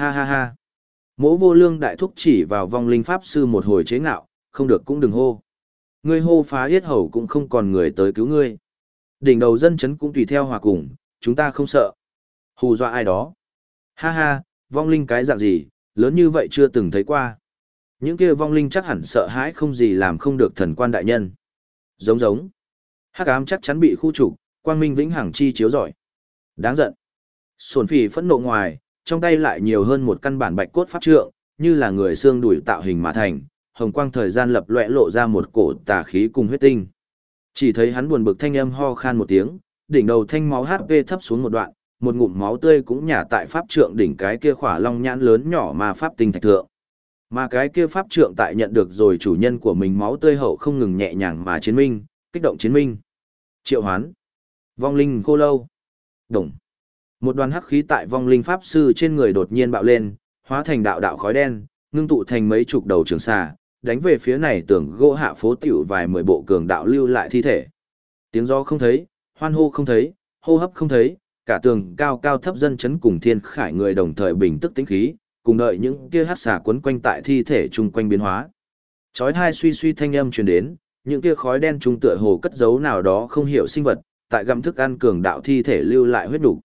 Ha ha ha. Mỗ vô lương đại thúc chỉ vào vong linh pháp sư một hồi chế ngạo, không được cũng đừng hô. Ngươi hô phá yết hầu cũng không còn người tới cứu ngươi. Đỉnh đầu dân chấn cũng tùy theo hòa cùng, chúng ta không sợ. Hù dọa ai đó. Ha ha, vong linh cái dạng gì, lớn như vậy chưa từng thấy qua. Những kia vong linh chắc hẳn sợ hãi không gì làm không được thần quan đại nhân. Giống giống. Hắc ám chắc chắn bị khu trục, quang minh vĩnh hằng chi chiếu giỏi. Đáng giận. Sồn phỉ phẫn nộ ngoài, trong tay lại nhiều hơn một căn bản bạch cốt pháp trượng, như là người xương đuổi tạo hình mà thành, hồng quang thời gian lập loẹ lộ ra một cổ tà khí cùng huyết tinh. Chỉ thấy hắn buồn bực thanh âm ho khan một tiếng, đỉnh đầu thanh máu HP thấp xuống một đoạn, một ngụm máu tươi cũng nhả tại pháp trượng đỉnh cái kia khỏa long nhãn lớn nhỏ mà pháp tinh thạch thượng. Mà cái kia pháp trượng tại nhận được rồi chủ nhân của mình máu tươi hậu không ngừng nhẹ nhàng mà chiến minh, kích động chiến minh. Triệu hoán. Vong linh khô lâu. Đồng. Một đoàn hắc khí tại vong linh pháp sư trên người đột nhiên bạo lên, hóa thành đạo đạo khói đen, ngưng tụ thành mấy chục đầu trường xà, đánh về phía này tưởng gỗ hạ phố tiểu vài mười bộ cường đạo lưu lại thi thể. Tiếng gió không thấy, hoan hô không thấy, hô hấp không thấy, cả tường cao cao thấp dân chấn cùng thiên khải người đồng thời bình tức tĩnh khí, cùng đợi những kia hắc xà quấn quanh tại thi thể chung quanh biến hóa. Chói hai suy suy thanh âm truyền đến, những kia khói đen trung tựa hồ cất giấu nào đó không hiểu sinh vật, tại gặm thức ăn cường đạo thi thể lưu lại huyết đủ.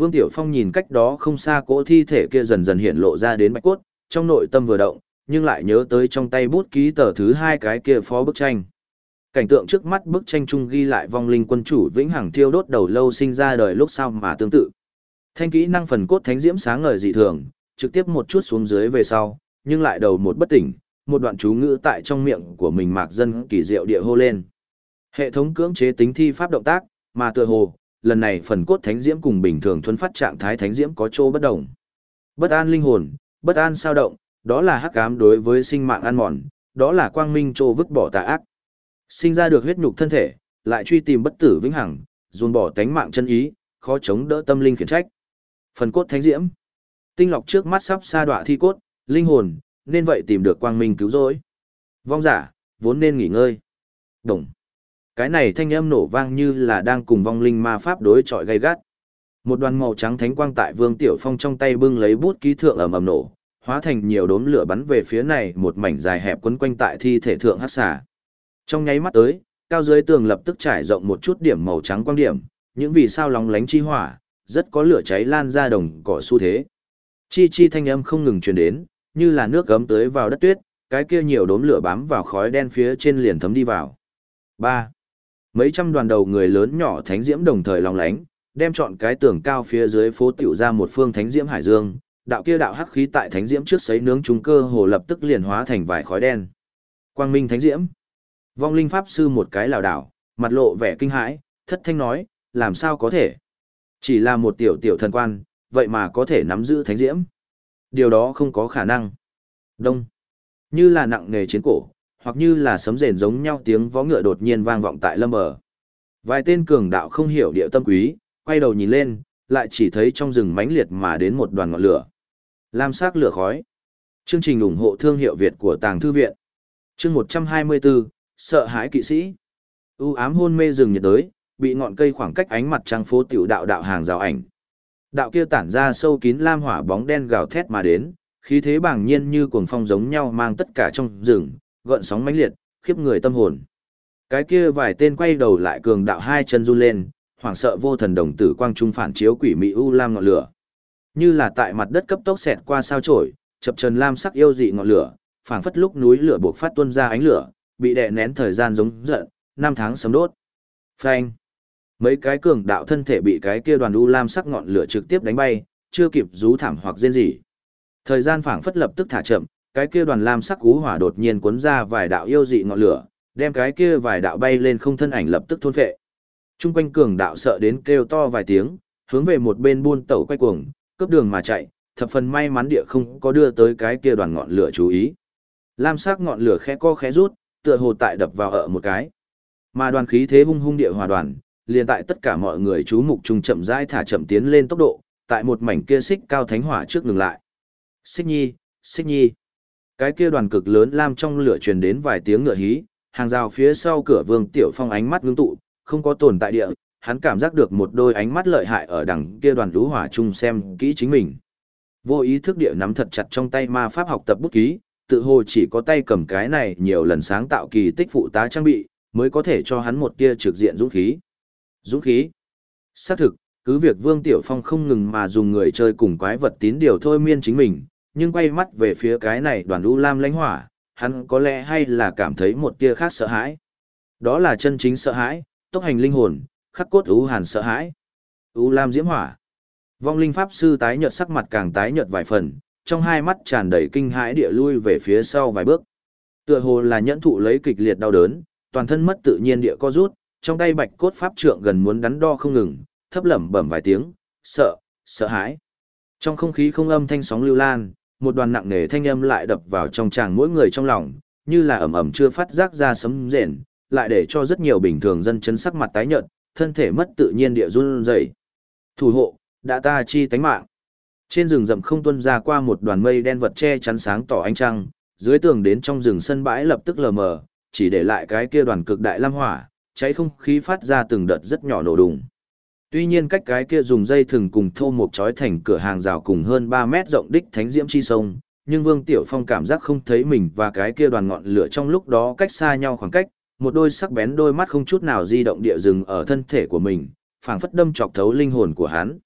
Vương Tiểu Phong nhìn cách đó không xa cỗ thi thể kia dần dần hiện lộ ra đến bạch cốt, trong nội tâm vừa động, nhưng lại nhớ tới trong tay bút ký tờ thứ hai cái kia phó bức tranh. Cảnh tượng trước mắt bức tranh trung ghi lại vong linh quân chủ vĩnh hằng thiêu đốt đầu lâu sinh ra đời lúc sau mà tương tự. Thanh kỹ năng phần cốt thánh diễm sáng ngời dị thường, trực tiếp một chút xuống dưới về sau, nhưng lại đầu một bất tỉnh, một đoạn chú ngữ tại trong miệng của mình mạc dân kỳ diệu địa hô lên. Hệ thống cưỡng chế tính thi pháp động tác, mà tựa hồ, lần này phần cốt thánh diễm cùng bình thường thuấn phát trạng thái thánh diễm có chỗ bất đồng. Bất an linh hồn, bất an sao động, đó là hắc ám đối với sinh mạng ăn mòn, đó là quang minh trô vứt bỏ tà ác. Sinh ra được huyết nhục thân thể, lại truy tìm bất tử vĩnh hằng, dồn bỏ tánh mạng chân ý, khó chống đỡ tâm linh khiển trách. Phần cốt thánh diễm. Tinh lọc trước mắt sắp xa đọa thi cốt, linh hồn, nên vậy tìm được quang minh cứu rỗi. Vong giả, vốn nên nghỉ ngơi. Đồng. Cái này thanh âm nổ vang như là đang cùng vong linh ma pháp đối chọi gay gắt. Một đoàn màu trắng thánh quang tại Vương Tiểu Phong trong tay bưng lấy bút ký thượng ầm ầm nổ, hóa thành nhiều đốm lửa bắn về phía này, một mảnh dài hẹp quấn quanh tại thi thể thượng hắc xà. Trong nháy mắt tới, cao dưới tường lập tức trải rộng một chút điểm màu trắng quang điểm, những vì sao lóng lánh chi hỏa, rất có lửa cháy lan ra đồng cỏ xu thế. Chi chi thanh âm không ngừng truyền đến, như là nước gấm tới vào đất tuyết, cái kia nhiều đốm lửa bám vào khói đen phía trên liền thấm đi vào. 3. Mấy trăm đoàn đầu người lớn nhỏ thánh diễm đồng thời long lánh, đem chọn cái tường cao phía dưới phố tiểu ra một phương thánh diễm hải dương, đạo kia đạo hắc khí tại thánh diễm trước sấy nướng chúng cơ hồ lập tức liền hóa thành vài khói đen. Quang minh thánh diễm. Vong linh pháp sư một cái lảo đảo, mặt lộ vẻ kinh hãi, thất thanh nói, làm sao có thể? Chỉ là một tiểu tiểu thần quan, vậy mà có thể nắm giữ thánh diễm. Điều đó không có khả năng. Đông. Như là nặng nghề chiến cổ, hoặc như là sấm rền giống nhau tiếng vó ngựa đột nhiên vang vọng tại lâm bờ. Vài tên cường đạo không hiểu địa tâm quý, quay đầu nhìn lên, lại chỉ thấy trong rừng mãnh liệt mà đến một đoàn ngọn lửa. Lam sắc lửa khói. Chương trình ủng hộ thương hiệu Việt của Tàng Thư Viện. Chương 124, sợ hãi kỵ sĩ. U ám hôn mê rừng nhiệt đới, bị ngọn cây khoảng cách ánh mặt trăng phố tiểu đạo đạo hàng rào ảnh. Đạo kia tản ra sâu kín lam hỏa bóng đen gào thét mà đến, khí thế bàng nhiên như cuồng phong giống nhau mang tất cả trong rừng, gợn sóng mãnh liệt, khiếp người tâm hồn. Cái kia vài tên quay đầu lại cường đạo hai chân run lên, hoảng sợ vô thần đồng tử quang trung phản chiếu quỷ mị u lam ngọn lửa. Như là tại mặt đất cấp tốc xẹt qua sao chổi, chập trần lam sắc yêu dị ngọn lửa, phảng phất lúc núi lửa buộc phát tuôn ra ánh lửa, bị đè nén thời gian giống giận, năm tháng sấm đốt. Phanh. Mấy cái cường đạo thân thể bị cái kia đoàn u lam sắc ngọn lửa trực tiếp đánh bay, chưa kịp rú thảm hoặc rên rỉ. Thời gian phảng phất lập tức thả chậm, cái kia đoàn lam sắc cú hỏa đột nhiên cuốn ra vài đạo yêu dị ngọn lửa, đem cái kia vài đạo bay lên không thân ảnh lập tức thôn phệ. Trung quanh cường đạo sợ đến kêu to vài tiếng, hướng về một bên buôn tẩu quay cuồng, cướp đường mà chạy, thập phần may mắn địa không có đưa tới cái kia đoàn ngọn lửa chú ý. Lam sắc ngọn lửa khẽ co khẽ rút, tựa hồ tại đập vào ở một cái. Mà đoàn khí thế hung hung địa hòa đoàn, liền tại tất cả mọi người chú mục trung chậm rãi thả chậm tiến lên tốc độ, tại một mảnh kia xích cao thánh hỏa trước ngừng lại. Xích nhi, xích nhi. Cái kia đoàn cực lớn lam trong lửa truyền đến vài tiếng ngựa hí, hàng rào phía sau cửa vương tiểu phong ánh mắt ngưng tụ, không có tồn tại địa, hắn cảm giác được một đôi ánh mắt lợi hại ở đằng kia đoàn lũ hỏa chung xem kỹ chính mình. Vô ý thức địa nắm thật chặt trong tay ma pháp học tập bút ký, tự hồ chỉ có tay cầm cái này nhiều lần sáng tạo kỳ tích phụ tá trang bị, mới có thể cho hắn một tia trực diện dũng khí. Dũng khí. Xác thực, cứ việc Vương Tiểu Phong không ngừng mà dùng người chơi cùng quái vật tín điều thôi miên chính mình, nhưng quay mắt về phía cái này đoàn u lam lãnh hỏa, hắn có lẽ hay là cảm thấy một tia khác sợ hãi. Đó là chân chính sợ hãi, tốc hành linh hồn, khắc cốt u hàn sợ hãi. U lam diễm hỏa. Vong linh pháp sư tái nhợt sắc mặt càng tái nhợt vài phần, trong hai mắt tràn đầy kinh hãi địa lui về phía sau vài bước. Tựa hồ là nhẫn thụ lấy kịch liệt đau đớn, toàn thân mất tự nhiên địa co rút, trong tay bạch cốt pháp trượng gần muốn đắn đo không ngừng, thấp lẩm bẩm vài tiếng, sợ, sợ hãi. Trong không khí không âm thanh sóng lưu lan, một đoàn nặng nề thanh âm lại đập vào trong tràng mỗi người trong lòng, như là ẩm ẩm chưa phát giác ra sấm rền, lại để cho rất nhiều bình thường dân chấn sắc mặt tái nhợt, thân thể mất tự nhiên địa run rẩy. Thủ hộ, đã ta chi tánh mạng. Trên rừng rậm không tuân ra qua một đoàn mây đen vật che chắn sáng tỏ ánh trăng, dưới tường đến trong rừng sân bãi lập tức lờ mờ, chỉ để lại cái kia đoàn cực đại lam hỏa, cháy không khí phát ra từng đợt rất nhỏ nổ đùng. Tuy nhiên cách cái kia dùng dây thừng cùng thô một chói thành cửa hàng rào cùng hơn 3 mét rộng đích thánh diễm chi sông, nhưng Vương Tiểu Phong cảm giác không thấy mình và cái kia đoàn ngọn lửa trong lúc đó cách xa nhau khoảng cách, một đôi sắc bén đôi mắt không chút nào di động địa rừng ở thân thể của mình, phảng phất đâm chọc thấu linh hồn của hắn.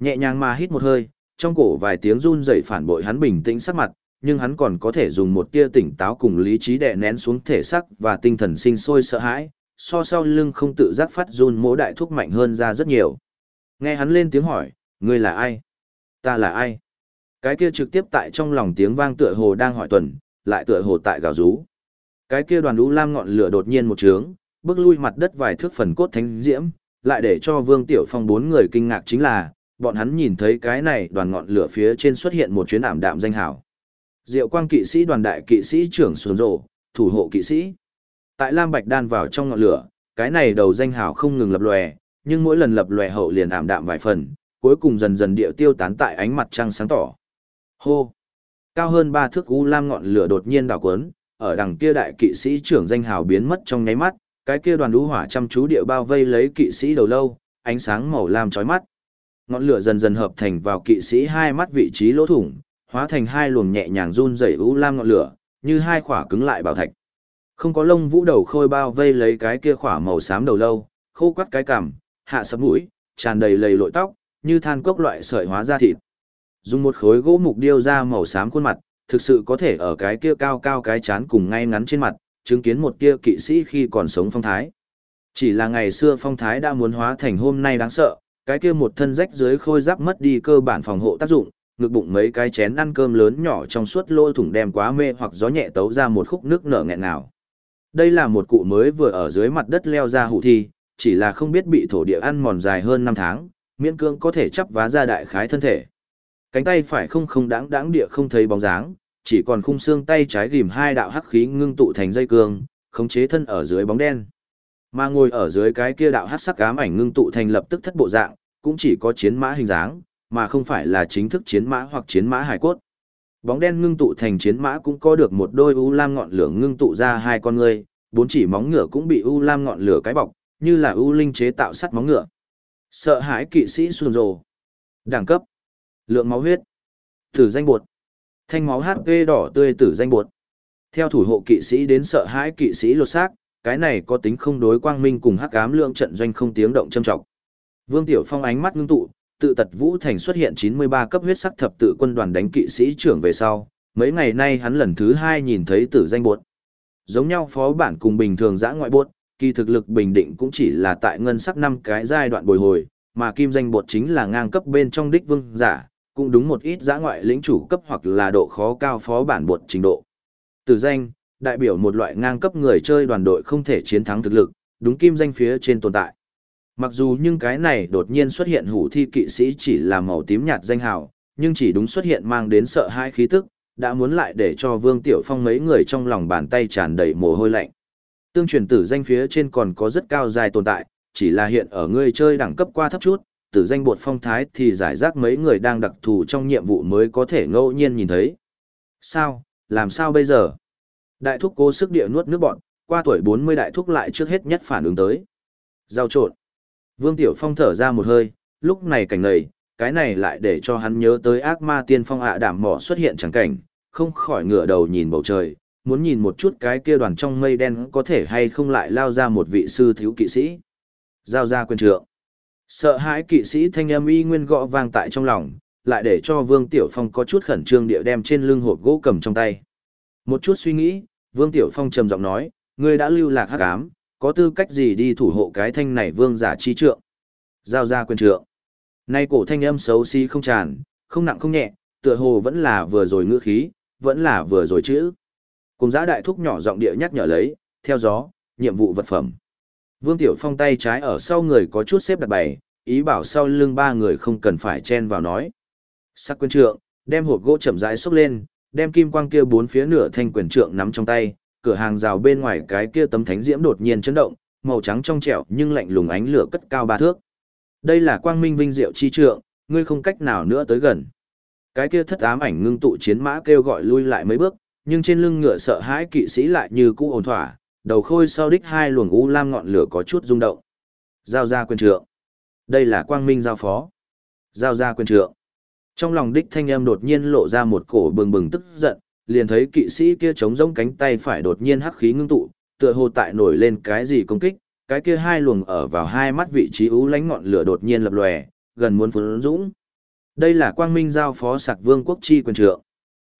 Nhẹ nhàng mà hít một hơi, trong cổ vài tiếng run rẩy phản bội hắn bình tĩnh sắc mặt, nhưng hắn còn có thể dùng một tia tỉnh táo cùng lý trí đè nén xuống thể xác và tinh thần sinh sôi sợ hãi, so sau lưng không tự giác phát run mỗ đại thúc mạnh hơn ra rất nhiều. Nghe hắn lên tiếng hỏi, ngươi là ai? Ta là ai? Cái kia trực tiếp tại trong lòng tiếng vang tựa hồ đang hỏi tuần, lại tựa hồ tại gào rú. Cái kia đoàn lũ lam ngọn lửa đột nhiên một trướng, bước lui mặt đất vài thước phần cốt thánh diễm, lại để cho Vương Tiểu Phong bốn người kinh ngạc chính là, bọn hắn nhìn thấy cái này đoàn ngọn lửa phía trên xuất hiện một chuyến ảm đạm danh hảo. Diệu quang kỵ sĩ đoàn đại kỵ sĩ trưởng xuống rộ, thủ hộ kỵ sĩ. Tại Lam Bạch đan vào trong ngọn lửa, cái này đầu danh hào không ngừng lập lòe, nhưng mỗi lần lập lòe hậu liền ảm đạm vài phần, cuối cùng dần dần điệu tiêu tán tại ánh mặt trăng sáng tỏ. Hô! Cao hơn ba thước u lam ngọn lửa đột nhiên đảo cuốn, ở đằng kia đại kỵ sĩ trưởng danh hào biến mất trong nháy mắt, cái kia đoàn u hỏa chăm chú địa bao vây lấy kỵ sĩ đầu lâu, ánh sáng màu lam chói mắt. Ngọn lửa dần dần hợp thành vào kỵ sĩ hai mắt vị trí lỗ thủng, hóa thành hai luồng nhẹ nhàng run rẩy u lam ngọn lửa, như hai khỏa cứng lại bảo thạch. Không có lông vũ đầu khôi bao vây lấy cái kia khỏa màu xám đầu lâu, khô quắt cái cằm, hạ sập mũi, tràn đầy lầy lội tóc, như than cốc loại sợi hóa ra thịt. Dùng một khối gỗ mục điêu ra màu xám khuôn mặt, thực sự có thể ở cái kia cao cao cái chán cùng ngay ngắn trên mặt, chứng kiến một kia kỵ sĩ khi còn sống phong thái. Chỉ là ngày xưa phong thái đã muốn hóa thành hôm nay đáng sợ, cái kia một thân rách dưới khôi giáp mất đi cơ bản phòng hộ tác dụng, ngực bụng mấy cái chén ăn cơm lớn nhỏ trong suốt lôi thủng đem quá mê hoặc gió nhẹ tấu ra một khúc nước nở nghẹn nào. Đây là một cụ mới vừa ở dưới mặt đất leo ra hủ thi, chỉ là không biết bị thổ địa ăn mòn dài hơn 5 tháng, miễn cưỡng có thể chắp vá ra đại khái thân thể. Cánh tay phải không không đáng đáng địa không thấy bóng dáng, chỉ còn khung xương tay trái ghim hai đạo hắc khí ngưng tụ thành dây cương, khống chế thân ở dưới bóng đen. Mà ngồi ở dưới cái kia đạo hắc sắc ám ảnh ngưng tụ thành lập tức thất bộ dạng, cũng chỉ có chiến mã hình dáng, mà không phải là chính thức chiến mã hoặc chiến mã hải cốt. Bóng đen ngưng tụ thành chiến mã cũng có được một đôi u lam ngọn lửa ngưng tụ ra hai con ngươi, bốn chỉ móng ngựa cũng bị u lam ngọn lửa cái bọc, như là u linh chế tạo sắt móng ngựa. Sợ hãi kỵ sĩ xuồng rồ. Đẳng cấp. Lượng máu huyết. Tử danh bột. Thanh máu HP đỏ tươi tử danh bột. Theo thủ hộ kỵ sĩ đến sợ hãi kỵ sĩ lột xác, cái này có tính không đối quang minh cùng hắc ám lượng trận doanh không tiếng động châm trọng. Vương Tiểu Phong ánh mắt ngưng tụ, tự tật Vũ Thành xuất hiện 93 cấp huyết sắc thập tự quân đoàn đánh kỵ sĩ trưởng về sau, mấy ngày nay hắn lần thứ hai nhìn thấy tử danh Buột, Giống nhau phó bản cùng bình thường giã ngoại buột. kỳ thực lực bình định cũng chỉ là tại ngân sắc năm cái giai đoạn bồi hồi, mà kim danh Buột chính là ngang cấp bên trong đích vương giả, cũng đúng một ít giã ngoại lĩnh chủ cấp hoặc là độ khó cao phó bản buột trình độ. Tử danh, đại biểu một loại ngang cấp người chơi đoàn đội không thể chiến thắng thực lực, đúng kim danh phía trên tồn tại. Mặc dù nhưng cái này đột nhiên xuất hiện hủ thi kỵ sĩ chỉ là màu tím nhạt danh hào, nhưng chỉ đúng xuất hiện mang đến sợ hai khí tức, đã muốn lại để cho Vương Tiểu Phong mấy người trong lòng bàn tay tràn đầy mồ hôi lạnh. Tương truyền tử danh phía trên còn có rất cao dài tồn tại, chỉ là hiện ở người chơi đẳng cấp qua thấp chút, tử danh bột phong thái thì giải rác mấy người đang đặc thù trong nhiệm vụ mới có thể ngẫu nhiên nhìn thấy. Sao, làm sao bây giờ? Đại thúc cố sức địa nuốt nước bọn, qua tuổi 40 đại thúc lại trước hết nhất phản ứng tới. Giao trộn. Vương Tiểu Phong thở ra một hơi, lúc này cảnh này, cái này lại để cho hắn nhớ tới ác ma tiên phong ạ đảm mỏ xuất hiện chẳng cảnh, không khỏi ngửa đầu nhìn bầu trời, muốn nhìn một chút cái kia đoàn trong mây đen có thể hay không lại lao ra một vị sư thiếu kỵ sĩ. Giao ra quyền trượng. Sợ hãi kỵ sĩ thanh âm y nguyên gõ vang tại trong lòng, lại để cho Vương Tiểu Phong có chút khẩn trương địa đem trên lưng hộp gỗ cầm trong tay. Một chút suy nghĩ, Vương Tiểu Phong trầm giọng nói, ngươi đã lưu lạc hắc ám, có tư cách gì đi thủ hộ cái thanh này vương giả chi trượng? Giao ra quyền trượng. Nay cổ thanh âm xấu xí không tràn, không nặng không nhẹ, tựa hồ vẫn là vừa rồi ngữ khí, vẫn là vừa rồi chữ. Cùng giã đại thúc nhỏ giọng địa nhắc nhở lấy, theo gió, nhiệm vụ vật phẩm. Vương Tiểu Phong tay trái ở sau người có chút xếp đặt bày, ý bảo sau lưng ba người không cần phải chen vào nói. Sắc quyền trượng, đem hộp gỗ chậm rãi xúc lên, đem kim quang kia bốn phía nửa thanh quyền trượng nắm trong tay, cửa hàng rào bên ngoài cái kia tấm thánh diễm đột nhiên chấn động, màu trắng trong trẻo nhưng lạnh lùng ánh lửa cất cao ba thước. Đây là quang minh vinh diệu chi trượng, ngươi không cách nào nữa tới gần. Cái kia thất ám ảnh ngưng tụ chiến mã kêu gọi lui lại mấy bước, nhưng trên lưng ngựa sợ hãi kỵ sĩ lại như cũ ổn thỏa, đầu khôi sau đích hai luồng u lam ngọn lửa có chút rung động. Giao ra quyền trượng. Đây là quang minh giao phó. Giao ra quyền trượng. Trong lòng đích thanh âm đột nhiên lộ ra một cổ bừng bừng tức giận, liền thấy kỵ sĩ kia chống rỗng cánh tay phải đột nhiên hắc khí ngưng tụ, tựa hồ tại nổi lên cái gì công kích, cái kia hai luồng ở vào hai mắt vị trí ú lánh ngọn lửa đột nhiên lập lòe, gần muốn phun dũng. Đây là quang minh giao phó sạc vương quốc chi quyền trượng.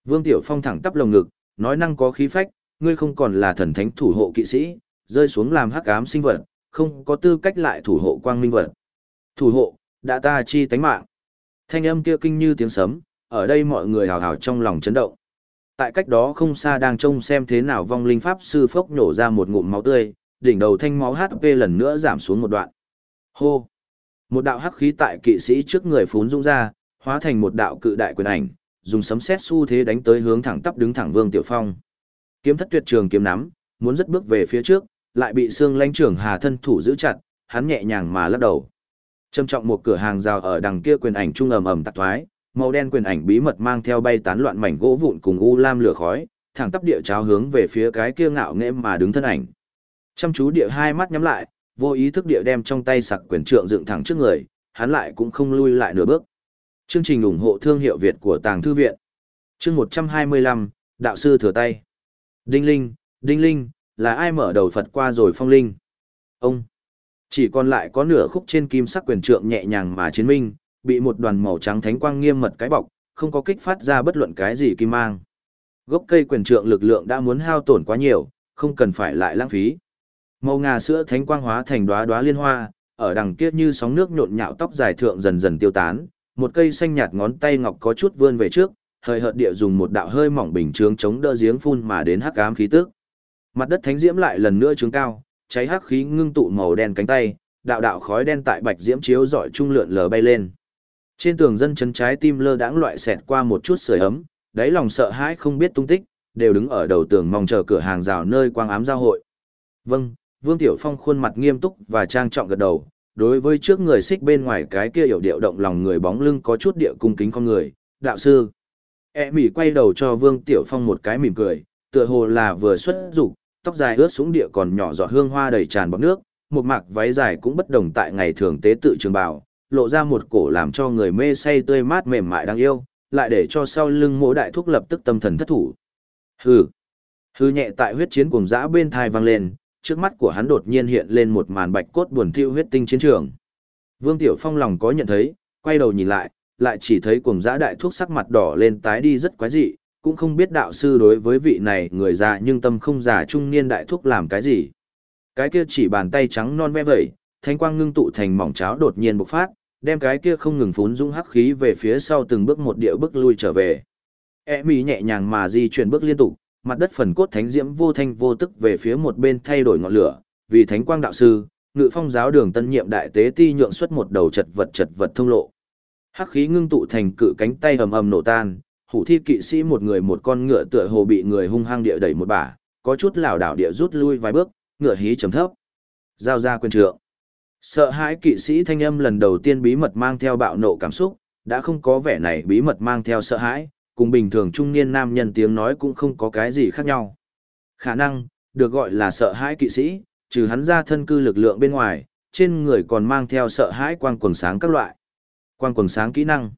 Vương Tiểu Phong thẳng tắp lồng ngực, nói năng có khí phách, ngươi không còn là thần thánh thủ hộ kỵ sĩ, rơi xuống làm hắc ám sinh vật, không có tư cách lại thủ hộ quang minh vật. Thủ hộ, đã ta chi tánh mạng. Thanh âm kia kinh như tiếng sấm, ở đây mọi người hào hào trong lòng chấn động. Tại cách đó không xa đang trông xem thế nào vong linh pháp sư phốc nhổ ra một ngụm máu tươi, đỉnh đầu thanh máu HP lần nữa giảm xuống một đoạn. Hô! Một đạo hắc khí tại kỵ sĩ trước người phún rung ra, hóa thành một đạo cự đại quyền ảnh, dùng sấm sét xu thế đánh tới hướng thẳng tắp đứng thẳng Vương Tiểu Phong. Kiếm thất tuyệt trường kiếm nắm, muốn rất bước về phía trước, lại bị xương lãnh trưởng Hà thân thủ giữ chặt, hắn nhẹ nhàng mà lắc đầu. Trầm trọng một cửa hàng rào ở đằng kia quyền ảnh trung ầm ầm tạc thoái, màu đen quyền ảnh bí mật mang theo bay tán loạn mảnh gỗ vụn cùng u lam lửa khói, thẳng tắp địa cháo hướng về phía cái kia ngạo nghễ mà đứng thân ảnh. Chăm chú địa hai mắt nhắm lại, vô ý thức địa đem trong tay sặc quyền trượng dựng thẳng trước người, hắn lại cũng không lui lại nửa bước. Chương trình ủng hộ thương hiệu Việt của Tàng Thư Viện. Chương 125, Đạo sư thừa tay. Đinh Linh, Đinh Linh, là ai mở đầu Phật qua rồi phong linh? Ông. Chỉ còn lại có nửa khúc trên kim sắc quyền trượng nhẹ nhàng mà chiến minh, bị một đoàn màu trắng thánh quang nghiêm mật cái bọc, không có kích phát ra bất luận cái gì kim mang. Gốc cây quyền trượng lực lượng đã muốn hao tổn quá nhiều, không cần phải lại lãng phí. Màu ngà sữa thánh quang hóa thành đóa đóa liên hoa, ở đằng kia như sóng nước nhộn nhạo tóc dài thượng dần dần tiêu tán, một cây xanh nhạt ngón tay ngọc có chút vươn về trước, hơi hợt địa dùng một đạo hơi mỏng bình chướng chống đỡ giếng phun mà đến hắc ám khí tức. Mặt đất thánh diễm lại lần nữa trướng cao, cháy hắc khí ngưng tụ màu đen cánh tay, đạo đạo khói đen tại bạch diễm chiếu rọi trung lượn lờ bay lên. Trên tường dân chấn trái tim lơ đãng loại xẹt qua một chút sưởi ấm, đáy lòng sợ hãi không biết tung tích, đều đứng ở đầu tường mong chờ cửa hàng rào nơi quang ám giao hội. Vâng, Vương Tiểu Phong khuôn mặt nghiêm túc và trang trọng gật đầu, đối với trước người xích bên ngoài cái kia hiểu điệu động lòng người bóng lưng có chút địa cung kính con người, đạo sư. E mỉ quay đầu cho Vương Tiểu Phong một cái mỉm cười, tựa hồ là vừa xuất dục, tóc dài ướt xuống địa còn nhỏ giọt hương hoa đầy tràn bọt nước, một mạc váy dài cũng bất đồng tại ngày thường tế tự trường bào, lộ ra một cổ làm cho người mê say tươi mát mềm mại đáng yêu, lại để cho sau lưng mỗi đại thúc lập tức tâm thần thất thủ. Hừ. Hừ nhẹ tại huyết chiến cuồng dã bên thai vang lên, trước mắt của hắn đột nhiên hiện lên một màn bạch cốt buồn thiêu huyết tinh chiến trường. Vương Tiểu Phong lòng có nhận thấy, quay đầu nhìn lại, lại chỉ thấy cuồng dã đại thuốc sắc mặt đỏ lên tái đi rất quái dị, cũng không biết đạo sư đối với vị này người già nhưng tâm không già trung niên đại thuốc làm cái gì. Cái kia chỉ bàn tay trắng non ve vẩy, thanh quang ngưng tụ thành mỏng cháo đột nhiên bộc phát, đem cái kia không ngừng phún dũng hắc khí về phía sau từng bước một địa bước lui trở về. E mỹ nhẹ nhàng mà di chuyển bước liên tục, mặt đất phần cốt thánh diễm vô thanh vô tức về phía một bên thay đổi ngọn lửa, vì thánh quang đạo sư, ngự phong giáo đường tân nhiệm đại tế ti nhượng xuất một đầu chật vật chật vật thông lộ. Hắc khí ngưng tụ thành cự cánh tay ầm ầm nổ tan, hủ thi kỵ sĩ một người một con ngựa tựa hồ bị người hung hăng địa đẩy một bả, có chút lảo đảo địa rút lui vài bước, ngựa hí chấm thấp. Giao ra quyền trượng. Sợ hãi kỵ sĩ thanh âm lần đầu tiên bí mật mang theo bạo nộ cảm xúc, đã không có vẻ này bí mật mang theo sợ hãi, cùng bình thường trung niên nam nhân tiếng nói cũng không có cái gì khác nhau. Khả năng, được gọi là sợ hãi kỵ sĩ, trừ hắn ra thân cư lực lượng bên ngoài, trên người còn mang theo sợ hãi quang quần sáng các loại. Quang quần sáng kỹ năng.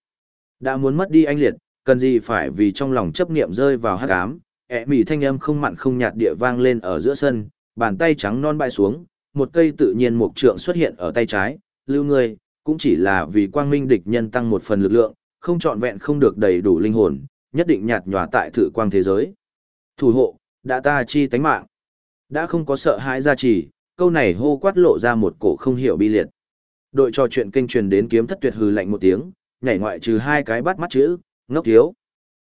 Đã muốn mất đi anh liệt, cần gì phải vì trong lòng chấp niệm rơi vào hắc ám. ẹ mỉ thanh âm không mặn không nhạt địa vang lên ở giữa sân, bàn tay trắng non bay xuống, một cây tự nhiên mục trượng xuất hiện ở tay trái, lưu người, cũng chỉ là vì quang minh địch nhân tăng một phần lực lượng, không trọn vẹn không được đầy đủ linh hồn, nhất định nhạt nhòa tại thử quang thế giới. Thủ hộ, đã ta chi tánh mạng. Đã không có sợ hãi gia trì, câu này hô quát lộ ra một cổ không hiểu bi liệt. Đội trò chuyện kinh truyền đến kiếm thất tuyệt hừ lạnh một tiếng, nhảy ngoại trừ hai cái bắt mắt chữ, ngốc thiếu.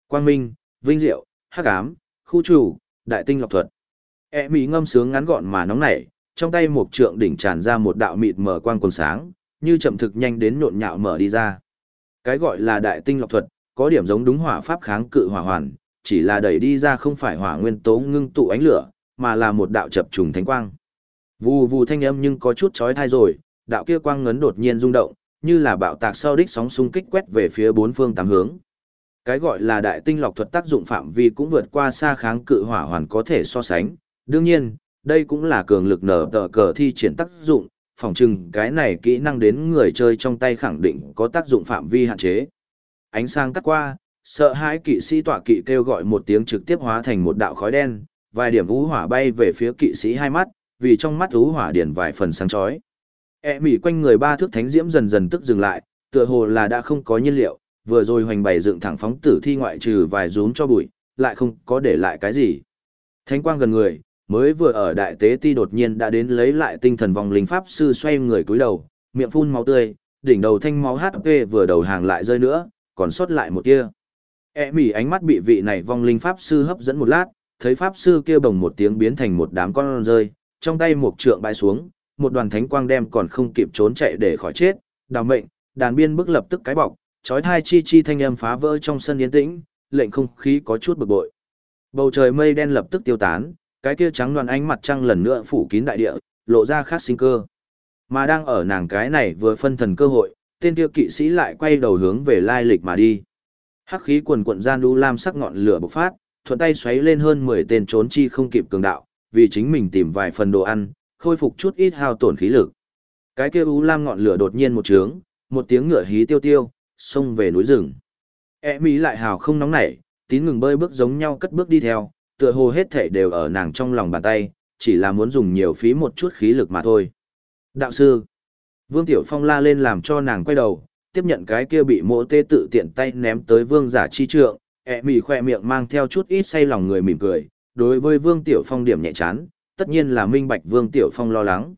Quang minh, vinh diệu, hắc ám, khu chủ, đại tinh lọc thuật. E mỹ ngâm sướng ngắn gọn mà nóng nảy, trong tay một trượng đỉnh tràn ra một đạo mịt mở quang quần sáng, như chậm thực nhanh đến nhộn nhạo mở đi ra. Cái gọi là đại tinh lọc thuật, có điểm giống đúng hỏa pháp kháng cự hỏa hoàn, chỉ là đẩy đi ra không phải hỏa nguyên tố ngưng tụ ánh lửa, mà là một đạo chập trùng thánh quang. Vù vù thanh âm nhưng có chút chói tai rồi, đạo kia quang ngấn đột nhiên rung động, như là bạo tạc sau đích sóng xung kích quét về phía bốn phương tám hướng. Cái gọi là đại tinh lọc thuật tác dụng phạm vi cũng vượt qua xa kháng cự hỏa hoàn có thể so sánh. Đương nhiên, đây cũng là cường lực nở tờ cờ thi triển tác dụng, phòng trừng cái này kỹ năng đến người chơi trong tay khẳng định có tác dụng phạm vi hạn chế. Ánh sáng cắt qua, sợ hãi kỵ sĩ tọa kỵ kêu gọi một tiếng trực tiếp hóa thành một đạo khói đen, vài điểm vũ hỏa bay về phía kỵ sĩ hai mắt, vì trong mắt vũ hỏa điển vài phần sáng chói. E mỉ quanh người ba thước thánh diễm dần dần tức dừng lại, tựa hồ là đã không có nhiên liệu, vừa rồi hoành bày dựng thẳng phóng tử thi ngoại trừ vài rúm cho bụi, lại không có để lại cái gì. Thánh quang gần người, mới vừa ở đại tế ti đột nhiên đã đến lấy lại tinh thần vòng linh pháp sư xoay người cúi đầu, miệng phun máu tươi, đỉnh đầu thanh máu HP vừa đầu hàng lại rơi nữa, còn sót lại một tia. E mỉ ánh mắt bị vị này vong linh pháp sư hấp dẫn một lát, thấy pháp sư kêu bồng một tiếng biến thành một đám con rơi, trong tay một trượng bay xuống, một đoàn thánh quang đem còn không kịp trốn chạy để khỏi chết, đào mệnh, đàn biên bức lập tức cái bọc, chói thai chi chi thanh âm phá vỡ trong sân yên tĩnh, lệnh không khí có chút bực bội. Bầu trời mây đen lập tức tiêu tán, cái kia trắng đoàn ánh mặt trăng lần nữa phủ kín đại địa, lộ ra khác sinh cơ. Mà đang ở nàng cái này vừa phân thần cơ hội, tên kia kỵ sĩ lại quay đầu hướng về lai lịch mà đi. Hắc khí quần quận gian đu lam sắc ngọn lửa bộc phát, thuận tay xoáy lên hơn 10 tên trốn chi không kịp cường đạo, vì chính mình tìm vài phần đồ ăn, khôi phục chút ít hao tổn khí lực. Cái kia u lam ngọn lửa đột nhiên một trướng, một tiếng ngựa hí tiêu tiêu, xông về núi rừng. E mỹ lại hào không nóng nảy, tín ngừng bơi bước giống nhau cất bước đi theo, tựa hồ hết thể đều ở nàng trong lòng bàn tay, chỉ là muốn dùng nhiều phí một chút khí lực mà thôi. Đạo sư, Vương Tiểu Phong la lên làm cho nàng quay đầu, tiếp nhận cái kia bị mỗ tê tự tiện tay ném tới vương giả chi trượng, ẹ mì khoe miệng mang theo chút ít say lòng người mỉm cười, đối với Vương Tiểu Phong điểm nhẹ chán, tất nhiên là minh bạch Vương Tiểu Phong lo lắng.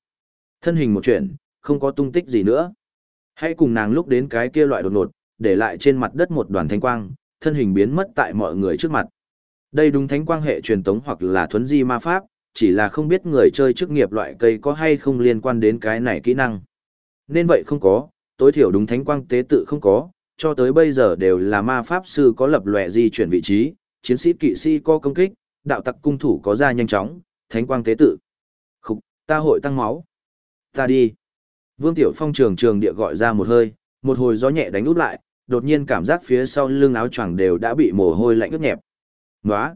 Thân hình một chuyện, không có tung tích gì nữa. Hãy cùng nàng lúc đến cái kia loại đột ngột, để lại trên mặt đất một đoàn thanh quang, thân hình biến mất tại mọi người trước mặt. Đây đúng thánh quang hệ truyền tống hoặc là thuấn di ma pháp, chỉ là không biết người chơi chức nghiệp loại cây có hay không liên quan đến cái này kỹ năng. Nên vậy không có, tối thiểu đúng thánh quang tế tự không có, cho tới bây giờ đều là ma pháp sư có lập lòe di chuyển vị trí, chiến sĩ kỵ sĩ có công kích, đạo tặc cung thủ có ra nhanh chóng, thánh quang tế tự. Khục, ta hội tăng máu. Ta đi. Vương Tiểu Phong trường trường địa gọi ra một hơi, một hồi gió nhẹ đánh út lại, đột nhiên cảm giác phía sau lưng áo choàng đều đã bị mồ hôi lạnh ướt nhẹp. Nóa!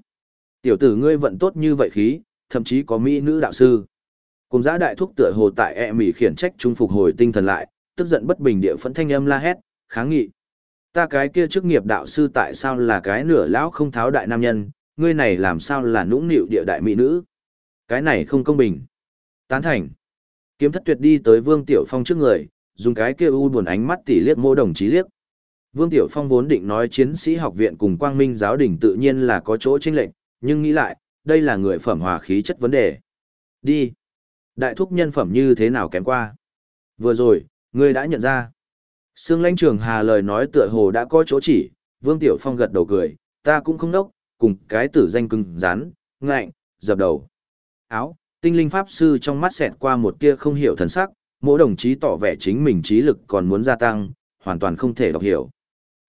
Tiểu tử ngươi vận tốt như vậy khí, thậm chí có mỹ nữ đạo sư. Cùng giã đại thúc tựa hồ tại e mỉ khiển trách trung phục hồi tinh thần lại, tức giận bất bình địa phẫn thanh âm la hét, kháng nghị. Ta cái kia chức nghiệp đạo sư tại sao là cái nửa lão không tháo đại nam nhân, ngươi này làm sao là nũng nịu địa đại mỹ nữ. Cái này không công bình. Tán thành. Kiếm thất tuyệt đi tới Vương Tiểu Phong trước người, dùng cái kia u buồn ánh mắt tỉ liếc mô đồng chí liếc. Vương Tiểu Phong vốn định nói chiến sĩ học viện cùng quang minh giáo đình tự nhiên là có chỗ chênh lệnh, nhưng nghĩ lại, đây là người phẩm hòa khí chất vấn đề. Đi. Đại thúc nhân phẩm như thế nào kém qua? Vừa rồi, ngươi đã nhận ra. Sương lãnh trường hà lời nói tựa hồ đã có chỗ chỉ, Vương Tiểu Phong gật đầu cười, ta cũng không đốc, cùng cái tử danh cưng, rán, ngạnh, dập đầu. Áo, tinh linh pháp sư trong mắt xẹt qua một tia không hiểu thần sắc, mỗi đồng chí tỏ vẻ chính mình trí lực còn muốn gia tăng, hoàn toàn không thể đọc hiểu.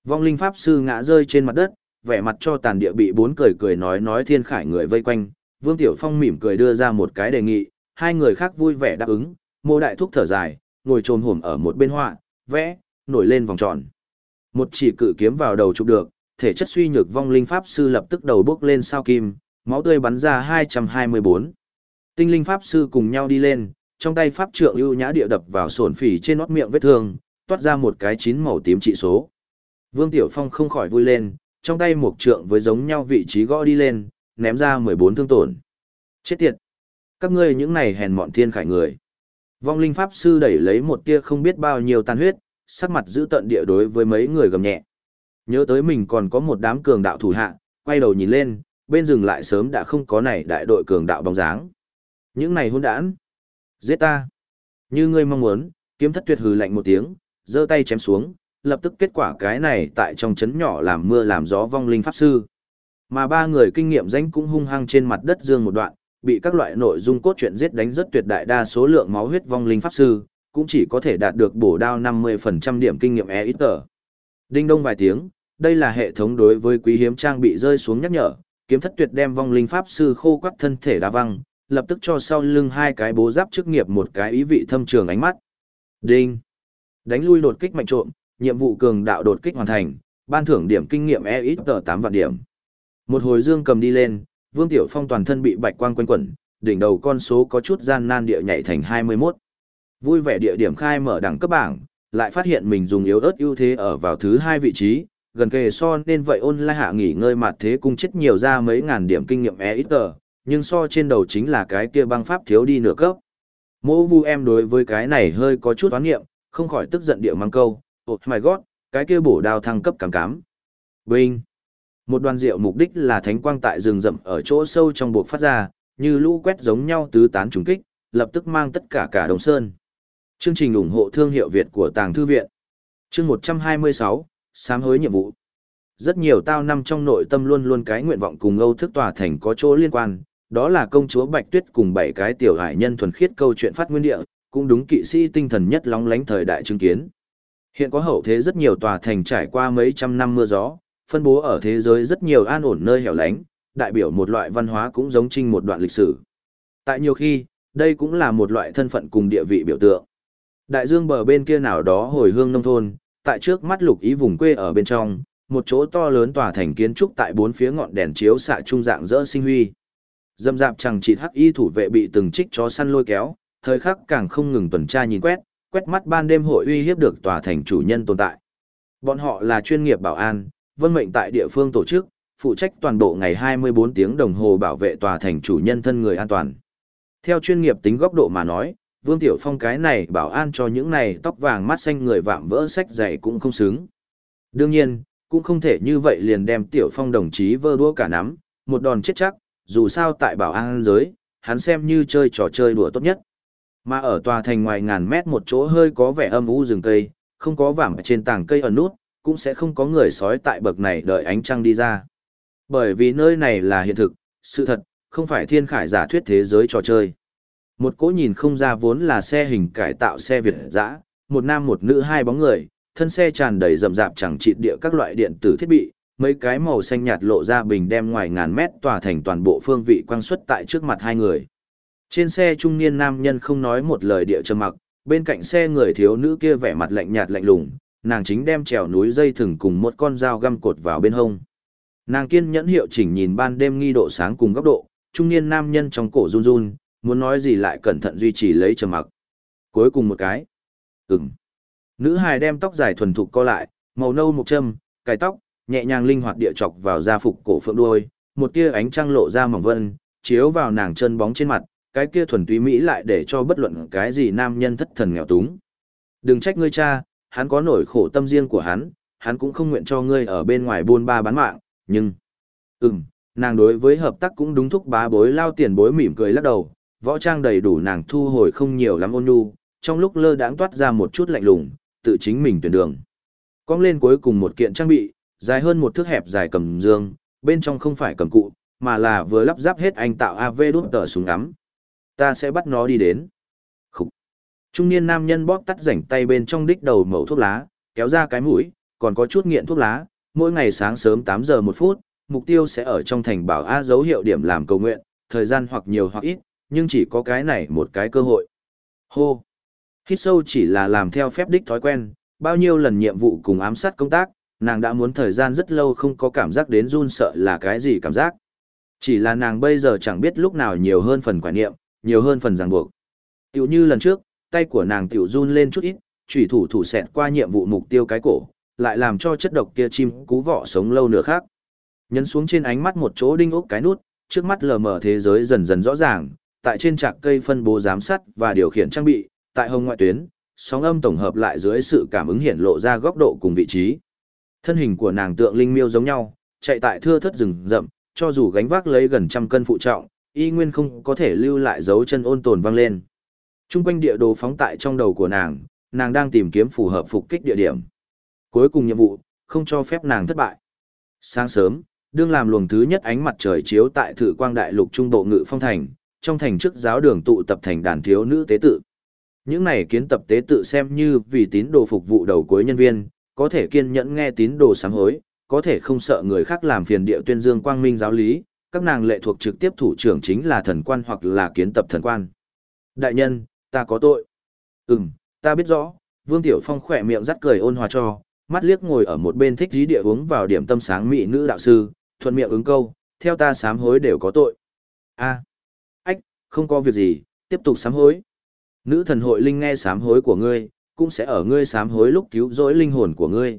Vong linh pháp sư ngã rơi trên mặt đất, vẻ mặt cho tàn địa bị bốn cười cười nói nói thiên khải người vây quanh, Vương Tiểu Phong mỉm cười đưa ra một cái đề nghị, hai người khác vui vẻ đáp ứng, mô đại thúc thở dài, ngồi trồm hổm ở một bên họa, vẽ, nổi lên vòng tròn. Một chỉ cự kiếm vào đầu chụp được, thể chất suy nhược vong linh pháp sư lập tức đầu bước lên sao kim, máu tươi bắn ra 224. Tinh linh pháp sư cùng nhau đi lên, trong tay pháp trượng ưu nhã địa đập vào sổn phỉ trên nót miệng vết thương, toát ra một cái chín màu tím trị số. Vương Tiểu Phong không khỏi vui lên, trong tay một trượng với giống nhau vị trí gõ đi lên, ném ra 14 thương tổn. Chết tiệt! Các ngươi những này hèn mọn thiên khải người. Vong linh pháp sư đẩy lấy một tia không biết bao nhiêu tàn huyết, sắc mặt giữ tận địa đối với mấy người gầm nhẹ. Nhớ tới mình còn có một đám cường đạo thủ hạ, quay đầu nhìn lên, bên rừng lại sớm đã không có này đại đội cường đạo bóng dáng. Những này hôn đản, giết ta. Như ngươi mong muốn, kiếm thất tuyệt hừ lạnh một tiếng, giơ tay chém xuống, lập tức kết quả cái này tại trong chấn nhỏ làm mưa làm gió vong linh pháp sư. Mà ba người kinh nghiệm danh cũng hung hăng trên mặt đất dương một đoạn, bị các loại nội dung cốt truyện giết đánh rất tuyệt đại đa số lượng máu huyết vong linh pháp sư, cũng chỉ có thể đạt được bổ đao 50% điểm kinh nghiệm e ít tờ. Đinh đông vài tiếng, đây là hệ thống đối với quý hiếm trang bị rơi xuống nhắc nhở, kiếm thất tuyệt đem vong linh pháp sư khô quắt thân thể đa văng, lập tức cho sau lưng hai cái bố giáp chức nghiệp một cái ý vị thâm trường ánh mắt. Đinh. Đánh lui đột kích mạnh trộm, nhiệm vụ cường đạo đột kích hoàn thành, ban thưởng điểm kinh nghiệm e ít tờ 8 vạn điểm. Một hồi dương cầm đi lên, Vương Tiểu Phong toàn thân bị bạch quang quanh quẩn, đỉnh đầu con số có chút gian nan địa nhảy thành 21. Vui vẻ địa điểm khai mở đẳng cấp bảng, lại phát hiện mình dùng yếu ớt ưu thế ở vào thứ hai vị trí, gần kề so nên vậy ôn lai hạ nghỉ ngơi mặt thế cung chết nhiều ra mấy ngàn điểm kinh nghiệm e ít tờ, nhưng so trên đầu chính là cái kia băng pháp thiếu đi nửa cấp. Mỗ vu em đối với cái này hơi có chút toán nghiệm, không khỏi tức giận địa mang câu, oh my god, cái kia bổ đao thăng cấp cảm cám. Bình, Một đoàn rượu mục đích là thánh quang tại rừng rậm ở chỗ sâu trong buộc phát ra, như lũ quét giống nhau tứ tán trùng kích, lập tức mang tất cả cả đồng Sơn. Chương trình ủng hộ thương hiệu Việt của Tàng Thư Viện. Chương 126, sám hối nhiệm vụ. Rất nhiều tao năm trong nội tâm luôn luôn cái nguyện vọng cùng Âu thức tòa thành có chỗ liên quan, đó là công chúa Bạch Tuyết cùng bảy cái tiểu hải nhân thuần khiết câu chuyện phát nguyên địa, cũng đúng kỵ sĩ tinh thần nhất lóng lánh thời đại chứng kiến. Hiện có hậu thế rất nhiều tòa thành trải qua mấy trăm năm mưa gió, phân bố ở thế giới rất nhiều an ổn nơi hẻo lánh, đại biểu một loại văn hóa cũng giống trinh một đoạn lịch sử. Tại nhiều khi, đây cũng là một loại thân phận cùng địa vị biểu tượng. Đại dương bờ bên kia nào đó hồi hương nông thôn, tại trước mắt lục ý vùng quê ở bên trong, một chỗ to lớn tòa thành kiến trúc tại bốn phía ngọn đèn chiếu xạ trung dạng rỡ sinh huy. Dâm dạp chẳng chỉ hắc y thủ vệ bị từng trích chó săn lôi kéo, thời khắc càng không ngừng tuần tra nhìn quét, quét mắt ban đêm hội uy hiếp được tòa thành chủ nhân tồn tại. Bọn họ là chuyên nghiệp bảo an, vân mệnh tại địa phương tổ chức, phụ trách toàn bộ ngày 24 tiếng đồng hồ bảo vệ tòa thành chủ nhân thân người an toàn. Theo chuyên nghiệp tính góc độ mà nói, Vương Tiểu Phong cái này bảo an cho những này tóc vàng mắt xanh người vạm vỡ sách dày cũng không xứng. Đương nhiên, cũng không thể như vậy liền đem Tiểu Phong đồng chí vơ đua cả nắm, một đòn chết chắc, dù sao tại bảo an giới, hắn xem như chơi trò chơi đùa tốt nhất. Mà ở tòa thành ngoài ngàn mét một chỗ hơi có vẻ âm u rừng cây, không có vảm trên tảng cây ở nút, cũng sẽ không có người sói tại bậc này đợi ánh trăng đi ra. Bởi vì nơi này là hiện thực, sự thật, không phải thiên khải giả thuyết thế giới trò chơi. Một cỗ nhìn không ra vốn là xe hình cải tạo xe Việt dã, một nam một nữ hai bóng người, thân xe tràn đầy rậm rạp chẳng trị địa các loại điện tử thiết bị, mấy cái màu xanh nhạt lộ ra bình đem ngoài ngàn mét tỏa thành toàn bộ phương vị quang xuất tại trước mặt hai người. Trên xe trung niên nam nhân không nói một lời địa trầm mặc, bên cạnh xe người thiếu nữ kia vẻ mặt lạnh nhạt lạnh lùng, nàng chính đem trèo núi dây thừng cùng một con dao găm cột vào bên hông. Nàng kiên nhẫn hiệu chỉnh nhìn ban đêm nghi độ sáng cùng góc độ, trung niên nam nhân trong cổ run run, muốn nói gì lại cẩn thận duy trì lấy trầm mặc. Cuối cùng một cái. Ừm. Nữ hài đem tóc dài thuần thục co lại, màu nâu một châm, cài tóc, nhẹ nhàng linh hoạt địa chọc vào da phục cổ phượng đuôi, một tia ánh trăng lộ ra mỏng vân, chiếu vào nàng chân bóng trên mặt, cái kia thuần túy mỹ lại để cho bất luận cái gì nam nhân thất thần nghèo túng. Đừng trách ngươi cha, hắn có nổi khổ tâm riêng của hắn, hắn cũng không nguyện cho ngươi ở bên ngoài buôn ba bán mạng, nhưng... Ừm, nàng đối với hợp tác cũng đúng thúc bá bối lao tiền bối mỉm cười lắc đầu, võ trang đầy đủ nàng thu hồi không nhiều lắm ôn nhu, trong lúc lơ đãng toát ra một chút lạnh lùng, tự chính mình tuyển đường. Cong lên cuối cùng một kiện trang bị, dài hơn một thước hẹp dài cầm dương, bên trong không phải cầm cụ, mà là vừa lắp ráp hết anh tạo AV đút tờ súng ngắm. Ta sẽ bắt nó đi đến. Khúc. Trung niên nam nhân bóp tắt rảnh tay bên trong đích đầu mẩu thuốc lá, kéo ra cái mũi, còn có chút nghiện thuốc lá, mỗi ngày sáng sớm 8 giờ một phút, mục tiêu sẽ ở trong thành bảo A dấu hiệu điểm làm cầu nguyện, thời gian hoặc nhiều hoặc ít, nhưng chỉ có cái này một cái cơ hội. Hô! Hít sâu chỉ là làm theo phép đích thói quen, bao nhiêu lần nhiệm vụ cùng ám sát công tác, nàng đã muốn thời gian rất lâu không có cảm giác đến run sợ là cái gì cảm giác. Chỉ là nàng bây giờ chẳng biết lúc nào nhiều hơn phần quả niệm, nhiều hơn phần ràng buộc. Tiểu như lần trước, tay của nàng tiểu run lên chút ít, chủy thủ thủ xẹt qua nhiệm vụ mục tiêu cái cổ, lại làm cho chất độc kia chim cú vọ sống lâu nửa khác. Nhấn xuống trên ánh mắt một chỗ đinh ốc cái nút, trước mắt lờ mờ thế giới dần dần rõ ràng, tại trên trạc cây phân bố giám sát và điều khiển trang bị, tại hồng ngoại tuyến, sóng âm tổng hợp lại dưới sự cảm ứng hiện lộ ra góc độ cùng vị trí. Thân hình của nàng tượng linh miêu giống nhau, chạy tại thưa thất rừng rậm, cho dù gánh vác lấy gần trăm cân phụ trọng, y nguyên không có thể lưu lại dấu chân ôn tồn vang lên. Trung quanh địa đồ phóng tại trong đầu của nàng, nàng đang tìm kiếm phù hợp phục kích địa điểm. Cuối cùng nhiệm vụ, không cho phép nàng thất bại. Sáng sớm, đương làm luồng thứ nhất ánh mặt trời chiếu tại thử quang đại lục trung bộ ngự phong thành, trong thành trước giáo đường tụ tập thành đàn thiếu nữ tế tự. Những này kiến tập tế tự xem như vì tín đồ phục vụ đầu cuối nhân viên, có thể kiên nhẫn nghe tín đồ sám hối, có thể không sợ người khác làm phiền địa tuyên dương quang minh giáo lý, các nàng lệ thuộc trực tiếp thủ trưởng chính là thần quan hoặc là kiến tập thần quan. Đại nhân, ta có tội. Ừm, ta biết rõ, Vương Tiểu Phong khỏe miệng rắt cười ôn hòa cho, mắt liếc ngồi ở một bên thích dí địa uống vào điểm tâm sáng mỹ nữ đạo sư, thuận miệng ứng câu, theo ta sám hối đều có tội. a ách, không có việc gì, tiếp tục sám hối. Nữ thần hội linh nghe sám hối của ngươi, cũng sẽ ở ngươi sám hối lúc cứu rỗi linh hồn của ngươi.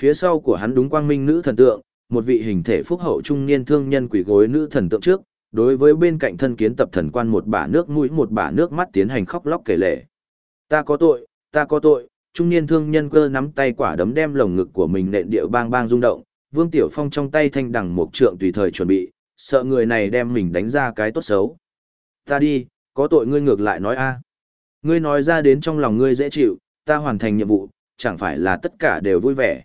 Phía sau của hắn đúng quang minh nữ thần tượng, một vị hình thể phúc hậu trung niên thương nhân quỷ gối nữ thần tượng trước, đối với bên cạnh thân kiến tập thần quan một bả nước mũi một bả nước mắt tiến hành khóc lóc kể lể. Ta có tội, ta có tội, trung niên thương nhân cơ nắm tay quả đấm đem lồng ngực của mình nện điệu bang bang rung động, Vương Tiểu Phong trong tay thanh đằng một trượng tùy thời chuẩn bị, sợ người này đem mình đánh ra cái tốt xấu. Ta đi, có tội ngươi ngược lại nói a. Ngươi nói ra đến trong lòng ngươi dễ chịu, ta hoàn thành nhiệm vụ, chẳng phải là tất cả đều vui vẻ.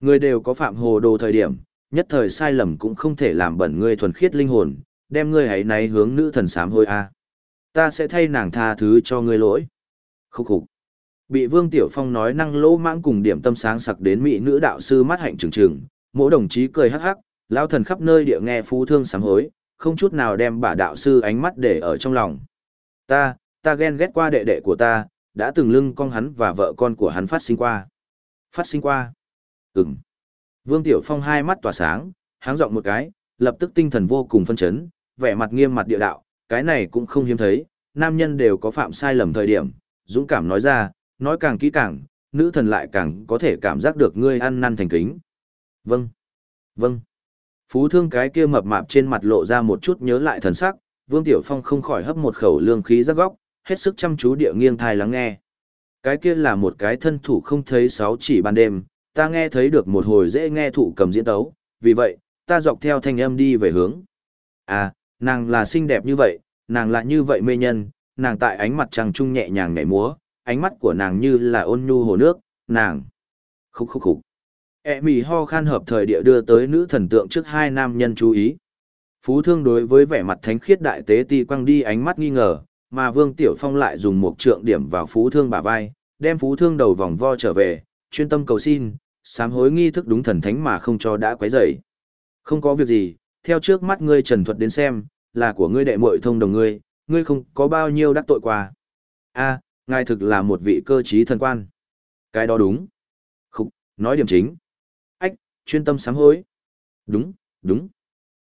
Ngươi đều có phạm hồ đồ thời điểm, nhất thời sai lầm cũng không thể làm bẩn ngươi thuần khiết linh hồn, đem ngươi hãy náy hướng nữ thần sám hôi a. Ta sẽ thay nàng tha thứ cho ngươi lỗi. Khúc khục. Bị Vương Tiểu Phong nói năng lỗ mãng cùng điểm tâm sáng sặc đến mỹ nữ đạo sư mắt hạnh trừng trừng, mỗi đồng chí cười hắc hắc, lao thần khắp nơi địa nghe phú thương sám hối, không chút nào đem bà đạo sư ánh mắt để ở trong lòng. Ta, ta ghen ghét qua đệ đệ của ta, đã từng lưng con hắn và vợ con của hắn phát sinh qua. Phát sinh qua. Ừm. Vương Tiểu Phong hai mắt tỏa sáng, háng giọng một cái, lập tức tinh thần vô cùng phân chấn, vẻ mặt nghiêm mặt địa đạo, cái này cũng không hiếm thấy, nam nhân đều có phạm sai lầm thời điểm, dũng cảm nói ra, nói càng kỹ càng, nữ thần lại càng có thể cảm giác được ngươi ăn năn thành kính. Vâng. Vâng. Phú thương cái kia mập mạp trên mặt lộ ra một chút nhớ lại thần sắc, Vương Tiểu Phong không khỏi hấp một khẩu lương khí rắc góc, hết sức chăm chú địa nghiêng thai lắng nghe. Cái kia là một cái thân thủ không thấy sáu chỉ ban đêm, ta nghe thấy được một hồi dễ nghe thụ cầm diễn tấu, vì vậy, ta dọc theo thanh âm đi về hướng. À, nàng là xinh đẹp như vậy, nàng là như vậy mê nhân, nàng tại ánh mặt trăng trung nhẹ nhàng nhảy múa, ánh mắt của nàng như là ôn nhu hồ nước, nàng. Khúc khúc khúc. E mì ho khan hợp thời địa đưa tới nữ thần tượng trước hai nam nhân chú ý. Phú thương đối với vẻ mặt thánh khiết đại tế ti quăng đi ánh mắt nghi ngờ, mà Vương Tiểu Phong lại dùng một trượng điểm vào phú thương bả vai, đem phú thương đầu vòng vo trở về, chuyên tâm cầu xin, sám hối nghi thức đúng thần thánh mà không cho đã quấy rầy. Không có việc gì, theo trước mắt ngươi trần thuật đến xem, là của ngươi đệ muội thông đồng ngươi, ngươi không có bao nhiêu đắc tội qua. A, ngài thực là một vị cơ trí thần quan. Cái đó đúng. Không, nói điểm chính. Ách, chuyên tâm sám hối. Đúng, đúng.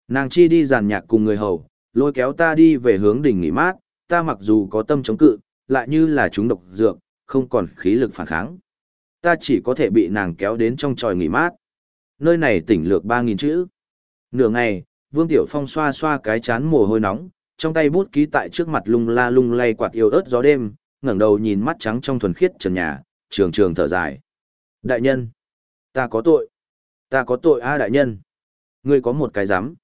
Nàng chi đi giàn nhạc cùng người hầu, lôi kéo ta đi về hướng đỉnh nghỉ mát, ta mặc dù có tâm chống cự, lại như là chúng độc dược, không còn khí lực phản kháng. Ta chỉ có thể bị nàng kéo đến trong tròi nghỉ mát. Nơi này tỉnh lược 3.000 chữ. Nửa ngày, Vương Tiểu Phong xoa xoa cái chán mồ hôi nóng, trong tay bút ký tại trước mặt lung la lung lay quạt yêu ớt gió đêm, ngẩng đầu nhìn mắt trắng trong thuần khiết trần nhà, trường trường thở dài. Đại nhân, ta có tội. Ta có tội a đại nhân. Ngươi có một cái dám.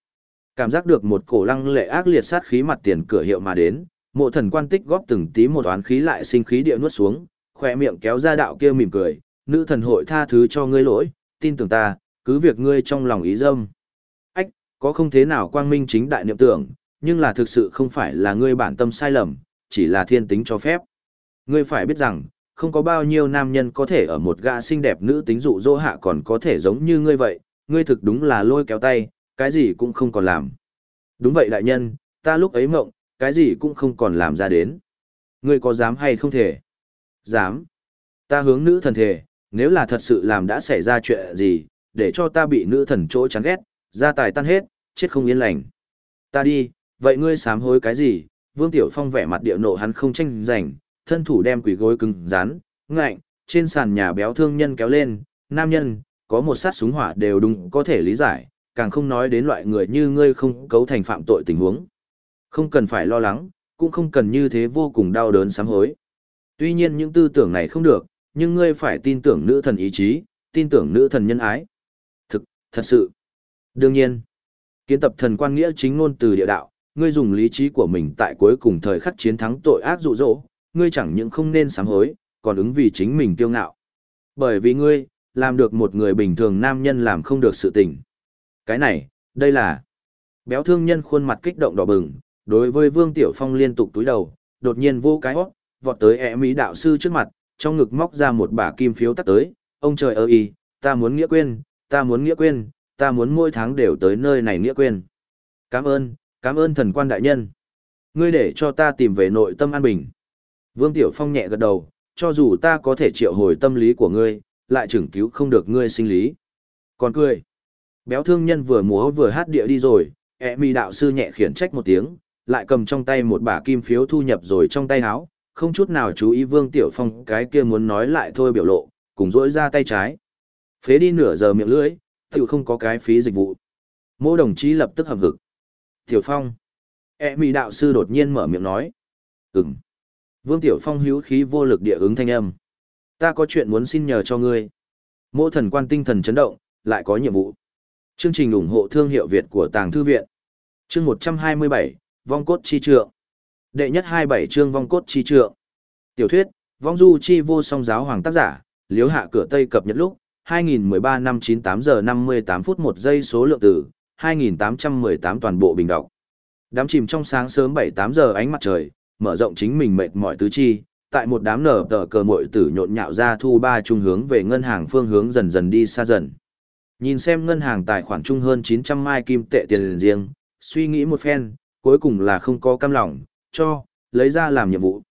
Cảm giác được một cổ lăng lệ ác liệt sát khí mặt tiền cửa hiệu mà đến, mộ thần quan tích góp từng tí một oán khí lại sinh khí địa nuốt xuống, khỏe miệng kéo ra đạo kia mỉm cười, nữ thần hội tha thứ cho ngươi lỗi, tin tưởng ta, cứ việc ngươi trong lòng ý dâm. Ách, có không thế nào quang minh chính đại niệm tưởng, nhưng là thực sự không phải là ngươi bản tâm sai lầm, chỉ là thiên tính cho phép. Ngươi phải biết rằng, không có bao nhiêu nam nhân có thể ở một gã xinh đẹp nữ tính dụ dỗ hạ còn có thể giống như ngươi vậy, ngươi thực đúng là lôi kéo tay, cái gì cũng không còn làm. Đúng vậy đại nhân, ta lúc ấy mộng, cái gì cũng không còn làm ra đến. Ngươi có dám hay không thể? Dám. Ta hướng nữ thần thể, nếu là thật sự làm đã xảy ra chuyện gì, để cho ta bị nữ thần chỗ chán ghét, gia tài tan hết, chết không yên lành. Ta đi, vậy ngươi sám hối cái gì? Vương Tiểu Phong vẻ mặt điệu nộ hắn không tranh giành, thân thủ đem quỷ gối cứng rắn, ngạnh, trên sàn nhà béo thương nhân kéo lên, nam nhân, có một sát súng hỏa đều đúng có thể lý giải, càng không nói đến loại người như ngươi không cấu thành phạm tội tình huống. Không cần phải lo lắng, cũng không cần như thế vô cùng đau đớn sám hối. Tuy nhiên những tư tưởng này không được, nhưng ngươi phải tin tưởng nữ thần ý chí, tin tưởng nữ thần nhân ái. Thực, thật sự. Đương nhiên, kiến tập thần quan nghĩa chính ngôn từ địa đạo, ngươi dùng lý trí của mình tại cuối cùng thời khắc chiến thắng tội ác dụ dỗ, ngươi chẳng những không nên sám hối, còn ứng vì chính mình kiêu ngạo. Bởi vì ngươi, làm được một người bình thường nam nhân làm không được sự tình. Cái này, đây là... Béo thương nhân khuôn mặt kích động đỏ bừng, đối với Vương Tiểu Phong liên tục túi đầu, đột nhiên vô cái hót, vọt tới ẻ mỹ đạo sư trước mặt, trong ngực móc ra một bả kim phiếu tắt tới, ông trời ơi, ta muốn nghĩa quên, ta muốn nghĩa quên, ta muốn mỗi tháng đều tới nơi này nghĩa quên. Cảm ơn, cảm ơn thần quan đại nhân. Ngươi để cho ta tìm về nội tâm an bình. Vương Tiểu Phong nhẹ gật đầu, cho dù ta có thể triệu hồi tâm lý của ngươi, lại chừng cứu không được ngươi sinh lý. Còn cười. Béo thương nhân vừa múa vừa hát địa đi rồi, ẹ mi đạo sư nhẹ khiển trách một tiếng, lại cầm trong tay một bả kim phiếu thu nhập rồi trong tay háo không chút nào chú ý Vương Tiểu Phong cái kia muốn nói lại thôi biểu lộ, cùng rỗi ra tay trái. Phế đi nửa giờ miệng lưỡi, tự không có cái phí dịch vụ. Mô đồng chí lập tức hầm hực. Tiểu Phong. E mì đạo sư đột nhiên mở miệng nói. Ừm. Vương Tiểu Phong hữu khí vô lực địa ứng thanh âm. Ta có chuyện muốn xin nhờ cho ngươi. Mô thần quan tinh thần chấn động, lại có nhiệm vụ. Chương trình ủng hộ thương hiệu Việt của Tàng Thư Viện. Chương 127, Vong Cốt Chi Trượng. Đệ nhất 27 chương Vong Cốt Chi Trượng. Tiểu thuyết, Vong Du Chi Vô Song Giáo Hoàng tác giả, liếu hạ cửa Tây cập nhật lúc, 2013 năm 98 giờ 58 phút 1 giây số lượng tử, 2818 toàn bộ bình đọc. Đám chìm trong sáng sớm 7-8 giờ ánh mặt trời, mở rộng chính mình mệt mỏi tứ chi, tại một đám nở tờ cờ mội tử nhộn nhạo ra thu ba trung hướng về ngân hàng phương hướng dần dần đi xa dần. Nhìn xem ngân hàng tài khoản chung hơn 900 mai kim tệ tiền riêng, suy nghĩ một phen, cuối cùng là không có cam lòng, cho, lấy ra làm nhiệm vụ.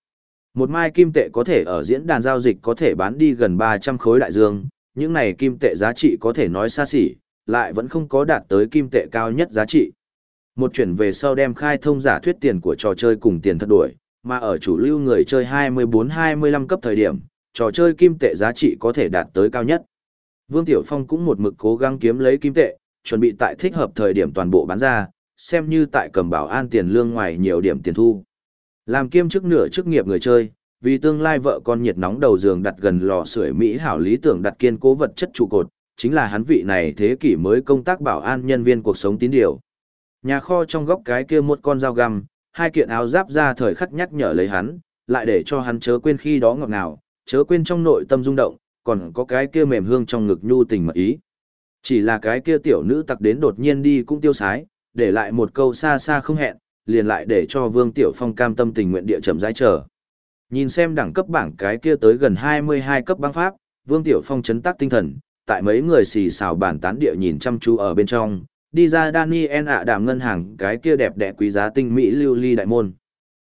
Một mai kim tệ có thể ở diễn đàn giao dịch có thể bán đi gần 300 khối đại dương, những này kim tệ giá trị có thể nói xa xỉ, lại vẫn không có đạt tới kim tệ cao nhất giá trị. Một chuyển về sau đem khai thông giả thuyết tiền của trò chơi cùng tiền thật đuổi, mà ở chủ lưu người chơi 24-25 cấp thời điểm, trò chơi kim tệ giá trị có thể đạt tới cao nhất. Vương Tiểu Phong cũng một mực cố gắng kiếm lấy kim tệ, chuẩn bị tại thích hợp thời điểm toàn bộ bán ra, xem như tại cầm bảo an tiền lương ngoài nhiều điểm tiền thu. Làm kiêm chức nửa chức nghiệp người chơi, vì tương lai vợ con nhiệt nóng đầu giường đặt gần lò sưởi Mỹ hảo lý tưởng đặt kiên cố vật chất trụ cột, chính là hắn vị này thế kỷ mới công tác bảo an nhân viên cuộc sống tín điều. Nhà kho trong góc cái kia một con dao găm, hai kiện áo giáp ra thời khắc nhắc nhở lấy hắn, lại để cho hắn chớ quên khi đó ngọt ngào, chớ quên trong nội tâm rung động, còn có cái kia mềm hương trong ngực nhu tình mật ý. Chỉ là cái kia tiểu nữ tặc đến đột nhiên đi cũng tiêu sái, để lại một câu xa xa không hẹn, liền lại để cho Vương Tiểu Phong cam tâm tình nguyện địa chậm rãi chờ. Nhìn xem đẳng cấp bảng cái kia tới gần 22 cấp băng pháp, Vương Tiểu Phong chấn tác tinh thần, tại mấy người xì xào bàn tán địa nhìn chăm chú ở bên trong, đi ra Daniel ạ đảm ngân hàng cái kia đẹp đẽ quý giá tinh mỹ lưu ly đại môn.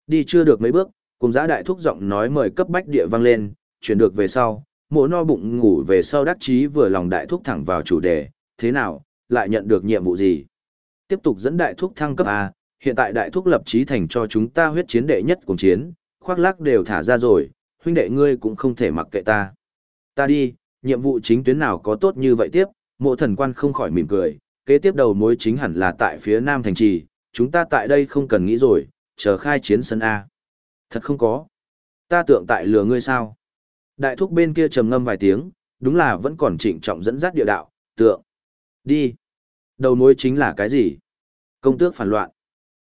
Đi chưa được mấy bước, cùng giá đại thúc giọng nói mời cấp bách địa vang lên, chuyển được về sau, mổ no bụng ngủ về sau đắc chí vừa lòng đại thúc thẳng vào chủ đề, thế nào, lại nhận được nhiệm vụ gì? Tiếp tục dẫn đại thúc thăng cấp A, hiện tại đại thúc lập chí thành cho chúng ta huyết chiến đệ nhất cùng chiến, khoác lác đều thả ra rồi, huynh đệ ngươi cũng không thể mặc kệ ta. Ta đi, nhiệm vụ chính tuyến nào có tốt như vậy tiếp, mộ thần quan không khỏi mỉm cười, kế tiếp đầu mối chính hẳn là tại phía nam thành trì, chúng ta tại đây không cần nghĩ rồi, chờ khai chiến sân A. Thật không có. Ta tưởng tại lừa ngươi sao? Đại thúc bên kia trầm ngâm vài tiếng, đúng là vẫn còn trịnh trọng dẫn dắt địa đạo, tượng. Đi. Đầu mối chính là cái gì? Công tước phản loạn.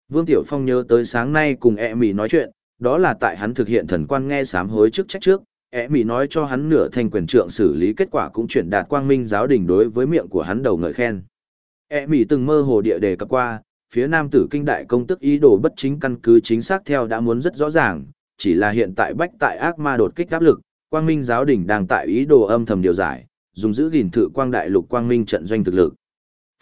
Vương Tiểu Phong nhớ tới sáng nay cùng e ẹ mì nói chuyện, đó là tại hắn thực hiện thần quan nghe sám hối trước trách trước, e ẹ mì nói cho hắn nửa thành quyền trượng xử lý kết quả cũng chuyển đạt quang minh giáo đình đối với miệng của hắn đầu ngợi khen. E ẹ mì từng mơ hồ địa đề cập qua, phía nam tử kinh đại công tức ý đồ bất chính căn cứ chính xác theo đã muốn rất rõ ràng, chỉ là hiện tại bách tại ác ma đột kích áp lực, quang minh giáo đình đang tại ý đồ âm thầm điều giải, dùng giữ gìn thự quang đại lục quang minh trận doanh thực lực.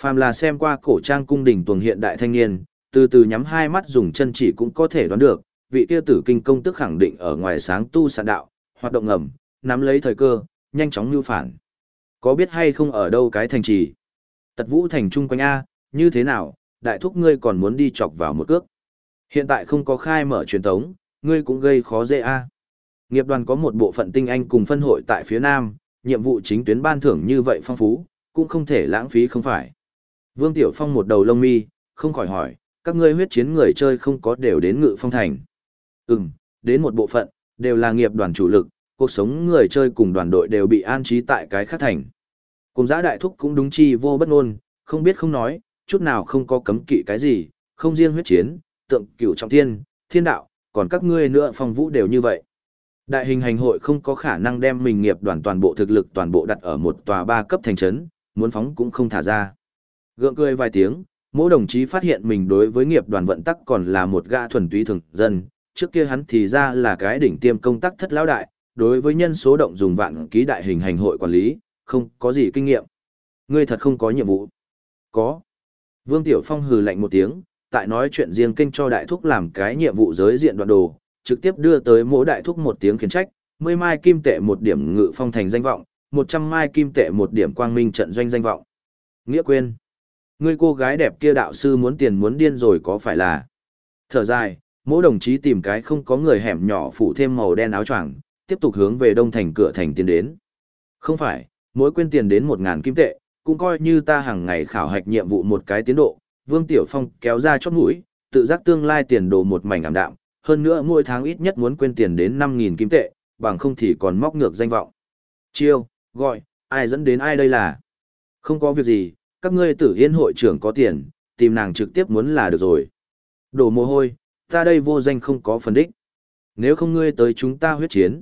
Phàm là xem qua cổ trang cung đình tuần hiện đại thanh niên, từ từ nhắm hai mắt dùng chân chỉ cũng có thể đoán được, vị kia tử kinh công tức khẳng định ở ngoài sáng tu sạn đạo, hoạt động ngầm, nắm lấy thời cơ, nhanh chóng lưu phản. Có biết hay không ở đâu cái thành trì? Tật vũ thành trung quanh A, như thế nào, đại thúc ngươi còn muốn đi chọc vào một cước. Hiện tại không có khai mở truyền thống ngươi cũng gây khó dễ A. Nghiệp đoàn có một bộ phận tinh anh cùng phân hội tại phía Nam, nhiệm vụ chính tuyến ban thưởng như vậy phong phú, cũng không thể lãng phí không phải. Vương Tiểu Phong một đầu lông mi, không khỏi hỏi, các ngươi huyết chiến người chơi không có đều đến ngự phong thành. Ừm, đến một bộ phận, đều là nghiệp đoàn chủ lực, cuộc sống người chơi cùng đoàn đội đều bị an trí tại cái khác thành. Cùng giã đại thúc cũng đúng chi vô bất ngôn, không biết không nói, chút nào không có cấm kỵ cái gì, không riêng huyết chiến, tượng cửu trọng thiên, thiên đạo, còn các ngươi nữa phong vũ đều như vậy. Đại hình hành hội không có khả năng đem mình nghiệp đoàn toàn bộ thực lực toàn bộ đặt ở một tòa ba cấp thành trấn, muốn phóng cũng không thả ra. Gượng cười vài tiếng, mỗi đồng chí phát hiện mình đối với nghiệp đoàn vận tắc còn là một gã thuần túy thường dân, trước kia hắn thì ra là cái đỉnh tiêm công tác thất lão đại, đối với nhân số động dùng vạn ký đại hình hành hội quản lý, không có gì kinh nghiệm. Ngươi thật không có nhiệm vụ. Có. Vương Tiểu Phong hừ lạnh một tiếng, tại nói chuyện riêng kênh cho đại thúc làm cái nhiệm vụ giới diện đoạn đồ, trực tiếp đưa tới mỗi đại thúc một tiếng khiển trách, 10 mai kim tệ một điểm ngự phong thành danh vọng, 100 mai kim tệ một điểm quang minh trận doanh danh vọng. Nghĩa quên. Ngươi cô gái đẹp kia đạo sư muốn tiền muốn điên rồi có phải là. Thở dài, mỗi đồng chí tìm cái không có người hẻm nhỏ phủ thêm màu đen áo choàng, tiếp tục hướng về đông thành cửa thành tiến đến. Không phải, mỗi quên tiền đến một ngàn kim tệ, cũng coi như ta hàng ngày khảo hạch nhiệm vụ một cái tiến độ, Vương Tiểu Phong kéo ra chót mũi, tự giác tương lai tiền đồ một mảnh ảm đạm, hơn nữa mỗi tháng ít nhất muốn quên tiền đến 5.000 kim tệ, bằng không thì còn móc ngược danh vọng. Chiêu, gọi, ai dẫn đến ai đây là? Không có việc gì, các ngươi tử yên hội trưởng có tiền, tìm nàng trực tiếp muốn là được rồi. Đổ mồ hôi, ta đây vô danh không có phần đích. Nếu không ngươi tới chúng ta huyết chiến.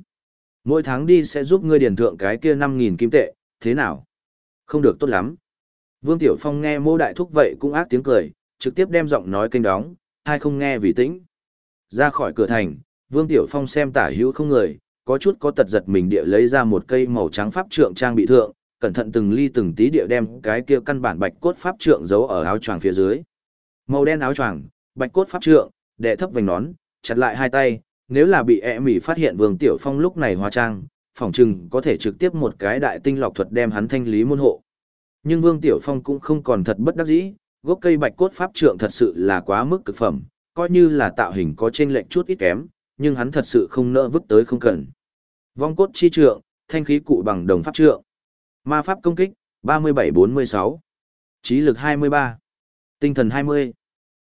Mỗi tháng đi sẽ giúp ngươi điền thượng cái kia 5.000 kim tệ, thế nào? Không được tốt lắm. Vương Tiểu Phong nghe mô đại thúc vậy cũng ác tiếng cười, trực tiếp đem giọng nói kênh đóng, hai không nghe vì tĩnh. Ra khỏi cửa thành, Vương Tiểu Phong xem tả hữu không người, có chút có tật giật mình địa lấy ra một cây màu trắng pháp trượng trang bị thượng, cẩn thận từng ly từng tí địa đem cái kia căn bản bạch cốt pháp trượng giấu ở áo choàng phía dưới. Màu đen áo choàng, bạch cốt pháp trượng, đệ thấp vành nón, chặt lại hai tay, nếu là bị ẹ mỉ phát hiện Vương Tiểu Phong lúc này hóa trang, phỏng chừng có thể trực tiếp một cái đại tinh lọc thuật đem hắn thanh lý môn hộ. Nhưng Vương Tiểu Phong cũng không còn thật bất đắc dĩ, gốc cây bạch cốt pháp trượng thật sự là quá mức cực phẩm, coi như là tạo hình có trên lệnh chút ít kém, nhưng hắn thật sự không nỡ vứt tới không cần. Vong cốt chi trượng, thanh khí cụ bằng đồng pháp trượng. Ma pháp công kích, 37-46. Trí lực 23. Tinh thần 20.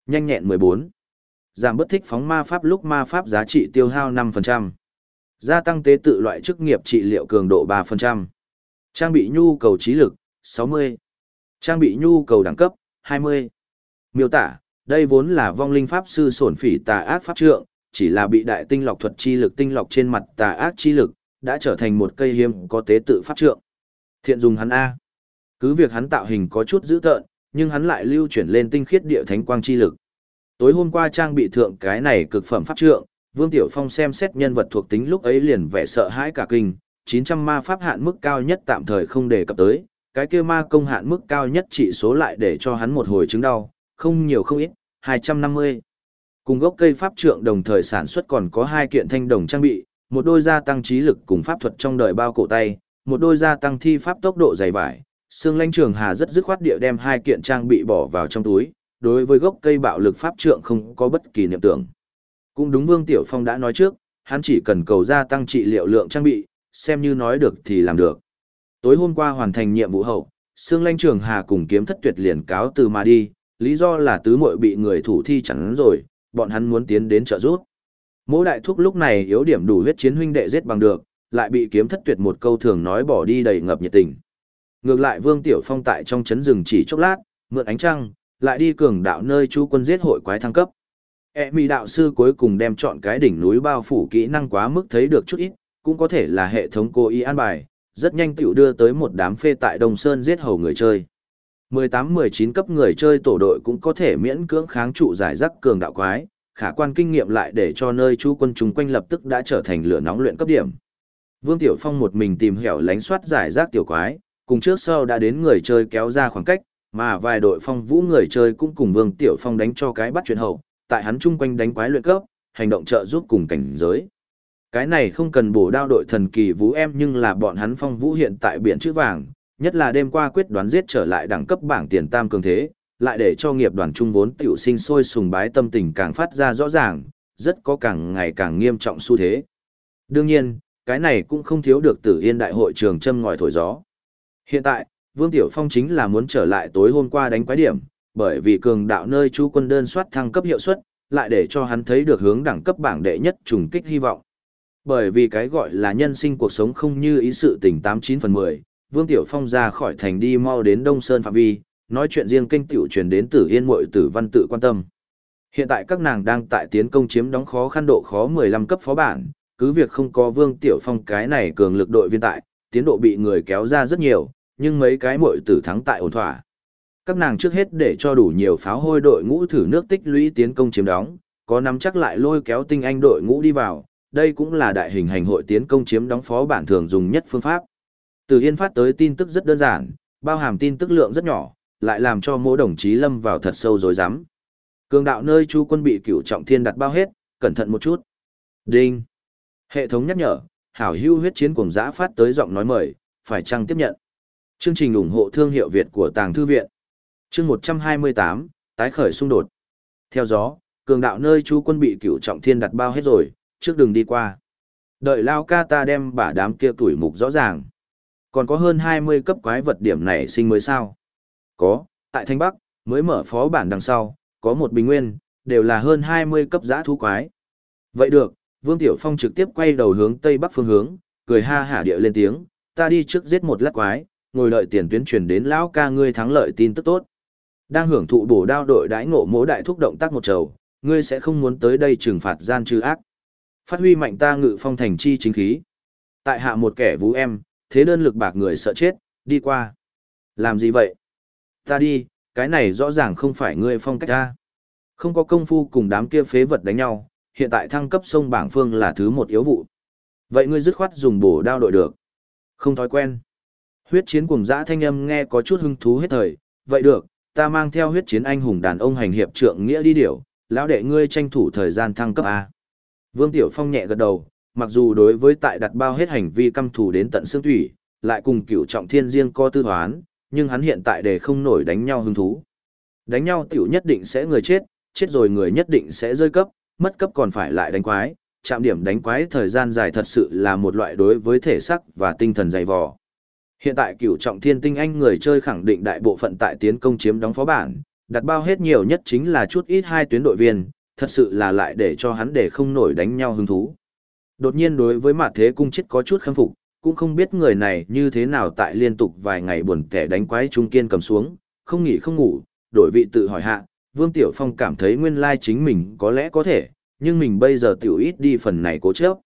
Nhanh nhẹn 14. Giảm bất thích phóng ma pháp lúc ma pháp giá trị tiêu hao 5%. Gia tăng tế tự loại chức nghiệp trị liệu cường độ 3%. Trang bị nhu cầu trí lực, 60. Trang bị nhu cầu đẳng cấp, 20. Miêu tả, đây vốn là vong linh pháp sư sổn phỉ tà ác pháp trượng, chỉ là bị đại tinh lọc thuật chi lực tinh lọc trên mặt tà ác chi lực, đã trở thành một cây hiếm có tế tự pháp trượng. Thiện dùng hắn A. Cứ việc hắn tạo hình có chút dữ tợn, nhưng hắn lại lưu chuyển lên tinh khiết địa thánh quang chi lực. Tối hôm qua trang bị thượng cái này cực phẩm pháp trượng, Vương Tiểu Phong xem xét nhân vật thuộc tính lúc ấy liền vẻ sợ hãi cả kinh, 900 ma pháp hạn mức cao nhất tạm thời không đề cập tới, cái kia ma công hạn mức cao nhất chỉ số lại để cho hắn một hồi chứng đau, không nhiều không ít, 250. Cùng gốc cây pháp trượng đồng thời sản xuất còn có hai kiện thanh đồng trang bị, một đôi gia tăng trí lực cùng pháp thuật trong đời bao cổ tay, một đôi gia tăng thi pháp tốc độ dày vải. xương lãnh trường hà rất dứt khoát địa đem hai kiện trang bị bỏ vào trong túi, đối với gốc cây bạo lực pháp trượng không có bất kỳ niệm tưởng. Cũng đúng Vương Tiểu Phong đã nói trước, hắn chỉ cần cầu gia tăng trị liệu lượng trang bị, xem như nói được thì làm được. Tối hôm qua hoàn thành nhiệm vụ hậu, xương Lanh Trường Hà cùng kiếm thất tuyệt liền cáo từ mà đi, lý do là tứ muội bị người thủ thi chắn rồi, bọn hắn muốn tiến đến trợ giúp. Mỗ đại thúc lúc này yếu điểm đủ huyết chiến huynh đệ giết bằng được, lại bị kiếm thất tuyệt một câu thường nói bỏ đi đầy ngập nhiệt tình. Ngược lại Vương Tiểu Phong tại trong chấn rừng chỉ chốc lát, mượn ánh trăng, lại đi cường đạo nơi chú quân giết hội quái thăng cấp. E mì đạo sư cuối cùng đem chọn cái đỉnh núi bao phủ kỹ năng quá mức thấy được chút ít, cũng có thể là hệ thống cố ý an bài, rất nhanh tiểu đưa tới một đám phê tại Đông Sơn giết hầu người chơi. 18-19 cấp người chơi tổ đội cũng có thể miễn cưỡng kháng trụ giải rắc cường đạo quái, khả quan kinh nghiệm lại để cho nơi chú quân chúng quanh lập tức đã trở thành lửa nóng luyện cấp điểm. Vương Tiểu Phong một mình tìm hẻo lánh soát giải rác tiểu quái, cùng trước sau đã đến người chơi kéo ra khoảng cách, mà vài đội phong vũ người chơi cũng cùng Vương Tiểu Phong đánh cho cái bắt chuyện hậu, tại hắn chung quanh đánh quái luyện cấp, hành động trợ giúp cùng cảnh giới. Cái này không cần bổ đao đội thần kỳ vũ em nhưng là bọn hắn phong vũ hiện tại biển chữ vàng, nhất là đêm qua quyết đoán giết trở lại đẳng cấp bảng tiền tam cường thế, lại để cho nghiệp đoàn trung vốn tiểu sinh sôi sùng bái tâm tình càng phát ra rõ ràng, rất có càng ngày càng nghiêm trọng xu thế. Đương nhiên, cái này cũng không thiếu được tử yên đại hội trường châm ngòi thổi gió. Hiện tại, Vương Tiểu Phong chính là muốn trở lại tối hôm qua đánh quái điểm, bởi vì cường đạo nơi chú quân đơn soát thăng cấp hiệu suất, lại để cho hắn thấy được hướng đẳng cấp bảng đệ nhất trùng kích hy vọng. Bởi vì cái gọi là nhân sinh cuộc sống không như ý sự tình 89 phần 10, Vương Tiểu Phong ra khỏi thành đi mau đến Đông Sơn phạm vi, nói chuyện riêng kênh tiểu truyền đến Tử Yên muội Tử Văn tự quan tâm. Hiện tại các nàng đang tại tiến công chiếm đóng khó khăn độ khó 15 cấp phó bản, cứ việc không có Vương Tiểu Phong cái này cường lực đội viên tại, tiến độ bị người kéo ra rất nhiều, nhưng mấy cái muội tử thắng tại ổn thỏa. Các nàng trước hết để cho đủ nhiều pháo hôi đội ngũ thử nước tích lũy tiến công chiếm đóng, có nắm chắc lại lôi kéo tinh anh đội ngũ đi vào, đây cũng là đại hình hành hội tiến công chiếm đóng phó bản thường dùng nhất phương pháp. Từ Yên phát tới tin tức rất đơn giản, bao hàm tin tức lượng rất nhỏ, lại làm cho mỗi đồng chí lâm vào thật sâu rối rắm. Cường đạo nơi chú quân bị cửu trọng thiên đặt bao hết, cẩn thận một chút. Đinh. Hệ thống nhắc nhở, hảo hưu huyết chiến cuồng giã phát tới giọng nói mời, phải chăng tiếp nhận. Chương trình ủng hộ thương hiệu Việt của Tàng Thư Viện. Chương 128, tái khởi xung đột. Theo gió, cường đạo nơi chú quân bị cửu trọng thiên đặt bao hết rồi, trước đường đi qua. Đợi lao ca ta đem bả đám kia tuổi mục rõ ràng. Còn có hơn 20 cấp quái vật điểm này sinh mới sao? Có, tại Thanh Bắc, mới mở phó bản đằng sau, có một bình nguyên, đều là hơn 20 cấp giã thú quái. Vậy được, Vương Tiểu Phong trực tiếp quay đầu hướng Tây Bắc phương hướng, cười ha hả địa lên tiếng, ta đi trước giết một lát quái, ngồi đợi tiền tuyến truyền đến lão ca ngươi thắng lợi tin tức tốt. Đang hưởng thụ bổ đao đội đãi ngộ mỗ đại thúc động tác một trầu, ngươi sẽ không muốn tới đây trừng phạt gian trừ ác. Phát huy mạnh ta ngự phong thành chi chính khí. Tại hạ một kẻ vũ em, thế đơn lực bạc người sợ chết, đi qua. Làm gì vậy? Ta đi, cái này rõ ràng không phải ngươi phong cách ta. Không có công phu cùng đám kia phế vật đánh nhau, hiện tại thăng cấp sông bảng phương là thứ một yếu vụ. Vậy ngươi dứt khoát dùng bổ đao đội được. Không thói quen. Huyết chiến cùng dã thanh âm nghe có chút hứng thú hết thời, vậy được, ta mang theo huyết chiến anh hùng đàn ông hành hiệp trượng nghĩa đi điểu, lão đệ ngươi tranh thủ thời gian thăng cấp A. Vương Tiểu Phong nhẹ gật đầu, mặc dù đối với tại đặt bao hết hành vi căm thù đến tận xương thủy, lại cùng cựu trọng thiên riêng co tư hoán, nhưng hắn hiện tại để không nổi đánh nhau hứng thú. Đánh nhau tiểu nhất định sẽ người chết, chết rồi người nhất định sẽ rơi cấp, mất cấp còn phải lại đánh quái, chạm điểm đánh quái thời gian dài thật sự là một loại đối với thể sắc và tinh thần dày vò. Hiện tại cửu trọng thiên tinh anh người chơi khẳng định đại bộ phận tại tiến công chiếm đóng phó bản, đặt bao hết nhiều nhất chính là chút ít hai tuyến đội viên, thật sự là lại để cho hắn để không nổi đánh nhau hứng thú. Đột nhiên đối với mặt thế cung chết có chút khâm phục, cũng không biết người này như thế nào tại liên tục vài ngày buồn kẻ đánh quái trung kiên cầm xuống, không nghỉ không ngủ, đổi vị tự hỏi hạ, Vương Tiểu Phong cảm thấy nguyên lai chính mình có lẽ có thể, nhưng mình bây giờ tiểu ít đi phần này cố chấp.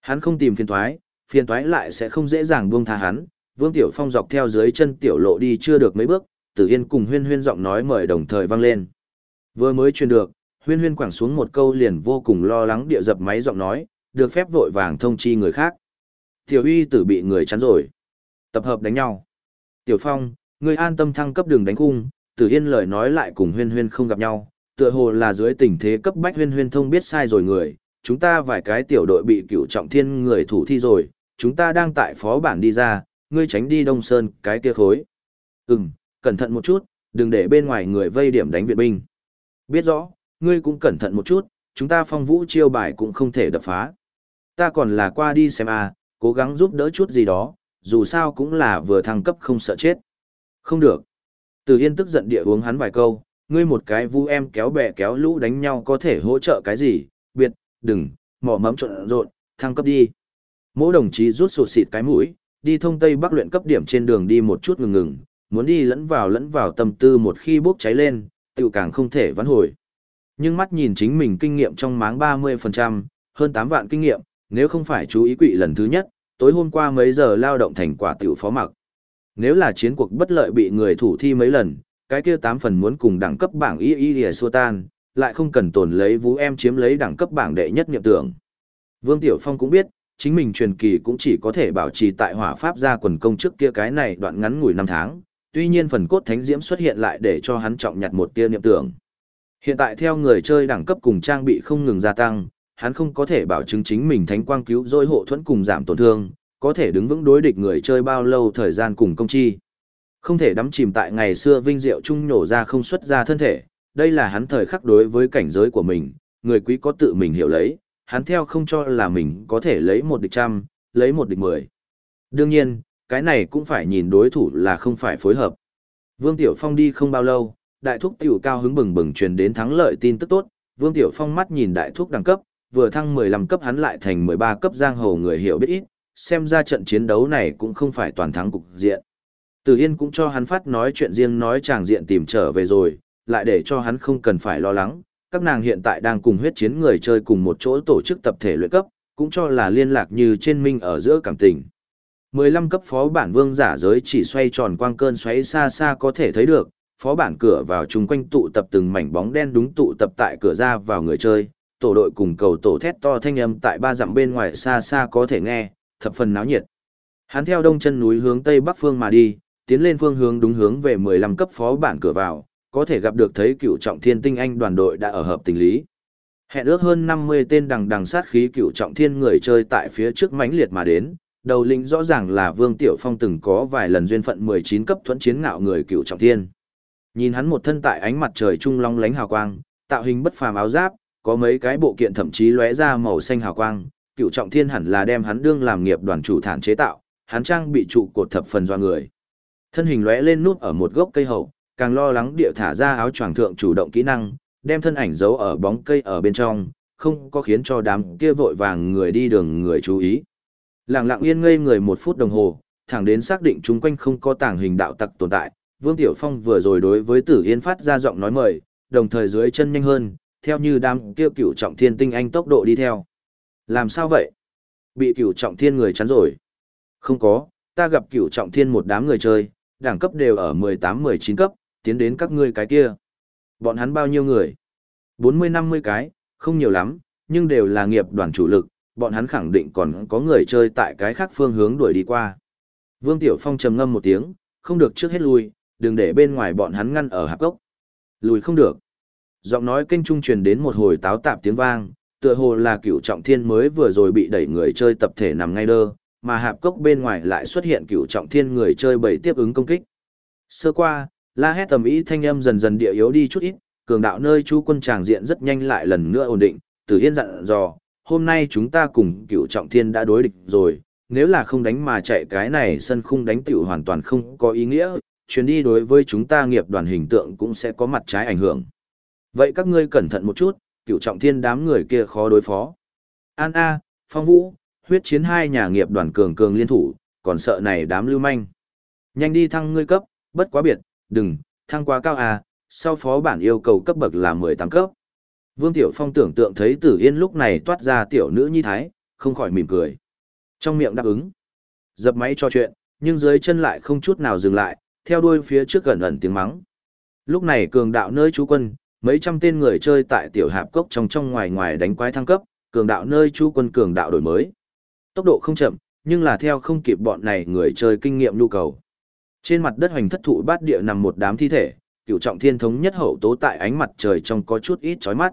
Hắn không tìm phiền thoái, phiền thoái lại sẽ không dễ dàng buông tha hắn, Vương Tiểu Phong dọc theo dưới chân tiểu lộ đi chưa được mấy bước, Tử Yên cùng Huyên Huyên giọng nói mời đồng thời vang lên. Vừa mới truyền được, Huyên Huyên quẳng xuống một câu liền vô cùng lo lắng địa dập máy giọng nói, được phép vội vàng thông chi người khác. Tiểu uy tử bị người chắn rồi. Tập hợp đánh nhau. Tiểu Phong, ngươi an tâm thăng cấp đường đánh cung, Tử Yên lời nói lại cùng Huyên Huyên không gặp nhau, tựa hồ là dưới tình thế cấp bách Huyên Huyên thông biết sai rồi người, chúng ta vài cái tiểu đội bị cựu trọng thiên người thủ thi rồi, chúng ta đang tại phó bản đi ra, ngươi tránh đi Đông Sơn cái kia khối. Ừm, cẩn thận một chút, đừng để bên ngoài người vây điểm đánh viện binh. Biết rõ, ngươi cũng cẩn thận một chút, chúng ta phong vũ chiêu bài cũng không thể đập phá. Ta còn là qua đi xem à, cố gắng giúp đỡ chút gì đó, dù sao cũng là vừa thăng cấp không sợ chết. Không được. Từ Yên tức giận địa uống hắn vài câu, ngươi một cái vu em kéo bè kéo lũ đánh nhau có thể hỗ trợ cái gì, biệt, đừng, mỏ mẫm trộn rộn, thăng cấp đi. Mỗi đồng chí rút sụt xịt cái mũi, đi thông tây bắc luyện cấp điểm trên đường đi một chút ngừng ngừng, muốn đi lẫn vào lẫn vào tâm tư một khi bốc cháy lên, tự càng không thể vãn hồi. Nhưng mắt nhìn chính mình kinh nghiệm trong máng 30%, hơn 8 vạn kinh nghiệm, nếu không phải chú ý quỵ lần thứ nhất, tối hôm qua mấy giờ lao động thành quả tiểu phó mặc. Nếu là chiến cuộc bất lợi bị người thủ thi mấy lần, cái kia 8 phần muốn cùng đẳng cấp bảng y y lìa xua tan, lại không cần tổn lấy vũ em chiếm lấy đẳng cấp bảng đệ nhất niệm tưởng. Vương Tiểu Phong cũng biết, chính mình truyền kỳ cũng chỉ có thể bảo trì tại hỏa pháp gia quần công trước kia cái này đoạn ngắn ngủi năm tháng, tuy nhiên phần cốt thánh diễm xuất hiện lại để cho hắn trọng nhặt một tia niệm tưởng. Hiện tại theo người chơi đẳng cấp cùng trang bị không ngừng gia tăng, hắn không có thể bảo chứng chính mình thánh quang cứu rỗi hộ thuẫn cùng giảm tổn thương, có thể đứng vững đối địch người chơi bao lâu thời gian cùng công chi. Không thể đắm chìm tại ngày xưa vinh diệu trung nhổ ra không xuất ra thân thể, đây là hắn thời khắc đối với cảnh giới của mình, người quý có tự mình hiểu lấy, hắn theo không cho là mình có thể lấy một địch trăm, lấy một địch mười. Đương nhiên, cái này cũng phải nhìn đối thủ là không phải phối hợp. Vương Tiểu Phong đi không bao lâu, đại thúc tiểu cao hứng bừng bừng truyền đến thắng lợi tin tức tốt, Vương Tiểu Phong mắt nhìn đại thúc đẳng cấp, vừa thăng 15 cấp hắn lại thành 13 cấp giang hồ người hiểu biết ít, xem ra trận chiến đấu này cũng không phải toàn thắng cục diện. Từ Yên cũng cho hắn phát nói chuyện riêng nói chàng diện tìm trở về rồi, lại để cho hắn không cần phải lo lắng, các nàng hiện tại đang cùng huyết chiến người chơi cùng một chỗ tổ chức tập thể luyện cấp, cũng cho là liên lạc như trên minh ở giữa cảm tình. 15 cấp phó bản vương giả giới chỉ xoay tròn quang cơn xoáy xa xa có thể thấy được, phó bản cửa vào chung quanh tụ tập từng mảnh bóng đen đúng tụ tập tại cửa ra vào người chơi, tổ đội cùng cầu tổ thét to thanh âm tại ba dặm bên ngoài xa xa có thể nghe, thập phần náo nhiệt. Hắn theo đông chân núi hướng tây bắc phương mà đi, tiến lên phương hướng đúng hướng về 15 cấp phó bản cửa vào, có thể gặp được thấy cựu trọng thiên tinh anh đoàn đội đã ở hợp tình lý. Hẹn ước hơn 50 tên đằng đằng sát khí cựu trọng thiên người chơi tại phía trước mãnh liệt mà đến, đầu lĩnh rõ ràng là Vương Tiểu Phong từng có vài lần duyên phận 19 cấp thuẫn chiến ngạo người cựu trọng thiên. Nhìn hắn một thân tại ánh mặt trời trung long lánh hào quang, tạo hình bất phàm áo giáp, có mấy cái bộ kiện thậm chí lóe ra màu xanh hào quang, cựu trọng thiên hẳn là đem hắn đương làm nghiệp đoàn chủ thản chế tạo, hắn trang bị trụ cột thập phần do người. Thân hình lóe lên nút ở một gốc cây hậu, càng lo lắng địa thả ra áo choàng thượng chủ động kỹ năng, đem thân ảnh giấu ở bóng cây ở bên trong, không có khiến cho đám kia vội vàng người đi đường người chú ý. Lặng lặng yên ngây người một phút đồng hồ, thẳng đến xác định chúng quanh không có tàng hình đạo tặc tồn tại, Vương Tiểu Phong vừa rồi đối với Tử Yên phát ra giọng nói mời, đồng thời dưới chân nhanh hơn, theo như đám kia cựu trọng thiên tinh anh tốc độ đi theo. Làm sao vậy? Bị cửu trọng thiên người chắn rồi. Không có, ta gặp cửu trọng thiên một đám người chơi, đẳng cấp đều ở 18-19 cấp, tiến đến các ngươi cái kia. Bọn hắn bao nhiêu người? 40-50 cái, không nhiều lắm, nhưng đều là nghiệp đoàn chủ lực, bọn hắn khẳng định còn có người chơi tại cái khác phương hướng đuổi đi qua. Vương Tiểu Phong trầm ngâm một tiếng, không được trước hết lui, đừng để bên ngoài bọn hắn ngăn ở hạp gốc. Lùi không được. Giọng nói kênh trung truyền đến một hồi táo tạp tiếng vang, tựa hồ là cựu trọng thiên mới vừa rồi bị đẩy người chơi tập thể nằm ngay đơ, mà hạp cốc bên ngoài lại xuất hiện cựu trọng thiên người chơi bảy tiếp ứng công kích. Sơ qua, la hét tầm ý thanh âm dần dần địa yếu đi chút ít, cường đạo nơi chú quân tràng diện rất nhanh lại lần nữa ổn định, từ yên dặn dò, hôm nay chúng ta cùng cựu trọng thiên đã đối địch rồi, nếu là không đánh mà chạy cái này sân khung đánh tiểu hoàn toàn không có ý nghĩa, chuyến đi đối với chúng ta nghiệp đoàn hình tượng cũng sẽ có mặt trái ảnh hưởng. Vậy các ngươi cẩn thận một chút, cựu trọng thiên đám người kia khó đối phó. An A, Phong Vũ, huyết chiến hai nhà nghiệp đoàn cường cường liên thủ, còn sợ này đám lưu manh. Nhanh đi thăng ngươi cấp, bất quá biệt, đừng, thăng quá cao A, sau phó bản yêu cầu cấp bậc là 18 cấp. Vương Tiểu Phong tưởng tượng thấy Tử Yên lúc này toát ra tiểu nữ nhi thái, không khỏi mỉm cười. Trong miệng đáp ứng. Dập máy cho chuyện, nhưng dưới chân lại không chút nào dừng lại, theo đuôi phía trước gần ẩn tiếng mắng. Lúc này cường đạo nơi chú quân, mấy trăm tên người chơi tại tiểu hạp cốc trong trong ngoài ngoài đánh quái thăng cấp, cường đạo nơi chú quân cường đạo đổi mới. Tốc độ không chậm, nhưng là theo không kịp bọn này người chơi kinh nghiệm nhu cầu. Trên mặt đất hoành thất thụ bát địa nằm một đám thi thể, cựu trọng thiên thống nhất hậu tố tại ánh mặt trời trong có chút ít chói mắt.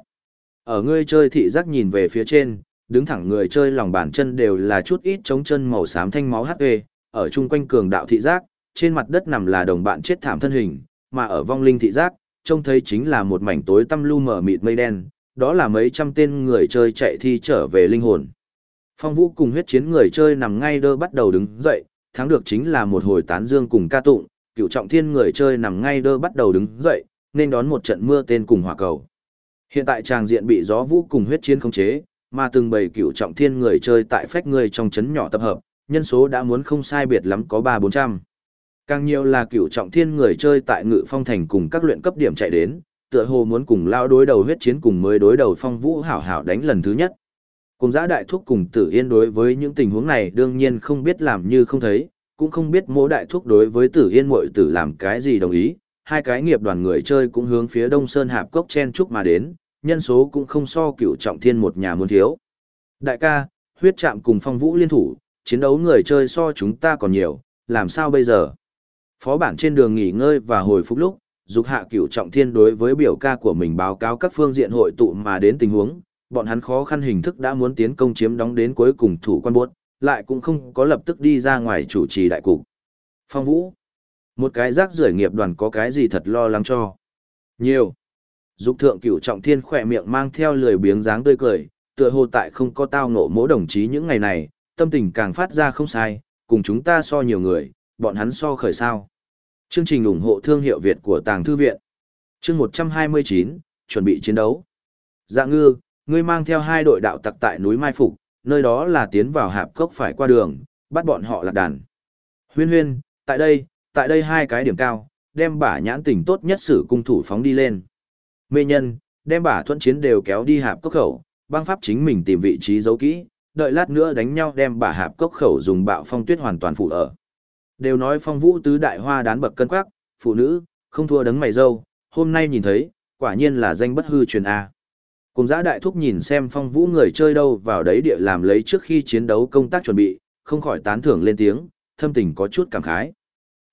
Ở người chơi thị giác nhìn về phía trên, đứng thẳng người chơi lòng bàn chân đều là chút ít trống chân màu xám thanh máu HP, ở chung quanh cường đạo thị giác, trên mặt đất nằm là đồng bạn chết thảm thân hình, mà ở vong linh thị giác, trông thấy chính là một mảnh tối tăm lu mờ mịt mây đen, đó là mấy trăm tên người chơi chạy thi trở về linh hồn. Phong Vũ cùng huyết chiến người chơi nằm ngay đơ bắt đầu đứng dậy, thắng được chính là một hồi tán dương cùng ca tụng, cựu trọng thiên người chơi nằm ngay đơ bắt đầu đứng dậy, nên đón một trận mưa tên cùng hỏa cầu. Hiện tại tràng diện bị gió vũ cùng huyết chiến khống chế, mà từng bầy cựu trọng thiên người chơi tại phách người trong chấn nhỏ tập hợp, nhân số đã muốn không sai biệt lắm có ba bốn trăm Càng nhiều là cựu trọng thiên người chơi tại ngự phong thành cùng các luyện cấp điểm chạy đến, tựa hồ muốn cùng lao đối đầu huyết chiến cùng mới đối đầu phong vũ hảo hảo đánh lần thứ nhất. Cùng giã đại thúc cùng tử yên đối với những tình huống này đương nhiên không biết làm như không thấy, cũng không biết mỗi đại thúc đối với tử yên muội tử làm cái gì đồng ý, hai cái nghiệp đoàn người chơi cũng hướng phía đông sơn hạp cốc chen trúc mà đến, nhân số cũng không so cựu trọng thiên một nhà muốn thiếu. Đại ca, huyết chạm cùng phong vũ liên thủ, chiến đấu người chơi so chúng ta còn nhiều, làm sao bây giờ? Phó bản trên đường nghỉ ngơi và hồi phục lúc, dục hạ cửu trọng thiên đối với biểu ca của mình báo cáo các phương diện hội tụ mà đến tình huống, bọn hắn khó khăn hình thức đã muốn tiến công chiếm đóng đến cuối cùng thủ quan buốt, lại cũng không có lập tức đi ra ngoài chủ trì đại cục. Phong Vũ, một cái rác rưởi nghiệp đoàn có cái gì thật lo lắng cho. Nhiều. Dục thượng cửu trọng thiên khỏe miệng mang theo lười biếng dáng tươi cười, Tựa hồ tại không có tao ngộ mỗi đồng chí những ngày này, tâm tình càng phát ra không sai, cùng chúng ta so nhiều người, bọn hắn so khởi sao. Chương trình ủng hộ thương hiệu Việt của Tàng Thư Viện. Chương 129, chuẩn bị chiến đấu. Dạ ngư, ngươi mang theo hai đội đạo tặc tại núi Mai Phục, nơi đó là tiến vào hạp cốc phải qua đường, bắt bọn họ lạc đàn. Huyên huyên, tại đây, tại đây hai cái điểm cao, đem bả nhãn tình tốt nhất sử cung thủ phóng đi lên. Mê nhân, đem bả thuận chiến đều kéo đi hạp cốc khẩu, băng pháp chính mình tìm vị trí giấu kỹ, đợi lát nữa đánh nhau đem bả hạp cốc khẩu dùng bạo phong tuyết hoàn toàn phủ ở. Đều nói phong vũ tứ đại hoa đán bậc cân quắc, phụ nữ, không thua đấng mày dâu, hôm nay nhìn thấy, quả nhiên là danh bất hư truyền A. Cùng giã đại thúc nhìn xem phong vũ người chơi đâu vào đấy địa làm lấy trước khi chiến đấu công tác chuẩn bị, không khỏi tán thưởng lên tiếng, thâm tình có chút cảm khái.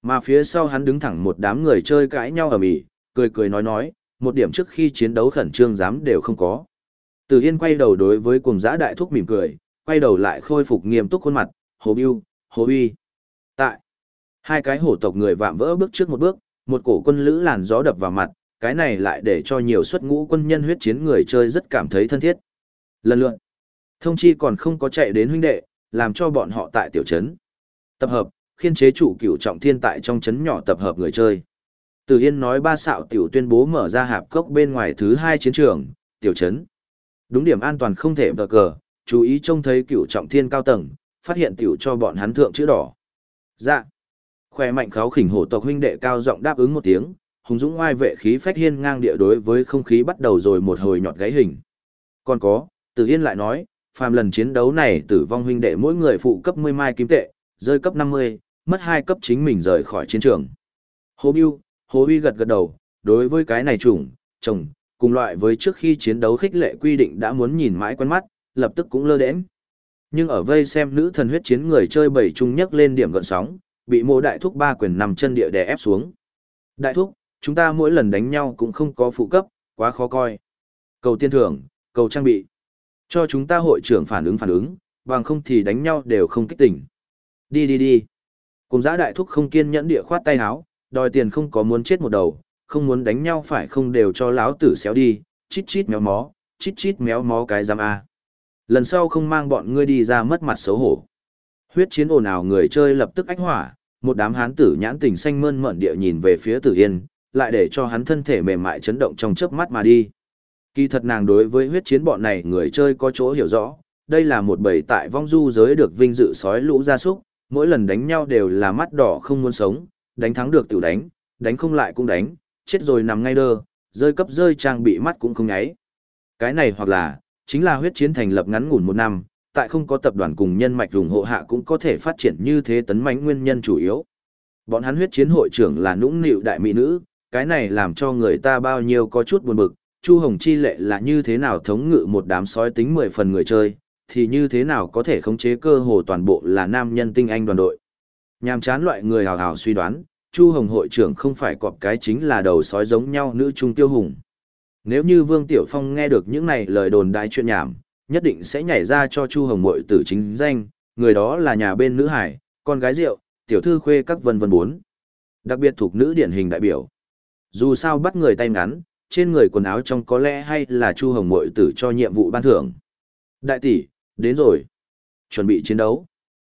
Mà phía sau hắn đứng thẳng một đám người chơi cãi nhau ở mỹ, cười cười nói nói, một điểm trước khi chiến đấu khẩn trương dám đều không có. Từ Yên quay đầu đối với cùng giã đại thúc mỉm cười, quay đầu lại khôi phục nghiêm túc khuôn mặt, hồ biêu, hồ uy. Tại, hai cái hổ tộc người vạm vỡ bước trước một bước, một cổ quân lữ làn gió đập vào mặt, cái này lại để cho nhiều xuất ngũ quân nhân huyết chiến người chơi rất cảm thấy thân thiết. Lần lượt, thông chi còn không có chạy đến huynh đệ, làm cho bọn họ tại tiểu trấn. Tập hợp, khiên chế chủ cửu trọng thiên tại trong trấn nhỏ tập hợp người chơi. Từ Yên nói ba xạo tiểu tuyên bố mở ra hạp cốc bên ngoài thứ hai chiến trường, tiểu trấn. Đúng điểm an toàn không thể vờ cờ, chú ý trông thấy cửu trọng thiên cao tầng, phát hiện tiểu cho bọn hắn thượng chữ đỏ. Dạ. Khỏe mạnh kháo khỉnh hổ tộc huynh đệ cao giọng đáp ứng một tiếng, hùng dũng oai vệ khí phách hiên ngang địa đối với không khí bắt đầu rồi một hồi nhọt gáy hình. Còn có, Tử Yên lại nói, phàm lần chiến đấu này tử vong huynh đệ mỗi người phụ cấp 10 mai kim tệ, rơi cấp 50, mất hai cấp chính mình rời khỏi chiến trường. Hồ Biêu, Hồ Uy gật gật đầu, đối với cái này chủng, chồng, cùng loại với trước khi chiến đấu khích lệ quy định đã muốn nhìn mãi quen mắt, lập tức cũng lơ đễnh. Nhưng ở vây xem nữ thần huyết chiến người chơi bảy trung nhấc lên điểm gợn sóng, bị mô đại thúc ba quyền nằm chân địa đè ép xuống. Đại thúc, chúng ta mỗi lần đánh nhau cũng không có phụ cấp, quá khó coi. Cầu tiên thưởng, cầu trang bị. Cho chúng ta hội trưởng phản ứng phản ứng, bằng không thì đánh nhau đều không kích tỉnh. Đi đi đi. Cùng giã đại thúc không kiên nhẫn địa khoát tay háo, đòi tiền không có muốn chết một đầu, không muốn đánh nhau phải không đều cho láo tử xéo đi, chít chít méo mó, chít chít méo mó cái giam A. Lần sau không mang bọn ngươi đi ra mất mặt xấu hổ. Huyết chiến ồn ào người chơi lập tức ách hỏa, một đám hán tử nhãn tình xanh mơn mận địa nhìn về phía tử yên, lại để cho hắn thân thể mềm mại chấn động trong chớp mắt mà đi. Kỳ thật nàng đối với huyết chiến bọn này người chơi có chỗ hiểu rõ, đây là một bầy tại vong du giới được vinh dự sói lũ gia súc, mỗi lần đánh nhau đều là mắt đỏ không muốn sống, đánh thắng được tiểu đánh, đánh không lại cũng đánh, chết rồi nằm ngay đơ, rơi cấp rơi trang bị mắt cũng không nháy. Cái này hoặc là, chính là huyết chiến thành lập ngắn ngủn một năm, tại không có tập đoàn cùng nhân mạch ủng hộ hạ cũng có thể phát triển như thế tấn mãnh nguyên nhân chủ yếu. Bọn hắn huyết chiến hội trưởng là nũng nịu đại mỹ nữ, cái này làm cho người ta bao nhiêu có chút buồn bực, Chu Hồng Chi lệ là như thế nào thống ngự một đám sói tính 10 phần người chơi, thì như thế nào có thể khống chế cơ hồ toàn bộ là nam nhân tinh anh đoàn đội. Nhàm chán loại người hào hào suy đoán, Chu Hồng hội trưởng không phải cọp cái chính là đầu sói giống nhau nữ trung tiêu hùng. Nếu như Vương Tiểu Phong nghe được những này lời đồn đại chuyện nhảm, nhất định sẽ nhảy ra cho Chu Hồng Mội tử chính danh, người đó là nhà bên nữ hải, con gái rượu, tiểu thư khuê các vân vân bốn. Đặc biệt thuộc nữ điển hình đại biểu. Dù sao bắt người tay ngắn, trên người quần áo trong có lẽ hay là Chu Hồng Mội tử cho nhiệm vụ ban thưởng. Đại tỷ, đến rồi. Chuẩn bị chiến đấu.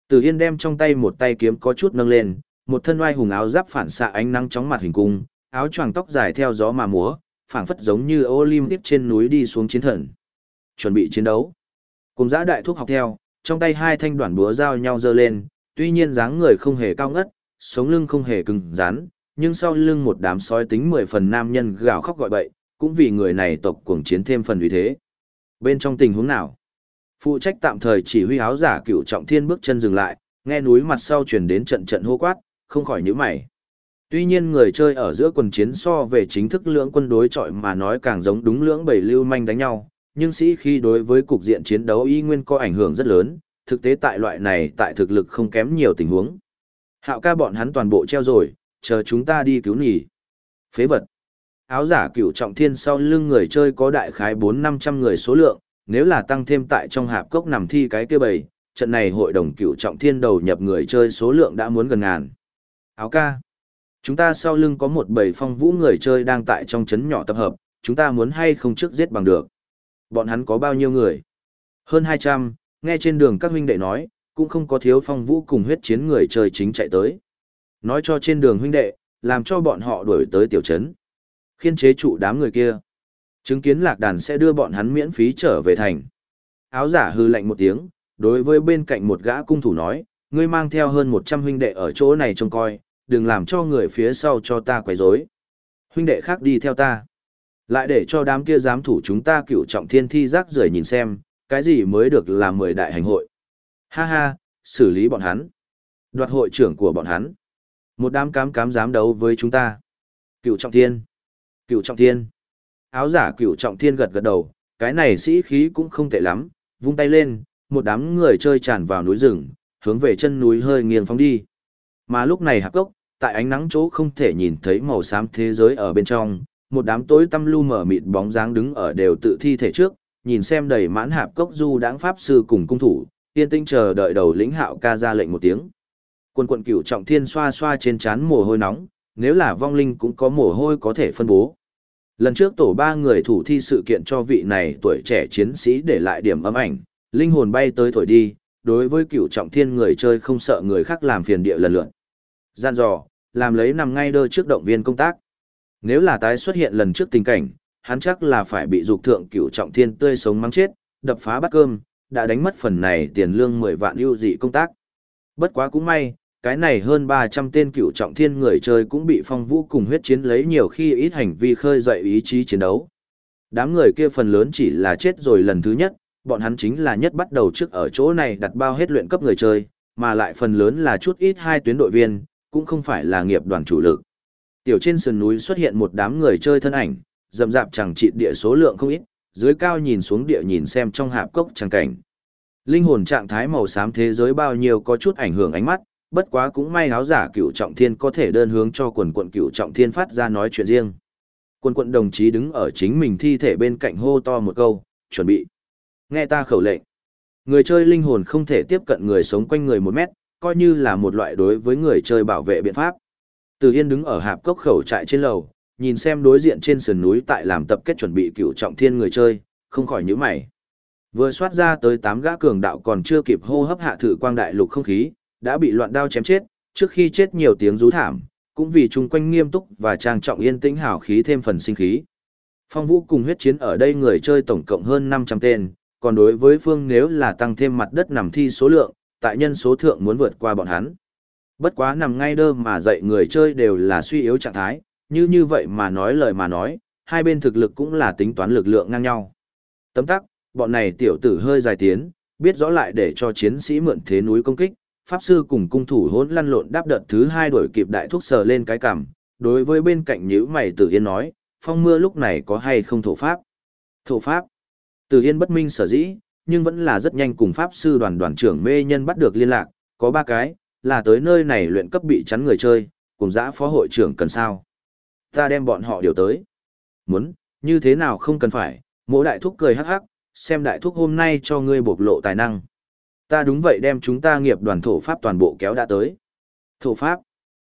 Từ Yên đem trong tay một tay kiếm có chút nâng lên, một thân oai hùng áo giáp phản xạ ánh nắng chóng mặt hình cung, áo choàng tóc dài theo gió mà múa, phảng phất giống như Olympic trên núi đi xuống chiến thần. Chuẩn bị chiến đấu. Cùng giã đại thuốc học theo, trong tay hai thanh đoạn búa giao nhau dơ lên, tuy nhiên dáng người không hề cao ngất, sống lưng không hề cứng rắn, nhưng sau lưng một đám sói tính mười phần nam nhân gào khóc gọi bậy, cũng vì người này tộc cuồng chiến thêm phần uy thế. Bên trong tình huống nào? Phụ trách tạm thời chỉ huy áo giả cựu trọng thiên bước chân dừng lại, nghe núi mặt sau truyền đến trận trận hô quát, không khỏi nhíu mày. Tuy nhiên người chơi ở giữa quần chiến so về chính thức lưỡng quân đối chọi mà nói càng giống đúng lưỡng bảy lưu manh đánh nhau, nhưng sĩ khi đối với cục diện chiến đấu y nguyên có ảnh hưởng rất lớn, thực tế tại loại này tại thực lực không kém nhiều tình huống. Hạo ca bọn hắn toàn bộ treo rồi, chờ chúng ta đi cứu nhỉ. Phế vật. Áo giả cửu trọng thiên sau lưng người chơi có đại khái 4-500 người số lượng, nếu là tăng thêm tại trong hạp cốc nằm thi cái kia bầy, trận này hội đồng cửu trọng thiên đầu nhập người chơi số lượng đã muốn gần ngàn. Áo ca. Chúng ta sau lưng có một bầy phong vũ người chơi đang tại trong chấn nhỏ tập hợp, chúng ta muốn hay không trước giết bằng được. Bọn hắn có bao nhiêu người? Hơn 200, nghe trên đường các huynh đệ nói, cũng không có thiếu phong vũ cùng huyết chiến người chơi chính chạy tới. Nói cho trên đường huynh đệ, làm cho bọn họ đuổi tới tiểu trấn. Khiên chế trụ đám người kia. Chứng kiến lạc đàn sẽ đưa bọn hắn miễn phí trở về thành. Áo giả hư lạnh một tiếng, đối với bên cạnh một gã cung thủ nói, ngươi mang theo hơn 100 huynh đệ ở chỗ này trông coi, đừng làm cho người phía sau cho ta quấy rối. Huynh đệ khác đi theo ta. Lại để cho đám kia giám thủ chúng ta cựu trọng thiên thi rác rưởi nhìn xem, cái gì mới được là mười đại hành hội. Ha ha, xử lý bọn hắn. Đoạt hội trưởng của bọn hắn. Một đám cám cám dám đấu với chúng ta. Cựu trọng thiên. Cựu trọng thiên. Áo giả cựu trọng thiên gật gật đầu, cái này sĩ khí cũng không tệ lắm, vung tay lên, một đám người chơi tràn vào núi rừng, hướng về chân núi hơi nghiêng phóng đi. Mà lúc này hạp cốc, tại ánh nắng chỗ không thể nhìn thấy màu xám thế giới ở bên trong, một đám tối tăm lu mở mịt bóng dáng đứng ở đều tự thi thể trước, nhìn xem đầy mãn hạp cốc du đãng pháp sư cùng cung thủ, yên tĩnh chờ đợi đầu lĩnh hạo ca ra lệnh một tiếng. Quân quận cửu trọng thiên xoa xoa trên trán mồ hôi nóng, nếu là vong linh cũng có mồ hôi có thể phân bố. Lần trước tổ ba người thủ thi sự kiện cho vị này tuổi trẻ chiến sĩ để lại điểm ấm ảnh, linh hồn bay tới thổi đi, đối với cửu trọng thiên người chơi không sợ người khác làm phiền địa lần lượt. Gian dò, làm lấy nằm ngay đơ trước động viên công tác. Nếu là tái xuất hiện lần trước tình cảnh, hắn chắc là phải bị dục thượng cửu trọng thiên tươi sống mắng chết, đập phá bát cơm, đã đánh mất phần này tiền lương 10 vạn ưu dị công tác. Bất quá cũng may, cái này hơn 300 tên cửu trọng thiên người chơi cũng bị phong vũ cùng huyết chiến lấy nhiều khi ít hành vi khơi dậy ý chí chiến đấu. Đám người kia phần lớn chỉ là chết rồi lần thứ nhất, bọn hắn chính là nhất bắt đầu trước ở chỗ này đặt bao hết luyện cấp người chơi, mà lại phần lớn là chút ít hai tuyến đội viên, cũng không phải là nghiệp đoàn chủ lực. Tiểu trên sườn núi xuất hiện một đám người chơi thân ảnh, rậm rạp chẳng trị địa số lượng không ít, dưới cao nhìn xuống địa nhìn xem trong hạp cốc chẳng cảnh. Linh hồn trạng thái màu xám thế giới bao nhiêu có chút ảnh hưởng ánh mắt, bất quá cũng may áo giả cựu trọng thiên có thể đơn hướng cho quần quận cựu trọng thiên phát ra nói chuyện riêng. Quần quận đồng chí đứng ở chính mình thi thể bên cạnh hô to một câu, chuẩn bị. Nghe ta khẩu lệnh. Người chơi linh hồn không thể tiếp cận người sống quanh người một mét, coi như là một loại đối với người chơi bảo vệ biện pháp. Từ Yên đứng ở hạp cốc khẩu trại trên lầu, nhìn xem đối diện trên sườn núi tại làm tập kết chuẩn bị cựu trọng thiên người chơi, không khỏi nhíu mày. Vừa xoát ra tới tám gã cường đạo còn chưa kịp hô hấp hạ thử quang đại lục không khí, đã bị loạn đao chém chết, trước khi chết nhiều tiếng rú thảm, cũng vì chung quanh nghiêm túc và trang trọng yên tĩnh hào khí thêm phần sinh khí. Phong Vũ cùng huyết chiến ở đây người chơi tổng cộng hơn 500 tên, còn đối với phương nếu là tăng thêm mặt đất nằm thi số lượng, tại nhân số thượng muốn vượt qua bọn hắn. Bất quá nằm ngay đơ mà dậy người chơi đều là suy yếu trạng thái, như như vậy mà nói lời mà nói, hai bên thực lực cũng là tính toán lực lượng ngang nhau. Tấm tắc, bọn này tiểu tử hơi dài tiến, biết rõ lại để cho chiến sĩ mượn thế núi công kích, pháp sư cùng cung thủ hỗn lăn lộn đáp đợt thứ hai đuổi kịp đại thuốc sờ lên cái cằm, đối với bên cạnh nhữ mày Tử Yên nói, phong mưa lúc này có hay không thổ pháp? Thổ pháp. Tử Yên bất minh sở dĩ, nhưng vẫn là rất nhanh cùng pháp sư đoàn đoàn trưởng mê nhân bắt được liên lạc, có ba cái, là tới nơi này luyện cấp bị chắn người chơi, cùng dã phó hội trưởng cần sao. Ta đem bọn họ điều tới. Muốn, như thế nào không cần phải, mỗi đại thúc cười hắc hắc, xem đại thúc hôm nay cho ngươi bộc lộ tài năng. Ta đúng vậy đem chúng ta nghiệp đoàn thổ pháp toàn bộ kéo đã tới. Thổ pháp.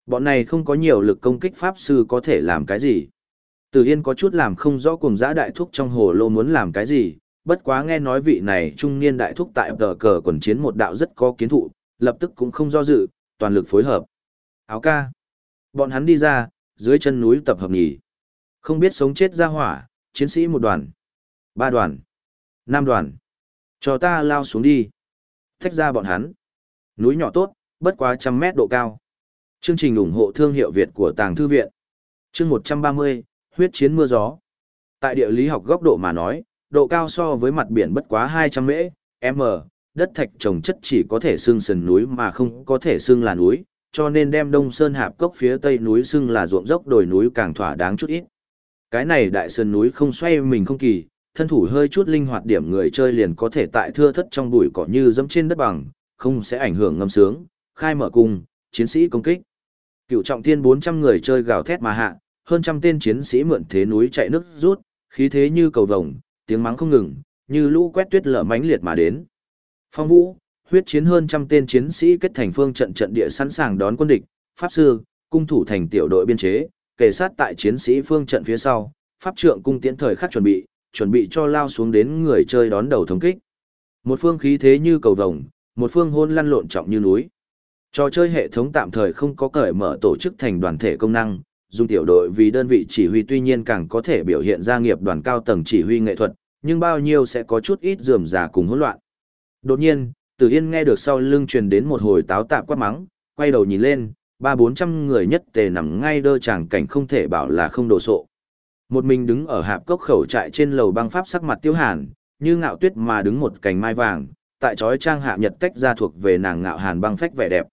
Bọn này không có nhiều lực công kích pháp sư có thể làm cái gì. Từ Yên có chút làm không rõ cùng giã đại thúc trong hồ lô muốn làm cái gì, bất quá nghe nói vị này trung niên đại thúc tại tờ cờ quần chiến một đạo rất có kiến thụ, lập tức cũng không do dự, toàn lực phối hợp. Áo ca. Bọn hắn đi ra, dưới chân núi tập hợp nhỉ. Không biết sống chết ra hỏa, chiến sĩ một đoàn, ba đoàn, năm đoàn. Cho ta lao xuống đi. Thách ra bọn hắn. Núi nhỏ tốt, bất quá trăm mét độ cao. Chương trình ủng hộ thương hiệu Việt của Tàng Thư Viện. Chương 130, huyết chiến mưa gió. Tại địa lý học góc độ mà nói, độ cao so với mặt biển bất quá 200 mễ, m, đất thạch trồng chất chỉ có thể xưng sườn núi mà không có thể xưng là núi, cho nên đem Đông Sơn Hạp Cốc phía tây núi xưng là ruộng dốc đồi núi càng thỏa đáng chút ít. Cái này đại sơn núi không xoay mình không kỳ, thân thủ hơi chút linh hoạt điểm người chơi liền có thể tại thưa thất trong bụi cỏ như dẫm trên đất bằng, không sẽ ảnh hưởng ngâm sướng, khai mở cung, chiến sĩ công kích. Cựu trọng thiên 400 người chơi gào thét mà hạ, hơn trăm tên chiến sĩ mượn thế núi chạy nước rút, khí thế như cầu vồng, tiếng mắng không ngừng, như lũ quét tuyết lở mãnh liệt mà đến. Phong Vũ, huyết chiến hơn trăm tên chiến sĩ kết thành phương trận trận địa sẵn sàng đón quân địch, pháp sư, cung thủ thành tiểu đội biên chế, kề sát tại chiến sĩ phương trận phía sau, pháp trượng cung tiễn thời khắc chuẩn bị, chuẩn bị cho lao xuống đến người chơi đón đầu thống kích. Một phương khí thế như cầu vồng, một phương hôn lăn lộn trọng như núi. Trò chơi hệ thống tạm thời không có cởi mở tổ chức thành đoàn thể công năng, dùng tiểu đội vì đơn vị chỉ huy tuy nhiên càng có thể biểu hiện ra nghiệp đoàn cao tầng chỉ huy nghệ thuật, nhưng bao nhiêu sẽ có chút ít rườm rà cùng hỗn loạn. Đột nhiên, Tử Yên nghe được sau lưng truyền đến một hồi táo tạp quát mắng, quay đầu nhìn lên, ba bốn trăm người nhất tề nằm ngay đơ chàng cảnh không thể bảo là không đồ sộ. Một mình đứng ở hạp cốc khẩu trại trên lầu băng pháp sắc mặt tiêu hàn, như ngạo tuyết mà đứng một cành mai vàng, tại trói trang hạ nhật tách ra thuộc về nàng ngạo hàn băng phách vẻ đẹp.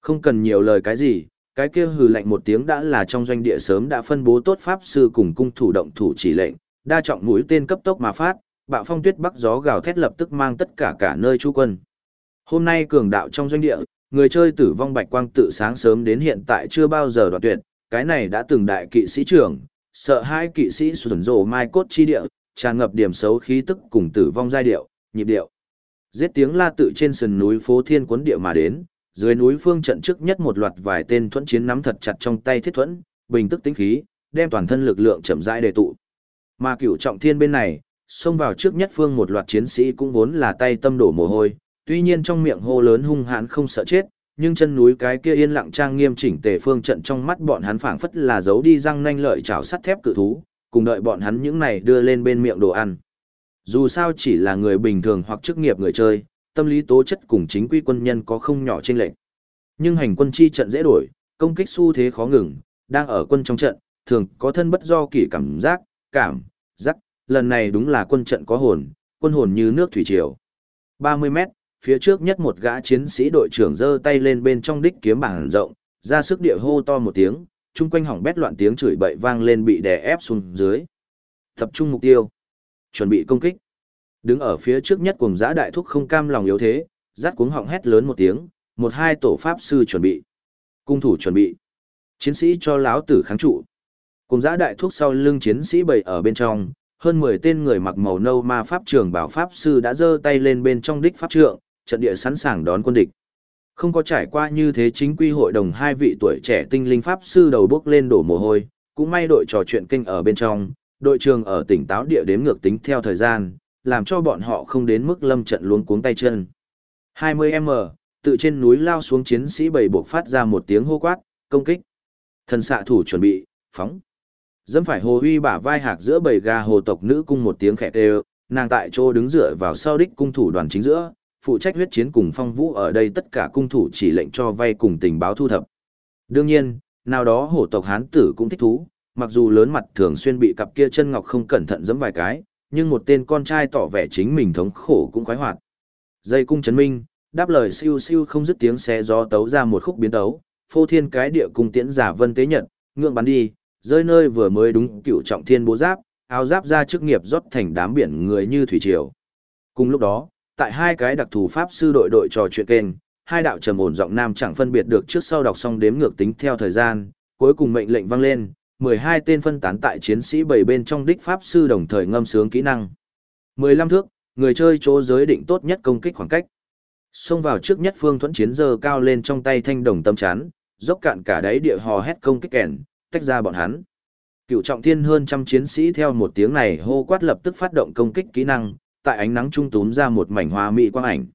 Không cần nhiều lời cái gì, cái kia hừ lạnh một tiếng đã là trong doanh địa sớm đã phân bố tốt pháp sư cùng cung thủ động thủ chỉ lệnh, đa trọng mũi tên cấp tốc mà phát, bạo phong tuyết bắc gió gào thét lập tức mang tất cả cả nơi chú quân. Hôm nay cường đạo trong doanh địa, người chơi tử vong bạch quang tự sáng sớm đến hiện tại chưa bao giờ đoạn tuyệt, cái này đã từng đại kỵ sĩ trưởng, sợ hai kỵ sĩ xuẩn rồ mai cốt chi địa, tràn ngập điểm xấu khí tức cùng tử vong giai điệu, nhịp điệu. Giết tiếng la tự trên sườn núi phố thiên cuốn địa mà đến, dưới núi phương trận trước nhất một loạt vài tên thuẫn chiến nắm thật chặt trong tay thiết thuẫn, bình tức tính khí, đem toàn thân lực lượng chậm rãi đề tụ. Mà cửu trọng thiên bên này, xông vào trước nhất phương một loạt chiến sĩ cũng vốn là tay tâm đổ mồ hôi, tuy nhiên trong miệng hô lớn hung hãn không sợ chết, nhưng chân núi cái kia yên lặng trang nghiêm chỉnh tề phương trận trong mắt bọn hắn phảng phất là giấu đi răng nanh lợi chảo sắt thép cự thú, cùng đợi bọn hắn những này đưa lên bên miệng đồ ăn. Dù sao chỉ là người bình thường hoặc chức nghiệp người chơi, tâm lý tố chất cùng chính quy quân nhân có không nhỏ chênh lệch. Nhưng hành quân chi trận dễ đổi, công kích xu thế khó ngừng, đang ở quân trong trận, thường có thân bất do kỷ cảm giác, cảm, giác, lần này đúng là quân trận có hồn, quân hồn như nước thủy triều. 30 mét, phía trước nhất một gã chiến sĩ đội trưởng giơ tay lên bên trong đích kiếm bảng rộng, ra sức địa hô to một tiếng, chung quanh hỏng bét loạn tiếng chửi bậy vang lên bị đè ép xuống dưới. Tập trung mục tiêu. Chuẩn bị công kích. Đứng ở phía trước nhất cùng giã đại thúc không cam lòng yếu thế, rát cuống họng hét lớn một tiếng, một hai tổ pháp sư chuẩn bị. Cung thủ chuẩn bị. Chiến sĩ cho láo tử kháng trụ. Cùng giã đại thúc sau lưng chiến sĩ bầy ở bên trong, hơn 10 tên người mặc màu nâu ma pháp trường bảo pháp sư đã giơ tay lên bên trong đích pháp trượng, trận địa sẵn sàng đón quân địch. Không có trải qua như thế chính quy hội đồng hai vị tuổi trẻ tinh linh pháp sư đầu bước lên đổ mồ hôi, cũng may đội trò chuyện kinh ở bên trong, đội trường ở tỉnh táo địa đếm ngược tính theo thời gian, làm cho bọn họ không đến mức lâm trận luống cuống tay chân. 20M, tự trên núi lao xuống chiến sĩ bầy buộc phát ra một tiếng hô quát, công kích. Thần xạ thủ chuẩn bị, phóng. Dẫm phải hồ huy bả vai hạc giữa bầy gà hồ tộc nữ cung một tiếng khẽ đều, nàng tại chỗ đứng dựa vào sau đích cung thủ đoàn chính giữa, phụ trách huyết chiến cùng phong vũ ở đây tất cả cung thủ chỉ lệnh cho vay cùng tình báo thu thập. Đương nhiên, nào đó hổ tộc hán tử cũng thích thú, mặc dù lớn mặt thường xuyên bị cặp kia chân ngọc không cẩn thận giẫm vài cái, nhưng một tên con trai tỏ vẻ chính mình thống khổ cũng khoái hoạt. Dây cung chấn minh, đáp lời siêu siêu không dứt tiếng xé gió tấu ra một khúc biến tấu, phô thiên cái địa cung tiễn giả vân tế nhật, ngượng bắn đi, rơi nơi vừa mới đúng cựu trọng thiên bố giáp, áo giáp ra chức nghiệp rót thành đám biển người như thủy triều. Cùng lúc đó, tại hai cái đặc thù pháp sư đội đội trò chuyện kênh, hai đạo trầm ổn giọng nam chẳng phân biệt được trước sau đọc xong đếm ngược tính theo thời gian, cuối cùng mệnh lệnh vang lên, 12 tên phân tán tại chiến sĩ bảy bên trong đích pháp sư đồng thời ngâm sướng kỹ năng. 15 thước, người chơi chỗ giới định tốt nhất công kích khoảng cách. Xông vào trước nhất phương thuẫn chiến giờ cao lên trong tay thanh đồng tâm chán, dốc cạn cả đáy địa hò hét công kích kèn, tách ra bọn hắn. Cựu trọng thiên hơn trăm chiến sĩ theo một tiếng này hô quát lập tức phát động công kích kỹ năng, tại ánh nắng trung túm ra một mảnh hoa mỹ quang ảnh.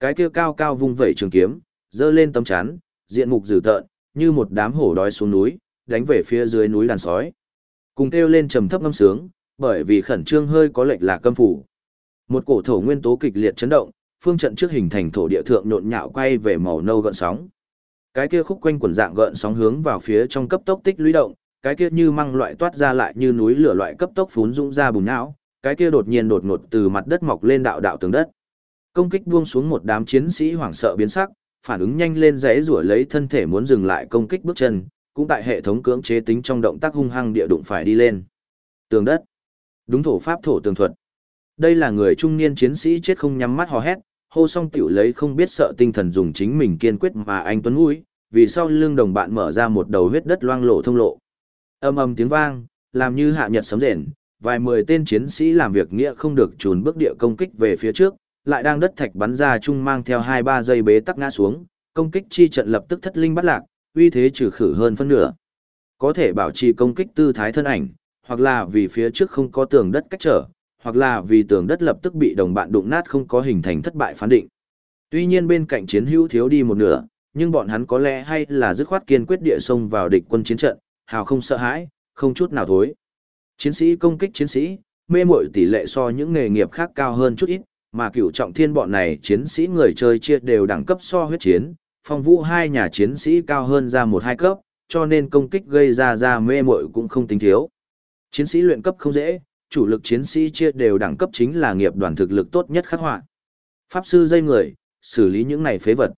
Cái kia cao cao vung vẩy trường kiếm, dơ lên tấm chắn, diện mục dữ tợn, như một đám hổ đói xuống núi, đánh về phía dưới núi đàn sói. Cùng kêu lên trầm thấp ngâm sướng, bởi vì khẩn trương hơi có lệch là câm phủ. Một cổ thổ nguyên tố kịch liệt chấn động, phương trận trước hình thành thổ địa thượng nộn nhạo quay về màu nâu gợn sóng. Cái kia khúc quanh quần dạng gợn sóng hướng vào phía trong cấp tốc tích lũy động, cái kia như măng loại toát ra lại như núi lửa loại cấp tốc phún dũng ra bùn não, cái kia đột nhiên đột ngột từ mặt đất mọc lên đạo đạo tường đất. Công kích buông xuống một đám chiến sĩ hoảng sợ biến sắc, phản ứng nhanh lên rẽ rủa lấy thân thể muốn dừng lại công kích bước chân, cũng tại hệ thống cưỡng chế tính trong động tác hung hăng địa đụng phải đi lên. Tường đất. Đúng thổ pháp thổ tường thuật. Đây là người trung niên chiến sĩ chết không nhắm mắt hò hét, hô song tiểu lấy không biết sợ tinh thần dùng chính mình kiên quyết mà anh tuấn mũi, vì sau lưng đồng bạn mở ra một đầu huyết đất loang lộ thông lộ. Âm âm tiếng vang, làm như hạ nhật sấm rền, vài mười tên chiến sĩ làm việc nghĩa không được trùn bước địa công kích về phía trước, lại đang đất thạch bắn ra chung mang theo hai ba giây bế tắc ngã xuống, công kích chi trận lập tức thất linh bắt lạc, uy thế trừ khử hơn phân nửa. Có thể bảo trì công kích tư thái thân ảnh, hoặc là vì phía trước không có tường đất cách trở, hoặc là vì tường đất lập tức bị đồng bạn đụng nát không có hình thành thất bại phán định. Tuy nhiên bên cạnh chiến hữu thiếu đi một nửa, nhưng bọn hắn có lẽ hay là dứt khoát kiên quyết địa xông vào địch quân chiến trận, hào không sợ hãi, không chút nào thối. Chiến sĩ công kích chiến sĩ, mê muội tỷ lệ so những nghề nghiệp khác cao hơn chút ít, mà cửu trọng thiên bọn này chiến sĩ người chơi chia đều đẳng cấp so huyết chiến, phong vũ hai nhà chiến sĩ cao hơn ra một hai cấp, cho nên công kích gây ra ra mê muội cũng không tính thiếu. Chiến sĩ luyện cấp không dễ, chủ lực chiến sĩ chia đều đẳng cấp chính là nghiệp đoàn thực lực tốt nhất khắc họa. Pháp sư dây người, xử lý những này phế vật.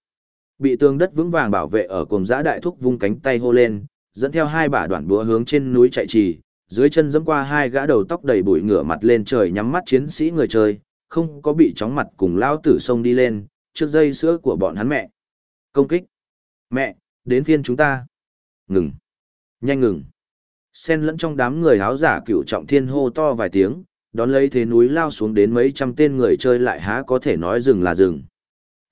Bị tường đất vững vàng bảo vệ ở cùng giã đại thúc vung cánh tay hô lên, dẫn theo hai bả đoạn búa hướng trên núi chạy trì, dưới chân dẫm qua hai gã đầu tóc đầy bụi ngửa mặt lên trời nhắm mắt chiến sĩ người chơi, không có bị chóng mặt cùng lao tử sông đi lên, trước dây sữa của bọn hắn mẹ. Công kích. Mẹ, đến phiên chúng ta. Ngừng. Nhanh ngừng. Xen lẫn trong đám người háo giả cựu trọng thiên hô to vài tiếng, đón lấy thế núi lao xuống đến mấy trăm tên người chơi lại há có thể nói dừng là dừng.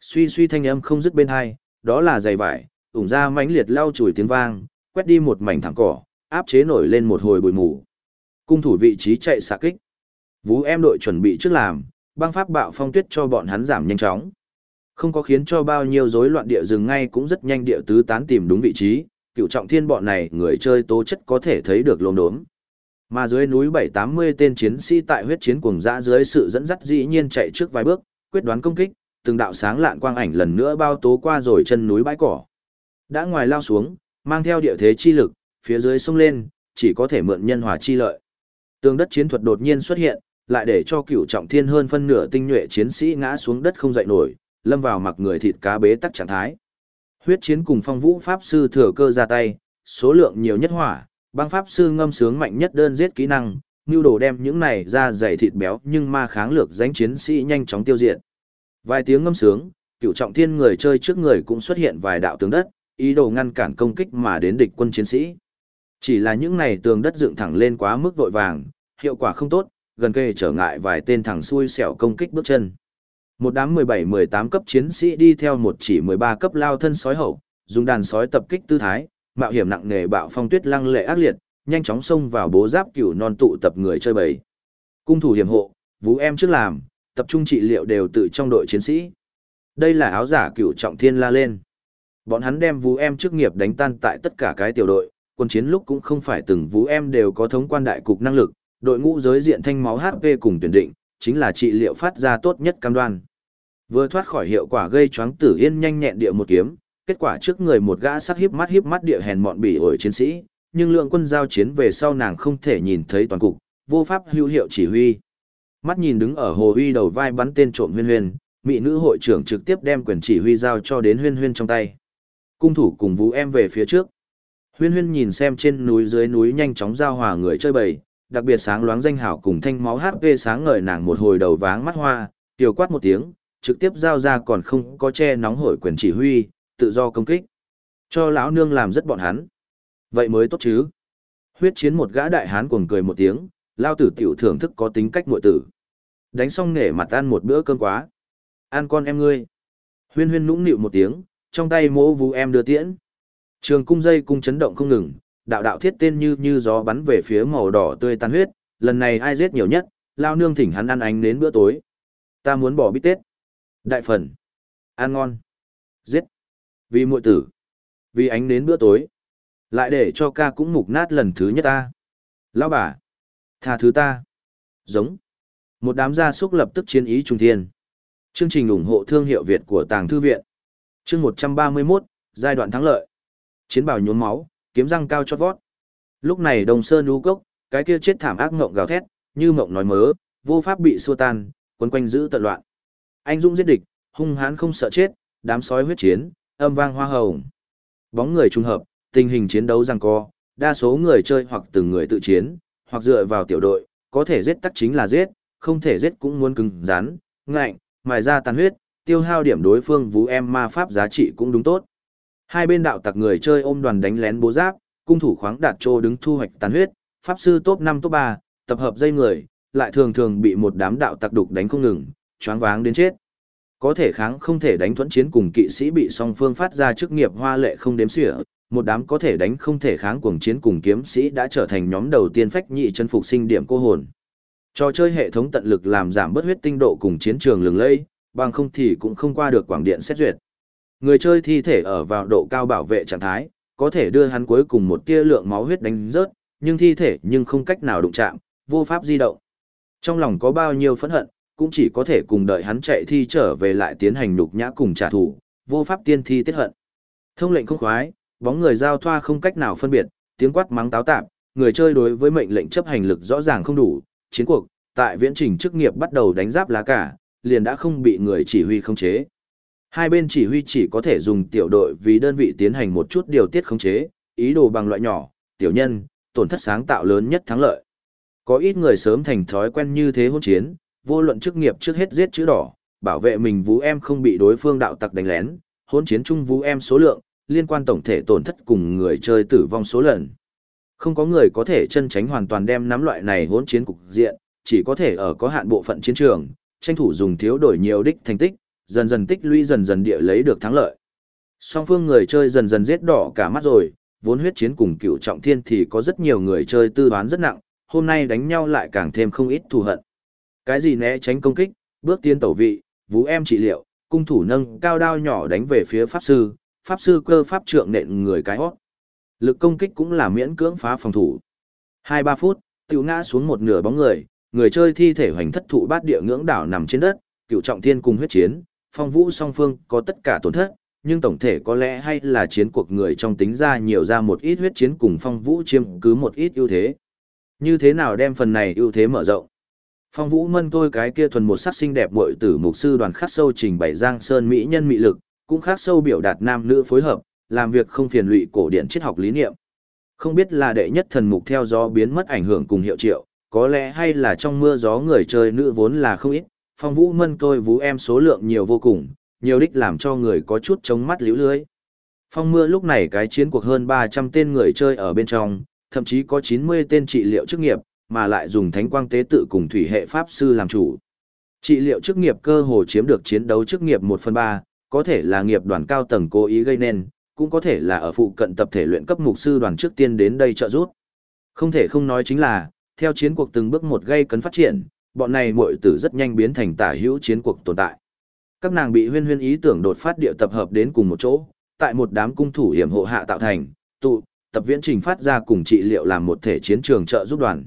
Suy suy thanh âm không dứt bên hai, đó là giày vải, ủng ra mãnh liệt lao chùi tiếng vang, quét đi một mảnh thẳng cỏ, áp chế nổi lên một hồi bụi mù. Cung thủ vị trí chạy xạ kích. vũ em đội chuẩn bị trước làm, băng pháp bạo phong tuyết cho bọn hắn giảm nhanh chóng. Không có khiến cho bao nhiêu rối loạn địa rừng ngay cũng rất nhanh địa tứ tán tìm đúng vị trí, cựu trọng thiên bọn này người chơi tố chất có thể thấy được lồn đốm. Mà dưới núi 780 tên chiến sĩ tại huyết chiến cuồng dã dưới sự dẫn dắt dĩ nhiên chạy trước vài bước, quyết đoán công kích, từng đạo sáng lạn quang ảnh lần nữa bao tố qua rồi chân núi bãi cỏ. Đã ngoài lao xuống, mang theo địa thế chi lực, phía dưới sông lên, chỉ có thể mượn nhân hòa chi lợi. Tường đất chiến thuật đột nhiên xuất hiện, lại để cho cựu trọng thiên hơn phân nửa tinh nhuệ chiến sĩ ngã xuống đất không dậy nổi, lâm vào mặc người thịt cá bế tắc trạng thái. Huyết chiến cùng phong vũ pháp sư thừa cơ ra tay, số lượng nhiều nhất hỏa, băng pháp sư ngâm sướng mạnh nhất đơn giết kỹ năng, nưu đồ đem những này ra dày thịt béo nhưng ma kháng lược danh chiến sĩ nhanh chóng tiêu diệt. Vài tiếng ngâm sướng, cựu trọng thiên người chơi trước người cũng xuất hiện vài đạo tường đất, ý đồ ngăn cản công kích mà đến địch quân chiến sĩ. Chỉ là những này tường đất dựng thẳng lên quá mức vội vàng, hiệu quả không tốt, gần kề trở ngại vài tên thẳng xuôi xẻo công kích bước chân. Một đám 17-18 cấp chiến sĩ đi theo một chỉ 13 cấp lao thân sói hậu, dùng đàn sói tập kích tư thái, mạo hiểm nặng nề bạo phong tuyết lăng lệ ác liệt, nhanh chóng xông vào bố giáp cửu non tụ tập người chơi bầy. Cung thủ hiểm hộ, vũ em trước làm, tập trung trị liệu đều tự trong đội chiến sĩ. Đây là áo giả cửu trọng thiên la lên. Bọn hắn đem vũ em chức nghiệp đánh tan tại tất cả cái tiểu đội, quân chiến lúc cũng không phải từng vũ em đều có thống quan đại cục năng lực, đội ngũ giới diện thanh máu HP cùng tuyển định, chính là trị liệu phát ra tốt nhất cam đoan. Vừa thoát khỏi hiệu quả gây choáng tử yên nhanh nhẹn địa một kiếm, kết quả trước người một gã sắc híp mắt híp mắt địa hèn mọn bỉ ổi chiến sĩ, nhưng lượng quân giao chiến về sau nàng không thể nhìn thấy toàn cục, vô pháp hữu hiệu chỉ huy. Mắt nhìn đứng ở hồ uy đầu vai bắn tên trộm huyên huyên, mỹ nữ hội trưởng trực tiếp đem quyền chỉ huy giao cho đến huyên huyên trong tay. Cung thủ cùng vũ em về phía trước. Huyên huyên nhìn xem trên núi dưới núi nhanh chóng giao hòa người chơi bầy, đặc biệt sáng loáng danh hảo cùng thanh máu HP sáng ngời nàng một hồi đầu váng mắt hoa, tiểu quát một tiếng, trực tiếp giao ra còn không có che nóng hổi quyền chỉ huy, tự do công kích. Cho lão nương làm rất bọn hắn. Vậy mới tốt chứ. Huyết chiến một gã đại hán cuồng cười một tiếng, lao tử tiểu thưởng thức có tính cách muội tử. Đánh xong nể mặt ăn một bữa cơm quá. Ăn con em ngươi. Huyên huyên nũng nịu một tiếng, trong tay mỗ vú em đưa tiễn. Trường cung dây cung chấn động không ngừng, đạo đạo thiết tên như như gió bắn về phía màu đỏ tươi tan huyết, lần này ai giết nhiều nhất, lao nương thỉnh hắn ăn ánh đến bữa tối. Ta muốn bỏ bít tết. Đại phần. Ăn ngon. Giết. Vì muội tử. Vì ánh đến bữa tối. Lại để cho ca cũng mục nát lần thứ nhất ta. Lão bà. Tha thứ ta. Giống. Một đám gia súc lập tức chiến ý trung thiên. Chương trình ủng hộ thương hiệu Việt của Tàng Thư Viện. Chương 131, giai đoạn thắng lợi. Chiến bào nhuốm máu, kiếm răng cao chót vót. Lúc này Đồng Sơn lũ cốc, cái kia chết thảm ác ngộng gào thét, như mộng nói mớ, vô pháp bị xua tan, quấn quanh giữ tận loạn. Anh dũng giết địch, hung hãn không sợ chết, đám sói huyết chiến, âm vang hoa hồng. Bóng người trùng hợp, tình hình chiến đấu giằng co, đa số người chơi hoặc từng người tự chiến, hoặc dựa vào tiểu đội, có thể giết tắc chính là giết, không thể giết cũng muốn cứng rắn, ngạnh, mài ra tàn huyết, tiêu hao điểm đối phương vũ em ma pháp giá trị cũng đúng tốt. Hai bên đạo tặc người chơi ôm đoàn đánh lén bố giáp, cung thủ khoáng đạt trô đứng thu hoạch tàn huyết, pháp sư top 5 top 3, tập hợp dây người, lại thường thường bị một đám đạo tặc đục đánh không ngừng, choáng váng đến chết. Có thể kháng không thể đánh thuẫn chiến cùng kỵ sĩ bị song phương phát ra chức nghiệp hoa lệ không đếm xỉa, một đám có thể đánh không thể kháng cuồng chiến cùng kiếm sĩ đã trở thành nhóm đầu tiên phách nhị chân phục sinh điểm cô hồn. Trò chơi hệ thống tận lực làm giảm bớt huyết tinh độ cùng chiến trường lừng lẫy, bằng không thì cũng không qua được quảng điện xét duyệt. Người chơi thi thể ở vào độ cao bảo vệ trạng thái, có thể đưa hắn cuối cùng một tia lượng máu huyết đánh rớt, nhưng thi thể nhưng không cách nào đụng chạm, vô pháp di động. Trong lòng có bao nhiêu phẫn hận, cũng chỉ có thể cùng đợi hắn chạy thi trở về lại tiến hành nhục nhã cùng trả thù, vô pháp tiên thi tiết hận. Thông lệnh không khoái, bóng người giao thoa không cách nào phân biệt, tiếng quát mắng táo tạp, người chơi đối với mệnh lệnh chấp hành lực rõ ràng không đủ, chiến cuộc, tại viễn trình chức nghiệp bắt đầu đánh giáp lá cả, liền đã không bị người chỉ huy khống chế. Hai bên chỉ huy chỉ có thể dùng tiểu đội vì đơn vị tiến hành một chút điều tiết khống chế, ý đồ bằng loại nhỏ, tiểu nhân, tổn thất sáng tạo lớn nhất thắng lợi. Có ít người sớm thành thói quen như thế hôn chiến, vô luận chức nghiệp trước hết giết chữ đỏ, bảo vệ mình vũ em không bị đối phương đạo tặc đánh lén, hôn chiến chung vũ em số lượng, liên quan tổng thể tổn thất cùng người chơi tử vong số lần. Không có người có thể chân tránh hoàn toàn đem nắm loại này hỗn chiến cục diện, chỉ có thể ở có hạn bộ phận chiến trường, tranh thủ dùng thiếu đổi nhiều đích thành tích, dần dần tích lũy dần dần địa lấy được thắng lợi. Song phương người chơi dần dần giết đỏ cả mắt rồi, vốn huyết chiến cùng cựu trọng thiên thì có rất nhiều người chơi tư đoán rất nặng, hôm nay đánh nhau lại càng thêm không ít thù hận. Cái gì né tránh công kích, bước tiến tẩu vị, vũ em trị liệu, cung thủ nâng cao đao nhỏ đánh về phía pháp sư, pháp sư cơ pháp trượng nện người cái hót. Lực công kích cũng là miễn cưỡng phá phòng thủ. 2-3 phút, tiểu ngã xuống một nửa bóng người, người chơi thi thể hoành thất thụ bát địa ngưỡng đảo nằm trên đất, cựu trọng thiên cùng huyết chiến, phong vũ song phương có tất cả tổn thất, nhưng tổng thể có lẽ hay là chiến cuộc người trong tính ra nhiều ra một ít huyết chiến cùng phong vũ chiếm cứ một ít ưu thế. Như thế nào đem phần này ưu thế mở rộng? Phong vũ mân tôi cái kia thuần một sắc xinh đẹp muội tử mục sư đoàn khắc sâu trình bày giang sơn mỹ nhân mỹ lực, cũng khắc sâu biểu đạt nam nữ phối hợp, làm việc không phiền lụy cổ điển triết học lý niệm. Không biết là đệ nhất thần mục theo gió biến mất ảnh hưởng cùng hiệu triệu, có lẽ hay là trong mưa gió người chơi nữ vốn là không ít, phong vũ mân tôi vũ em số lượng nhiều vô cùng, nhiều đích làm cho người có chút chống mắt liễu lưới. Phong mưa lúc này cái chiến cuộc hơn 300 tên người chơi ở bên trong, thậm chí có 90 tên trị liệu chức nghiệp, mà lại dùng thánh quang tế tự cùng thủy hệ pháp sư làm chủ. Trị liệu chức nghiệp cơ hồ chiếm được chiến đấu chức nghiệp 1 phần 3, có thể là nghiệp đoàn cao tầng cố ý gây nên, cũng có thể là ở phụ cận tập thể luyện cấp mục sư đoàn trước tiên đến đây trợ giúp. Không thể không nói chính là, theo chiến cuộc từng bước một gây cấn phát triển, bọn này muội tử rất nhanh biến thành tả hữu chiến cuộc tồn tại. Các nàng bị huyên huyên ý tưởng đột phát địa tập hợp đến cùng một chỗ, tại một đám cung thủ hiểm hộ hạ tạo thành, tụ, tập viễn trình phát ra cùng trị liệu làm một thể chiến trường trợ giúp đoàn.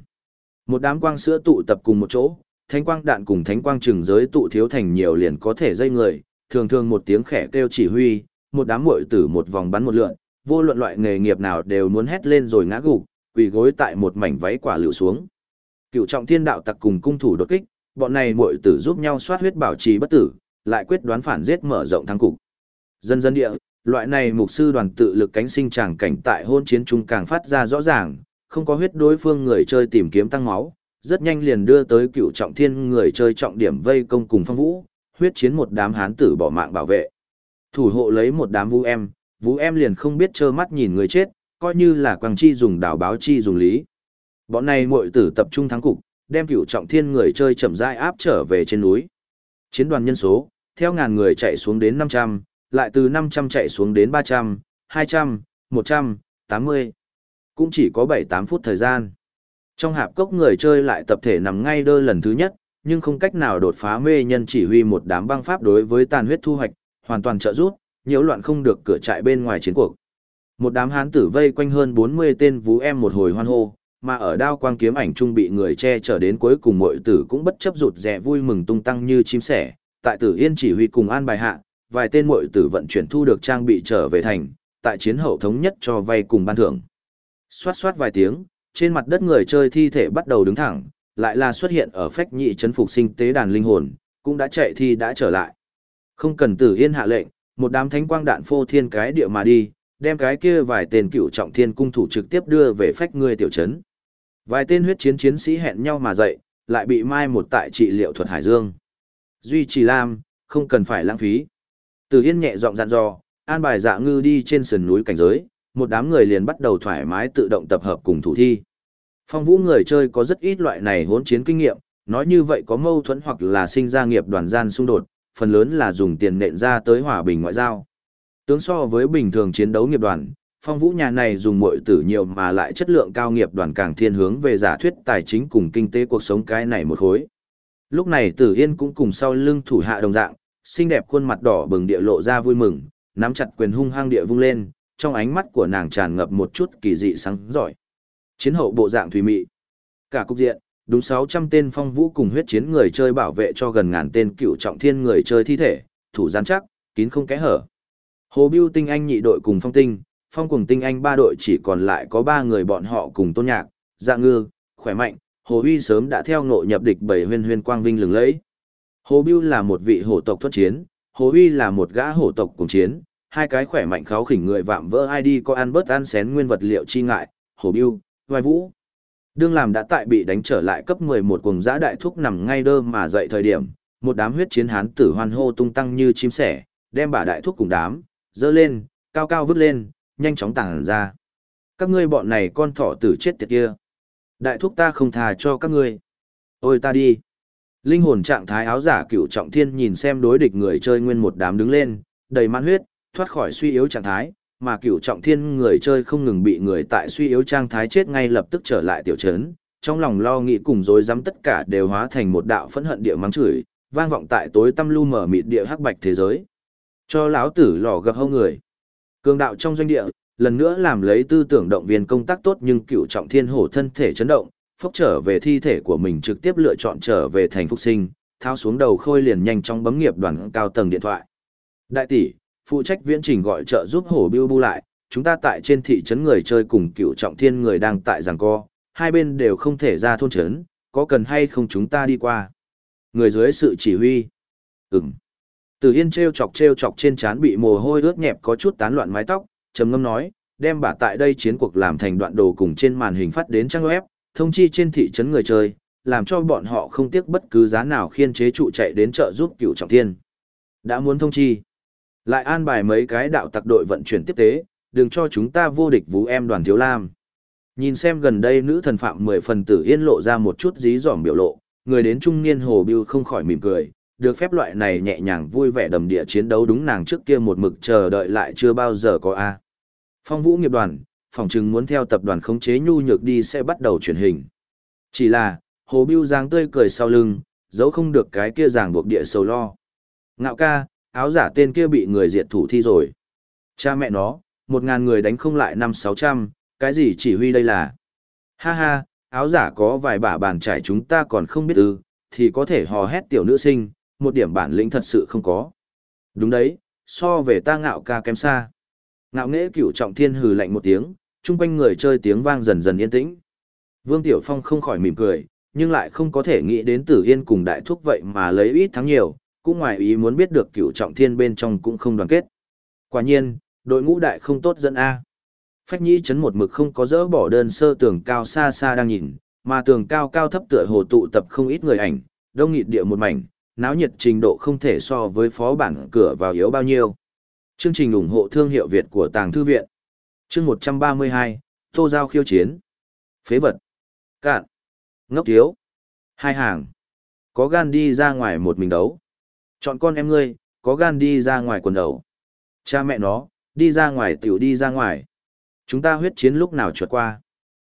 Một đám quang sữa tụ tập cùng một chỗ, thánh quang đạn cùng thánh quang trường giới tụ thiếu thành nhiều liền có thể dây người, thường thường một tiếng khẽ kêu chỉ huy, một đám muội tử một vòng bắn một lượn, vô luận loại nghề nghiệp nào đều muốn hét lên rồi ngã gục, quỳ gối tại một mảnh váy quả lựu xuống. Cựu trọng thiên đạo tặc cùng cung thủ đột kích, bọn này muội tử giúp nhau soát huyết bảo trì bất tử, lại quyết đoán phản giết mở rộng thắng cục. Dân dân địa, loại này mục sư đoàn tự lực cánh sinh tràng cảnh tại hôn chiến trung càng phát ra rõ ràng, không có huyết đối phương người chơi tìm kiếm tăng máu, rất nhanh liền đưa tới cựu trọng thiên người chơi trọng điểm vây công cùng phong vũ, huyết chiến một đám hán tử bỏ mạng bảo vệ. Thủ hộ lấy một đám vũ em, vũ em liền không biết trơ mắt nhìn người chết, coi như là quang chi dùng đảo báo chi dùng lý. Bọn này muội tử tập trung thắng cục, đem cựu trọng thiên người chơi chậm rãi áp trở về trên núi. Chiến đoàn nhân số, theo ngàn người chạy xuống đến 500, lại từ 500 chạy xuống đến 300, 200, 100, 80. Cũng chỉ có 7-8 phút thời gian. Trong hạp cốc người chơi lại tập thể nằm ngay đơ lần thứ nhất, nhưng không cách nào đột phá mê nhân chỉ huy một đám băng pháp đối với tàn huyết thu hoạch, hoàn toàn trợ rút, nhiễu loạn không được cửa trại bên ngoài chiến cuộc. Một đám hán tử vây quanh hơn 40 tên vũ em một hồi hoan hô, mà ở đao quang kiếm ảnh trung bị người che chở đến cuối cùng mọi tử cũng bất chấp rụt rè vui mừng tung tăng như chim sẻ, tại Tử Yên chỉ huy cùng an bài hạ, vài tên muội tử vận chuyển thu được trang bị trở về thành, tại chiến hậu thống nhất cho vay cùng ban thưởng. Xoát xoát vài tiếng, trên mặt đất người chơi thi thể bắt đầu đứng thẳng, lại là xuất hiện ở phách nhị chấn phục sinh tế đàn linh hồn, cũng đã chạy thi đã trở lại. Không cần Tử Yên hạ lệnh, một đám thánh quang đạn phô thiên cái địa mà đi, đem cái kia vài tên cựu trọng thiên cung thủ trực tiếp đưa về phách người tiểu trấn. Vài tên huyết chiến chiến sĩ hẹn nhau mà dậy, lại bị mai một tại trị liệu thuật Hải Dương. Duy trì lam, không cần phải lãng phí. Từ Yên nhẹ giọng dặn dò, an bài dạ ngư đi trên sườn núi cảnh giới, một đám người liền bắt đầu thoải mái tự động tập hợp cùng thủ thi. Phong vũ người chơi có rất ít loại này hỗn chiến kinh nghiệm, nói như vậy có mâu thuẫn hoặc là sinh ra nghiệp đoàn gian xung đột, phần lớn là dùng tiền nện ra tới hòa bình ngoại giao. Tướng so với bình thường chiến đấu nghiệp đoàn, Phong vũ nhà này dùng muội tử nhiều mà lại chất lượng cao nghiệp đoàn càng thiên hướng về giả thuyết tài chính cùng kinh tế cuộc sống cái này một khối. Lúc này Tử Yên cũng cùng sau lưng thủ hạ đồng dạng, xinh đẹp khuôn mặt đỏ bừng địa lộ ra vui mừng, nắm chặt quyền hung hăng địa vung lên, trong ánh mắt của nàng tràn ngập một chút kỳ dị sáng giỏi. Chiến hậu bộ dạng thủy mị. Cả cục diện, đúng 600 tên phong vũ cùng huyết chiến người chơi bảo vệ cho gần ngàn tên cựu trọng thiên người chơi thi thể, thủ gian chắc, kín không kẽ hở. Hồ Biêu tinh anh nhị đội cùng phong tinh, phong cùng tinh anh ba đội chỉ còn lại có ba người bọn họ cùng tôn nhạc, dạ ngư, khỏe mạnh, Hồ Huy sớm đã theo ngộ nhập địch bảy huyên huyên quang vinh lừng lẫy. Hồ Biêu là một vị hổ tộc thoát chiến, Hồ Huy là một gã hổ tộc cùng chiến, hai cái khỏe mạnh kháo khỉnh người vạm vỡ ai đi có ăn bớt ăn xén nguyên vật liệu chi ngại, Hồ Biêu, vai vũ. Đương làm đã tại bị đánh trở lại cấp 11 cùng giã đại thúc nằm ngay đơ mà dậy thời điểm, một đám huyết chiến hán tử hoan hô tung tăng như chim sẻ, đem bà đại thúc cùng đám, dơ lên, cao cao vứt lên, nhanh chóng tàng ra. Các ngươi bọn này con thỏ tử chết tiệt kia. Đại thúc ta không thà cho các ngươi. Ôi ta đi. Linh hồn trạng thái áo giả cửu trọng thiên nhìn xem đối địch người chơi nguyên một đám đứng lên, đầy man huyết, thoát khỏi suy yếu trạng thái, mà cửu trọng thiên người chơi không ngừng bị người tại suy yếu trạng thái chết ngay lập tức trở lại tiểu trấn, trong lòng lo nghĩ cùng dối dám tất cả đều hóa thành một đạo phẫn hận địa mắng chửi, vang vọng tại tối tăm lu mở mịt địa hắc bạch thế giới. Cho lão tử lò gập hâu người. Cường đạo trong doanh địa, lần nữa làm lấy tư tưởng động viên công tác tốt nhưng cựu trọng thiên hổ thân thể chấn động, phốc trở về thi thể của mình trực tiếp lựa chọn trở về thành phục sinh, thao xuống đầu khôi liền nhanh chóng bấm nghiệp đoàn cao tầng điện thoại. Đại tỷ, phụ trách viễn trình gọi trợ giúp hổ biêu bu lại, chúng ta tại trên thị trấn người chơi cùng cựu trọng thiên người đang tại giằng co, hai bên đều không thể ra thôn trấn, có cần hay không chúng ta đi qua. Người dưới sự chỉ huy. Ừm. Tử Yên treo chọc treo chọc trên trán bị mồ hôi ướt nhẹp có chút tán loạn mái tóc, trầm ngâm nói, đem bà tại đây chiến cuộc làm thành đoạn đồ cùng trên màn hình phát đến trang web, thông chi trên thị trấn người chơi, làm cho bọn họ không tiếc bất cứ giá nào khiên chế trụ chạy đến chợ giúp Cửu trọng thiên. Đã muốn thông chi, lại an bài mấy cái đạo tặc đội vận chuyển tiếp tế, đừng cho chúng ta vô địch vũ em đoàn thiếu lam. Nhìn xem gần đây nữ thần phạm mười phần tử yên lộ ra một chút dí dỏm biểu lộ, người đến trung niên hồ biêu không khỏi mỉm cười, được phép loại này nhẹ nhàng vui vẻ đầm địa chiến đấu đúng nàng trước kia một mực chờ đợi lại chưa bao giờ có a. Phong Vũ nghiệp đoàn, phòng chừng muốn theo tập đoàn khống chế nhu nhược đi sẽ bắt đầu truyền hình. Chỉ là, Hồ Bưu giang tươi cười sau lưng, giấu không được cái kia ràng buộc địa sầu lo. Ngạo ca, áo giả tên kia bị người diệt thủ thi rồi. Cha mẹ nó, một ngàn người đánh không lại năm sáu trăm, cái gì chỉ huy đây là. Ha ha, áo giả có vài bả bàn trải chúng ta còn không biết ư, thì có thể hò hét tiểu nữ sinh, một điểm bản lĩnh thật sự không có. Đúng đấy, so về ta ngạo ca kém xa. Ngạo nghễ cửu trọng thiên hừ lạnh một tiếng, chung quanh người chơi tiếng vang dần dần yên tĩnh. Vương Tiểu Phong không khỏi mỉm cười, nhưng lại không có thể nghĩ đến Tử Yên cùng đại thúc vậy mà lấy ít thắng nhiều, cũng ngoài ý muốn biết được cửu trọng thiên bên trong cũng không đoàn kết. Quả nhiên, đội ngũ đại không tốt dẫn A. Phách nhĩ chấn một mực không có dỡ bỏ đơn sơ tường cao xa xa đang nhìn, mà tường cao cao thấp tựa hồ tụ tập không ít người ảnh, đông nghịt địa một mảnh, náo nhiệt trình độ không thể so với phó bản cửa vào yếu bao nhiêu. Chương trình ủng hộ thương hiệu Việt của Tàng Thư Viện. Chương 132, Tô Giao khiêu chiến. Phế vật. Cạn. Ngốc thiếu. Hai hàng. Có gan đi ra ngoài một mình đấu. Chọn con em ngươi, có gan đi ra ngoài quần đấu. Cha mẹ nó, đi ra ngoài tiểu đi ra ngoài. Chúng ta huyết chiến lúc nào trượt qua.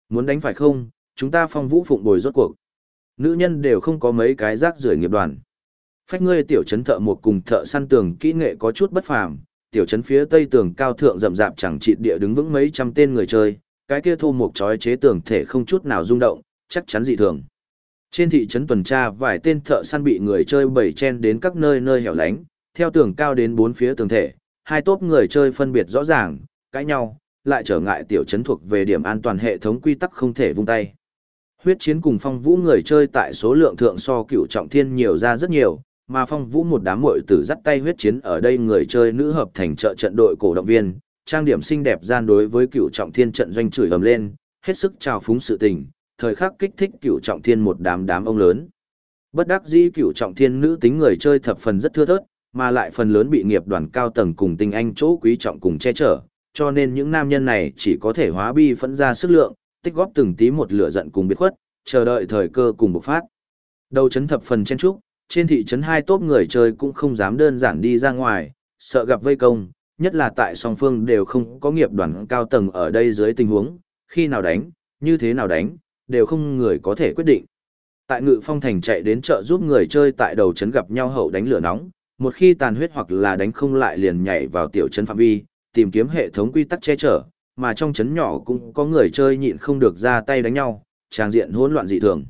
Muốn đánh phải không, chúng ta phong vũ phụng bồi rốt cuộc. Nữ nhân đều không có mấy cái rác rưởi nghiệp đoàn. Phách ngươi tiểu trấn thợ một cùng thợ săn tường kỹ nghệ có chút bất phàm, tiểu trấn phía tây tường cao thượng rậm rạp chẳng chịt địa đứng vững mấy trăm tên người chơi, cái kia thô mục chói chế tường thể không chút nào rung động, chắc chắn dị thường. Trên thị trấn tuần tra vài tên thợ săn bị người chơi bẩy chen đến các nơi nơi hẻo lánh, theo tường cao đến bốn phía tường thể, hai tốp người chơi phân biệt rõ ràng, cãi nhau, lại trở ngại tiểu trấn thuộc về điểm an toàn hệ thống quy tắc không thể vung tay. Huyết chiến cùng phong vũ người chơi tại số lượng thượng so cựu trọng thiên nhiều ra rất nhiều, mà phong vũ một đám muội tử dắt tay huyết chiến ở đây người chơi nữ hợp thành trợ trận đội cổ động viên, trang điểm xinh đẹp gian đối với cựu trọng thiên trận doanh chửi ầm lên, hết sức trào phúng sự tình, thời khắc kích thích cựu trọng thiên một đám đám ông lớn. Bất đắc dĩ cựu trọng thiên nữ tính người chơi thập phần rất thưa thớt, mà lại phần lớn bị nghiệp đoàn cao tầng cùng tinh anh chỗ quý trọng cùng che chở, cho nên những nam nhân này chỉ có thể hóa bi phẫn ra sức lượng, tích góp từng tí một lửa giận cùng biệt khuất, chờ đợi thời cơ cùng bộc phát. Đầu chấn thập phần chen trúc, trên thị trấn hai tốp người chơi cũng không dám đơn giản đi ra ngoài, sợ gặp vây công, nhất là tại song phương đều không có nghiệp đoàn cao tầng ở đây dưới tình huống, khi nào đánh, như thế nào đánh, đều không người có thể quyết định. Tại Ngự Phong Thành chạy đến chợ giúp người chơi tại đầu trấn gặp nhau hậu đánh lửa nóng, một khi tàn huyết hoặc là đánh không lại liền nhảy vào tiểu trấn phạm vi, tìm kiếm hệ thống quy tắc che chở, mà trong trấn nhỏ cũng có người chơi nhịn không được ra tay đánh nhau, tràng diện hỗn loạn dị thường.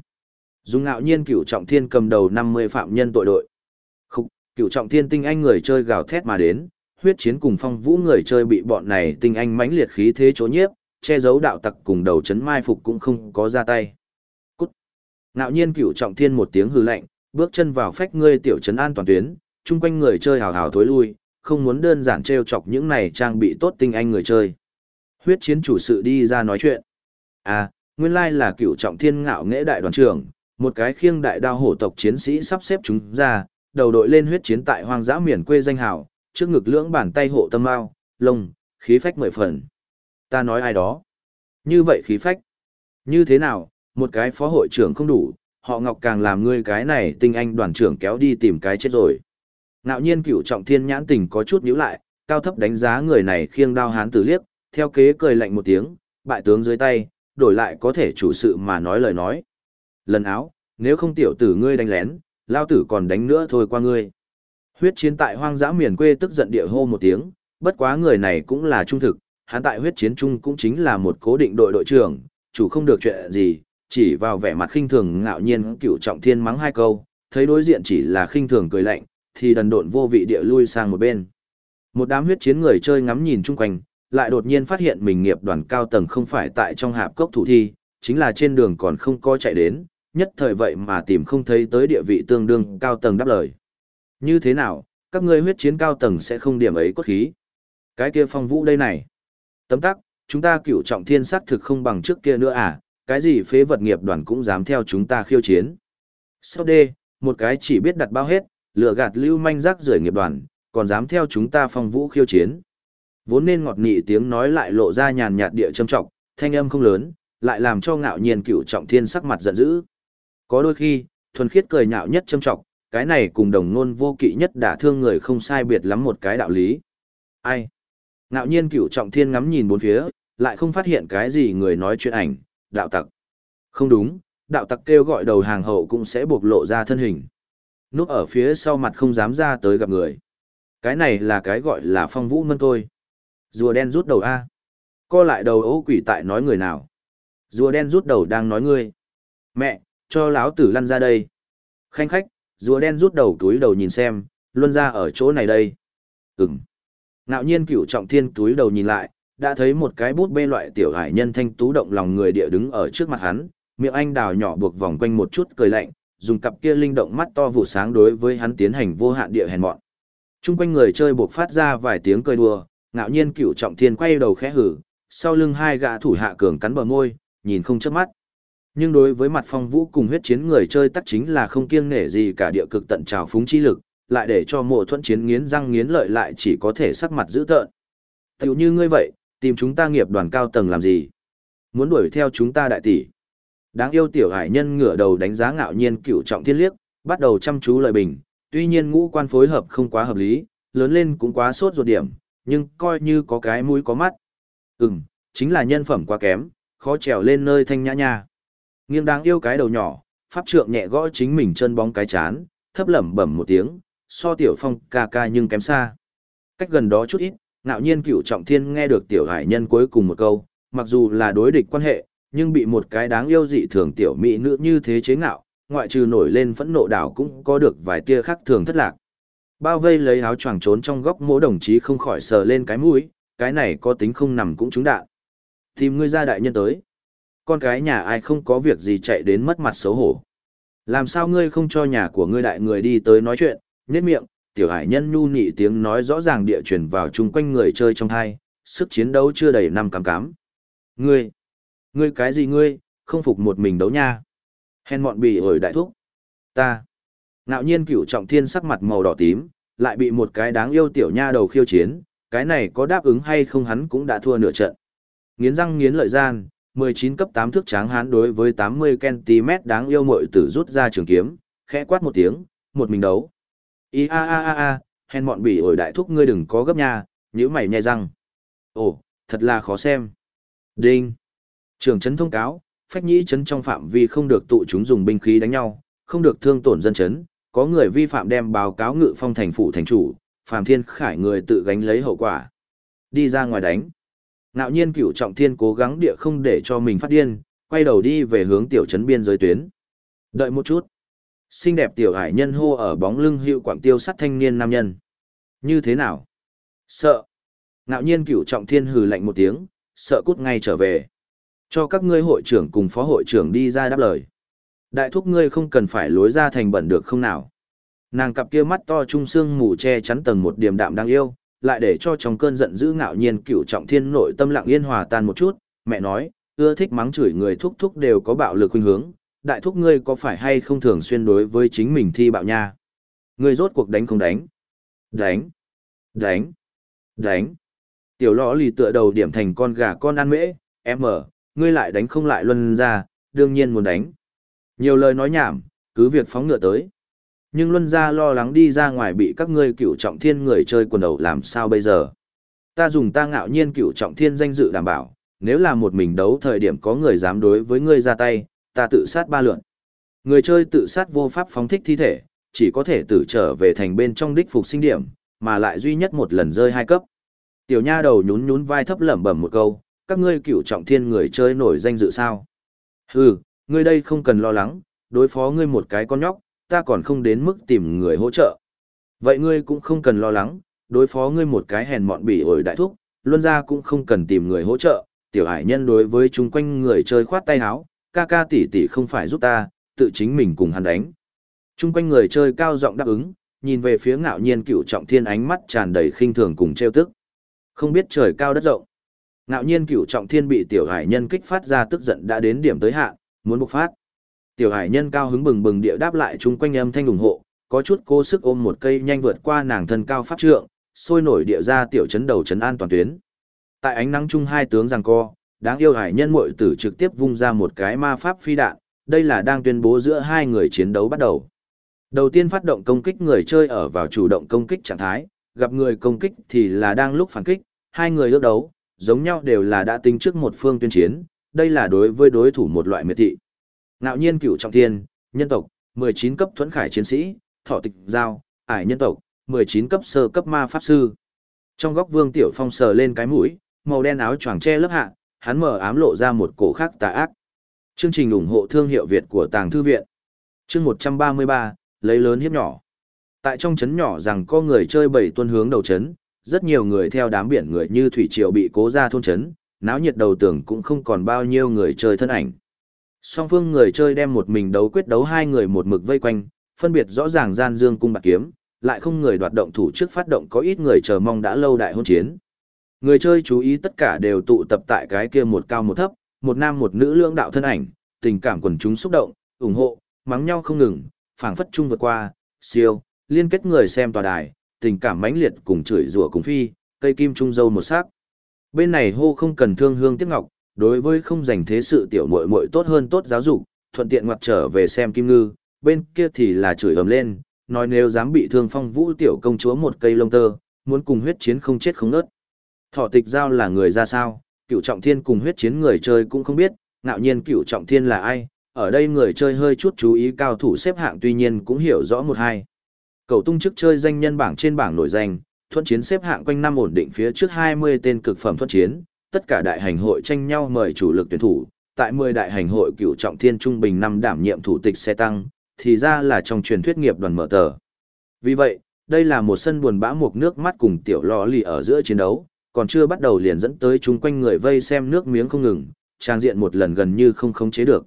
Dung ngạo nhiên cửu trọng thiên cầm đầu 50 phạm nhân tội đội. Khúc, cửu trọng thiên tinh anh người chơi gào thét mà đến, huyết chiến cùng phong vũ người chơi bị bọn này tinh anh mãnh liệt khí thế chỗ nhiếp, che giấu đạo tặc cùng đầu chấn mai phục cũng không có ra tay. Cút. Ngạo nhiên cửu trọng thiên một tiếng hư lạnh, bước chân vào phách ngươi tiểu trấn an toàn tuyến, chung quanh người chơi hào hào thối lui, không muốn đơn giản trêu chọc những này trang bị tốt tinh anh người chơi. Huyết chiến chủ sự đi ra nói chuyện. À, nguyên lai là cửu trọng thiên ngạo nghệ đại đoàn trưởng, một cái khiêng đại đao hổ tộc chiến sĩ sắp xếp chúng ra, đầu đội lên huyết chiến tại hoang dã miền quê danh hào, trước ngực lưỡng bàn tay hộ tâm mao, lông, khí phách mười phần. Ta nói ai đó? Như vậy khí phách. Như thế nào, một cái phó hội trưởng không đủ, họ ngọc càng làm ngươi cái này tinh anh đoàn trưởng kéo đi tìm cái chết rồi. Ngạo nhiên cửu trọng thiên nhãn tình có chút nhíu lại, cao thấp đánh giá người này khiêng đao hán tử liếc, theo kế cười lạnh một tiếng, bại tướng dưới tay, đổi lại có thể chủ sự mà nói lời nói. Lần áo, nếu không tiểu tử ngươi đánh lén, lao tử còn đánh nữa thôi qua ngươi. Huyết chiến tại hoang dã miền quê tức giận địa hô một tiếng, bất quá người này cũng là trung thực, hắn tại huyết chiến chung cũng chính là một cố định đội đội trưởng, chủ không được chuyện gì, chỉ vào vẻ mặt khinh thường ngạo nhiên cựu trọng thiên mắng hai câu, thấy đối diện chỉ là khinh thường cười lạnh, thì đần độn vô vị địa lui sang một bên. Một đám huyết chiến người chơi ngắm nhìn chung quanh, lại đột nhiên phát hiện mình nghiệp đoàn cao tầng không phải tại trong hạp cốc thủ thi, chính là trên đường còn không có chạy đến, nhất thời vậy mà tìm không thấy tới địa vị tương đương cao tầng đáp lời. Như thế nào, các ngươi huyết chiến cao tầng sẽ không điểm ấy cốt khí. Cái kia phong vũ đây này. Tấm tắc, chúng ta cựu trọng thiên sát thực không bằng trước kia nữa à, cái gì phế vật nghiệp đoàn cũng dám theo chúng ta khiêu chiến. Sau đê, một cái chỉ biết đặt bao hết, lừa gạt lưu manh rác rưởi nghiệp đoàn, còn dám theo chúng ta phong vũ khiêu chiến. Vốn nên ngọt nị tiếng nói lại lộ ra nhàn nhạt địa trầm trọng, thanh âm không lớn, lại làm cho ngạo nhiên cựu trọng thiên sắc mặt giận dữ. Có đôi khi, thuần khiết cười nhạo nhất châm trọng, cái này cùng đồng nôn vô kỵ nhất đả thương người không sai biệt lắm một cái đạo lý. Ai? Ngạo nhiên cửu trọng thiên ngắm nhìn bốn phía, lại không phát hiện cái gì người nói chuyện ảnh, đạo tặc. Không đúng, đạo tặc kêu gọi đầu hàng hậu cũng sẽ bộc lộ ra thân hình. Núp ở phía sau mặt không dám ra tới gặp người. Cái này là cái gọi là phong vũ mân tôi. Rùa đen rút đầu A. Co lại đầu ấu quỷ tại nói người nào. Rùa đen rút đầu đang nói ngươi. Mẹ, cho láo tử lăn ra đây. Khanh khách, rùa đen rút đầu túi đầu nhìn xem, luân ra ở chỗ này đây. Ừm. Ngạo nhiên cửu trọng thiên túi đầu nhìn lại, đã thấy một cái bút bê loại tiểu hải nhân thanh tú động lòng người địa đứng ở trước mặt hắn, miệng anh đào nhỏ buộc vòng quanh một chút cười lạnh, dùng cặp kia linh động mắt to vụ sáng đối với hắn tiến hành vô hạn địa hèn mọn. Trung quanh người chơi buộc phát ra vài tiếng cười đùa, ngạo nhiên cửu trọng thiên quay đầu khẽ hử, sau lưng hai gã thủ hạ cường cắn bờ môi, nhìn không chớp mắt. Nhưng đối với mặt phong vũ cùng huyết chiến người chơi tắc chính là không kiêng nể gì cả địa cực tận trào phúng chi lực, lại để cho mộ thuẫn chiến nghiến răng nghiến lợi lại chỉ có thể sắc mặt dữ tợn. Tiểu như ngươi vậy, tìm chúng ta nghiệp đoàn cao tầng làm gì? Muốn đuổi theo chúng ta đại tỷ. Đáng yêu tiểu hải nhân ngửa đầu đánh giá ngạo nhiên cựu trọng thiên liếc, bắt đầu chăm chú lời bình, tuy nhiên ngũ quan phối hợp không quá hợp lý, lớn lên cũng quá sốt ruột điểm, nhưng coi như có cái mũi có mắt. Ừm, chính là nhân phẩm quá kém, khó trèo lên nơi thanh nhã nha. Nghiêng đáng yêu cái đầu nhỏ, pháp trượng nhẹ gõ chính mình chân bóng cái chán, thấp lẩm bẩm một tiếng, so tiểu phong ca ca nhưng kém xa. Cách gần đó chút ít, ngạo nhiên cựu trọng thiên nghe được tiểu hải nhân cuối cùng một câu, mặc dù là đối địch quan hệ, nhưng bị một cái đáng yêu dị thường tiểu mỹ nữ như thế chế ngạo, ngoại trừ nổi lên phẫn nộ đảo cũng có được vài tia khác thường thất lạc. Bao vây lấy áo choàng trốn trong góc mỗi đồng chí không khỏi sờ lên cái mũi, cái này có tính không nằm cũng trúng đạn. Tìm ngươi ra đại nhân tới. Con cái nhà ai không có việc gì chạy đến mất mặt xấu hổ. Làm sao ngươi không cho nhà của ngươi đại người đi tới nói chuyện, nhét miệng, tiểu hải nhân nhu nhị tiếng nói rõ ràng địa truyền vào chung quanh người chơi trong hai, sức chiến đấu chưa đầy năm cám cám. Ngươi, ngươi cái gì ngươi, không phục một mình đấu nha. Hèn mọn bị ổi đại thúc. Ta. Ngạo nhiên cửu trọng thiên sắc mặt màu đỏ tím, lại bị một cái đáng yêu tiểu nha đầu khiêu chiến, cái này có đáp ứng hay không hắn cũng đã thua nửa trận. Nghiến răng nghiến lợi gian, 19 cấp 8 thước tráng hán đối với 80cm đáng yêu mội tử rút ra trường kiếm, khẽ quát một tiếng, một mình đấu. Ý a a a a, hèn mọn bỉ ổi đại thúc ngươi đừng có gấp nha, nhíu mày nhè răng. Ồ, thật là khó xem. Đinh. Trường trấn thông cáo, phách nhĩ trấn trong phạm vi không được tụ chúng dùng binh khí đánh nhau, không được thương tổn dân trấn, có người vi phạm đem báo cáo ngự phong thành phủ thành chủ, phàm thiên khải người tự gánh lấy hậu quả. Đi ra ngoài đánh. Ngạo nhiên cửu trọng thiên cố gắng địa không để cho mình phát điên, quay đầu đi về hướng tiểu trấn biên giới tuyến. Đợi một chút. Xinh đẹp tiểu hải nhân hô ở bóng lưng hiệu quảng tiêu sắt thanh niên nam nhân. Như thế nào? Sợ. Ngạo nhiên cửu trọng thiên hừ lạnh một tiếng, sợ cút ngay trở về. Cho các ngươi hội trưởng cùng phó hội trưởng đi ra đáp lời. Đại thúc ngươi không cần phải lối ra thành bẩn được không nào. Nàng cặp kia mắt to trung xương mù che chắn tầng một điểm đạm đang yêu, lại để cho trong cơn giận dữ ngạo nhiên cửu trọng thiên nội tâm lặng yên hòa tan một chút, mẹ nói, ưa thích mắng chửi người thúc thúc đều có bạo lực khuynh hướng, đại thúc ngươi có phải hay không thường xuyên đối với chính mình thi bạo nha? Ngươi rốt cuộc đánh không đánh? Đánh! Đánh! Đánh! Tiểu lõ lì tựa đầu điểm thành con gà con ăn mễ, em ở, ngươi lại đánh không lại luân ra, đương nhiên muốn đánh. Nhiều lời nói nhảm, cứ việc phóng ngựa tới. Nhưng luân gia lo lắng đi ra ngoài bị các ngươi cựu trọng thiên người chơi quần đầu làm sao bây giờ. Ta dùng ta ngạo nhiên cựu trọng thiên danh dự đảm bảo, nếu là một mình đấu thời điểm có người dám đối với ngươi ra tay, ta tự sát ba lượn. Người chơi tự sát vô pháp phóng thích thi thể, chỉ có thể tự trở về thành bên trong đích phục sinh điểm, mà lại duy nhất một lần rơi hai cấp. Tiểu nha đầu nhún nhún vai thấp lẩm bẩm một câu, các ngươi cựu trọng thiên người chơi nổi danh dự sao. Hừ, ngươi đây không cần lo lắng, đối phó ngươi một cái con nhóc, ta còn không đến mức tìm người hỗ trợ. Vậy ngươi cũng không cần lo lắng, đối phó ngươi một cái hèn mọn bỉ ổi đại thúc, luân ra cũng không cần tìm người hỗ trợ, tiểu hải nhân đối với chung quanh người chơi khoát tay háo, ca ca tỷ tỷ không phải giúp ta, tự chính mình cùng hắn đánh. Chung quanh người chơi cao giọng đáp ứng, nhìn về phía ngạo nhiên cựu trọng thiên ánh mắt tràn đầy khinh thường cùng trêu tức. Không biết trời cao đất rộng. Ngạo nhiên cựu trọng thiên bị tiểu hải nhân kích phát ra tức giận đã đến điểm tới hạn, muốn bộc phát. Tiểu hải nhân cao hứng bừng bừng địa đáp lại chung quanh âm thanh ủng hộ, có chút cố sức ôm một cây nhanh vượt qua nàng thân cao pháp trượng, sôi nổi địa ra tiểu chấn đầu chấn an toàn tuyến. Tại ánh nắng chung hai tướng rằng co, đáng yêu hải nhân muội tử trực tiếp vung ra một cái ma pháp phi đạn, đây là đang tuyên bố giữa hai người chiến đấu bắt đầu. Đầu tiên phát động công kích người chơi ở vào chủ động công kích trạng thái, gặp người công kích thì là đang lúc phản kích, hai người ước đấu, giống nhau đều là đã tính trước một phương tuyên chiến, đây là đối với đối thủ một loại miệt thị. Ngạo nhiên cửu trọng thiên, nhân tộc, 19 cấp thuẫn khải chiến sĩ, thọ tịch giao, ải nhân tộc, 19 cấp sơ cấp ma pháp sư. Trong góc vương tiểu phong sờ lên cái mũi, màu đen áo choàng che lớp hạ, hắn mở ám lộ ra một cổ khác tà ác. Chương trình ủng hộ thương hiệu Việt của Tàng Thư Viện. Chương 133, lấy lớn hiếp nhỏ. Tại trong trấn nhỏ rằng có người chơi bảy tuân hướng đầu trấn, rất nhiều người theo đám biển người như thủy triều bị cố ra thôn trấn, náo nhiệt đầu tưởng cũng không còn bao nhiêu người chơi thân ảnh. Song phương người chơi đem một mình đấu quyết đấu hai người một mực vây quanh, phân biệt rõ ràng gian dương cung bạc kiếm, lại không người đoạt động thủ trước phát động có ít người chờ mong đã lâu đại hôn chiến. Người chơi chú ý tất cả đều tụ tập tại cái kia một cao một thấp, một nam một nữ lưỡng đạo thân ảnh, tình cảm quần chúng xúc động, ủng hộ, mắng nhau không ngừng, phảng phất chung vượt qua, siêu, liên kết người xem tòa đài, tình cảm mãnh liệt cùng chửi rủa cùng phi, cây kim trung dâu một sắc. Bên này hô không cần thương hương tiếc ngọc, đối với không dành thế sự tiểu muội muội tốt hơn tốt giáo dục, thuận tiện ngoặt trở về xem kim ngư, bên kia thì là chửi ầm lên, nói nếu dám bị thương phong vũ tiểu công chúa một cây lông tơ, muốn cùng huyết chiến không chết không nớt. Thọ tịch giao là người ra sao, cựu trọng thiên cùng huyết chiến người chơi cũng không biết, ngạo nhiên cựu trọng thiên là ai, ở đây người chơi hơi chút chú ý cao thủ xếp hạng tuy nhiên cũng hiểu rõ một hai. Cầu tung chức chơi danh nhân bảng trên bảng nổi danh, thuận chiến xếp hạng quanh năm ổn định phía trước 20 tên cực phẩm thuận chiến, tất cả đại hành hội tranh nhau mời chủ lực tuyển thủ, tại 10 đại hành hội cựu trọng thiên trung bình năm đảm nhiệm thủ tịch xe tăng, thì ra là trong truyền thuyết nghiệp đoàn mở tờ. Vì vậy, đây là một sân buồn bã một nước mắt cùng tiểu lò lì ở giữa chiến đấu, còn chưa bắt đầu liền dẫn tới chúng quanh người vây xem nước miếng không ngừng, trang diện một lần gần như không khống chế được.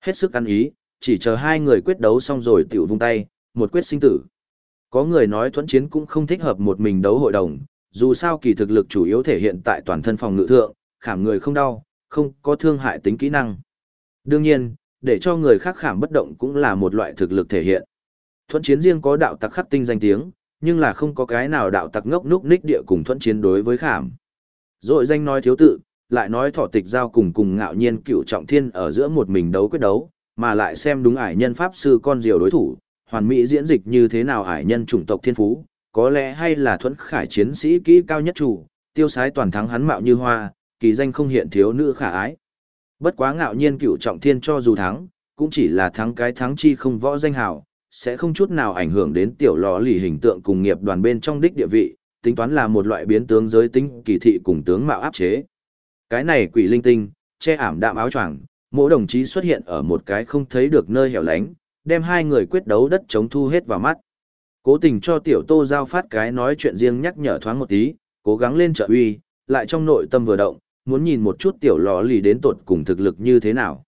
Hết sức ăn ý, chỉ chờ hai người quyết đấu xong rồi tiểu vung tay, một quyết sinh tử. Có người nói thuẫn chiến cũng không thích hợp một mình đấu hội đồng, dù sao kỳ thực lực chủ yếu thể hiện tại toàn thân phòng ngự thượng, khảm người không đau, không có thương hại tính kỹ năng. Đương nhiên, để cho người khác khảm bất động cũng là một loại thực lực thể hiện. Thuận chiến riêng có đạo tặc khắc tinh danh tiếng, nhưng là không có cái nào đạo tặc ngốc núc ních địa cùng thuận chiến đối với khảm. Rồi danh nói thiếu tự, lại nói thọ tịch giao cùng cùng ngạo nhiên cựu trọng thiên ở giữa một mình đấu quyết đấu, mà lại xem đúng ải nhân pháp sư con diều đối thủ, hoàn mỹ diễn dịch như thế nào ải nhân chủng tộc thiên phú, có lẽ hay là thuẫn khải chiến sĩ kỹ cao nhất chủ, tiêu sái toàn thắng hắn mạo như hoa, kỳ danh không hiện thiếu nữ khả ái. Bất quá ngạo nhiên cựu trọng thiên cho dù thắng, cũng chỉ là thắng cái thắng chi không võ danh hào, sẽ không chút nào ảnh hưởng đến tiểu lò lì hình tượng cùng nghiệp đoàn bên trong đích địa vị, tính toán là một loại biến tướng giới tính kỳ thị cùng tướng mạo áp chế. Cái này quỷ linh tinh, che ảm đạm áo choàng, mỗi đồng chí xuất hiện ở một cái không thấy được nơi hẻo lánh, đem hai người quyết đấu đất chống thu hết vào mắt. Cố tình cho tiểu tô giao phát cái nói chuyện riêng nhắc nhở thoáng một tí, cố gắng lên trợ uy, lại trong nội tâm vừa động, muốn nhìn một chút tiểu lò lì đến tột cùng thực lực như thế nào.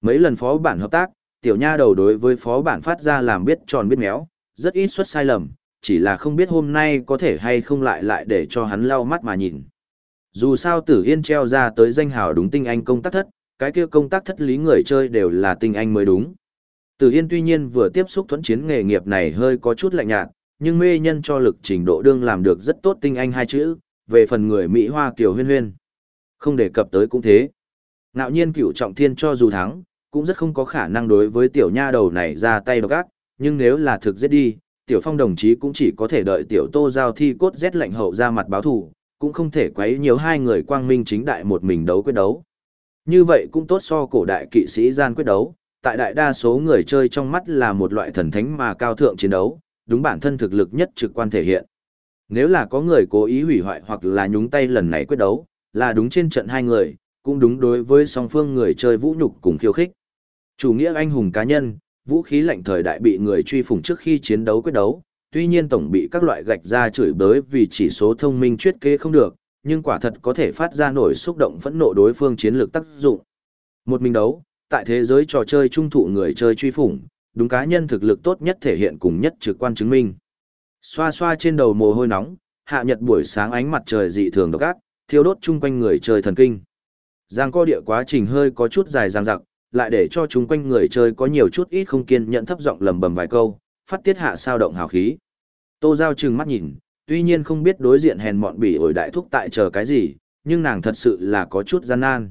Mấy lần phó bản hợp tác, tiểu nha đầu đối với phó bản phát ra làm biết tròn biết méo, rất ít xuất sai lầm, chỉ là không biết hôm nay có thể hay không lại lại để cho hắn lau mắt mà nhìn. Dù sao tử yên treo ra tới danh hào đúng tinh anh công tác thất, cái kia công tác thất lý người chơi đều là tinh anh mới đúng. Tử Yên tuy nhiên vừa tiếp xúc thuẫn chiến nghề nghiệp này hơi có chút lạnh nhạt, nhưng mê nhân cho lực trình độ đương làm được rất tốt tinh anh hai chữ, về phần người Mỹ Hoa Kiều Huyên Huyên. Không đề cập tới cũng thế. Ngạo nhiên cửu trọng thiên cho dù thắng, cũng rất không có khả năng đối với tiểu nha đầu này ra tay độc ác, nhưng nếu là thực giết đi, tiểu phong đồng chí cũng chỉ có thể đợi tiểu tô giao thi cốt rét lạnh hậu ra mặt báo thủ, cũng không thể quấy nhiều hai người quang minh chính đại một mình đấu quyết đấu. Như vậy cũng tốt so cổ đại kỵ sĩ gian quyết đấu, tại đại đa số người chơi trong mắt là một loại thần thánh mà cao thượng chiến đấu, đúng bản thân thực lực nhất trực quan thể hiện. Nếu là có người cố ý hủy hoại hoặc là nhúng tay lần này quyết đấu, là đúng trên trận hai người, cũng đúng đối với song phương người chơi vũ nhục cùng khiêu khích. Chủ nghĩa anh hùng cá nhân, vũ khí lạnh thời đại bị người truy phủng trước khi chiến đấu quyết đấu, tuy nhiên tổng bị các loại gạch ra chửi bới vì chỉ số thông minh chuyết kế không được, nhưng quả thật có thể phát ra nổi xúc động phẫn nộ đối phương chiến lược tác dụng. Một mình đấu, tại thế giới trò chơi trung thụ người chơi truy phủng, đúng cá nhân thực lực tốt nhất thể hiện cùng nhất trực quan chứng minh. Xoa xoa trên đầu mồ hôi nóng, hạ nhật buổi sáng ánh mặt trời dị thường độc ác, thiêu đốt chung quanh người chơi thần kinh. Giang co địa quá trình hơi có chút dài dang dặc, lại để cho chung quanh người chơi có nhiều chút ít không kiên nhận thấp giọng lầm bầm vài câu, phát tiết hạ sao động hào khí. Tô Giao trừng mắt nhìn, tuy nhiên không biết đối diện hèn mọn bỉ ổi đại thúc tại chờ cái gì, nhưng nàng thật sự là có chút gian nan.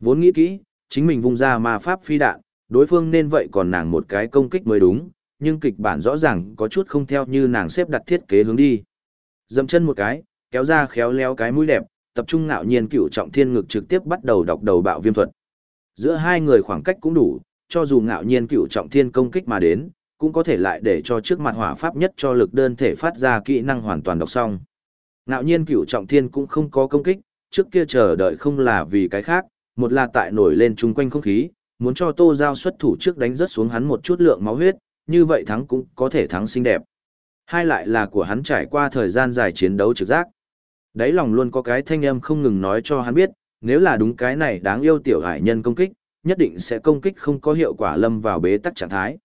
Vốn nghĩ kỹ, chính mình vung ra ma pháp phi đạn, đối phương nên vậy còn nàng một cái công kích mới đúng, nhưng kịch bản rõ ràng có chút không theo như nàng xếp đặt thiết kế hướng đi. Dậm chân một cái, kéo ra khéo léo cái mũi đẹp, tập trung ngạo nhiên cựu trọng thiên ngực trực tiếp bắt đầu đọc đầu bạo viêm thuật. Giữa hai người khoảng cách cũng đủ, cho dù ngạo nhiên cựu trọng thiên công kích mà đến, cũng có thể lại để cho trước mặt hỏa pháp nhất cho lực đơn thể phát ra kỹ năng hoàn toàn đọc xong. Ngạo nhiên cựu trọng thiên cũng không có công kích, trước kia chờ đợi không là vì cái khác, một là tại nổi lên chung quanh không khí, muốn cho Tô Giao xuất thủ trước đánh rớt xuống hắn một chút lượng máu huyết, như vậy thắng cũng có thể thắng xinh đẹp. Hai lại là của hắn trải qua thời gian dài chiến đấu trực giác. Đấy lòng luôn có cái thanh âm không ngừng nói cho hắn biết, nếu là đúng cái này đáng yêu tiểu hải nhân công kích, nhất định sẽ công kích không có hiệu quả lâm vào bế tắc trạng thái.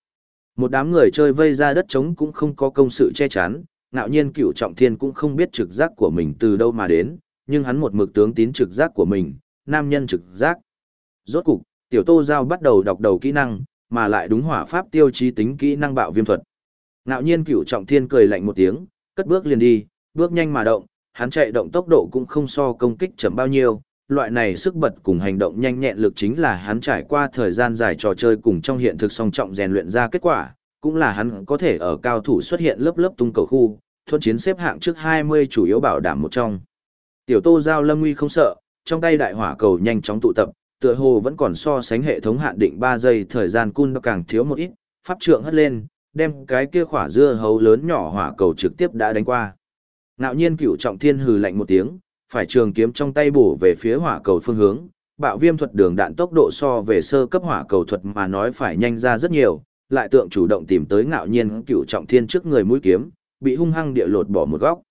Một đám người chơi vây ra đất trống cũng không có công sự che chắn, ngạo nhiên cửu trọng thiên cũng không biết trực giác của mình từ đâu mà đến, nhưng hắn một mực tướng tín trực giác của mình, nam nhân trực giác. Rốt cục, tiểu tô giao bắt đầu đọc đầu kỹ năng, mà lại đúng hỏa pháp tiêu chí tính kỹ năng bạo viêm thuật. Ngạo nhiên cửu trọng thiên cười lạnh một tiếng, cất bước liền đi, bước nhanh mà động, hắn chạy động tốc độ cũng không so công kích chậm bao nhiêu. Loại này sức bật cùng hành động nhanh nhẹn lực chính là hắn trải qua thời gian dài trò chơi cùng trong hiện thực song trọng rèn luyện ra kết quả, cũng là hắn có thể ở cao thủ xuất hiện lớp lớp tung cầu khu, thuận chiến xếp hạng trước 20 chủ yếu bảo đảm một trong. Tiểu Tô Giao Lâm Nguy không sợ, trong tay đại hỏa cầu nhanh chóng tụ tập, tựa hồ vẫn còn so sánh hệ thống hạn định 3 giây thời gian cun nó càng thiếu một ít, pháp trượng hất lên, đem cái kia khỏa dưa hấu lớn nhỏ hỏa cầu trực tiếp đã đánh qua. Ngạo nhiên cửu trọng thiên hừ lạnh một tiếng, phải trường kiếm trong tay bổ về phía hỏa cầu phương hướng, bạo viêm thuật đường đạn tốc độ so về sơ cấp hỏa cầu thuật mà nói phải nhanh ra rất nhiều, lại tượng chủ động tìm tới ngạo nhiên cửu trọng thiên trước người mũi kiếm, bị hung hăng địa lột bỏ một góc.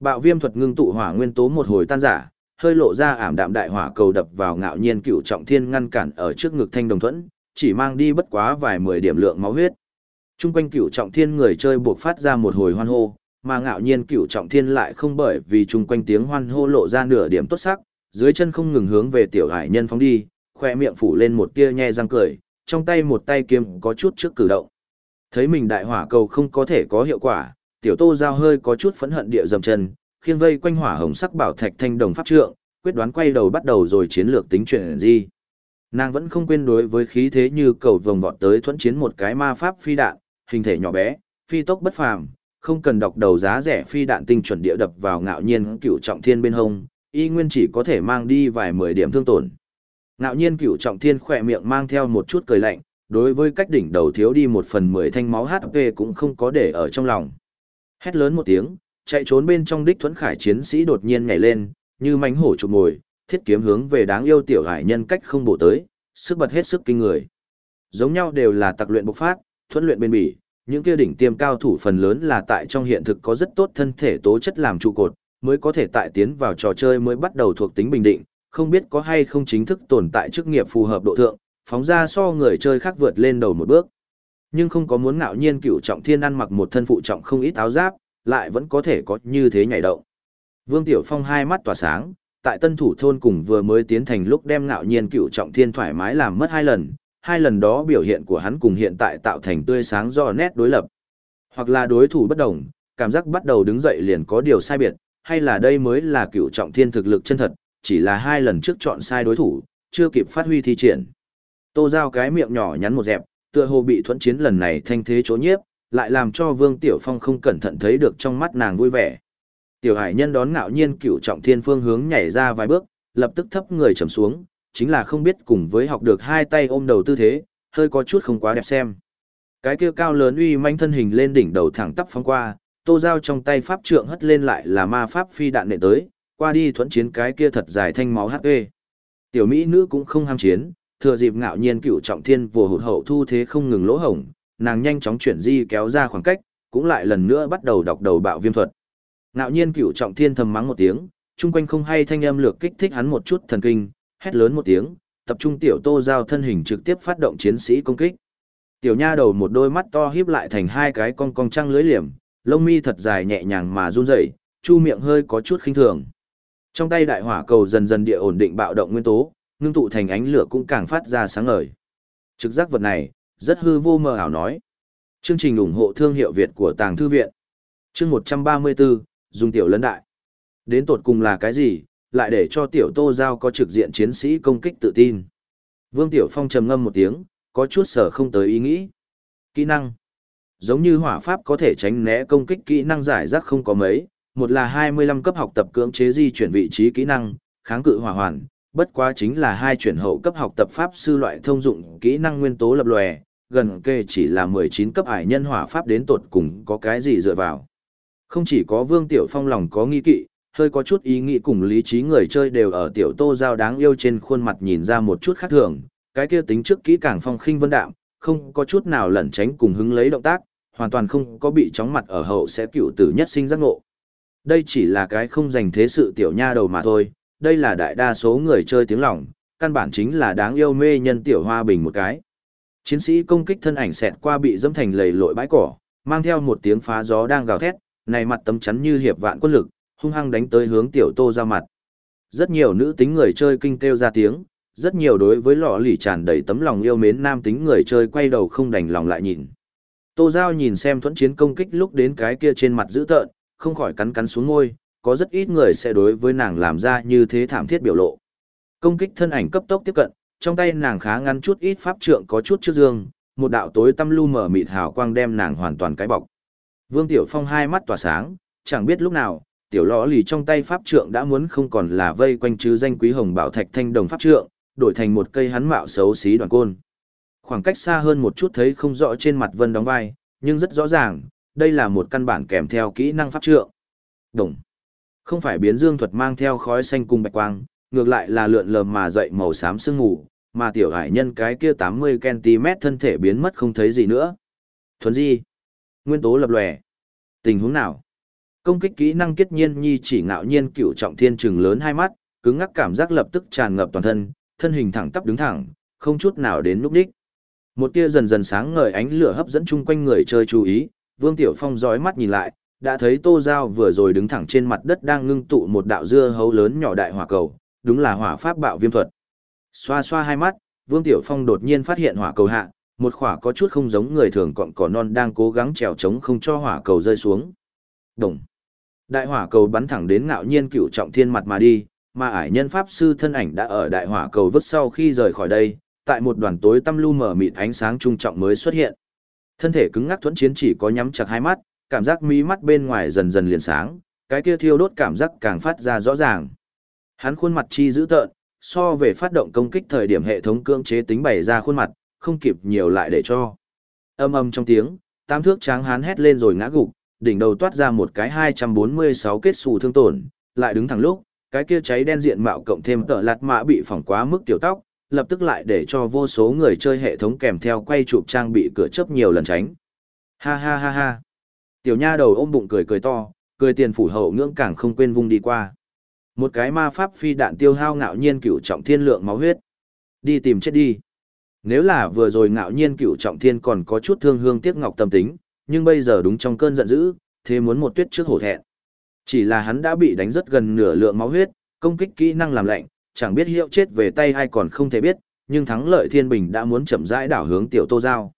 Bạo viêm thuật ngưng tụ hỏa nguyên tố một hồi tan giả, hơi lộ ra ảm đạm đại hỏa cầu đập vào ngạo nhiên cựu trọng thiên ngăn cản ở trước ngực thanh đồng thuẫn, chỉ mang đi bất quá vài mười điểm lượng máu huyết. Trung quanh cựu trọng thiên người chơi buộc phát ra một hồi hoan hô, mà ngạo nhiên cựu trọng thiên lại không bởi vì chung quanh tiếng hoan hô lộ ra nửa điểm tốt sắc, dưới chân không ngừng hướng về tiểu hải nhân phóng đi, khoe miệng phủ lên một tia nhe răng cười, trong tay một tay kiếm có chút trước cử động. Thấy mình đại hỏa cầu không có thể có hiệu quả, tiểu tô giao hơi có chút phẫn hận địa dầm chân, khiêng vây quanh hỏa hồng sắc bảo thạch thanh đồng pháp trượng, quyết đoán quay đầu bắt đầu rồi chiến lược tính chuyện gì. Nàng vẫn không quên đối với khí thế như cầu vồng vọt tới thuẫn chiến một cái ma pháp phi đạn, hình thể nhỏ bé, phi tốc bất phàm, không cần đọc đầu giá rẻ phi đạn tinh chuẩn địa đập vào ngạo nhiên cựu trọng thiên bên hông, y nguyên chỉ có thể mang đi vài mười điểm thương tổn. Ngạo nhiên cựu trọng thiên khỏe miệng mang theo một chút cười lạnh, đối với cách đỉnh đầu thiếu đi một phần mười thanh máu HP cũng không có để ở trong lòng. Hét lớn một tiếng, chạy trốn bên trong đích thuẫn khải chiến sĩ đột nhiên nhảy lên, như mánh hổ chụp mồi, thiết kiếm hướng về đáng yêu tiểu hải nhân cách không bổ tới, sức bật hết sức kinh người. Giống nhau đều là tặc luyện bộc phát, thuẫn luyện bên bỉ, những kia đỉnh tiêm cao thủ phần lớn là tại trong hiện thực có rất tốt thân thể tố chất làm trụ cột, mới có thể tại tiến vào trò chơi mới bắt đầu thuộc tính bình định, không biết có hay không chính thức tồn tại chức nghiệp phù hợp độ thượng, phóng ra so người chơi khác vượt lên đầu một bước. Nhưng không có muốn ngạo nhiên cựu trọng thiên ăn mặc một thân phụ trọng không ít áo giáp, lại vẫn có thể có như thế nhảy động. Vương Tiểu Phong hai mắt tỏa sáng, tại tân thủ thôn cùng vừa mới tiến thành lúc đem ngạo nhiên cựu trọng thiên thoải mái làm mất hai lần, hai lần đó biểu hiện của hắn cùng hiện tại tạo thành tươi sáng do nét đối lập. Hoặc là đối thủ bất đồng, cảm giác bắt đầu đứng dậy liền có điều sai biệt, hay là đây mới là cựu trọng thiên thực lực chân thật, chỉ là hai lần trước chọn sai đối thủ, chưa kịp phát huy thi triển. Tô Giao cái miệng nhỏ nhắn một dẹp, tựa hồ bị thuẫn chiến lần này thanh thế chỗ nhiếp, lại làm cho Vương Tiểu Phong không cẩn thận thấy được trong mắt nàng vui vẻ. Tiểu Hải Nhân đón ngạo nhiên cựu trọng thiên phương hướng nhảy ra vài bước, lập tức thấp người trầm xuống, chính là không biết cùng với học được hai tay ôm đầu tư thế, hơi có chút không quá đẹp xem. Cái kia cao lớn uy manh thân hình lên đỉnh đầu thẳng tắp phóng qua, Tô Giao trong tay pháp trượng hất lên lại là ma pháp phi đạn nệ tới, qua đi thuẫn chiến cái kia thật dài thanh máu HP. Tiểu Mỹ nữ cũng không ham chiến, thừa dịp ngạo nhiên cựu trọng thiên vừa hụt hậu thu thế không ngừng lỗ hổng, nàng nhanh chóng chuyển di kéo ra khoảng cách, cũng lại lần nữa bắt đầu đọc đầu bạo viêm thuật. Ngạo nhiên cửu trọng thiên thầm mắng một tiếng, chung quanh không hay thanh âm lược kích thích hắn một chút thần kinh, hét lớn một tiếng, tập trung tiểu tô giao thân hình trực tiếp phát động chiến sĩ công kích. Tiểu nha đầu một đôi mắt to híp lại thành hai cái con cong trăng lưới liềm, lông mi thật dài nhẹ nhàng mà run rẩy, chu miệng hơi có chút khinh thường. Trong tay đại hỏa cầu dần dần địa ổn định bạo động nguyên tố, ngưng tụ thành ánh lửa cũng càng phát ra sáng ngời. Trực giác vật này, rất hư vô mờ ảo nói. Chương trình ủng hộ thương hiệu Việt của Tàng Thư Viện. Chương 134, dùng tiểu lấn đại. Đến tột cùng là cái gì, lại để cho tiểu tô giao có trực diện chiến sĩ công kích tự tin. Vương Tiểu Phong trầm ngâm một tiếng, có chút sở không tới ý nghĩ. Kỹ năng. Giống như hỏa pháp có thể tránh né công kích kỹ năng giải rác không có mấy, một là 25 cấp học tập cưỡng chế di chuyển vị trí kỹ năng, kháng cự hỏa hoàn, bất quá chính là hai chuyển hậu cấp học tập pháp sư loại thông dụng kỹ năng nguyên tố lập lòe, gần kề chỉ là 19 cấp ải nhân hỏa pháp đến tột cùng có cái gì dựa vào. Không chỉ có Vương Tiểu Phong lòng có nghi kỵ, hơi có chút ý nghĩ cùng lý trí người chơi đều ở Tiểu Tô Giao đáng yêu trên khuôn mặt nhìn ra một chút khác thường, cái kia tính trước kỹ càng phong khinh vân đạm, không có chút nào lẩn tránh cùng hứng lấy động tác, hoàn toàn không có bị chóng mặt ở hậu sẽ cựu tử nhất sinh giác ngộ. Đây chỉ là cái không dành thế sự tiểu nha đầu mà thôi, đây là đại đa số người chơi tiếng lòng, căn bản chính là đáng yêu mê nhân tiểu hoa bình một cái. Chiến sĩ công kích thân ảnh xẹt qua bị dẫm thành lầy lội bãi cỏ, mang theo một tiếng phá gió đang gào thét, này mặt tấm chắn như hiệp vạn quân lực, hung hăng đánh tới hướng tiểu tô ra mặt. Rất nhiều nữ tính người chơi kinh kêu ra tiếng, rất nhiều đối với lọ lì tràn đầy tấm lòng yêu mến nam tính người chơi quay đầu không đành lòng lại nhìn. Tô Giao nhìn xem thuẫn chiến công kích lúc đến cái kia trên mặt dữ tợn, không khỏi cắn cắn xuống môi, có rất ít người sẽ đối với nàng làm ra như thế thảm thiết biểu lộ. Công kích thân ảnh cấp tốc tiếp cận, trong tay nàng khá ngắn chút ít pháp trượng có chút trước dương, một đạo tối tăm lu mở mịt hào quang đem nàng hoàn toàn cái bọc. Vương Tiểu Phong hai mắt tỏa sáng, chẳng biết lúc nào, tiểu lõ lì trong tay pháp trượng đã muốn không còn là vây quanh chứ danh quý hồng bảo thạch thanh đồng pháp trượng, đổi thành một cây hắn mạo xấu xí đoàn côn. Khoảng cách xa hơn một chút thấy không rõ trên mặt vân đóng vai, nhưng rất rõ ràng, đây là một căn bản kèm theo kỹ năng pháp trượng. Đồng. Không phải biến dương thuật mang theo khói xanh cùng bạch quang, ngược lại là lượn lờ mà dậy màu xám sương mù, mà tiểu hải nhân cái kia 80cm thân thể biến mất không thấy gì nữa. Thuấn di. Nguyên tố lập lòe. Tình huống nào? Công kích kỹ năng kết nhiên nhi chỉ ngạo nhiên cựu trọng thiên trừng lớn hai mắt, cứng ngắc cảm giác lập tức tràn ngập toàn thân, thân hình thẳng tắp đứng thẳng, không chút nào đến núp đích. Một tia dần dần sáng ngời ánh lửa hấp dẫn chung quanh người chơi chú ý, Vương Tiểu Phong dõi mắt nhìn lại, đã thấy Tô Giao vừa rồi đứng thẳng trên mặt đất đang ngưng tụ một đạo dưa hấu lớn nhỏ đại hỏa cầu, đúng là hỏa pháp bạo viêm thuật. Xoa xoa hai mắt, Vương Tiểu Phong đột nhiên phát hiện hỏa cầu hạ, một khỏa có chút không giống người thường cọn cỏ non đang cố gắng trèo trống không cho hỏa cầu rơi xuống. Đồng. Đại hỏa cầu bắn thẳng đến ngạo nhiên cựu trọng thiên mặt mà đi, mà ải nhân pháp sư thân ảnh đã ở đại hỏa cầu vứt sau khi rời khỏi đây, tại một đoàn tối tăm lu mở mịt ánh sáng trung trọng mới xuất hiện. Thân thể cứng ngắc thuẫn chiến chỉ có nhắm chặt hai mắt, cảm giác mí mắt bên ngoài dần dần liền sáng, cái kia thiêu đốt cảm giác càng phát ra rõ ràng. Hắn khuôn mặt chi dữ tợn, so về phát động công kích thời điểm hệ thống cưỡng chế tính bày ra khuôn mặt, không kịp nhiều lại để cho. Âm âm trong tiếng, tam thước tráng hán hét lên rồi ngã gục, đỉnh đầu toát ra một cái 246 kết xù thương tổn, lại đứng thẳng lúc, cái kia cháy đen diện mạo cộng thêm tợ lạt mã bị phỏng quá mức tiểu tóc, lập tức lại để cho vô số người chơi hệ thống kèm theo quay chụp trang bị cửa chấp nhiều lần tránh. Ha ha ha ha. Tiểu nha đầu ôm bụng cười cười to, cười tiền phủ hậu ngưỡng càng không quên vung đi qua. Một cái ma pháp phi đạn tiêu hao ngạo nhiên cửu trọng thiên lượng máu huyết. Đi tìm chết đi. Nếu là vừa rồi ngạo nhiên cửu trọng thiên còn có chút thương hương tiếc ngọc tâm tính, nhưng bây giờ đúng trong cơn giận dữ, thế muốn một tuyết trước hổ thẹn. Chỉ là hắn đã bị đánh rất gần nửa lượng máu huyết, công kích kỹ năng làm lạnh, chẳng biết hiệu chết về tay ai còn không thể biết, nhưng thắng lợi thiên bình đã muốn chậm rãi đảo hướng tiểu tô giao.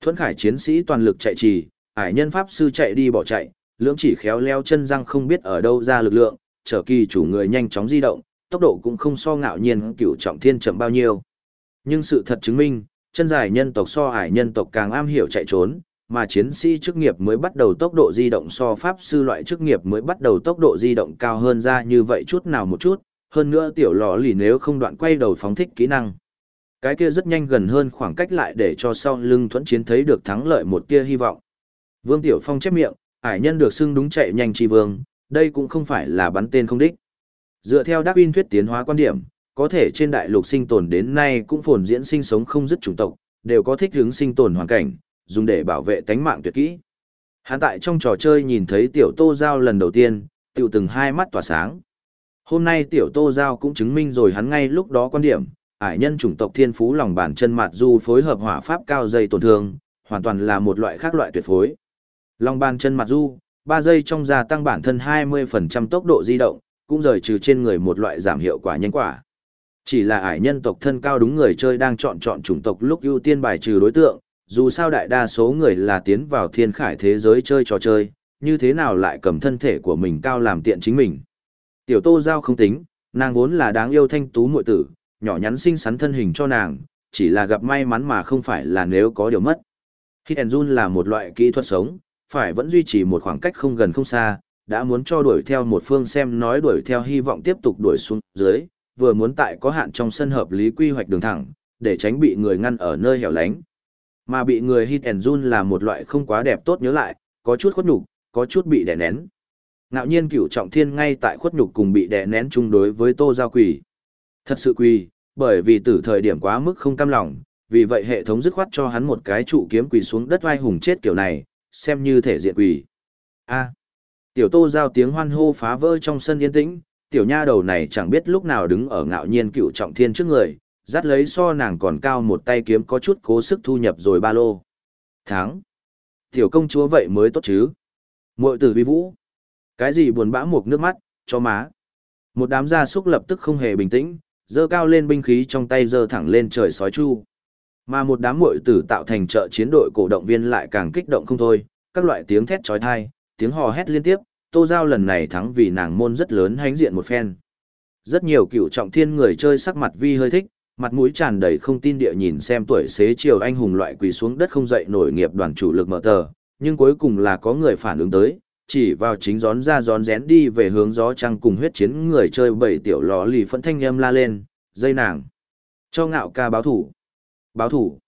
Thuẫn khải chiến sĩ toàn lực chạy trì, ải nhân pháp sư chạy đi bỏ chạy, lưỡng chỉ khéo leo chân răng không biết ở đâu ra lực lượng, trở kỳ chủ người nhanh chóng di động, tốc độ cũng không so ngạo nhiên cửu trọng thiên chậm bao nhiêu. Nhưng sự thật chứng minh, chân dài nhân tộc so ải nhân tộc càng am hiểu chạy trốn, mà chiến sĩ chức nghiệp mới bắt đầu tốc độ di động so pháp sư loại chức nghiệp mới bắt đầu tốc độ di động cao hơn ra như vậy chút nào một chút, hơn nữa tiểu lò lì nếu không đoạn quay đầu phóng thích kỹ năng. Cái kia rất nhanh gần hơn khoảng cách lại để cho sau lưng thuẫn chiến thấy được thắng lợi một tia hy vọng. Vương Tiểu Phong chép miệng, ải nhân được xưng đúng chạy nhanh chi vương, đây cũng không phải là bắn tên không đích. Dựa theo Darwin thuyết tiến hóa quan điểm, có thể trên đại lục sinh tồn đến nay cũng phồn diễn sinh sống không dứt chủng tộc, đều có thích hướng sinh tồn hoàn cảnh, dùng để bảo vệ tánh mạng tuyệt kỹ. Hắn tại trong trò chơi nhìn thấy tiểu tô giao lần đầu tiên, tiểu từng hai mắt tỏa sáng. Hôm nay tiểu tô giao cũng chứng minh rồi hắn ngay lúc đó quan điểm, ải nhân chủng tộc thiên phú lòng bàn chân mặt du phối hợp hỏa pháp cao dây tổn thương, hoàn toàn là một loại khác loại tuyệt phối. Lòng bàn chân mặt du, 3 giây trong gia tăng bản thân 20% tốc độ di động, cũng rời trừ trên người một loại giảm hiệu quả nhanh quả. Chỉ là ải nhân tộc thân cao đúng người chơi đang chọn chọn chủng tộc lúc ưu tiên bài trừ đối tượng, dù sao đại đa số người là tiến vào thiên khải thế giới chơi trò chơi, như thế nào lại cầm thân thể của mình cao làm tiện chính mình. Tiểu tô giao không tính, nàng vốn là đáng yêu thanh tú muội tử, nhỏ nhắn xinh xắn thân hình cho nàng, chỉ là gặp may mắn mà không phải là nếu có điều mất. Hit and Run là một loại kỹ thuật sống, phải vẫn duy trì một khoảng cách không gần không xa, đã muốn cho đuổi theo một phương xem nói đuổi theo hy vọng tiếp tục đuổi xuống dưới, vừa muốn tại có hạn trong sân hợp lý quy hoạch đường thẳng, để tránh bị người ngăn ở nơi hẻo lánh. Mà bị người hit and run là một loại không quá đẹp tốt nhớ lại, có chút khuất nhục, có chút bị đè nén. Ngạo nhiên cửu trọng thiên ngay tại khuất nhục cùng bị đè nén chung đối với tô giao quỷ. Thật sự quỳ, bởi vì từ thời điểm quá mức không cam lòng, vì vậy hệ thống dứt khoát cho hắn một cái trụ kiếm quỳ xuống đất vai hùng chết kiểu này, xem như thể diện quỷ. A. tiểu tô giao tiếng hoan hô phá vỡ trong sân yên tĩnh, tiểu nha đầu này chẳng biết lúc nào đứng ở ngạo nhiên cựu trọng thiên trước người, dắt lấy so nàng còn cao một tay kiếm có chút cố sức thu nhập rồi ba lô. Tháng. Tiểu công chúa vậy mới tốt chứ. muội tử vi vũ. Cái gì buồn bã một nước mắt, cho má. Một đám gia súc lập tức không hề bình tĩnh, dơ cao lên binh khí trong tay dơ thẳng lên trời sói chu. Mà một đám muội tử tạo thành trợ chiến đội cổ động viên lại càng kích động không thôi, các loại tiếng thét chói tai, tiếng hò hét liên tiếp, Tô Giao lần này thắng vì nàng môn rất lớn hánh diện một phen. Rất nhiều cựu trọng thiên người chơi sắc mặt vi hơi thích, mặt mũi tràn đầy không tin địa nhìn xem tuổi xế chiều anh hùng loại quỳ xuống đất không dậy nổi nghiệp đoàn chủ lực mở tờ, nhưng cuối cùng là có người phản ứng tới, chỉ vào chính gión ra gión rén đi về hướng gió trăng cùng huyết chiến người chơi bảy tiểu lò lì phẫn thanh âm la lên, dây nàng. Cho ngạo ca báo thủ. Báo thủ.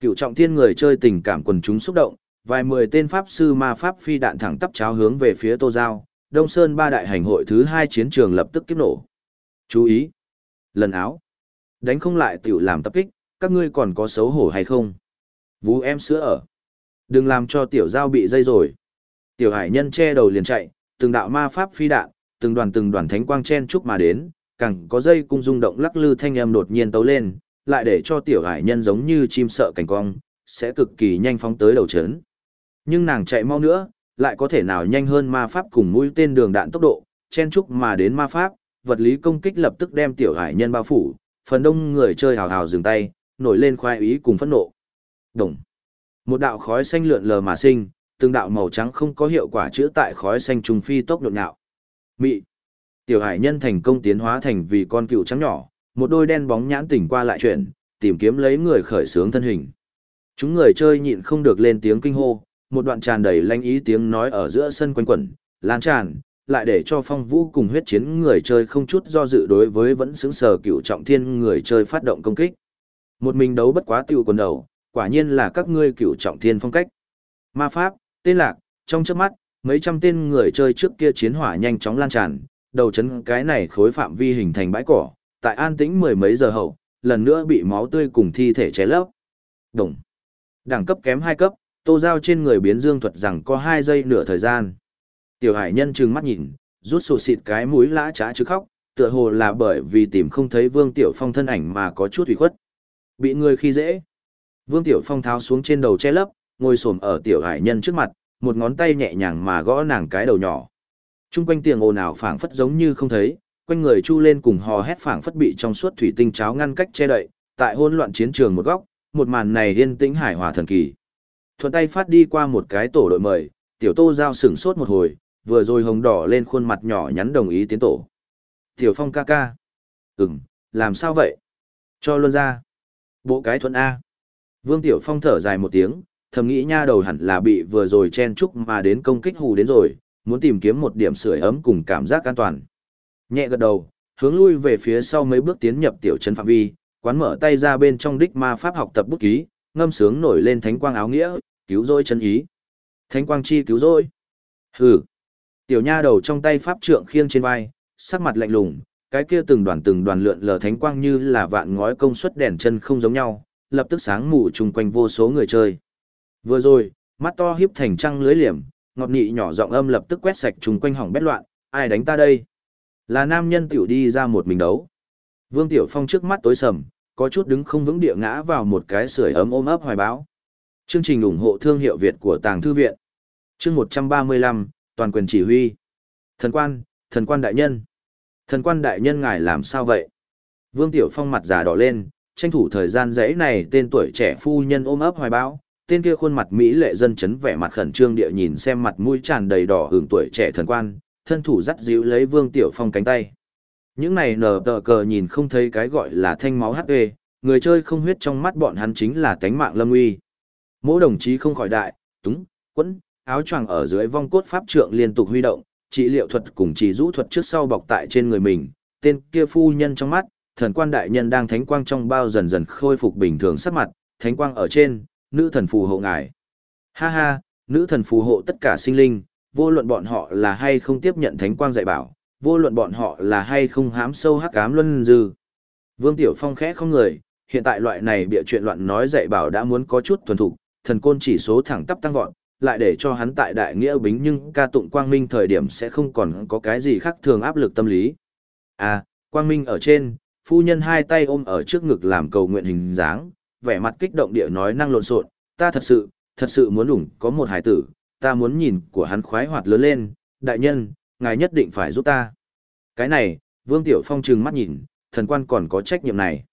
Cựu trọng thiên người chơi tình cảm quần chúng xúc động, vài mười tên pháp sư ma pháp phi đạn thẳng tắp cháo hướng về phía Tô Giao, Đông Sơn ba đại hành hội thứ hai chiến trường lập tức kiếp nổ. Chú ý! Lần áo! Đánh không lại tiểu làm tập kích, các ngươi còn có xấu hổ hay không? Vú em sữa ở. Đừng làm cho tiểu giao bị dây rồi. Tiểu hải nhân che đầu liền chạy, từng đạo ma pháp phi đạn, từng đoàn từng đoàn thánh quang chen chúc mà đến, càng có dây cung rung động lắc lư thanh âm đột nhiên tấu lên, lại để cho tiểu hải nhân giống như chim sợ cảnh cong, sẽ cực kỳ nhanh phóng tới đầu chấn. Nhưng nàng chạy mau nữa, lại có thể nào nhanh hơn ma pháp cùng mũi tên đường đạn tốc độ, chen chúc mà đến ma pháp, vật lý công kích lập tức đem tiểu hải nhân bao phủ, phần đông người chơi hào hào dừng tay, nổi lên khoái ý cùng phẫn nộ. Đồng. Một đạo khói xanh lượn lờ mà sinh, từng đạo màu trắng không có hiệu quả chữa tại khói xanh trùng phi tốc nhộn nhạo. Mị. Tiểu hải nhân thành công tiến hóa thành vì con cựu trắng nhỏ, một đôi đen bóng nhãn tỉnh qua lại chuyển, tìm kiếm lấy người khởi sướng thân hình. Chúng người chơi nhịn không được lên tiếng kinh hô, một đoạn tràn đầy lanh ý tiếng nói ở giữa sân quanh quẩn, lan tràn, lại để cho phong vũ cùng huyết chiến người chơi không chút do dự đối với vẫn xứng sờ cựu trọng thiên người chơi phát động công kích. Một mình đấu bất quá tiêu quần đầu, quả nhiên là các ngươi cựu trọng thiên phong cách. Ma pháp, tên lạc, trong trước mắt, mấy trăm tên người chơi trước kia chiến hỏa nhanh chóng lan tràn, đầu chấn cái này khối phạm vi hình thành bãi cỏ, tại an tĩnh mười mấy giờ hậu, lần nữa bị máu tươi cùng thi thể cháy lấp. Đồng. Đẳng cấp kém hai cấp, tô giao trên người biến dương thuật rằng có hai giây nửa thời gian. Tiểu hải nhân trừng mắt nhìn, rút sụt xịt cái mũi lã trá chứ khóc, tựa hồ là bởi vì tìm không thấy vương tiểu phong thân ảnh mà có chút ủy khuất. Bị người khi dễ. Vương tiểu phong tháo xuống trên đầu che lấp, ngồi xổm ở tiểu hải nhân trước mặt, một ngón tay nhẹ nhàng mà gõ nàng cái đầu nhỏ. Trung quanh tiếng ồn ào phảng phất giống như không thấy, quanh người chu lên cùng hò hét phảng phất bị trong suốt thủy tinh cháo ngăn cách che đậy, tại hỗn loạn chiến trường một góc, một màn này yên tĩnh hải hòa thần kỳ. Thuận tay phát đi qua một cái tổ đội mời, tiểu tô giao sửng sốt một hồi, vừa rồi hồng đỏ lên khuôn mặt nhỏ nhắn đồng ý tiến tổ. Tiểu phong ca ca. Ừm, làm sao vậy? Cho luôn ra. Bộ cái thuận A. Vương Tiểu Phong thở dài một tiếng, thầm nghĩ nha đầu hẳn là bị vừa rồi chen chúc mà đến công kích hù đến rồi, muốn tìm kiếm một điểm sưởi ấm cùng cảm giác an toàn. Nhẹ gật đầu, hướng lui về phía sau mấy bước tiến nhập tiểu trấn phạm vi, quán mở tay ra bên trong đích ma pháp học tập bút ký, ngâm sướng nổi lên thánh quang áo nghĩa, cứu rỗi chân ý. Thánh quang chi cứu rỗi. Hừ. Tiểu nha đầu trong tay pháp trượng khiêng trên vai, sắc mặt lạnh lùng, cái kia từng đoàn từng đoàn lượn lờ thánh quang như là vạn ngói công suất đèn chân không giống nhau, lập tức sáng mù chung quanh vô số người chơi. Vừa rồi, mắt to hiếp thành trăng lưới liềm, ngọt nị nhỏ giọng âm lập tức quét sạch chung quanh hỏng bét loạn, ai đánh ta đây? Là nam nhân tiểu đi ra một mình đấu. Vương Tiểu Phong trước mắt tối sầm, có chút đứng không vững địa ngã vào một cái sưởi ấm ôm ấp hoài báo. Chương trình ủng hộ thương hiệu Việt của Tàng Thư Viện. Chương 135, toàn quyền chỉ huy. Thần quan, thần quan đại nhân. Thần quan đại nhân ngài làm sao vậy? Vương Tiểu Phong mặt già đỏ lên, tranh thủ thời gian dãy này tên tuổi trẻ phu nhân ôm ấp hoài bão, tên kia khuôn mặt mỹ lệ dân chấn vẻ mặt khẩn trương địa nhìn xem mặt mũi tràn đầy đỏ hưởng tuổi trẻ thần quan, thân thủ dắt dịu lấy Vương Tiểu Phong cánh tay. Những này nở tờ cờ nhìn không thấy cái gọi là thanh máu HP, người chơi không huyết trong mắt bọn hắn chính là cánh mạng lâm uy. Mỗi đồng chí không khỏi đại, túng, quẫn, áo choàng ở dưới vong cốt pháp trượng liên tục huy động, trị liệu thuật cùng chỉ rũ thuật trước sau bọc tại trên người mình, tên kia phu nhân trong mắt, thần quan đại nhân đang thánh quang trong bao dần dần khôi phục bình thường sắc mặt, thánh quang ở trên, nữ thần phù hộ ngài. Ha ha, nữ thần phù hộ tất cả sinh linh, vô luận bọn họ là hay không tiếp nhận thánh quang dạy bảo, vô luận bọn họ là hay không hám sâu hắc ám luân dư. Vương Tiểu Phong khẽ không người, hiện tại loại này bịa chuyện loạn nói dạy bảo đã muốn có chút thuần thục, thần côn chỉ số thẳng tắp tăng vọt, lại để cho hắn tại đại nghĩa bính nhưng ca tụng quang minh thời điểm sẽ không còn có cái gì khác thường áp lực tâm lý. À, quang minh ở trên, phu nhân hai tay ôm ở trước ngực làm cầu nguyện hình dáng, vẻ mặt kích động địa nói năng lộn xộn, ta thật sự, thật sự muốn ủng có một hải tử, ta muốn nhìn của hắn khoái hoạt lớn lên, đại nhân, ngài nhất định phải giúp ta. Cái này, Vương Tiểu Phong trừng mắt nhìn, thần quan còn có trách nhiệm này.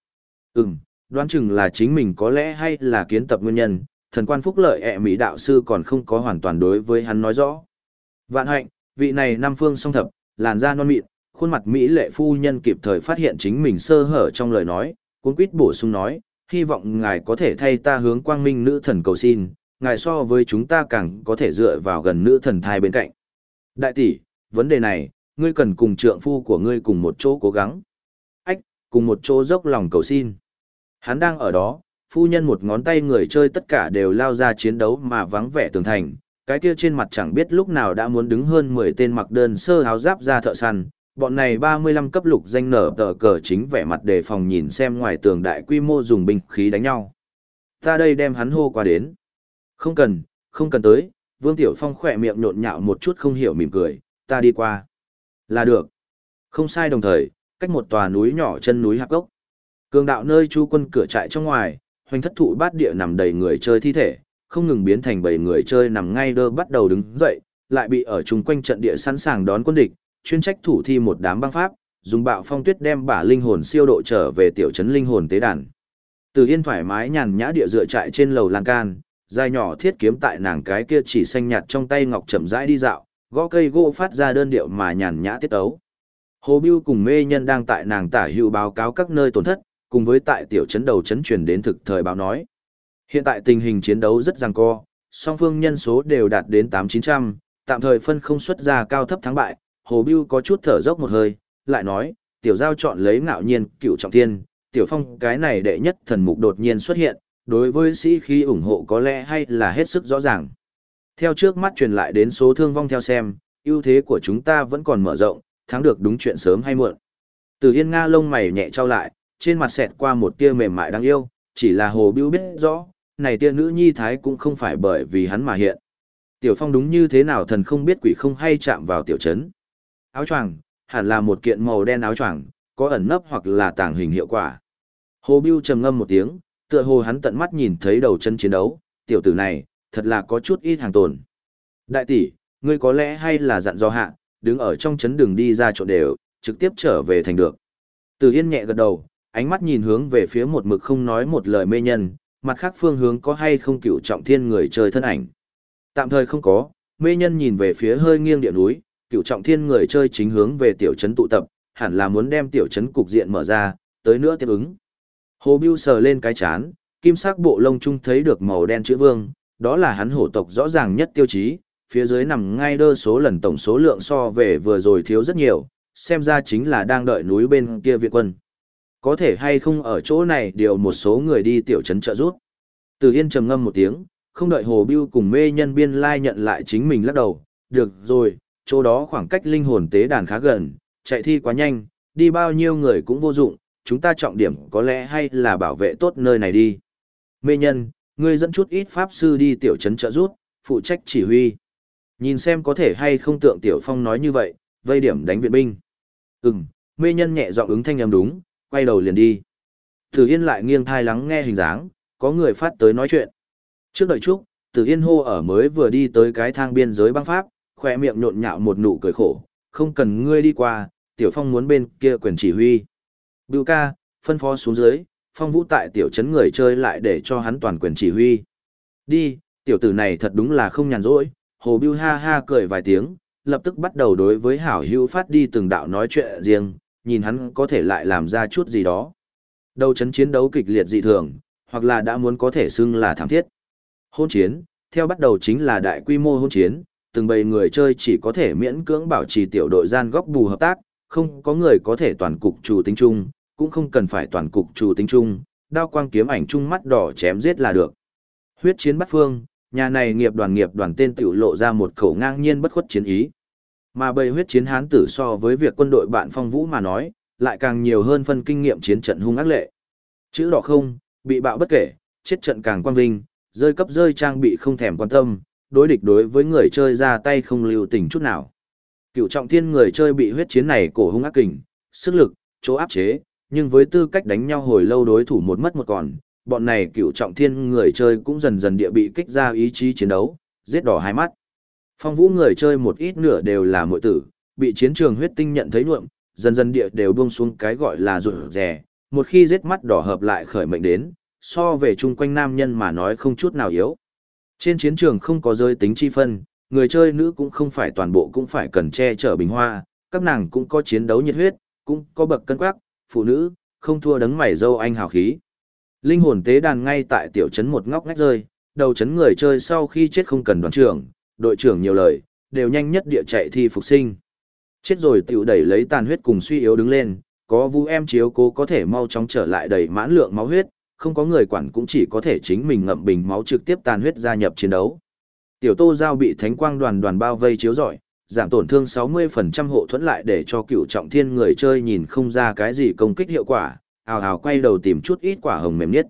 Ừm, đoán chừng là chính mình có lẽ hay là kiến tập nguyên nhân, thần quan phúc lợi ẹ mỹ đạo sư còn không có hoàn toàn đối với hắn nói rõ. Vạn hạnh, vị này nam phương song thập, làn da non mịn, khuôn mặt mỹ lệ phu nhân kịp thời phát hiện chính mình sơ hở trong lời nói, cuốn quýt bổ sung nói, hy vọng ngài có thể thay ta hướng quang minh nữ thần cầu xin, ngài so với chúng ta càng có thể dựa vào gần nữ thần thai bên cạnh. Đại tỷ, vấn đề này, ngươi cần cùng trượng phu của ngươi cùng một chỗ cố gắng. Ách, cùng một chỗ dốc lòng cầu xin. Hắn đang ở đó, phu nhân một ngón tay người chơi tất cả đều lao ra chiến đấu mà vắng vẻ tường thành, cái kia trên mặt chẳng biết lúc nào đã muốn đứng hơn 10 tên mặc đơn sơ áo giáp ra thợ săn, bọn này 35 cấp lục danh nở tờ cờ chính vẻ mặt đề phòng nhìn xem ngoài tường đại quy mô dùng binh khí đánh nhau. Ta đây đem hắn hô qua đến. Không cần, không cần tới, Vương Tiểu Phong khỏe miệng nhộn nhạo một chút không hiểu mỉm cười, ta đi qua. Là được. Không sai đồng thời, cách một tòa núi nhỏ chân núi hạp gốc. Cường đạo nơi chu quân cửa trại trong ngoài, hoành thất thụ bát địa nằm đầy người chơi thi thể, không ngừng biến thành bảy người chơi nằm ngay đơ bắt đầu đứng dậy, lại bị ở chung quanh trận địa sẵn sàng đón quân địch, chuyên trách thủ thi một đám băng pháp, dùng bạo phong tuyết đem bả linh hồn siêu độ trở về tiểu trấn linh hồn tế đàn. Từ Yên thoải mái nhàn nhã địa dựa trại trên lầu lan can, dài nhỏ thiết kiếm tại nàng cái kia chỉ xanh nhạt trong tay ngọc chậm rãi đi dạo, gõ cây gỗ phát ra đơn điệu mà nhàn nhã tiết ấu. Hồ Bưu cùng mê nhân đang tại nàng tả hữu báo cáo các nơi tổn thất, cùng với tại tiểu trấn đầu trấn truyền đến thực thời báo nói. Hiện tại tình hình chiến đấu rất giằng co, song phương nhân số đều đạt đến 8-900, tạm thời phân không xuất ra cao thấp thắng bại, Hồ Biêu có chút thở dốc một hơi, lại nói, tiểu giao chọn lấy ngạo nhiên, cựu trọng thiên, tiểu phong cái này đệ nhất thần mục đột nhiên xuất hiện, đối với sĩ khí ủng hộ có lẽ hay là hết sức rõ ràng. Theo trước mắt truyền lại đến số thương vong theo xem, ưu thế của chúng ta vẫn còn mở rộng, thắng được đúng chuyện sớm hay muộn. Từ Yên Nga lông mày nhẹ trao lại, trên mặt xẹt qua một tia mềm mại đáng yêu, chỉ là Hồ Bưu biết rõ, này tia nữ nhi thái cũng không phải bởi vì hắn mà hiện. Tiểu Phong đúng như thế nào thần không biết quỷ không hay chạm vào tiểu trấn. Áo choàng, hẳn là một kiện màu đen áo choàng, có ẩn nấp hoặc là tàng hình hiệu quả. Hồ Bưu trầm ngâm một tiếng, tựa hồ hắn tận mắt nhìn thấy đầu chân chiến đấu, tiểu tử này, thật là có chút ít hàng tồn. Đại tỷ, ngươi có lẽ hay là dặn do hạ, đứng ở trong chấn đường đi ra chỗ đều, trực tiếp trở về thành được. Từ Yên nhẹ gật đầu, ánh mắt nhìn hướng về phía một mực không nói một lời mê nhân, mặt khác phương hướng có hay không cựu trọng thiên người chơi thân ảnh. Tạm thời không có, mê nhân nhìn về phía hơi nghiêng địa núi, cựu trọng thiên người chơi chính hướng về tiểu trấn tụ tập, hẳn là muốn đem tiểu trấn cục diện mở ra, tới nữa tiếp ứng. Hồ Bưu sờ lên cái chán, kim sắc bộ lông trung thấy được màu đen chữ vương, đó là hắn hổ tộc rõ ràng nhất tiêu chí, phía dưới nằm ngay đơ số lần tổng số lượng so về vừa rồi thiếu rất nhiều, xem ra chính là đang đợi núi bên kia viện quân. Có thể hay không ở chỗ này điều một số người đi tiểu trấn trợ rút. Từ Yên trầm ngâm một tiếng, không đợi Hồ Bưu cùng mê nhân biên lai nhận lại chính mình lắc đầu, được rồi, chỗ đó khoảng cách linh hồn tế đàn khá gần, chạy thi quá nhanh, đi bao nhiêu người cũng vô dụng, chúng ta trọng điểm có lẽ hay là bảo vệ tốt nơi này đi. Mê nhân, ngươi dẫn chút ít pháp sư đi tiểu trấn trợ rút, phụ trách chỉ huy. Nhìn xem có thể hay không tượng tiểu phong nói như vậy, vây điểm đánh viện binh. Ừm, mê nhân nhẹ giọng ứng thanh âm đúng, quay đầu liền đi. Tử Yên lại nghiêng thai lắng nghe hình dáng, có người phát tới nói chuyện. Trước đợi chút, Tử Yên hô ở mới vừa đi tới cái thang biên giới băng pháp, khỏe miệng nhộn nhạo một nụ cười khổ, không cần ngươi đi qua, tiểu phong muốn bên kia quyền chỉ huy. Bưu ca, phân phó xuống dưới, phong vũ tại tiểu trấn người chơi lại để cho hắn toàn quyền chỉ huy. Đi, tiểu tử này thật đúng là không nhàn rỗi, hồ bưu ha ha cười vài tiếng, lập tức bắt đầu đối với hảo hữu phát đi từng đạo nói chuyện riêng, nhìn hắn có thể lại làm ra chút gì đó. Đầu chấn chiến đấu kịch liệt dị thường, hoặc là đã muốn có thể xưng là thảm thiết. Hôn chiến, theo bắt đầu chính là đại quy mô hôn chiến, từng bầy người chơi chỉ có thể miễn cưỡng bảo trì tiểu đội gian góc bù hợp tác, không có người có thể toàn cục chủ tính chung, cũng không cần phải toàn cục chủ tính chung, đao quang kiếm ảnh chung mắt đỏ chém giết là được. Huyết chiến bắt phương, nhà này nghiệp đoàn nghiệp đoàn tên tiểu lộ ra một khẩu ngang nhiên bất khuất chiến ý. Mà bầy huyết chiến hán tử so với việc quân đội bạn phong vũ mà nói, lại càng nhiều hơn phân kinh nghiệm chiến trận hung ác lệ. Chữ đỏ không, bị bạo bất kể, chết trận càng quan vinh, rơi cấp rơi trang bị không thèm quan tâm, đối địch đối với người chơi ra tay không lưu tình chút nào. Cựu trọng thiên người chơi bị huyết chiến này cổ hung ác kình, sức lực, chỗ áp chế, nhưng với tư cách đánh nhau hồi lâu đối thủ một mất một còn, bọn này cựu trọng thiên người chơi cũng dần dần địa bị kích ra ý chí chiến đấu, giết đỏ hai mắt. Phong vũ người chơi một ít nửa đều là muội tử, bị chiến trường huyết tinh nhận thấy nhuộm, dần dần địa đều buông xuống cái gọi là rụt rè, một khi giết mắt đỏ hợp lại khởi mệnh đến, so về chung quanh nam nhân mà nói không chút nào yếu. Trên chiến trường không có rơi tính chi phân, người chơi nữ cũng không phải toàn bộ cũng phải cần che chở bình hoa, các nàng cũng có chiến đấu nhiệt huyết, cũng có bậc cân quắc, phụ nữ, không thua đấng mày dâu anh hào khí. Linh hồn tế đàn ngay tại tiểu trấn một ngóc ngách rơi, đầu trấn người chơi sau khi chết không cần đoàn trưởng, đội trưởng nhiều lời, đều nhanh nhất địa chạy thi phục sinh. Chết rồi tiểu đẩy lấy tàn huyết cùng suy yếu đứng lên, có vũ em chiếu cố có thể mau chóng trở lại đầy mãn lượng máu huyết, không có người quản cũng chỉ có thể chính mình ngậm bình máu trực tiếp tàn huyết gia nhập chiến đấu. Tiểu Tô Giao bị Thánh Quang đoàn đoàn bao vây chiếu rọi, giảm tổn thương 60% hộ thuẫn lại để cho cựu trọng thiên người chơi nhìn không ra cái gì công kích hiệu quả, ào ào quay đầu tìm chút ít quả hồng mềm nhất.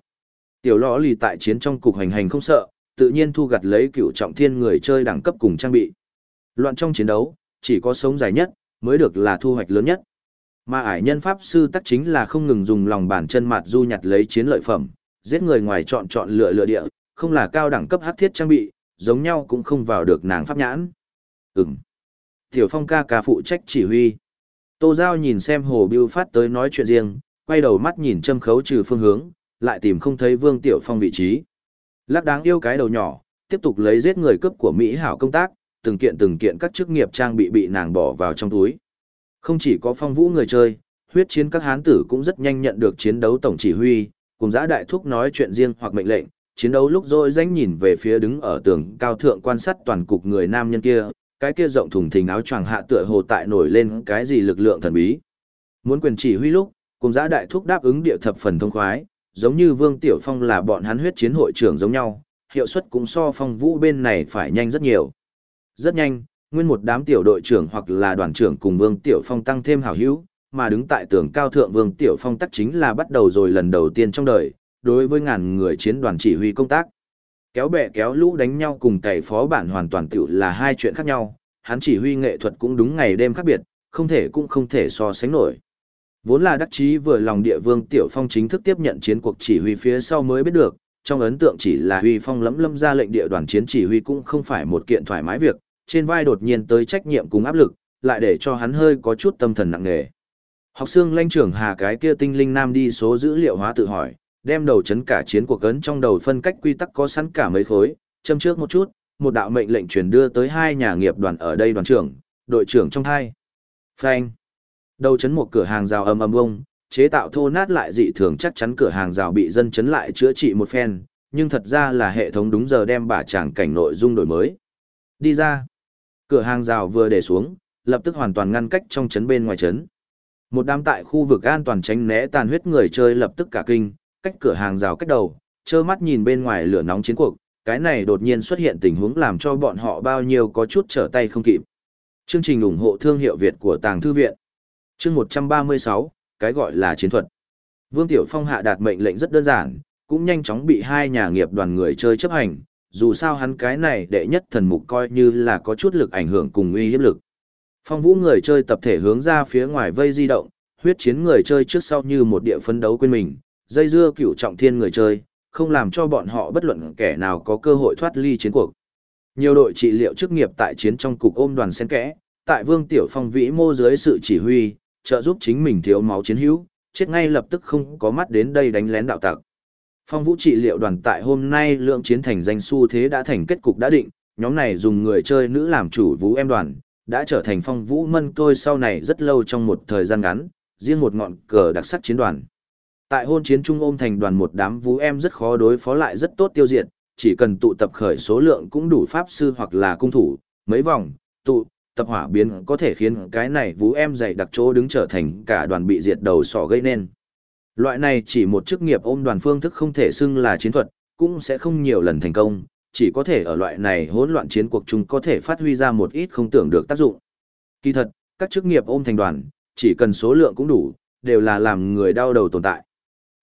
Tiểu lõ lì tại chiến trong cục hành hành không sợ, tự nhiên thu gặt lấy cựu trọng thiên người chơi đẳng cấp cùng trang bị. Loạn trong chiến đấu, chỉ có sống dài nhất, mới được là thu hoạch lớn nhất. Mà ải nhân pháp sư tắc chính là không ngừng dùng lòng bàn chân mặt du nhặt lấy chiến lợi phẩm, giết người ngoài chọn chọn lựa lựa địa, không là cao đẳng cấp hắc thiết trang bị, giống nhau cũng không vào được nàng pháp nhãn. Ừm. Tiểu Phong ca ca phụ trách chỉ huy. Tô Giao nhìn xem Hồ Biêu phát tới nói chuyện riêng, quay đầu mắt nhìn châm khấu trừ phương hướng, lại tìm không thấy Vương Tiểu Phong vị trí. Lắc đáng yêu cái đầu nhỏ, tiếp tục lấy giết người cướp của Mỹ hảo công tác, từng kiện từng kiện các chức nghiệp trang bị bị nàng bỏ vào trong túi. Không chỉ có phong vũ người chơi, huyết chiến các hán tử cũng rất nhanh nhận được chiến đấu tổng chỉ huy, cùng giã đại thúc nói chuyện riêng hoặc mệnh lệnh, chiến đấu lúc rồi danh nhìn về phía đứng ở tường cao thượng quan sát toàn cục người nam nhân kia, cái kia rộng thùng thình áo choàng hạ tựa hồ tại nổi lên cái gì lực lượng thần bí. Muốn quyền chỉ huy lúc, cùng giã đại thúc đáp ứng địa thập phần thông khoái, giống như Vương Tiểu Phong là bọn hắn huyết chiến hội trưởng giống nhau, hiệu suất cũng so phong vũ bên này phải nhanh rất nhiều. Rất nhanh, nguyên một đám tiểu đội trưởng hoặc là đoàn trưởng cùng Vương Tiểu Phong tăng thêm hảo hữu, mà đứng tại tường cao thượng Vương Tiểu Phong tắc chính là bắt đầu rồi lần đầu tiên trong đời, đối với ngàn người chiến đoàn chỉ huy công tác. Kéo bè kéo lũ đánh nhau cùng cày phó bản hoàn toàn tiểu là hai chuyện khác nhau, hắn chỉ huy nghệ thuật cũng đúng ngày đêm khác biệt, không thể cũng không thể so sánh nổi. Vốn là đắc chí vừa lòng địa vương Tiểu Phong chính thức tiếp nhận chiến cuộc chỉ huy phía sau mới biết được, trong ấn tượng chỉ là huy phong lẫm lâm ra lệnh địa đoàn chiến chỉ huy cũng không phải một kiện thoải mái việc, trên vai đột nhiên tới trách nhiệm cùng áp lực, lại để cho hắn hơi có chút tâm thần nặng nề. Học xương lanh trưởng hà cái kia tinh linh nam đi số dữ liệu hóa tự hỏi, đem đầu chấn cả chiến cuộc cấn trong đầu phân cách quy tắc có sẵn cả mấy khối, châm trước một chút, một đạo mệnh lệnh truyền đưa tới hai nhà nghiệp đoàn ở đây đoàn trưởng, đội trưởng trong hai. Phanh. Đầu chấn một cửa hàng rào ầm ầm bông, chế tạo thô nát lại dị thường chắc chắn cửa hàng rào bị dân chấn lại chữa trị một phen, nhưng thật ra là hệ thống đúng giờ đem bả tràng cảnh nội dung đổi mới. Đi ra. Cửa hàng rào vừa để xuống, lập tức hoàn toàn ngăn cách trong chấn bên ngoài chấn. Một đám tại khu vực an toàn tránh né tàn huyết người chơi lập tức cả kinh, cách cửa hàng rào cách đầu, trơ mắt nhìn bên ngoài lửa nóng chiến cuộc, cái này đột nhiên xuất hiện tình huống làm cho bọn họ bao nhiêu có chút trở tay không kịp. Chương trình ủng hộ thương hiệu Việt của Tàng Thư Viện Chương 136, cái gọi là chiến thuật. Vương Tiểu Phong hạ đạt mệnh lệnh rất đơn giản, cũng nhanh chóng bị hai nhà nghiệp đoàn người chơi chấp hành, dù sao hắn cái này đệ nhất thần mục coi như là có chút lực ảnh hưởng cùng uy hiếp lực. Phong vũ người chơi tập thể hướng ra phía ngoài vây di động, huyết chiến người chơi trước sau như một địa phấn đấu quên mình, dây dưa cửu trọng thiên người chơi, không làm cho bọn họ bất luận kẻ nào có cơ hội thoát ly chiến cuộc. Nhiều đội trị liệu chức nghiệp tại chiến trong cục ôm đoàn sen kẽ, tại Vương Tiểu Phong vĩ mô dưới sự chỉ huy, trợ giúp chính mình thiếu máu chiến hữu, chết ngay lập tức không có mắt đến đây đánh lén đạo tặc. Phong vũ trị liệu đoàn tại hôm nay lượng chiến thành danh su thế đã thành kết cục đã định, nhóm này dùng người chơi nữ làm chủ vũ em đoàn, đã trở thành phong vũ mân tôi sau này rất lâu trong một thời gian ngắn, riêng một ngọn cờ đặc sắc chiến đoàn. Tại hôn chiến trung ôm thành đoàn một đám vũ em rất khó đối phó lại rất tốt tiêu diệt, chỉ cần tụ tập khởi số lượng cũng đủ pháp sư hoặc là cung thủ, mấy vòng, tụ, tập hỏa biến có thể khiến cái này vũ em dày đặc chỗ đứng trở thành cả đoàn bị diệt đầu sỏ gây nên. Loại này chỉ một chức nghiệp ôm đoàn phương thức không thể xưng là chiến thuật, cũng sẽ không nhiều lần thành công, chỉ có thể ở loại này hỗn loạn chiến cuộc chúng có thể phát huy ra một ít không tưởng được tác dụng. Kỳ thật, các chức nghiệp ôm thành đoàn, chỉ cần số lượng cũng đủ, đều là làm người đau đầu tồn tại.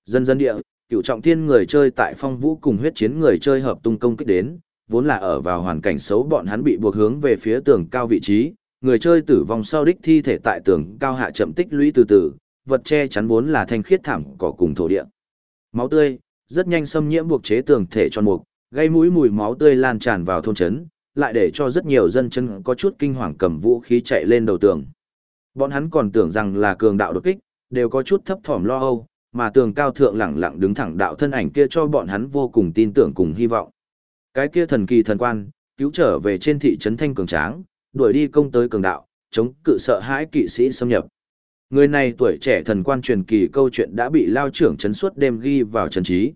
Dân dân địa, cựu trọng thiên người chơi tại phong vũ cùng huyết chiến người chơi hợp tung công kích đến, vốn là ở vào hoàn cảnh xấu bọn hắn bị buộc hướng về phía tường cao vị trí, người chơi tử vong sau đích thi thể tại tường cao hạ chậm tích lũy từ từ, vật che chắn vốn là thanh khiết thảm cỏ cùng thổ địa. Máu tươi, rất nhanh xâm nhiễm buộc chế tường thể tròn mục, gây mũi mùi máu tươi lan tràn vào thôn trấn, lại để cho rất nhiều dân chân có chút kinh hoàng cầm vũ khí chạy lên đầu tường. Bọn hắn còn tưởng rằng là cường đạo đột kích, đều có chút thấp thỏm lo âu, mà tường cao thượng lẳng lặng đứng thẳng đạo thân ảnh kia cho bọn hắn vô cùng tin tưởng cùng hy vọng. Cái kia thần kỳ thần quan, cứu trở về trên thị trấn thanh cường tráng, đuổi đi công tới cường đạo, chống cự sợ hãi kỵ sĩ xâm nhập. Người này tuổi trẻ thần quan truyền kỳ câu chuyện đã bị lao trưởng chấn suốt đêm ghi vào trần trí.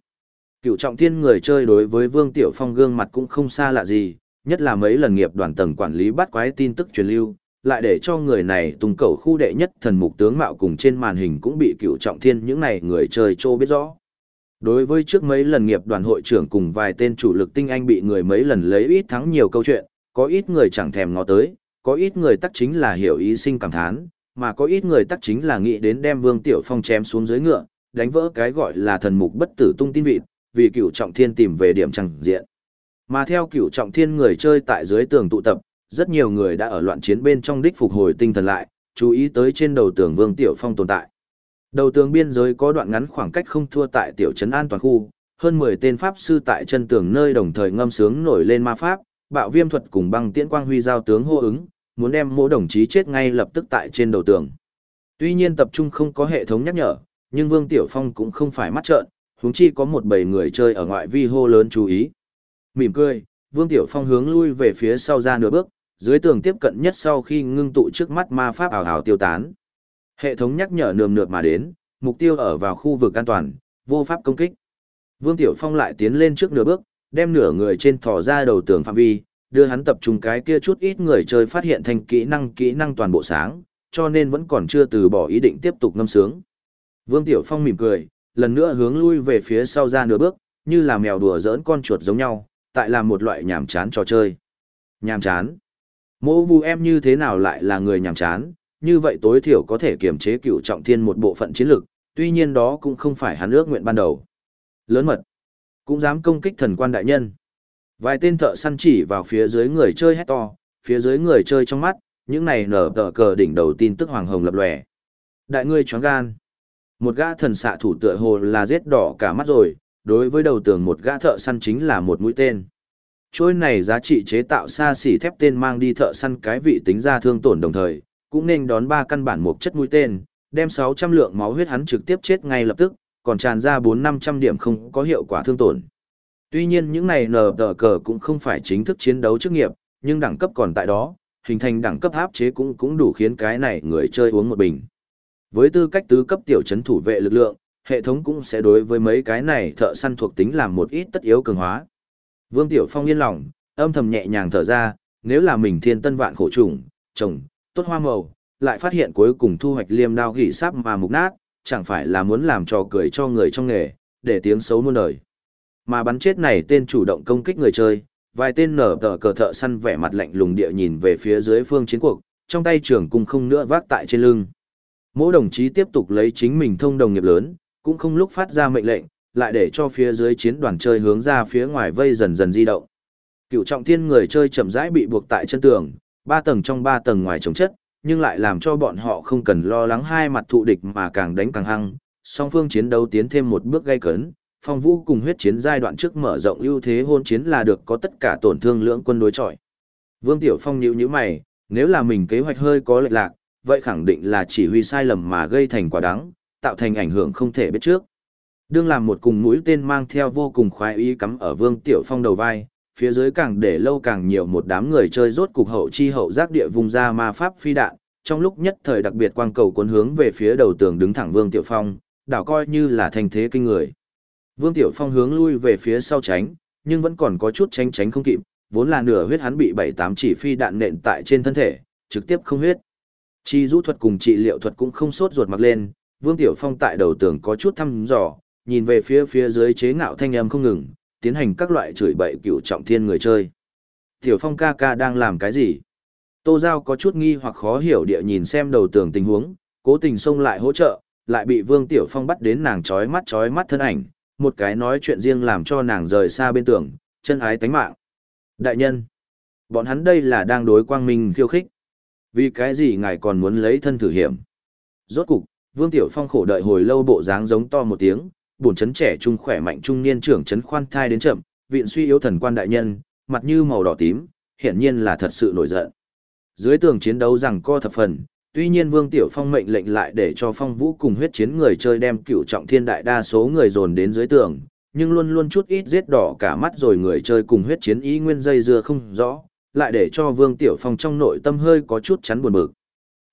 Cựu trọng thiên người chơi đối với Vương Tiểu Phong gương mặt cũng không xa lạ gì, nhất là mấy lần nghiệp đoàn tầng quản lý bắt quái tin tức truyền lưu, lại để cho người này tung cầu khu đệ nhất thần mục tướng mạo cùng trên màn hình cũng bị cựu trọng thiên những này người chơi trô biết rõ. Đối với trước mấy lần nghiệp đoàn hội trưởng cùng vài tên chủ lực tinh anh bị người mấy lần lấy ít thắng nhiều câu chuyện, có ít người chẳng thèm ngó tới, có ít người tắc chính là hiểu ý sinh cảm thán, mà có ít người tắc chính là nghĩ đến đem Vương Tiểu Phong chém xuống dưới ngựa, đánh vỡ cái gọi là thần mục bất tử tung tin vịt, vì cựu trọng thiên tìm về điểm chẳng diện. Mà theo cựu trọng thiên người chơi tại dưới tường tụ tập, rất nhiều người đã ở loạn chiến bên trong đích phục hồi tinh thần lại, chú ý tới trên đầu tường Vương Tiểu Phong tồn tại. Đầu tường biên giới có đoạn ngắn khoảng cách không thua tại tiểu trấn an toàn khu, hơn 10 tên pháp sư tại chân tường nơi đồng thời ngâm sướng nổi lên ma pháp, bạo viêm thuật cùng băng tiễn quang huy giao tướng hô ứng, muốn đem mỗi đồng chí chết ngay lập tức tại trên đầu tường. Tuy nhiên tập trung không có hệ thống nhắc nhở, nhưng Vương Tiểu Phong cũng không phải mắt trợn, huống chi có một bầy người chơi ở ngoại vi hô lớn chú ý. Mỉm cười, Vương Tiểu Phong hướng lui về phía sau ra nửa bước, dưới tường tiếp cận nhất sau khi ngưng tụ trước mắt ma pháp ảo ảo tiêu tán. Hệ thống nhắc nhở nườm nượp mà đến, mục tiêu ở vào khu vực an toàn, vô pháp công kích. Vương Tiểu Phong lại tiến lên trước nửa bước, đem nửa người trên thò ra đầu tường phạm vi, đưa hắn tập trung cái kia chút ít người chơi phát hiện thành kỹ năng kỹ năng toàn bộ sáng, cho nên vẫn còn chưa từ bỏ ý định tiếp tục ngâm sướng. Vương Tiểu Phong mỉm cười, lần nữa hướng lui về phía sau ra nửa bước, như là mèo đùa giỡn con chuột giống nhau, tại làm một loại nhảm chán trò chơi. Nhảm chán. Mộ vu em như thế nào lại là người nhàm chán, như vậy tối thiểu có thể kiềm chế cựu trọng thiên một bộ phận chiến lực. tuy nhiên đó cũng không phải hắn ước nguyện ban đầu. Lớn mật. Cũng dám công kích thần quan đại nhân. Vài tên thợ săn chỉ vào phía dưới người chơi hét to, phía dưới người chơi trong mắt, những này nở tờ cờ đỉnh đầu tin tức hoàng hồng lập lòe. Đại ngươi choáng gan. Một gã thần xạ thủ tựa hồ là giết đỏ cả mắt rồi, đối với đầu tường một gã thợ săn chính là một mũi tên. Trôi này giá trị chế tạo xa xỉ thép tên mang đi thợ săn cái vị tính ra thương tổn đồng thời, cũng nên đón ba căn bản một chất mũi tên, đem 600 lượng máu huyết hắn trực tiếp chết ngay lập tức, còn tràn ra 4-500 điểm không có hiệu quả thương tổn. Tuy nhiên những này nờ tờ cờ cũng không phải chính thức chiến đấu chức nghiệp, nhưng đẳng cấp còn tại đó, hình thành đẳng cấp áp chế cũng cũng đủ khiến cái này người chơi uống một bình. Với tư cách tứ cấp tiểu trấn thủ vệ lực lượng, hệ thống cũng sẽ đối với mấy cái này thợ săn thuộc tính làm một ít tất yếu cường hóa. Vương Tiểu Phong yên lòng, âm thầm nhẹ nhàng thở ra, nếu là mình thiên tân vạn khổ trùng, trồng, tốt hoa màu, lại phát hiện cuối cùng thu hoạch liêm đao gỉ sáp mà mục nát, chẳng phải là muốn làm trò cười cho người trong nghề, để tiếng xấu muôn đời. Mà bắn chết này tên chủ động công kích người chơi, vài tên nở tờ cờ thợ săn vẻ mặt lạnh lùng địa nhìn về phía dưới phương chiến cuộc, trong tay trưởng cung không nữa vác tại trên lưng. Mỗi đồng chí tiếp tục lấy chính mình thông đồng nghiệp lớn, cũng không lúc phát ra mệnh lệnh, lại để cho phía dưới chiến đoàn chơi hướng ra phía ngoài vây dần dần di động. Cựu trọng thiên người chơi chậm rãi bị buộc tại chân tường, ba tầng trong ba tầng ngoài chống chất, nhưng lại làm cho bọn họ không cần lo lắng hai mặt thụ địch mà càng đánh càng hăng. Song phương chiến đấu tiến thêm một bước gây cấn, phong vũ cùng huyết chiến giai đoạn trước mở rộng ưu thế hôn chiến là được có tất cả tổn thương lưỡng quân đối chọi. Vương Tiểu Phong nhíu nhíu mày, nếu là mình kế hoạch hơi có lệch lạc, vậy khẳng định là chỉ huy sai lầm mà gây thành quả đáng, tạo thành ảnh hưởng không thể biết trước. Đương làm một cùng mũi tên mang theo vô cùng khoái ý cắm ở Vương Tiểu Phong đầu vai, phía dưới càng để lâu càng nhiều một đám người chơi rốt cục hậu chi hậu giác địa vùng ra ma pháp phi đạn, trong lúc nhất thời đặc biệt quang cầu cuốn hướng về phía đầu tường đứng thẳng Vương Tiểu Phong, đảo coi như là thành thế kinh người. Vương Tiểu Phong hướng lui về phía sau tránh, nhưng vẫn còn có chút tránh tránh không kịp, vốn là nửa huyết hắn bị bảy tám chỉ phi đạn nện tại trên thân thể, trực tiếp không huyết. Chi rũ thuật cùng trị liệu thuật cũng không sốt ruột mặc lên, Vương Tiểu Phong tại đầu tường có chút thăm dò, nhìn về phía phía dưới chế ngạo thanh âm không ngừng, tiến hành các loại chửi bậy cựu trọng thiên người chơi. Tiểu Phong ca ca đang làm cái gì? Tô Giao có chút nghi hoặc khó hiểu địa nhìn xem đầu tường tình huống, cố tình xông lại hỗ trợ, lại bị Vương Tiểu Phong bắt đến nàng chói mắt chói mắt thân ảnh, một cái nói chuyện riêng làm cho nàng rời xa bên tường, chân ái tánh mạng. Đại nhân, bọn hắn đây là đang đối quang minh khiêu khích. Vì cái gì ngài còn muốn lấy thân thử hiểm? Rốt cục, Vương Tiểu Phong khổ đợi hồi lâu bộ dáng giống to một tiếng, bổn chấn trẻ trung khỏe mạnh trung niên trưởng chấn khoan thai đến chậm, viện suy yếu thần quan đại nhân, mặt như màu đỏ tím, hiển nhiên là thật sự nổi giận. Dưới tường chiến đấu rằng co thập phần, tuy nhiên Vương Tiểu Phong mệnh lệnh lại để cho Phong Vũ cùng huyết chiến người chơi đem cựu trọng thiên đại đa số người dồn đến dưới tường, nhưng luôn luôn chút ít giết đỏ cả mắt rồi người chơi cùng huyết chiến ý nguyên dây dưa không rõ, lại để cho Vương Tiểu Phong trong nội tâm hơi có chút chắn buồn bực.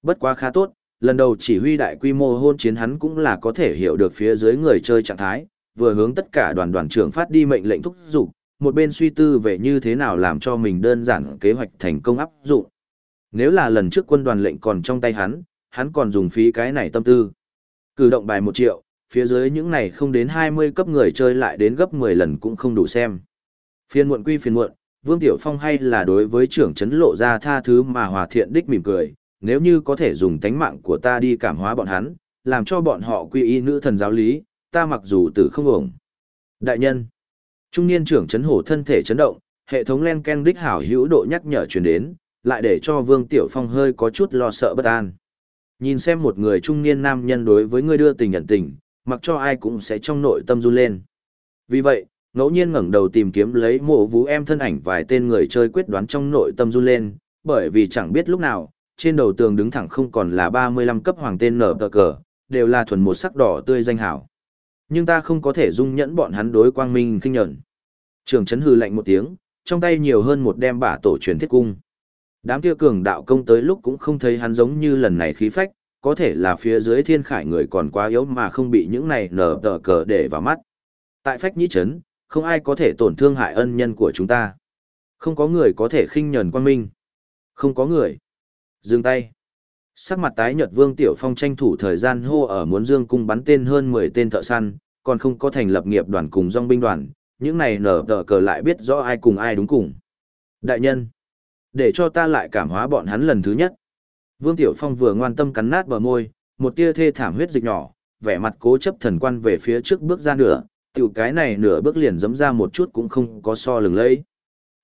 Bất quá khá tốt, lần đầu chỉ huy đại quy mô hôn chiến hắn cũng là có thể hiểu được phía dưới người chơi trạng thái, vừa hướng tất cả đoàn đoàn trưởng phát đi mệnh lệnh thúc giục, một bên suy tư về như thế nào làm cho mình đơn giản kế hoạch thành công áp dụng. Nếu là lần trước quân đoàn lệnh còn trong tay hắn, hắn còn dùng phí cái này tâm tư. Cử động bài một triệu, phía dưới những này không đến 20 cấp người chơi lại đến gấp 10 lần cũng không đủ xem. Phiên muộn quy phiên muộn, Vương Tiểu Phong hay là đối với trưởng chấn lộ ra tha thứ mà hòa thiện đích mỉm cười, nếu như có thể dùng tánh mạng của ta đi cảm hóa bọn hắn, làm cho bọn họ quy y nữ thần giáo lý, ta mặc dù tử không ổng. Đại nhân, trung niên trưởng chấn hổ thân thể chấn động, hệ thống len ken đích hảo hữu độ nhắc nhở truyền đến, lại để cho Vương Tiểu Phong hơi có chút lo sợ bất an. Nhìn xem một người trung niên nam nhân đối với người đưa tình nhận tình, mặc cho ai cũng sẽ trong nội tâm run lên. Vì vậy, ngẫu nhiên ngẩng đầu tìm kiếm lấy mộ vũ em thân ảnh vài tên người chơi quyết đoán trong nội tâm run lên, bởi vì chẳng biết lúc nào, trên đầu tường đứng thẳng không còn là 35 cấp hoàng tên nở tờ cờ, đều là thuần một sắc đỏ tươi danh hảo. Nhưng ta không có thể dung nhẫn bọn hắn đối quang minh kinh nhận. Trường chấn hư lạnh một tiếng, trong tay nhiều hơn một đem bả tổ truyền thiết cung. Đám kia cường đạo công tới lúc cũng không thấy hắn giống như lần này khí phách, có thể là phía dưới thiên khải người còn quá yếu mà không bị những này nở tờ cờ để vào mắt. Tại phách nhĩ chấn, không ai có thể tổn thương hại ân nhân của chúng ta. Không có người có thể khinh nhẫn quan minh. Không có người. Dừng tay. Sắc mặt tái nhợt Vương Tiểu Phong tranh thủ thời gian hô ở muốn dương cung bắn tên hơn 10 tên thợ săn, còn không có thành lập nghiệp đoàn cùng dòng binh đoàn, những này nở tờ cờ lại biết rõ ai cùng ai đúng cùng. Đại nhân, để cho ta lại cảm hóa bọn hắn lần thứ nhất. Vương Tiểu Phong vừa ngoan tâm cắn nát bờ môi, một tia thê thảm huyết dịch nhỏ, vẻ mặt cố chấp thần quan về phía trước bước ra nửa, tiểu cái này nửa bước liền dấm ra một chút cũng không có so lừng lấy.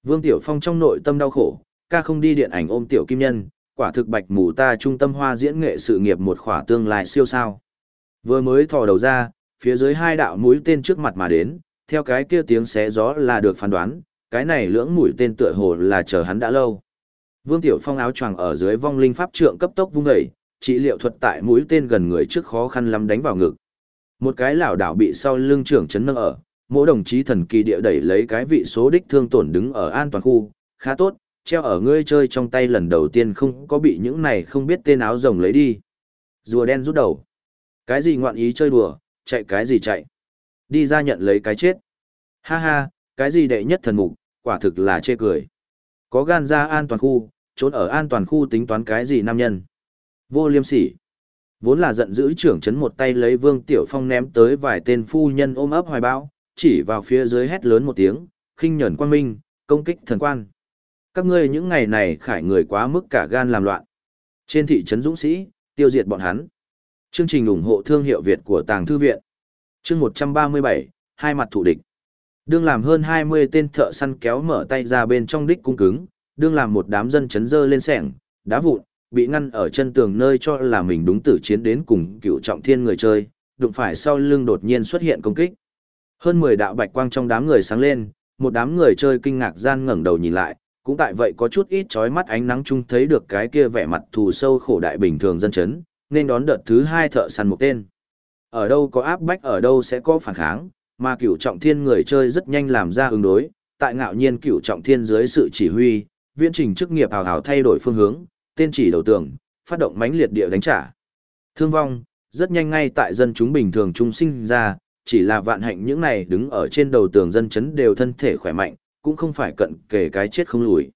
Vương Tiểu Phong trong nội tâm đau khổ, ca không đi điện ảnh ôm Tiểu Kim Nhân, quả thực bạch mù ta trung tâm hoa diễn nghệ sự nghiệp một khỏa tương lai siêu sao. Vừa mới thò đầu ra, phía dưới hai đạo mũi tên trước mặt mà đến, theo cái kia tiếng xé gió là được phán đoán, cái này lưỡng mũi tên tựa hồ là chờ hắn đã lâu. Vương Tiểu Phong áo choàng ở dưới vong linh pháp trượng cấp tốc vung dậy, trị liệu thuật tại mũi tên gần người trước khó khăn lắm đánh vào ngực. Một cái lảo đảo bị sau lưng trưởng chấn nâng ở, mỗi đồng chí thần kỳ địa đẩy lấy cái vị số đích thương tổn đứng ở an toàn khu, khá tốt, treo ở ngươi chơi trong tay lần đầu tiên không có bị những này không biết tên áo rồng lấy đi. Rùa đen rút đầu. Cái gì ngoạn ý chơi đùa, chạy cái gì chạy. Đi ra nhận lấy cái chết. Ha ha, cái gì đệ nhất thần mục, quả thực là chê cười. Có gan ra an toàn khu, trốn ở an toàn khu tính toán cái gì nam nhân. Vô liêm sỉ. Vốn là giận dữ trưởng chấn một tay lấy Vương Tiểu Phong ném tới vài tên phu nhân ôm ấp hoài bão, chỉ vào phía dưới hét lớn một tiếng, khinh nhẫn quan minh, công kích thần quan. Các ngươi những ngày này khải người quá mức cả gan làm loạn. Trên thị trấn Dũng Sĩ, tiêu diệt bọn hắn. Chương trình ủng hộ thương hiệu Việt của Tàng Thư Viện. Chương 137, hai mặt thủ địch. Đương làm hơn 20 tên thợ săn kéo mở tay ra bên trong đích cung cứng, đương làm một đám dân chấn dơ lên sẻng, đá vụn, bị ngăn ở chân tường nơi cho là mình đúng tử chiến đến cùng cựu trọng thiên người chơi, đụng phải sau lưng đột nhiên xuất hiện công kích. Hơn 10 đạo bạch quang trong đám người sáng lên, một đám người chơi kinh ngạc gian ngẩng đầu nhìn lại, cũng tại vậy có chút ít chói mắt ánh nắng chung thấy được cái kia vẻ mặt thù sâu khổ đại bình thường dân chấn, nên đón đợt thứ hai thợ săn một tên. Ở đâu có áp bách ở đâu sẽ có phản kháng, mà cửu trọng thiên người chơi rất nhanh làm ra ứng đối, tại ngạo nhiên cửu trọng thiên dưới sự chỉ huy, viễn trình chức nghiệp hào hào thay đổi phương hướng, tên chỉ đầu tường, phát động mãnh liệt địa đánh trả. Thương vong, rất nhanh ngay tại dân chúng bình thường trung sinh ra, chỉ là vạn hạnh những này đứng ở trên đầu tường dân chấn đều thân thể khỏe mạnh, cũng không phải cận kề cái chết không lùi.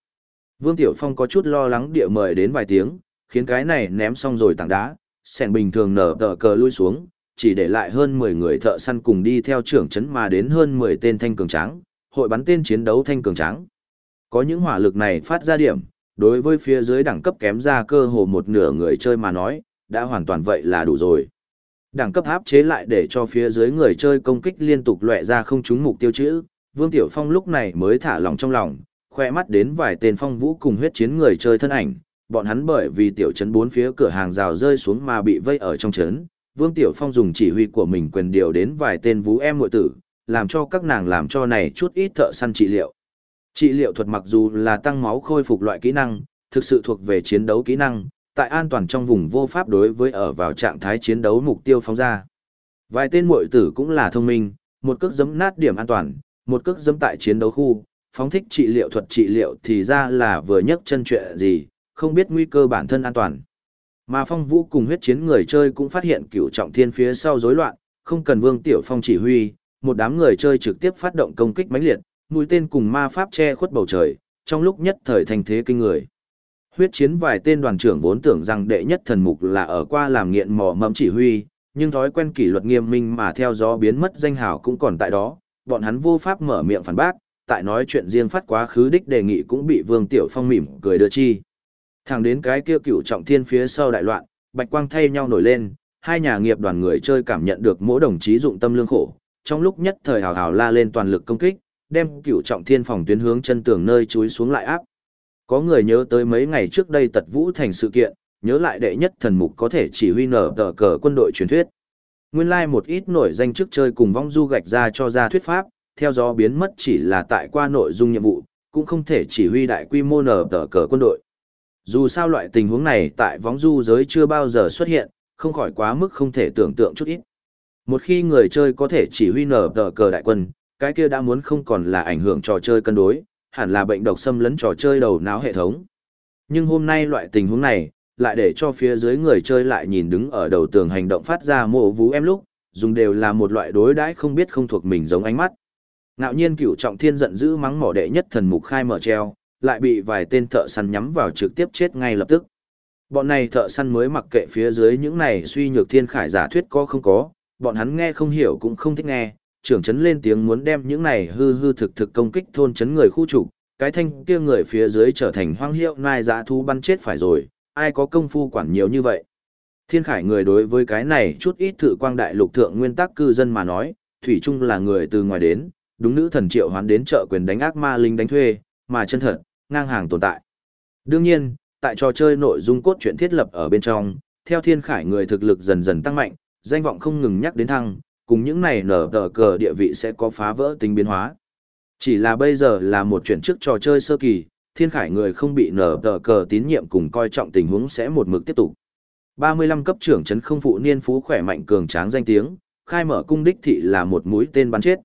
Vương Tiểu Phong có chút lo lắng địa mời đến vài tiếng, khiến cái này ném xong rồi tảng đá, sèn bình thường nở tờ cờ lui xuống, chỉ để lại hơn 10 người thợ săn cùng đi theo trưởng chấn mà đến hơn 10 tên thanh cường tráng, hội bắn tên chiến đấu thanh cường tráng. Có những hỏa lực này phát ra điểm, đối với phía dưới đẳng cấp kém ra cơ hồ một nửa người chơi mà nói, đã hoàn toàn vậy là đủ rồi. Đẳng cấp áp chế lại để cho phía dưới người chơi công kích liên tục lệ ra không trúng mục tiêu chữ, Vương Tiểu Phong lúc này mới thả lòng trong lòng, khoe mắt đến vài tên phong vũ cùng huyết chiến người chơi thân ảnh, bọn hắn bởi vì tiểu trấn bốn phía cửa hàng rào rơi xuống mà bị vây ở trong trấn. Vương Tiểu Phong dùng chỉ huy của mình quyền điều đến vài tên vũ em muội tử, làm cho các nàng làm cho này chút ít thợ săn trị liệu. Trị liệu thuật mặc dù là tăng máu khôi phục loại kỹ năng, thực sự thuộc về chiến đấu kỹ năng, tại an toàn trong vùng vô pháp đối với ở vào trạng thái chiến đấu mục tiêu phóng ra. Vài tên muội tử cũng là thông minh, một cước giấm nát điểm an toàn, một cước dâm tại chiến đấu khu, phóng thích trị liệu thuật trị liệu thì ra là vừa nhấc chân chuyện gì, không biết nguy cơ bản thân an toàn. Mà phong vũ cùng huyết chiến người chơi cũng phát hiện cửu trọng thiên phía sau rối loạn, không cần vương tiểu phong chỉ huy, một đám người chơi trực tiếp phát động công kích mãnh liệt, mũi tên cùng ma pháp che khuất bầu trời, trong lúc nhất thời thành thế kinh người. Huyết chiến vài tên đoàn trưởng vốn tưởng rằng đệ nhất thần mục là ở qua làm nghiện mò mẫm chỉ huy, nhưng thói quen kỷ luật nghiêm minh mà theo gió biến mất danh hào cũng còn tại đó, bọn hắn vô pháp mở miệng phản bác, tại nói chuyện riêng phát quá khứ đích đề nghị cũng bị Vương Tiểu Phong mỉm cười đưa chi. Thẳng đến cái kia cựu trọng thiên phía sau đại loạn, bạch quang thay nhau nổi lên, hai nhà nghiệp đoàn người chơi cảm nhận được mỗi đồng chí dụng tâm lương khổ, trong lúc nhất thời hào hào la lên toàn lực công kích, đem cựu trọng thiên phòng tuyến hướng chân tường nơi chúi xuống lại áp. Có người nhớ tới mấy ngày trước đây tật vũ thành sự kiện, nhớ lại đệ nhất thần mục có thể chỉ huy nở tờ cờ quân đội truyền thuyết. Nguyên lai like một ít nổi danh trước chơi cùng vong du gạch ra cho ra thuyết pháp, theo gió biến mất chỉ là tại qua nội dung nhiệm vụ, cũng không thể chỉ huy đại quy mô nở tờ cờ quân đội. Dù sao loại tình huống này tại vong du giới chưa bao giờ xuất hiện, không khỏi quá mức không thể tưởng tượng chút ít. Một khi người chơi có thể chỉ huy nở tờ cờ đại quân, cái kia đã muốn không còn là ảnh hưởng trò chơi cân đối, hẳn là bệnh độc xâm lấn trò chơi đầu não hệ thống. Nhưng hôm nay loại tình huống này, lại để cho phía dưới người chơi lại nhìn đứng ở đầu tường hành động phát ra mộ vú em lúc, dùng đều là một loại đối đãi không biết không thuộc mình giống ánh mắt. Ngạo nhiên cửu trọng thiên giận dữ mắng mỏ đệ nhất thần mục khai mở treo, lại bị vài tên thợ săn nhắm vào trực tiếp chết ngay lập tức. Bọn này thợ săn mới mặc kệ phía dưới những này suy nhược thiên khải giả thuyết có không có, bọn hắn nghe không hiểu cũng không thích nghe, trưởng chấn lên tiếng muốn đem những này hư hư thực thực công kích thôn chấn người khu trục, cái thanh kia người phía dưới trở thành hoang hiệu nai dã thu bắn chết phải rồi, ai có công phu quản nhiều như vậy. Thiên khải người đối với cái này chút ít thử quang đại lục thượng nguyên tắc cư dân mà nói, Thủy Trung là người từ ngoài đến, đúng nữ thần triệu hoán đến chợ quyền đánh ác ma linh đánh thuê, mà chân thật, ngang hàng tồn tại. Đương nhiên, tại trò chơi nội dung cốt truyện thiết lập ở bên trong, theo thiên khải người thực lực dần dần tăng mạnh, danh vọng không ngừng nhắc đến thăng, cùng những này nở tờ cờ địa vị sẽ có phá vỡ tính biến hóa. Chỉ là bây giờ là một chuyện trước trò chơi sơ kỳ, thiên khải người không bị nở tờ cờ tín nhiệm cùng coi trọng tình huống sẽ một mực tiếp tục. 35 cấp trưởng trấn không phụ niên phú khỏe mạnh cường tráng danh tiếng, khai mở cung đích thị là một mũi tên bắn chết.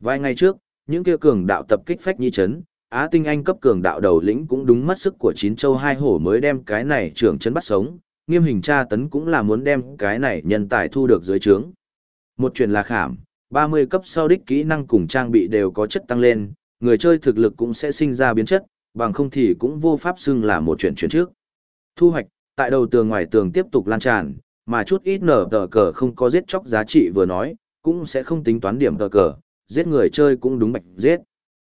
Vài ngày trước, những kia cường đạo tập kích phách nhi trấn, Á tinh anh cấp cường đạo đầu lĩnh cũng đúng mất sức của chín châu hai hổ mới đem cái này trưởng trấn bắt sống, nghiêm hình tra tấn cũng là muốn đem cái này nhân tài thu được dưới trướng. Một chuyện là khảm, 30 cấp sau đích kỹ năng cùng trang bị đều có chất tăng lên, người chơi thực lực cũng sẽ sinh ra biến chất, bằng không thì cũng vô pháp xưng là một chuyện chuyển trước. Thu hoạch, tại đầu tường ngoài tường tiếp tục lan tràn, mà chút ít nở tờ cờ không có giết chóc giá trị vừa nói, cũng sẽ không tính toán điểm tờ cờ, giết người chơi cũng đúng bạch giết.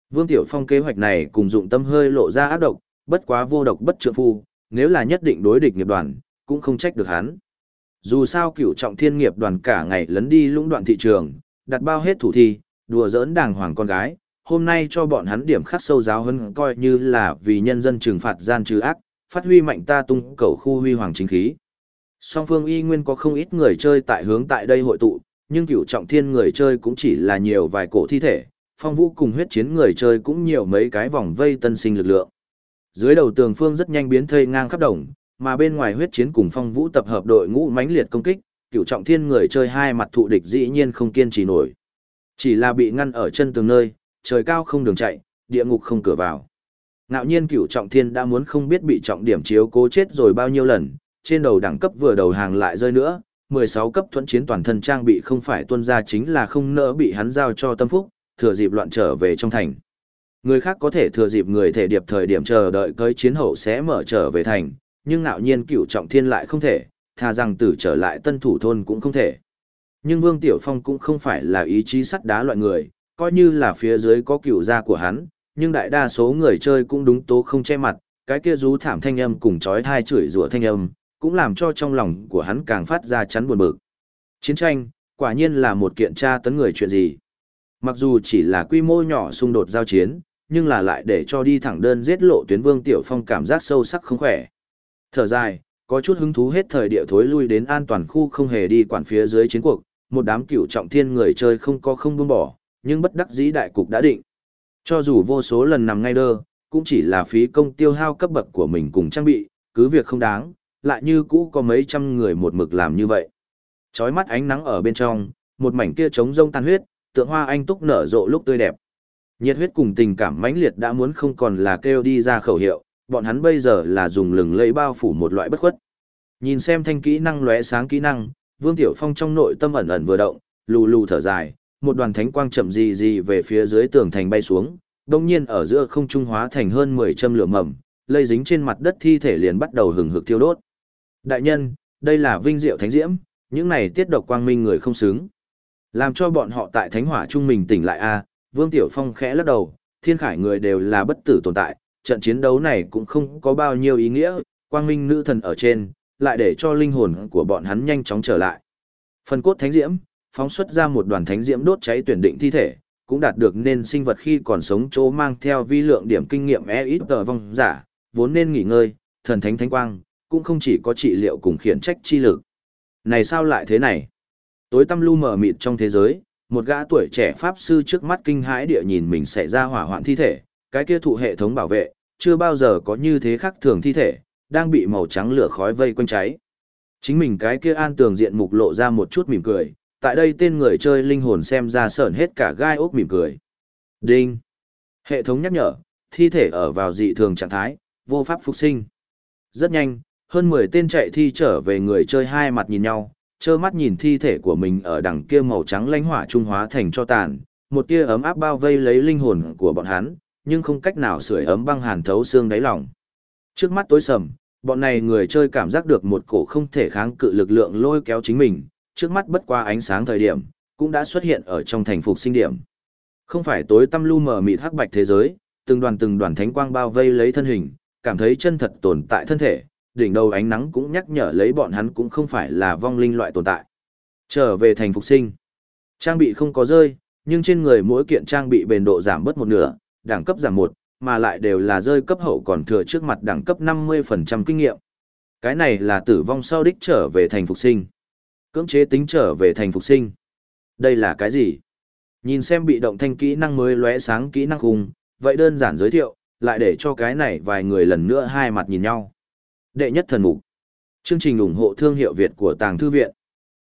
Vương Tiểu Phong kế hoạch này cùng dụng tâm hơi lộ ra ác độc, bất quá vô độc bất trượng phu, nếu là nhất định đối địch nghiệp đoàn, cũng không trách được hắn. Dù sao cửu trọng thiên nghiệp đoàn cả ngày lấn đi lũng đoạn thị trường, đặt bao hết thủ thi, đùa giỡn đàng hoàng con gái, hôm nay cho bọn hắn điểm khắc sâu giáo hơn coi như là vì nhân dân trừng phạt gian trừ ác, phát huy mạnh ta tung cầu khu huy hoàng chính khí. Song phương y nguyên có không ít người chơi tại hướng tại đây hội tụ, nhưng cửu trọng thiên người chơi cũng chỉ là nhiều vài cổ thi thể, phong vũ cùng huyết chiến người chơi cũng nhiều mấy cái vòng vây tân sinh lực lượng. Dưới đầu tường phương rất nhanh biến thây ngang khắp đồng, mà bên ngoài huyết chiến cùng phong vũ tập hợp đội ngũ mãnh liệt công kích, cửu trọng thiên người chơi hai mặt thụ địch dĩ nhiên không kiên trì nổi. Chỉ là bị ngăn ở chân tường nơi, trời cao không đường chạy, địa ngục không cửa vào. Ngạo nhiên cửu trọng thiên đã muốn không biết bị trọng điểm chiếu cố chết rồi bao nhiêu lần, trên đầu đẳng cấp vừa đầu hàng lại rơi nữa, 16 cấp thuẫn chiến toàn thân trang bị không phải tuân ra chính là không nỡ bị hắn giao cho tâm phúc, thừa dịp loạn trở về trong thành. Người khác có thể thừa dịp người thể điệp thời điểm chờ đợi cơi chiến hậu sẽ mở trở về thành, nhưng ngạo nhiên cửu trọng thiên lại không thể, thà rằng tử trở lại tân thủ thôn cũng không thể. Nhưng Vương Tiểu Phong cũng không phải là ý chí sắt đá loại người, coi như là phía dưới có cựu gia của hắn, nhưng đại đa số người chơi cũng đúng tố không che mặt, cái kia rú thảm thanh âm cùng chói thai chửi rủa thanh âm, cũng làm cho trong lòng của hắn càng phát ra chắn buồn bực. Chiến tranh, quả nhiên là một kiện tra tấn người chuyện gì. Mặc dù chỉ là quy mô nhỏ xung đột giao chiến, nhưng là lại để cho đi thẳng đơn giết lộ tuyến Vương Tiểu Phong cảm giác sâu sắc không khỏe. Thở dài, có chút hứng thú hết thời địa thối lui đến an toàn khu không hề đi quản phía dưới chiến cuộc, một đám cựu trọng thiên người chơi không có không buông bỏ, nhưng bất đắc dĩ đại cục đã định. Cho dù vô số lần nằm ngay đơ, cũng chỉ là phí công tiêu hao cấp bậc của mình cùng trang bị, cứ việc không đáng, lại như cũ có mấy trăm người một mực làm như vậy. Chói mắt ánh nắng ở bên trong, một mảnh kia trống rông tan huyết, tượng hoa anh túc nở rộ lúc tươi đẹp. Nhiệt huyết cùng tình cảm mãnh liệt đã muốn không còn là kêu đi ra khẩu hiệu, bọn hắn bây giờ là dùng lừng lấy bao phủ một loại bất khuất. Nhìn xem thanh kỹ năng lóe sáng kỹ năng, Vương Tiểu Phong trong nội tâm ẩn ẩn vừa động, lù lù thở dài, một đoàn thánh quang chậm gì gì về phía dưới tường thành bay xuống, đồng nhiên ở giữa không trung hóa thành hơn 10 châm lửa mầm, lây dính trên mặt đất thi thể liền bắt đầu hừng hực thiêu đốt. Đại nhân, đây là vinh diệu thánh diễm, những này tiết độc quang minh người không xứng. Làm cho bọn họ tại thánh hỏa trung mình tỉnh lại a Vương Tiểu Phong khẽ lắc đầu, thiên khải người đều là bất tử tồn tại, trận chiến đấu này cũng không có bao nhiêu ý nghĩa, quang minh nữ thần ở trên, lại để cho linh hồn của bọn hắn nhanh chóng trở lại. Phần cốt thánh diễm, phóng xuất ra một đoàn thánh diễm đốt cháy tuyển định thi thể, cũng đạt được nên sinh vật khi còn sống chỗ mang theo vi lượng điểm kinh nghiệm e ít tờ vong giả, vốn nên nghỉ ngơi, thần thánh thánh quang, cũng không chỉ có trị liệu cùng khiển trách chi lực. Này sao lại thế này? Tối tăm lu mờ mịt trong thế giới, một gã tuổi trẻ pháp sư trước mắt kinh hãi địa nhìn mình xảy ra hỏa hoạn thi thể, cái kia thụ hệ thống bảo vệ, chưa bao giờ có như thế khác thường thi thể, đang bị màu trắng lửa khói vây quanh cháy. Chính mình cái kia an tường diện mục lộ ra một chút mỉm cười, tại đây tên người chơi linh hồn xem ra sởn hết cả gai ốc mỉm cười. Đinh. Hệ thống nhắc nhở, thi thể ở vào dị thường trạng thái, vô pháp phục sinh. Rất nhanh, hơn 10 tên chạy thi trở về người chơi hai mặt nhìn nhau, trơ mắt nhìn thi thể của mình ở đằng kia màu trắng lãnh hỏa trung hóa thành cho tàn, một tia ấm áp bao vây lấy linh hồn của bọn hắn, nhưng không cách nào sưởi ấm băng hàn thấu xương đáy lòng. Trước mắt tối sầm, bọn này người chơi cảm giác được một cổ không thể kháng cự lực lượng lôi kéo chính mình, trước mắt bất qua ánh sáng thời điểm, cũng đã xuất hiện ở trong thành phục sinh điểm. Không phải tối tăm lu mờ mịt hắc bạch thế giới, từng đoàn từng đoàn thánh quang bao vây lấy thân hình, cảm thấy chân thật tồn tại thân thể, đỉnh đầu ánh nắng cũng nhắc nhở lấy bọn hắn cũng không phải là vong linh loại tồn tại. Trở về thành phục sinh. Trang bị không có rơi, nhưng trên người mỗi kiện trang bị bền độ giảm bớt một nửa, đẳng cấp giảm một, mà lại đều là rơi cấp hậu còn thừa trước mặt đẳng cấp 50% kinh nghiệm. Cái này là tử vong sau đích trở về thành phục sinh. Cưỡng chế tính trở về thành phục sinh. Đây là cái gì? Nhìn xem bị động thanh kỹ năng mới lóe sáng kỹ năng khung, vậy đơn giản giới thiệu, lại để cho cái này vài người lần nữa hai mặt nhìn nhau. Đệ nhất thần mục. Chương trình ủng hộ thương hiệu Việt của Tàng Thư Viện.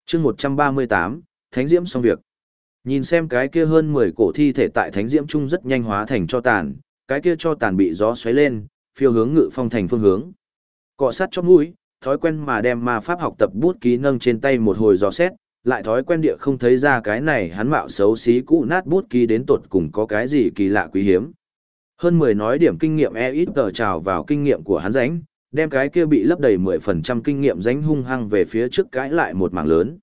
Chương 138, Thánh Diễm xong việc. Nhìn xem cái kia hơn 10 cổ thi thể tại Thánh Diễm Trung rất nhanh hóa thành cho tàn, cái kia cho tàn bị gió xoáy lên, phiêu hướng ngự phong thành phương hướng. Cọ sát chóp mũi, thói quen mà đem ma pháp học tập bút ký nâng trên tay một hồi dò xét, lại thói quen địa không thấy ra cái này hắn mạo xấu xí cũ nát bút ký đến tột cùng có cái gì kỳ lạ quý hiếm. Hơn 10 nói điểm kinh nghiệm e ít tờ trào vào kinh nghiệm của hắn ránh, đem cái kia bị lấp đầy 10% kinh nghiệm ránh hung hăng về phía trước cãi lại một mảng lớn.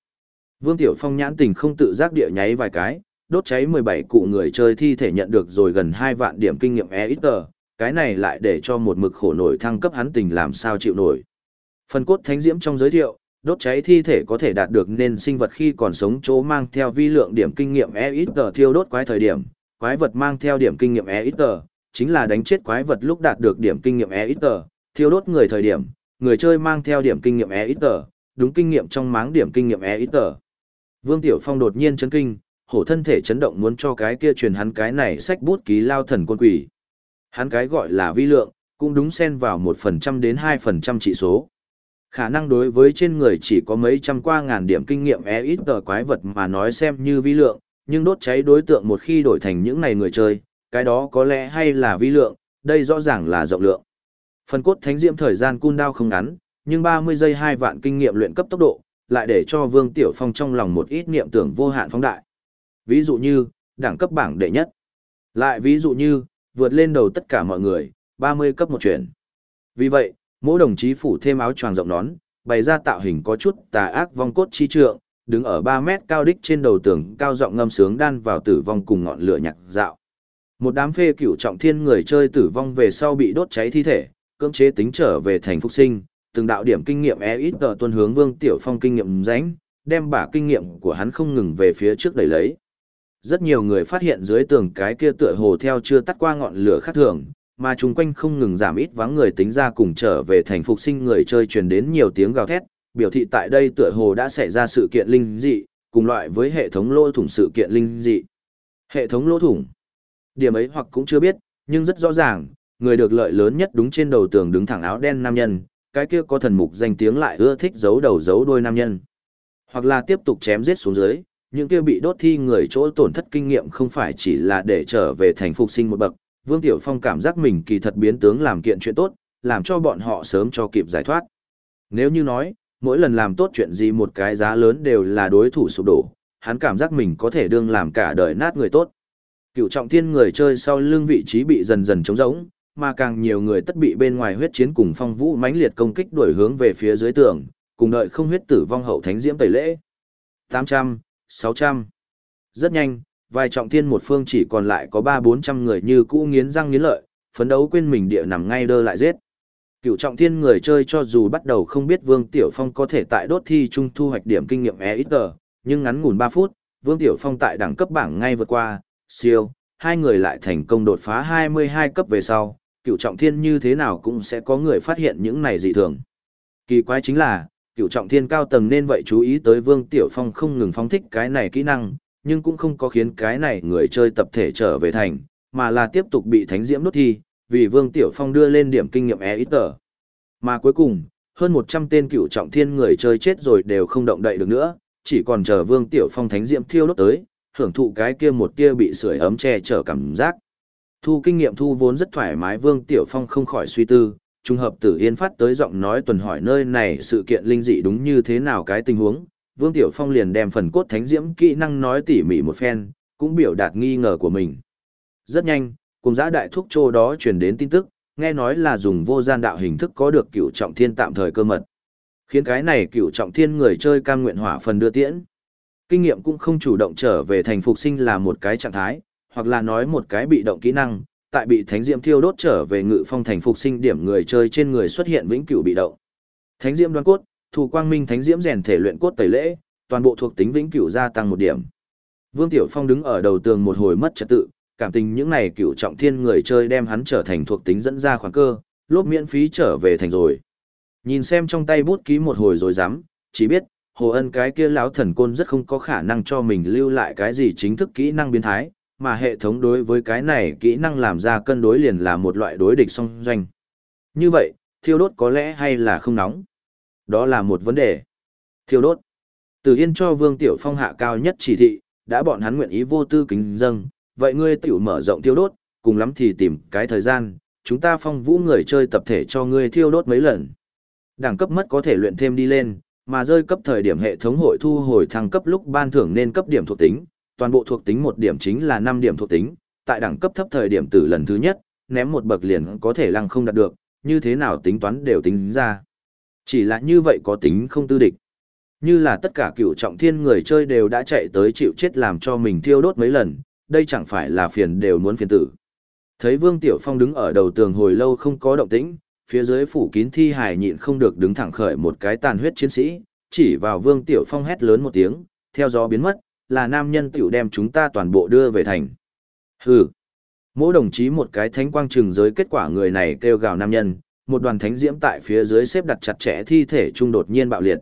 Vương Tiểu Phong nhãn tình không tự giác địa nháy vài cái, đốt cháy 17 cụ người chơi thi thể nhận được rồi gần 2 vạn điểm kinh nghiệm e ít tờ, cái này lại để cho một mực khổ nổi thăng cấp hắn tình làm sao chịu nổi. Phần cốt thánh diễm trong giới thiệu, đốt cháy thi thể có thể đạt được nên sinh vật khi còn sống chỗ mang theo vi lượng điểm kinh nghiệm e thiêu đốt quái thời điểm, quái vật mang theo điểm kinh nghiệm e chính là đánh chết quái vật lúc đạt được điểm kinh nghiệm e thiêu đốt người thời điểm, người chơi mang theo điểm kinh nghiệm e đúng kinh nghiệm trong máng điểm kinh nghiệm e. Vương Tiểu Phong đột nhiên chấn kinh, hổ thân thể chấn động muốn cho cái kia truyền hắn cái này sách bút ký lao thần quân quỷ. Hắn cái gọi là vi lượng, cũng đúng xen vào 1% đến 2% trị số. Khả năng đối với trên người chỉ có mấy trăm qua ngàn điểm kinh nghiệm e ít tờ quái vật mà nói xem như vi lượng, nhưng đốt cháy đối tượng một khi đổi thành những này người chơi, cái đó có lẽ hay là vi lượng, đây rõ ràng là rộng lượng. Phần cốt thánh diễm thời gian cun đao không ngắn, nhưng 30 giây hai vạn kinh nghiệm luyện cấp tốc độ, lại để cho Vương Tiểu Phong trong lòng một ít niệm tưởng vô hạn phóng đại. Ví dụ như, đẳng cấp bảng đệ nhất. Lại ví dụ như, vượt lên đầu tất cả mọi người, 30 cấp một chuyển. Vì vậy, mỗi đồng chí phủ thêm áo choàng rộng nón, bày ra tạo hình có chút tà ác vong cốt chi trượng, đứng ở 3 mét cao đích trên đầu tường cao giọng ngâm sướng đan vào tử vong cùng ngọn lửa nhạc dạo. Một đám phê cửu trọng thiên người chơi tử vong về sau bị đốt cháy thi thể, cưỡng chế tính trở về thành phục sinh, từng đạo điểm kinh nghiệm e ít tờ tuân hướng Vương Tiểu Phong kinh nghiệm ránh, đem bả kinh nghiệm của hắn không ngừng về phía trước đẩy lấy. Rất nhiều người phát hiện dưới tường cái kia tựa hồ theo chưa tắt qua ngọn lửa khác thường, mà chung quanh không ngừng giảm ít vắng người tính ra cùng trở về thành phục sinh người chơi truyền đến nhiều tiếng gào thét, biểu thị tại đây tựa hồ đã xảy ra sự kiện linh dị, cùng loại với hệ thống lỗ thủng sự kiện linh dị. Hệ thống lỗ thủng. Điểm ấy hoặc cũng chưa biết, nhưng rất rõ ràng, người được lợi lớn nhất đúng trên đầu tường đứng thẳng áo đen nam nhân, cái kia có thần mục danh tiếng lại ưa thích giấu đầu giấu đôi nam nhân. Hoặc là tiếp tục chém giết xuống dưới, những kia bị đốt thi người chỗ tổn thất kinh nghiệm không phải chỉ là để trở về thành phục sinh một bậc, Vương Tiểu Phong cảm giác mình kỳ thật biến tướng làm kiện chuyện tốt, làm cho bọn họ sớm cho kịp giải thoát. Nếu như nói, mỗi lần làm tốt chuyện gì một cái giá lớn đều là đối thủ sụp đổ, hắn cảm giác mình có thể đương làm cả đời nát người tốt. Cựu trọng thiên người chơi sau lưng vị trí bị dần dần trống rỗng, mà càng nhiều người tất bị bên ngoài huyết chiến cùng phong vũ mãnh liệt công kích đuổi hướng về phía dưới tường, cùng đợi không huyết tử vong hậu thánh diễm tẩy lễ. 800, 600. Rất nhanh, vài trọng thiên một phương chỉ còn lại có 3-400 người như cũ nghiến răng nghiến lợi, phấn đấu quên mình địa nằm ngay đơ lại giết. Cựu trọng thiên người chơi cho dù bắt đầu không biết Vương Tiểu Phong có thể tại đốt thi trung thu hoạch điểm kinh nghiệm e ít tờ, nhưng ngắn ngủn ba phút, Vương Tiểu Phong tại đẳng cấp bảng ngay vượt qua, siêu, hai người lại thành công đột phá 22 cấp về sau, cựu trọng thiên như thế nào cũng sẽ có người phát hiện những này dị thường. Kỳ quái chính là, cựu trọng thiên cao tầng nên vậy chú ý tới Vương Tiểu Phong không ngừng phóng thích cái này kỹ năng, nhưng cũng không có khiến cái này người chơi tập thể trở về thành, mà là tiếp tục bị thánh diễm đốt thi, vì Vương Tiểu Phong đưa lên điểm kinh nghiệm e ít tờ. Mà cuối cùng, hơn 100 tên cựu trọng thiên người chơi chết rồi đều không động đậy được nữa, chỉ còn chờ Vương Tiểu Phong thánh diễm thiêu đốt tới, hưởng thụ cái kia một tia bị sưởi ấm che chở cảm giác. Thu kinh nghiệm thu vốn rất thoải mái Vương Tiểu Phong không khỏi suy tư, trùng hợp Tử Yên phát tới giọng nói tuần hỏi nơi này sự kiện linh dị đúng như thế nào cái tình huống, Vương Tiểu Phong liền đem phần cốt thánh diễm kỹ năng nói tỉ mỉ một phen, cũng biểu đạt nghi ngờ của mình. Rất nhanh, cùng giã đại Thúc trô đó truyền đến tin tức, nghe nói là dùng vô gian đạo hình thức có được cựu trọng thiên tạm thời cơ mật. Khiến cái này cựu trọng thiên người chơi cam nguyện hỏa phần đưa tiễn. Kinh nghiệm cũng không chủ động trở về thành phục sinh là một cái trạng thái, hoặc là nói một cái bị động kỹ năng, tại bị thánh diễm thiêu đốt trở về ngự phong thành phục sinh điểm người chơi trên người xuất hiện vĩnh cửu bị động. Thánh diễm đoan cốt, thủ quang minh thánh diễm rèn thể luyện cốt tẩy lễ, toàn bộ thuộc tính vĩnh cửu gia tăng một điểm. Vương Tiểu Phong đứng ở đầu tường một hồi mất trật tự, cảm tình những này cựu trọng thiên người chơi đem hắn trở thành thuộc tính dẫn ra khoảng cơ, lốp miễn phí trở về thành rồi. Nhìn xem trong tay bút ký một hồi rồi dám, chỉ biết, Hồ Ân cái kia lão thần côn rất không có khả năng cho mình lưu lại cái gì chính thức kỹ năng biến thái, mà hệ thống đối với cái này kỹ năng làm ra cân đối liền là một loại đối địch song doanh. Như vậy, thiêu đốt có lẽ hay là không nóng? Đó là một vấn đề. Thiêu đốt. Từ Yên cho Vương Tiểu Phong hạ cao nhất chỉ thị, đã bọn hắn nguyện ý vô tư kính dâng, vậy ngươi tiểu mở rộng thiêu đốt, cùng lắm thì tìm cái thời gian, chúng ta phong vũ người chơi tập thể cho ngươi thiêu đốt mấy lần. Đẳng cấp mất có thể luyện thêm đi lên, mà rơi cấp thời điểm hệ thống hội thu hồi thăng cấp lúc ban thưởng nên cấp điểm thuộc tính, toàn bộ thuộc tính một điểm chính là 5 điểm thuộc tính, tại đẳng cấp thấp thời điểm từ lần thứ nhất, ném một bậc liền có thể lăng không đạt được, như thế nào tính toán đều tính ra. Chỉ là như vậy có tính không tư địch. Như là tất cả cựu trọng thiên người chơi đều đã chạy tới chịu chết làm cho mình thiêu đốt mấy lần, đây chẳng phải là phiền đều muốn phiền tử. Thấy Vương Tiểu Phong đứng ở đầu tường hồi lâu không có động tĩnh, phía dưới phủ kín thi hải nhịn không được đứng thẳng khởi một cái tàn huyết chiến sĩ, chỉ vào Vương Tiểu Phong hét lớn một tiếng, theo gió biến mất, là nam nhân tiểu đem chúng ta toàn bộ đưa về thành. Hừ. Mỗi đồng chí một cái thánh quang trừng giới kết quả người này kêu gào nam nhân, một đoàn thánh diễm tại phía dưới xếp đặt chặt chẽ thi thể trung đột nhiên bạo liệt.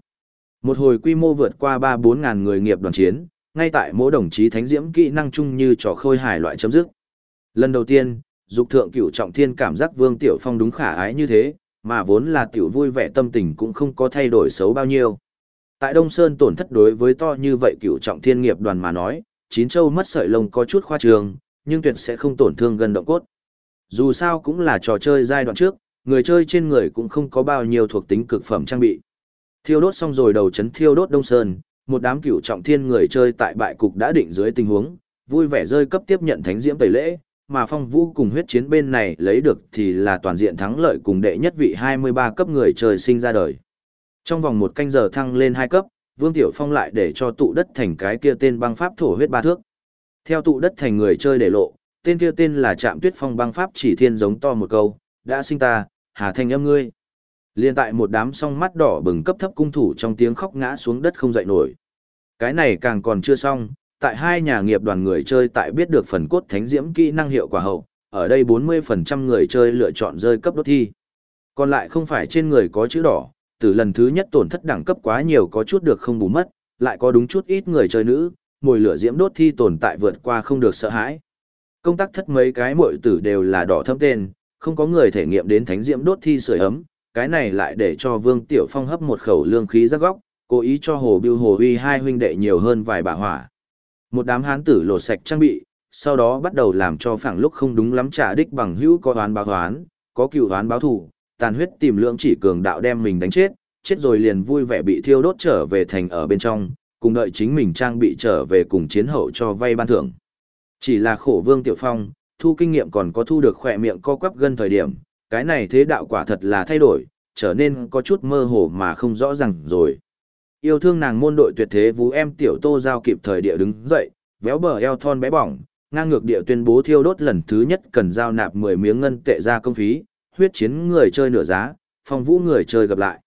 Một hồi quy mô vượt qua 3-4 ngàn người nghiệp đoàn chiến, ngay tại mỗi đồng chí thánh diễm kỹ năng chung như trò khôi hài loại chấm dứt. Lần đầu tiên, dục thượng cửu trọng thiên cảm giác Vương Tiểu Phong đúng khả ái như thế, mà vốn là tiểu vui vẻ tâm tình cũng không có thay đổi xấu bao nhiêu. Tại Đông Sơn tổn thất đối với to như vậy cửu trọng thiên nghiệp đoàn mà nói, chín châu mất sợi lông có chút khoa trường, nhưng tuyệt sẽ không tổn thương gần động cốt. Dù sao cũng là trò chơi giai đoạn trước, người chơi trên người cũng không có bao nhiêu thuộc tính cực phẩm trang bị. Thiêu đốt xong rồi đầu chấn thiêu đốt Đông Sơn, một đám cửu trọng thiên người chơi tại bại cục đã định dưới tình huống, vui vẻ rơi cấp tiếp nhận thánh diễm tẩy lễ, mà phong vũ cùng huyết chiến bên này lấy được thì là toàn diện thắng lợi cùng đệ nhất vị 23 cấp người chơi sinh ra đời. Trong vòng một canh giờ thăng lên hai cấp, Vương Tiểu Phong lại để cho tụ đất thành cái kia tên băng pháp thổ huyết ba thước. Theo tụ đất thành người chơi để lộ, tên kia tên là Trạm Tuyết Phong băng pháp chỉ thiên giống to một câu, đã sinh ta, hà Thanh âm ngươi. Liên tại một đám song mắt đỏ bừng cấp thấp cung thủ trong tiếng khóc ngã xuống đất không dậy nổi. Cái này càng còn chưa xong, tại hai nhà nghiệp đoàn người chơi tại biết được phần cốt thánh diễm kỹ năng hiệu quả hậu, ở đây 40% người chơi lựa chọn rơi cấp đốt thi. Còn lại không phải trên người có chữ đỏ, từ lần thứ nhất tổn thất đẳng cấp quá nhiều có chút được không bù mất, lại có đúng chút ít người chơi nữ, mùi lửa diễm đốt thi tồn tại vượt qua không được sợ hãi. Công tác thất mấy cái muội tử đều là đỏ thâm tên, không có người thể nghiệm đến thánh diễm đốt thi sưởi ấm, cái này lại để cho Vương Tiểu Phong hấp một khẩu lương khí rắc góc, cố ý cho Hồ Biêu Hồ Huy hai huynh đệ nhiều hơn vài bà hỏa. Một đám hán tử lột sạch trang bị, sau đó bắt đầu làm cho phảng lúc không đúng lắm trả đích bằng hữu có oán báo oán, có cựu oán báo thù, tàn huyết tìm lượng chỉ cường đạo đem mình đánh chết, chết rồi liền vui vẻ bị thiêu đốt trở về thành ở bên trong, cùng đợi chính mình trang bị trở về cùng chiến hậu cho vay ban thưởng. Chỉ là khổ Vương Tiểu Phong, thu kinh nghiệm còn có thu được khỏe miệng co quắp gần thời điểm, cái này thế đạo quả thật là thay đổi, trở nên có chút mơ hồ mà không rõ ràng rồi. Yêu thương nàng môn đội tuyệt thế vũ em tiểu tô giao kịp thời địa đứng dậy, véo bờ eo thon bé bỏng, ngang ngược địa tuyên bố thiêu đốt lần thứ nhất cần giao nạp 10 miếng ngân tệ ra công phí, huyết chiến người chơi nửa giá, phong vũ người chơi gặp lại.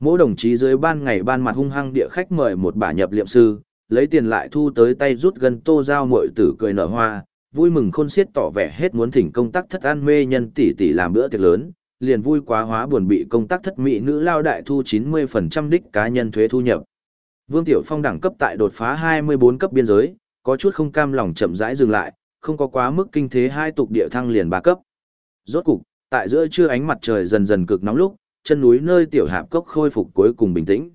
Mỗi đồng chí dưới ban ngày ban mặt hung hăng địa khách mời một bả nhập liệm sư, lấy tiền lại thu tới tay rút gần tô giao muội tử cười nở hoa, vui mừng khôn xiết tỏ vẻ hết muốn thỉnh công tác thất an mê nhân tỷ tỷ làm bữa tiệc lớn, liền vui quá hóa buồn bị công tác thất mỹ nữ lao đại thu 90% đích cá nhân thuế thu nhập. Vương Tiểu Phong đẳng cấp tại đột phá 24 cấp biên giới, có chút không cam lòng chậm rãi dừng lại, không có quá mức kinh thế hai tục địa thăng liền ba cấp. Rốt cục, tại giữa trưa ánh mặt trời dần dần cực nóng lúc, chân núi nơi tiểu hạp cốc khôi phục cuối cùng bình tĩnh.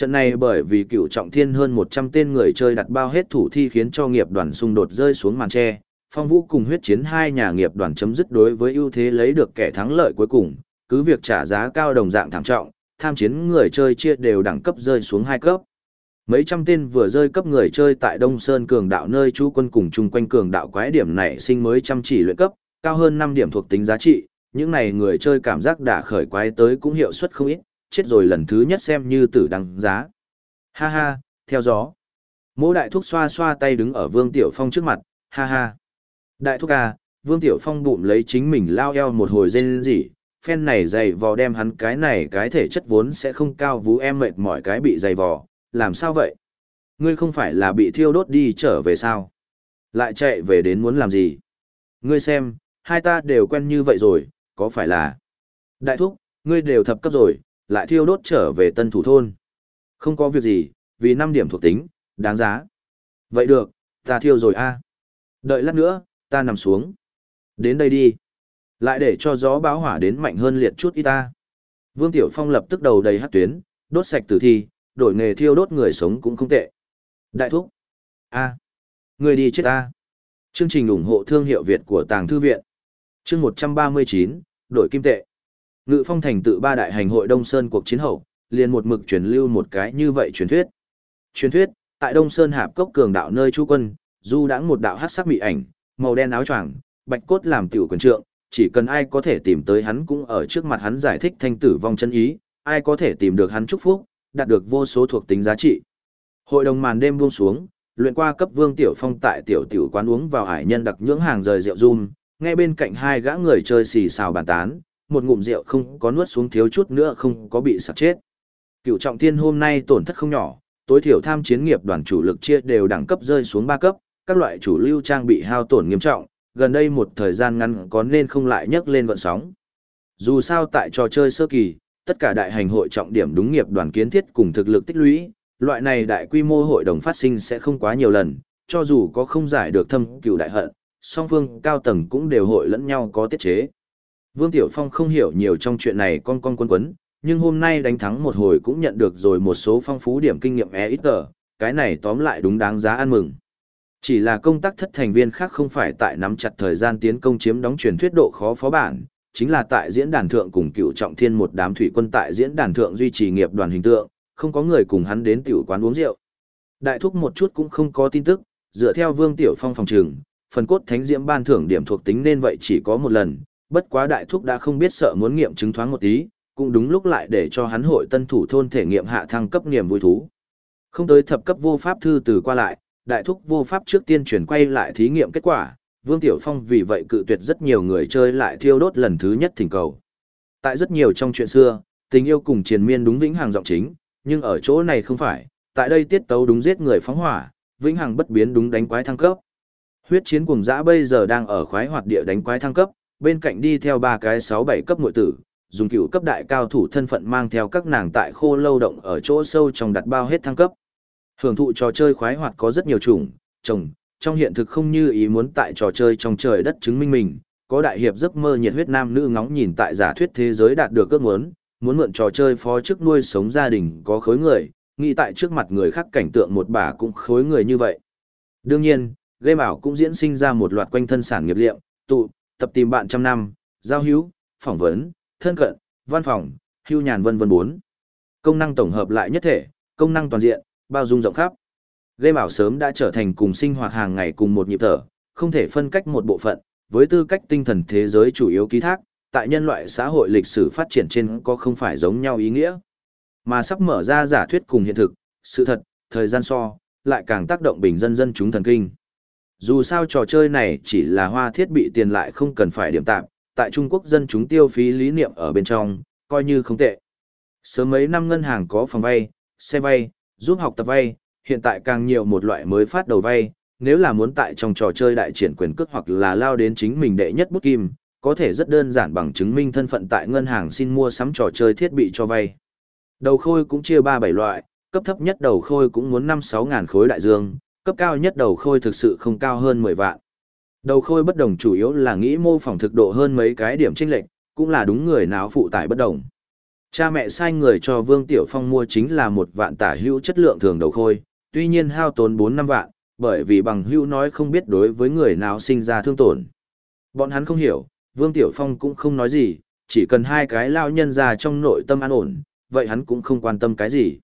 Trận này bởi vì cựu trọng thiên hơn 100 tên người chơi đặt bao hết thủ thi khiến cho nghiệp đoàn xung đột rơi xuống màn tre, phong vũ cùng huyết chiến hai nhà nghiệp đoàn chấm dứt đối với ưu thế lấy được kẻ thắng lợi cuối cùng, cứ việc trả giá cao đồng dạng thảm trọng, tham chiến người chơi chia đều đẳng cấp rơi xuống hai cấp. Mấy trăm tên vừa rơi cấp người chơi tại Đông Sơn cường đạo nơi chú quân cùng chung quanh cường đạo quái điểm này sinh mới chăm chỉ luyện cấp, cao hơn 5 điểm thuộc tính giá trị, những này người chơi cảm giác đã khởi quái tới cũng hiệu suất không ít, chết rồi lần thứ nhất xem như tử đăng giá. Ha ha, theo gió. Mỗ đại thúc xoa xoa tay đứng ở Vương Tiểu Phong trước mặt, ha ha. Đại thúc à, Vương Tiểu Phong bụng lấy chính mình lao eo một hồi dên dỉ, phen này dày vò đem hắn cái này cái thể chất vốn sẽ không cao vú em mệt mỏi cái bị dày vò, làm sao vậy? Ngươi không phải là bị thiêu đốt đi trở về sao? Lại chạy về đến muốn làm gì? Ngươi xem, hai ta đều quen như vậy rồi, có phải là... Đại thúc, ngươi đều thập cấp rồi, lại thiêu đốt trở về tân thủ thôn. Không có việc gì, vì 5 điểm thuộc tính, đáng giá. Vậy được, ta thiêu rồi a. Đợi lát nữa, ta nằm xuống. Đến đây đi. Lại để cho gió báo hỏa đến mạnh hơn liệt chút y ta. Vương Tiểu Phong lập tức đầu đầy hát tuyến, đốt sạch tử thi, đổi nghề thiêu đốt người sống cũng không tệ. Đại thúc. a Người đi chết ta. Chương trình ủng hộ thương hiệu Việt của Tàng Thư Viện. Chương 139, đổi kim tệ. Ngự phong thành tự ba đại hành hội Đông Sơn cuộc chiến hậu, liền một mực truyền lưu một cái như vậy truyền thuyết. Truyền thuyết, tại Đông Sơn Hạp Cốc cường đạo nơi chú quân, du đãng một đạo hắc sắc mị ảnh, màu đen áo choàng, bạch cốt làm tiểu quyền trượng, chỉ cần ai có thể tìm tới hắn cũng ở trước mặt hắn giải thích thanh tử vong chân ý, ai có thể tìm được hắn chúc phúc, đạt được vô số thuộc tính giá trị. Hội đồng màn đêm buông xuống, luyện qua cấp Vương Tiểu Phong tại tiểu tiểu quán uống vào hải nhân đặc nhưỡng hàng rời rượu rum, ngay bên cạnh hai gã người chơi xì xào bàn tán, một ngụm rượu không có nuốt xuống thiếu chút nữa không có bị sặc chết. Cựu trọng thiên hôm nay tổn thất không nhỏ, tối thiểu tham chiến nghiệp đoàn chủ lực chia đều đẳng cấp rơi xuống 3 cấp, các loại chủ lưu trang bị hao tổn nghiêm trọng, gần đây một thời gian ngắn có nên không lại nhấc lên vận sóng. Dù sao tại trò chơi sơ kỳ, tất cả đại hành hội trọng điểm đúng nghiệp đoàn kiến thiết cùng thực lực tích lũy, loại này đại quy mô hội đồng phát sinh sẽ không quá nhiều lần, cho dù có không giải được thâm cựu đại hận, song phương cao tầng cũng đều hội lẫn nhau có tiết chế. Vương Tiểu Phong không hiểu nhiều trong chuyện này con con quấn quấn, nhưng hôm nay đánh thắng một hồi cũng nhận được rồi một số phong phú điểm kinh nghiệm e ít tờ, cái này tóm lại đúng đáng giá ăn mừng. Chỉ là công tác thất thành viên khác không phải tại nắm chặt thời gian tiến công chiếm đóng truyền thuyết độ khó phó bản, chính là tại diễn đàn thượng cùng cựu trọng thiên một đám thủy quân tại diễn đàn thượng duy trì nghiệp đoàn hình tượng, không có người cùng hắn đến tiểu quán uống rượu. Đại thúc một chút cũng không có tin tức, dựa theo Vương Tiểu Phong phòng trường, phần cốt thánh diễm ban thưởng điểm thuộc tính nên vậy chỉ có một lần, bất quá đại thúc đã không biết sợ muốn nghiệm chứng thoáng một tí, cũng đúng lúc lại để cho hắn hội tân thủ thôn thể nghiệm hạ thăng cấp niềm vui thú. Không tới thập cấp vô pháp thư từ qua lại, đại thúc vô pháp trước tiên chuyển quay lại thí nghiệm kết quả, Vương Tiểu Phong vì vậy cự tuyệt rất nhiều người chơi lại thiêu đốt lần thứ nhất thỉnh cầu. Tại rất nhiều trong chuyện xưa, tình yêu cùng triền miên đúng vĩnh hằng giọng chính, nhưng ở chỗ này không phải, tại đây tiết tấu đúng giết người phóng hỏa, vĩnh hằng bất biến đúng đánh quái thăng cấp. Huyết chiến cùng dã bây giờ đang ở khoái hoạt địa đánh quái thăng cấp, bên cạnh đi theo ba cái 6-7 cấp nội tử, dùng cựu cấp đại cao thủ thân phận mang theo các nàng tại khô lâu động ở chỗ sâu trong đặt bao hết thăng cấp. Hưởng thụ trò chơi khoái hoạt có rất nhiều chủng, trồng trong hiện thực không như ý muốn tại trò chơi trong trời đất chứng minh mình, có đại hiệp giấc mơ nhiệt huyết nam nữ ngóng nhìn tại giả thuyết thế giới đạt được ước muốn, muốn mượn trò chơi phó chức nuôi sống gia đình có khối người, nghĩ tại trước mặt người khác cảnh tượng một bà cũng khối người như vậy. Đương nhiên, game ảo cũng diễn sinh ra một loạt quanh thân sản nghiệp liệm, tụ, tập tìm bạn trăm năm, giao hữu, phỏng vấn, thân cận, văn phòng, hưu nhàn vân vân bốn. Công năng tổng hợp lại nhất thể, công năng toàn diện, bao dung rộng khắp. Game ảo sớm đã trở thành cùng sinh hoạt hàng ngày cùng một nhịp thở, không thể phân cách một bộ phận, với tư cách tinh thần thế giới chủ yếu ký thác, tại nhân loại xã hội lịch sử phát triển trên có không phải giống nhau ý nghĩa. Mà sắp mở ra giả thuyết cùng hiện thực, sự thật, thời gian so, lại càng tác động bình dân dân chúng thần kinh. Dù sao trò chơi này chỉ là hoa thiết bị tiền lại không cần phải điểm tạm, tại Trung Quốc dân chúng tiêu phí lý niệm ở bên trong, coi như không tệ. Sớm mấy năm ngân hàng có phòng vay, xe vay, giúp học tập vay, hiện tại càng nhiều một loại mới phát đầu vay, nếu là muốn tại trong trò chơi đại triển quyền cước hoặc là lao đến chính mình đệ nhất bút kim, có thể rất đơn giản bằng chứng minh thân phận tại ngân hàng xin mua sắm trò chơi thiết bị cho vay. Đầu khôi cũng chia 3-7 loại, cấp thấp nhất đầu khôi cũng muốn 5-6 ngàn khối đại dương, cấp cao nhất đầu khôi thực sự không cao hơn 10 vạn. Đầu khôi bất đồng chủ yếu là nghĩ mô phỏng thực độ hơn mấy cái điểm chênh lệch, cũng là đúng người nào phụ tải bất đồng. Cha mẹ sai người cho Vương Tiểu Phong mua chính là một vạn tả hữu chất lượng thường đầu khôi, tuy nhiên hao tốn 4 năm vạn, bởi vì bằng hữu nói không biết đối với người nào sinh ra thương tổn. Bọn hắn không hiểu, Vương Tiểu Phong cũng không nói gì, chỉ cần hai cái lao nhân ra trong nội tâm an ổn, vậy hắn cũng không quan tâm cái gì.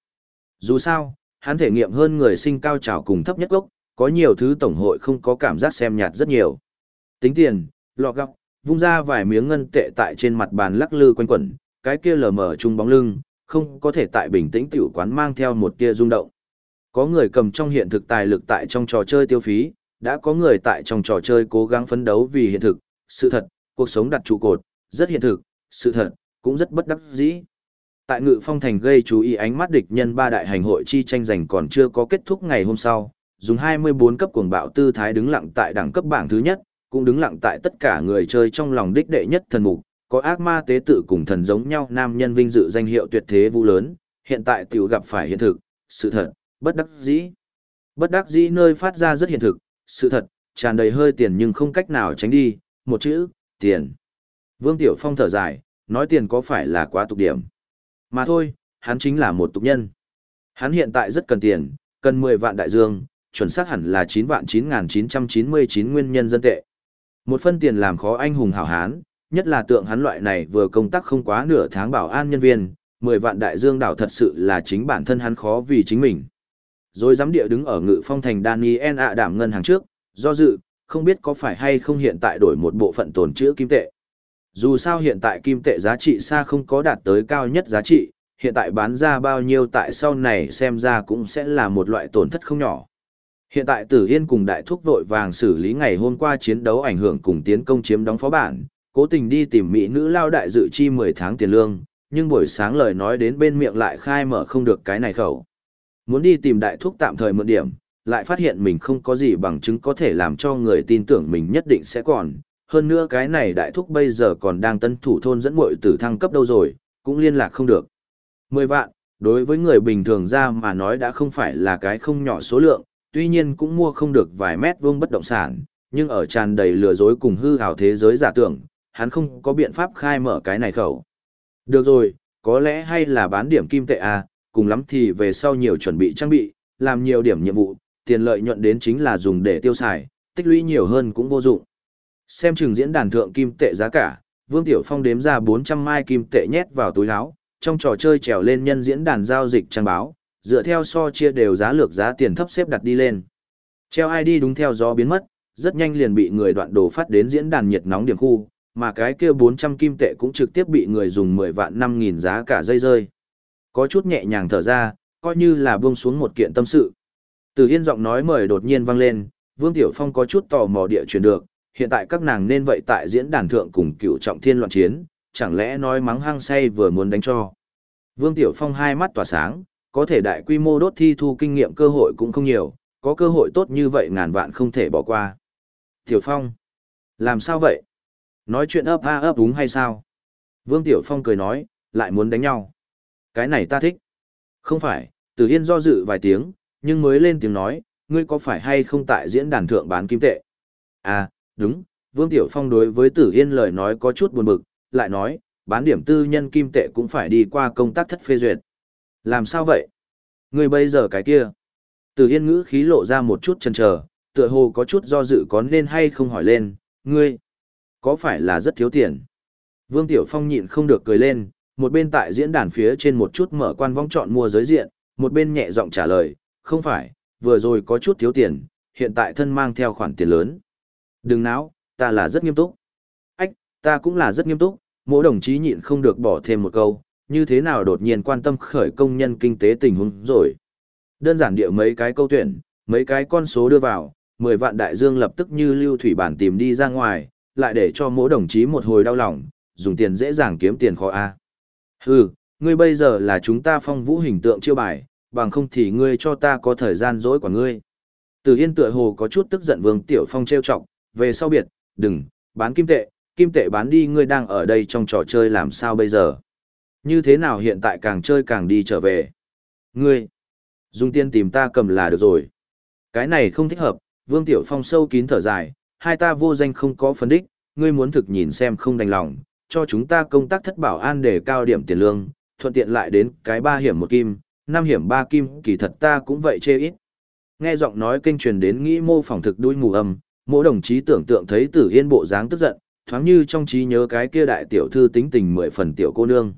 Dù sao, hắn thể nghiệm hơn người sinh cao trào cùng thấp nhất gốc, có nhiều thứ tổng hội không có cảm giác xem nhạt rất nhiều. Tính tiền, lọ gọc, vung ra vài miếng ngân tệ tại trên mặt bàn lắc lư quanh quẩn, cái kia lờ mờ chung bóng lưng, không có thể tại bình tĩnh tiểu quán mang theo một tia rung động. Có người cầm trong hiện thực tài lực tại trong trò chơi tiêu phí, đã có người tại trong trò chơi cố gắng phấn đấu vì hiện thực, sự thật, cuộc sống đặt trụ cột, rất hiện thực, sự thật, cũng rất bất đắc dĩ. Tại Ngự Phong Thành gây chú ý ánh mắt địch nhân ba đại hành hội chi tranh giành còn chưa có kết thúc ngày hôm sau, dùng 24 cấp cuồng bạo tư thái đứng lặng tại đẳng cấp bảng thứ nhất, cũng đứng lặng tại tất cả người chơi trong lòng đích đệ nhất thần mục, có ác ma tế tự cùng thần giống nhau nam nhân vinh dự danh hiệu tuyệt thế vũ lớn, hiện tại tiểu gặp phải hiện thực, sự thật, bất đắc dĩ. Bất đắc dĩ nơi phát ra rất hiện thực, sự thật, tràn đầy hơi tiền nhưng không cách nào tránh đi, một chữ, tiền. Vương Tiểu Phong thở dài, nói tiền có phải là quá tục điểm. Mà thôi, hắn chính là một tục nhân. Hắn hiện tại rất cần tiền, cần 10 vạn đại dương, chuẩn xác hẳn là 9 vạn 9.999 nguyên nhân dân tệ. Một phân tiền làm khó anh hùng hảo hán, nhất là tượng hắn loại này vừa công tác không quá nửa tháng bảo an nhân viên, 10 vạn đại dương đảo thật sự là chính bản thân hắn khó vì chính mình. Rồi giám địa đứng ở ngự phong thành Daniel ạ đảm ngân hàng trước, do dự, không biết có phải hay không hiện tại đổi một bộ phận tồn chữa kim tệ. Dù sao hiện tại kim tệ giá trị xa không có đạt tới cao nhất giá trị, hiện tại bán ra bao nhiêu tại sau này xem ra cũng sẽ là một loại tổn thất không nhỏ. Hiện tại Tử Yên cùng đại thúc vội vàng xử lý ngày hôm qua chiến đấu ảnh hưởng cùng tiến công chiếm đóng phó bản, cố tình đi tìm mỹ nữ lao đại dự chi 10 tháng tiền lương, nhưng buổi sáng lời nói đến bên miệng lại khai mở không được cái này khẩu. Muốn đi tìm đại thúc tạm thời mượn điểm, lại phát hiện mình không có gì bằng chứng có thể làm cho người tin tưởng mình nhất định sẽ còn. Hơn nữa cái này đại thúc bây giờ còn đang tân thủ thôn dẫn muội tử thăng cấp đâu rồi, cũng liên lạc không được. 10 vạn, đối với người bình thường ra mà nói đã không phải là cái không nhỏ số lượng, tuy nhiên cũng mua không được vài mét vuông bất động sản, nhưng ở tràn đầy lừa dối cùng hư hào thế giới giả tưởng, hắn không có biện pháp khai mở cái này khẩu. Được rồi, có lẽ hay là bán điểm kim tệ à, cùng lắm thì về sau nhiều chuẩn bị trang bị, làm nhiều điểm nhiệm vụ, tiền lợi nhuận đến chính là dùng để tiêu xài, tích lũy nhiều hơn cũng vô dụng. Xem chừng diễn đàn thượng kim tệ giá cả, Vương Tiểu Phong đếm ra 400 mai kim tệ nhét vào túi áo, trong trò chơi trèo lên nhân diễn đàn giao dịch trang báo, dựa theo so chia đều giá lược giá tiền thấp xếp đặt đi lên. Treo ID đúng theo gió biến mất, rất nhanh liền bị người đoạn đồ phát đến diễn đàn nhiệt nóng điểm khu, mà cái kia 400 kim tệ cũng trực tiếp bị người dùng 10 vạn 5 nghìn giá cả dây rơi. Có chút nhẹ nhàng thở ra, coi như là buông xuống một kiện tâm sự. Từ Yên giọng nói mời đột nhiên vang lên, Vương Tiểu Phong có chút tò mò địa chuyển được, hiện tại các nàng nên vậy tại diễn đàn thượng cùng cựu trọng thiên loạn chiến, chẳng lẽ nói mắng hăng say vừa muốn đánh cho. Vương Tiểu Phong hai mắt tỏa sáng, có thể đại quy mô đốt thi thu kinh nghiệm cơ hội cũng không nhiều, có cơ hội tốt như vậy ngàn vạn không thể bỏ qua. Tiểu Phong, làm sao vậy? Nói chuyện ấp a ấp đúng hay sao? Vương Tiểu Phong cười nói, lại muốn đánh nhau. Cái này ta thích. Không phải, Tử Yên do dự vài tiếng, nhưng mới lên tiếng nói, ngươi có phải hay không tại diễn đàn thượng bán kim tệ? À, đúng, Vương Tiểu Phong đối với Tử Yên lời nói có chút buồn bực, lại nói, bán điểm tư nhân kim tệ cũng phải đi qua công tác thất phê duyệt. Làm sao vậy? người bây giờ cái kia. Tử Yên ngữ khí lộ ra một chút chần chờ, tựa hồ có chút do dự có nên hay không hỏi lên, ngươi, có phải là rất thiếu tiền? Vương Tiểu Phong nhịn không được cười lên, một bên tại diễn đàn phía trên một chút mở quan vong chọn mua giới diện, một bên nhẹ giọng trả lời, không phải, vừa rồi có chút thiếu tiền, hiện tại thân mang theo khoản tiền lớn. Đừng náo, ta là rất nghiêm túc. Ách, ta cũng là rất nghiêm túc, mỗi đồng chí nhịn không được bỏ thêm một câu, như thế nào đột nhiên quan tâm khởi công nhân kinh tế tình huống rồi. Đơn giản địa mấy cái câu tuyển, mấy cái con số đưa vào, 10 vạn đại dương lập tức như lưu thủy bản tìm đi ra ngoài, lại để cho mỗi đồng chí một hồi đau lòng, dùng tiền dễ dàng kiếm tiền khó a. Hừ, ngươi bây giờ là chúng ta phong vũ hình tượng chiêu bài, bằng không thì ngươi cho ta có thời gian dỗi của ngươi. Từ Yên tựa hồ có chút tức giận Vương Tiểu Phong trêu chọc, về sau biệt, đừng, bán kim tệ, kim tệ bán đi ngươi đang ở đây trong trò chơi làm sao bây giờ. Như thế nào hiện tại càng chơi càng đi trở về. Ngươi, dùng tiền tìm ta cầm là được rồi. Cái này không thích hợp, Vương Tiểu Phong sâu kín thở dài, hai ta vô danh không có phấn đích, ngươi muốn thực nhìn xem không đành lòng, cho chúng ta công tác thất bảo an để cao điểm tiền lương, thuận tiện lại đến cái ba hiểm một kim, năm hiểm ba kim kỳ thật ta cũng vậy chê ít. Nghe giọng nói kênh truyền đến nghĩ mô phỏng thực đuôi mù âm, mỗi đồng chí tưởng tượng thấy tử yên bộ dáng tức giận, thoáng như trong trí nhớ cái kia đại tiểu thư tính tình mười phần tiểu cô nương.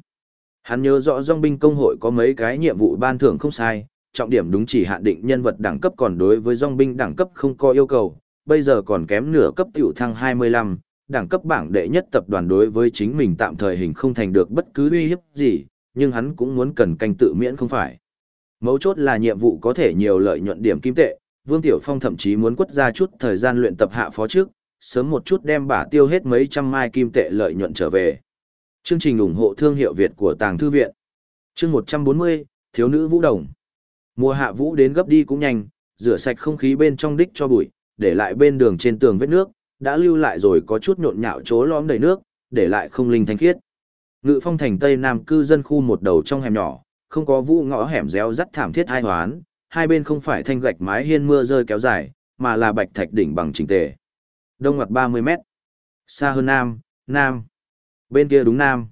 Hắn nhớ rõ dòng binh công hội có mấy cái nhiệm vụ ban thưởng không sai, trọng điểm đúng chỉ hạn định nhân vật đẳng cấp còn đối với dòng binh đẳng cấp không có yêu cầu, bây giờ còn kém nửa cấp tiểu thăng 25, đẳng cấp bảng đệ nhất tập đoàn đối với chính mình tạm thời hình không thành được bất cứ uy hiếp gì, nhưng hắn cũng muốn cần canh tự miễn không phải. Mấu chốt là nhiệm vụ có thể nhiều lợi nhuận điểm kim tệ, Vương Tiểu Phong thậm chí muốn quất ra chút thời gian luyện tập hạ phó trước, sớm một chút đem bả tiêu hết mấy trăm mai kim tệ lợi nhuận trở về. Chương trình ủng hộ thương hiệu Việt của Tàng Thư Viện Chương 140, Thiếu nữ Vũ Đồng Mùa hạ vũ đến gấp đi cũng nhanh, rửa sạch không khí bên trong đích cho bụi, để lại bên đường trên tường vết nước, đã lưu lại rồi có chút nhộn nhạo chỗ lõm đầy nước, để lại không linh thanh khiết. Ngự phong thành Tây Nam cư dân khu một đầu trong hẻm nhỏ, không có vũ ngõ hẻm réo rắt thảm thiết hai hoán, hai bên không phải thanh gạch mái hiên mưa rơi kéo dài, mà là bạch thạch đỉnh bằng chỉnh tề. Đông ngoặt 30 mét. Xa hơn Nam, Nam. Bên kia đúng Nam.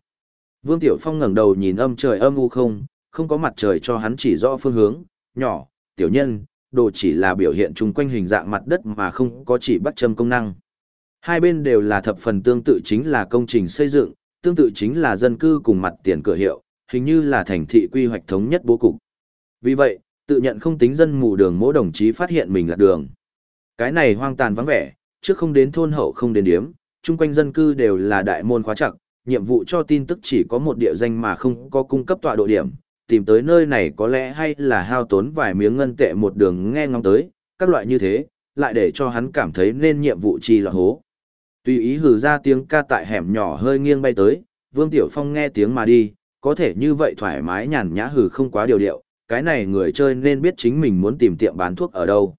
Vương Tiểu Phong ngẩng đầu nhìn âm trời âm u không, không có mặt trời cho hắn chỉ rõ phương hướng, nhỏ, tiểu nhân, đồ chỉ là biểu hiện chung quanh hình dạng mặt đất mà không có chỉ bắt châm công năng. Hai bên đều là thập phần tương tự chính là công trình xây dựng, tương tự chính là dân cư cùng mặt tiền cửa hiệu, hình như là thành thị quy hoạch thống nhất bố cục. Vì vậy, tự nhận không tính dân mù đường mỗi đồng chí phát hiện mình là đường. Cái này hoang tàn vắng vẻ, trước không đến thôn hậu không đến điếm, chung quanh dân cư đều là đại môn khóa chặt, nhiệm vụ cho tin tức chỉ có một địa danh mà không có cung cấp tọa độ điểm, tìm tới nơi này có lẽ hay là hao tốn vài miếng ngân tệ một đường nghe ngóng tới, các loại như thế, lại để cho hắn cảm thấy nên nhiệm vụ chi là hố. Tùy ý hừ ra tiếng ca tại hẻm nhỏ hơi nghiêng bay tới, Vương Tiểu Phong nghe tiếng mà đi, có thể như vậy thoải mái nhàn nhã hừ không quá điều điệu, cái này người chơi nên biết chính mình muốn tìm tiệm bán thuốc ở đâu.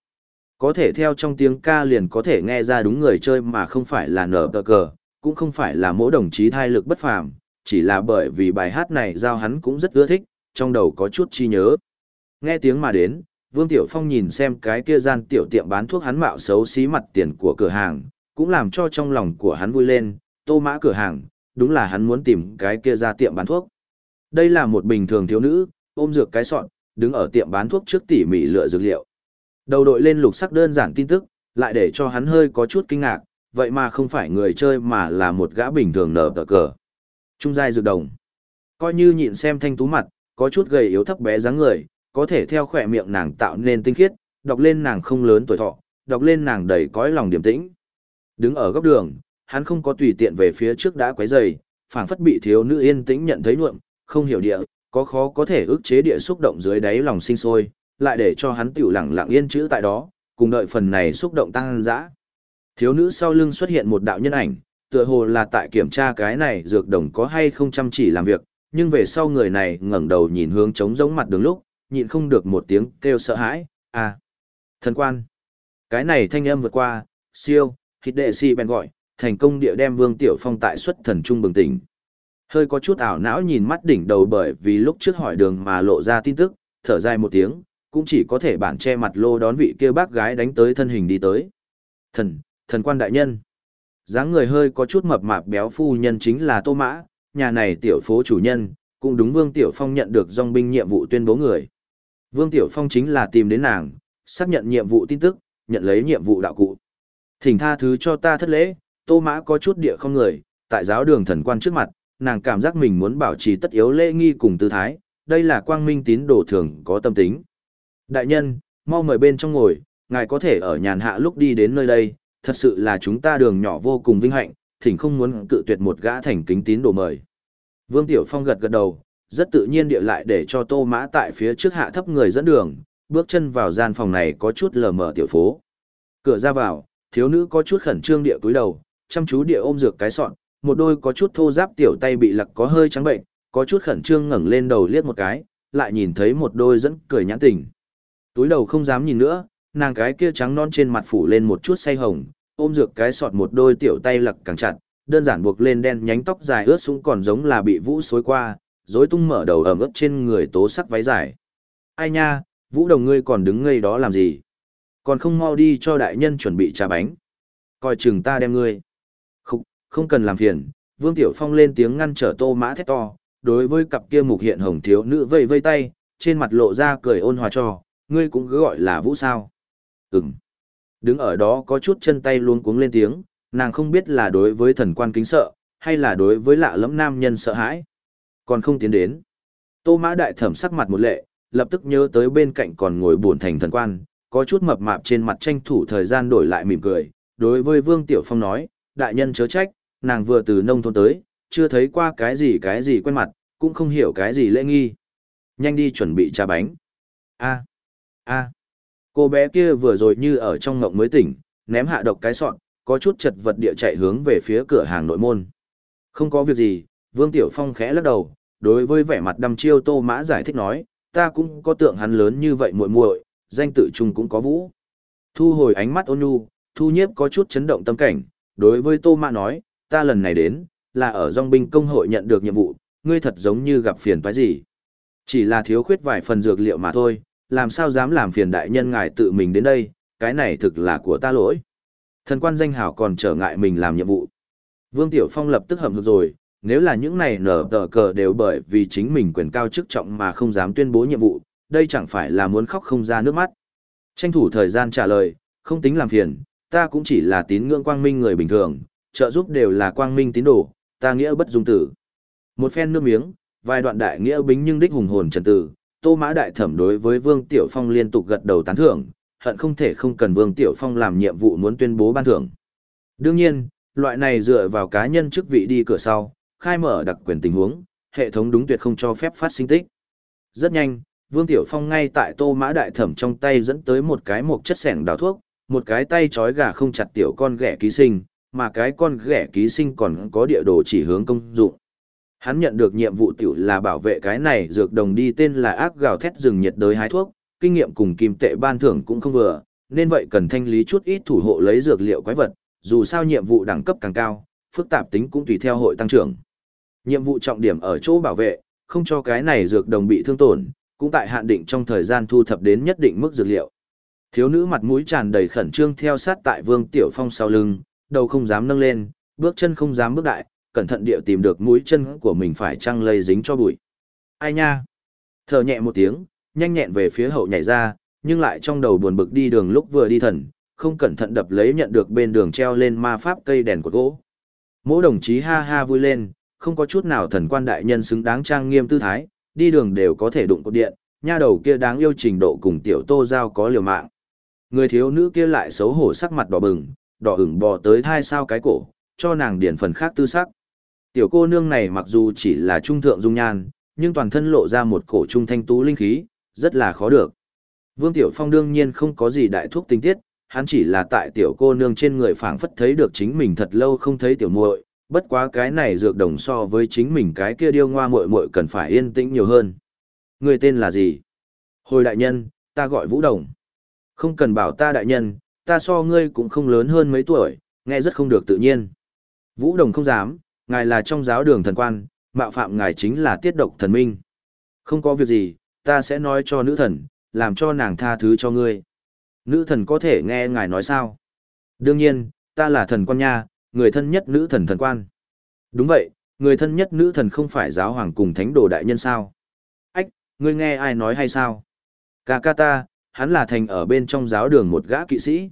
Có thể theo trong tiếng ca liền có thể nghe ra đúng người chơi mà không phải là nở tờ cờ, cũng không phải là mỗi đồng chí thai lực bất phàm, chỉ là bởi vì bài hát này giao hắn cũng rất ưa thích, trong đầu có chút chi nhớ. Nghe tiếng mà đến, Vương Tiểu Phong nhìn xem cái kia gian tiểu tiệm bán thuốc hắn mạo xấu xí mặt tiền của cửa hàng, cũng làm cho trong lòng của hắn vui lên, tô mã cửa hàng, đúng là hắn muốn tìm cái kia ra tiệm bán thuốc. Đây là một bình thường thiếu nữ, ôm dược cái sọn, đứng ở tiệm bán thuốc trước tỉ mỉ lựa dược liệu. Đầu đội lên lục sắc đơn giản tin tức, lại để cho hắn hơi có chút kinh ngạc, vậy mà không phải người chơi mà là một gã bình thường nở tờ cờ. Trung giai dược đồng. Coi như nhịn xem thanh tú mặt, có chút gầy yếu thấp bé dáng người, có thể theo khỏe miệng nàng tạo nên tinh khiết, đọc lên nàng không lớn tuổi thọ, đọc lên nàng đầy cõi lòng điềm tĩnh. Đứng ở góc đường, hắn không có tùy tiện về phía trước đã quấy rầy, phảng phất bị thiếu nữ yên tĩnh nhận thấy nuộng, không hiểu địa, có khó có thể ức chế địa xúc động dưới đáy lòng sinh sôi, lại để cho hắn tiểu lặng lặng yên chữ tại đó, cùng đợi phần này xúc động tăng dã. Thiếu nữ sau lưng xuất hiện một đạo nhân ảnh, tựa hồ là tại kiểm tra cái này dược đồng có hay không chăm chỉ làm việc, nhưng về sau người này ngẩng đầu nhìn hướng trống giống mặt đường lúc, nhịn không được một tiếng kêu sợ hãi, à, thần quan. Cái này thanh âm vượt qua, siêu, hít đệ si bèn gọi, thành công địa đem Vương Tiểu Phong tại xuất thần trung bừng tỉnh. Hơi có chút ảo não nhìn mắt đỉnh đầu bởi vì lúc trước hỏi đường mà lộ ra tin tức, thở dài một tiếng, cũng chỉ có thể bản che mặt lô đón vị kia bác gái đánh tới thân hình đi tới. Thần, thần quan đại nhân. dáng người hơi có chút mập mạp béo phu nhân chính là Tô Mã, nhà này tiểu phố chủ nhân, cũng đúng Vương Tiểu Phong nhận được dòng binh nhiệm vụ tuyên bố người. Vương Tiểu Phong chính là tìm đến nàng, xác nhận nhiệm vụ tin tức, nhận lấy nhiệm vụ đạo cụ. Thỉnh tha thứ cho ta thất lễ, Tô Mã có chút địa không người, tại giáo đường thần quan trước mặt, nàng cảm giác mình muốn bảo trì tất yếu lễ nghi cùng tư thái, đây là quang minh tín đồ thường có tâm tính. Đại nhân, mau mời bên trong ngồi, ngài có thể ở nhàn hạ lúc đi đến nơi đây, thật sự là chúng ta đường nhỏ vô cùng vinh hạnh, thỉnh không muốn cự tuyệt một gã thành kính tín đồ mời. Vương Tiểu Phong gật gật đầu, rất tự nhiên địa lại để cho Tô Mã tại phía trước hạ thấp người dẫn đường, bước chân vào gian phòng này có chút lờ mờ tiểu phố. Cửa ra vào, thiếu nữ có chút khẩn trương địa cúi đầu, chăm chú địa ôm dược cái sọn, một đôi có chút thô giáp tiểu tay bị lặc có hơi trắng bệnh, có chút khẩn trương ngẩng lên đầu liếc một cái, lại nhìn thấy một đôi dẫn cười nhãn tình. Túi đầu không dám nhìn nữa, nàng cái kia trắng non trên mặt phủ lên một chút say hồng, ôm dược cái sọt một đôi tiểu tay lặc càng chặt, đơn giản buộc lên đen nhánh tóc dài ướt sũng còn giống là bị vũ xối qua, rối tung mở đầu ẩm ướt trên người tố sắc váy dài. Ai nha, vũ đồng ngươi còn đứng ngây đó làm gì? Còn không mau đi cho đại nhân chuẩn bị trà bánh. Coi chừng ta đem ngươi. Không, cần làm phiền, Vương Tiểu Phong lên tiếng ngăn trở tô mã thét to, đối với cặp kia mục hiện hồng thiếu nữ vây vây tay, trên mặt lộ ra cười ôn hòa cho, ngươi cũng cứ gọi là vũ sao. Ừm. Đứng ở đó có chút chân tay luôn cuống lên tiếng, nàng không biết là đối với thần quan kính sợ, hay là đối với lạ lẫm nam nhân sợ hãi. Còn không tiến đến. Tô mã đại thẩm sắc mặt một lệ, lập tức nhớ tới bên cạnh còn ngồi buồn thành thần quan, có chút mập mạp trên mặt tranh thủ thời gian đổi lại mỉm cười, đối với Vương Tiểu Phong nói, đại nhân chớ trách, nàng vừa từ nông thôn tới, chưa thấy qua cái gì cái gì quen mặt, cũng không hiểu cái gì lễ nghi. Nhanh đi chuẩn bị trà bánh. a a cô bé kia vừa rồi như ở trong ngộng mới tỉnh, ném hạ độc cái sọn, có chút chật vật địa chạy hướng về phía cửa hàng nội môn. Không có việc gì, Vương Tiểu Phong khẽ lắc đầu, đối với vẻ mặt đăm chiêu Tô Mã giải thích nói, ta cũng có tượng hắn lớn như vậy muội muội, danh tự chung cũng có vũ. Thu hồi ánh mắt ôn nhu, Thu Nhiếp có chút chấn động tâm cảnh, đối với Tô Mã nói, ta lần này đến, là ở dòng binh công hội nhận được nhiệm vụ, ngươi thật giống như gặp phiền phải gì. Chỉ là thiếu khuyết vài phần dược liệu mà thôi, làm sao dám làm phiền đại nhân ngài tự mình đến đây, cái này thực là của ta lỗi. Thần quan danh hảo còn trở ngại mình làm nhiệm vụ. Vương Tiểu Phong lập tức hầm hực rồi, nếu là những này nở tờ cờ đều bởi vì chính mình quyền cao chức trọng mà không dám tuyên bố nhiệm vụ, đây chẳng phải là muốn khóc không ra nước mắt. Tranh thủ thời gian trả lời, không tính làm phiền, ta cũng chỉ là tín ngưỡng quang minh người bình thường, trợ giúp đều là quang minh tín đồ, ta nghĩa bất dung tử. Một phen nước miếng, vài đoạn đại nghĩa bính nhưng đích hùng hồn trần tử, Tô Mã Đại Thẩm đối với Vương Tiểu Phong liên tục gật đầu tán thưởng, hận không thể không cần Vương Tiểu Phong làm nhiệm vụ muốn tuyên bố ban thưởng. Đương nhiên, loại này dựa vào cá nhân chức vị đi cửa sau, khai mở đặc quyền tình huống, hệ thống đúng tuyệt không cho phép phát sinh tích. Rất nhanh, Vương Tiểu Phong ngay tại Tô Mã Đại Thẩm trong tay dẫn tới một cái mộc chất sẻng đào thuốc, một cái tay trói gà không chặt tiểu con ghẻ ký sinh, mà cái con ghẻ ký sinh còn có địa đồ chỉ hướng công dụng. Hắn nhận được nhiệm vụ tiểu là bảo vệ cái này dược đồng đi tên là ác gào thét rừng nhiệt đới hái thuốc, kinh nghiệm cùng kim tệ ban thưởng cũng không vừa, nên vậy cần thanh lý chút ít thủ hộ lấy dược liệu quái vật, dù sao nhiệm vụ đẳng cấp càng cao, phức tạp tính cũng tùy theo hội tăng trưởng. Nhiệm vụ trọng điểm ở chỗ bảo vệ, không cho cái này dược đồng bị thương tổn, cũng tại hạn định trong thời gian thu thập đến nhất định mức dược liệu. Thiếu nữ mặt mũi tràn đầy khẩn trương theo sát tại Vương Tiểu Phong sau lưng, đầu không dám nâng lên, bước chân không dám bước đại, cẩn thận địa tìm được mũi chân của mình phải chăng lây dính cho bụi. Ai nha? Thở nhẹ một tiếng, nhanh nhẹn về phía hậu nhảy ra, nhưng lại trong đầu buồn bực đi đường lúc vừa đi thần, không cẩn thận đập lấy nhận được bên đường treo lên ma pháp cây đèn của gỗ. Mỗi đồng chí ha ha vui lên, không có chút nào thần quan đại nhân xứng đáng trang nghiêm tư thái, đi đường đều có thể đụng cột điện, nha đầu kia đáng yêu trình độ cùng tiểu tô giao có liều mạng. Người thiếu nữ kia lại xấu hổ sắc mặt đỏ bừng, đỏ ửng bò tới thai sao cái cổ, cho nàng điển phần khác tư sắc. Tiểu cô nương này mặc dù chỉ là trung thượng dung nhan, nhưng toàn thân lộ ra một cổ trung thanh tú linh khí, rất là khó được. Vương Tiểu Phong đương nhiên không có gì đại thuốc tinh tiết, hắn chỉ là tại tiểu cô nương trên người phảng phất thấy được chính mình thật lâu không thấy tiểu muội, bất quá cái này dược đồng so với chính mình cái kia điêu ngoa muội muội cần phải yên tĩnh nhiều hơn. Người tên là gì? Hồi đại nhân, ta gọi Vũ Đồng. Không cần bảo ta đại nhân, ta so ngươi cũng không lớn hơn mấy tuổi, nghe rất không được tự nhiên. Vũ Đồng không dám, ngài là trong giáo đường thần quan, mạo phạm ngài chính là tiết độc thần minh. Không có việc gì, ta sẽ nói cho nữ thần, làm cho nàng tha thứ cho ngươi. Nữ thần có thể nghe ngài nói sao? Đương nhiên, ta là thần quan nha, người thân nhất nữ thần thần quan. Đúng vậy, người thân nhất nữ thần không phải giáo hoàng cùng thánh đồ đại nhân sao? Ách, ngươi nghe ai nói hay sao? Cà ca ta, hắn là thành ở bên trong giáo đường một gã kỵ sĩ.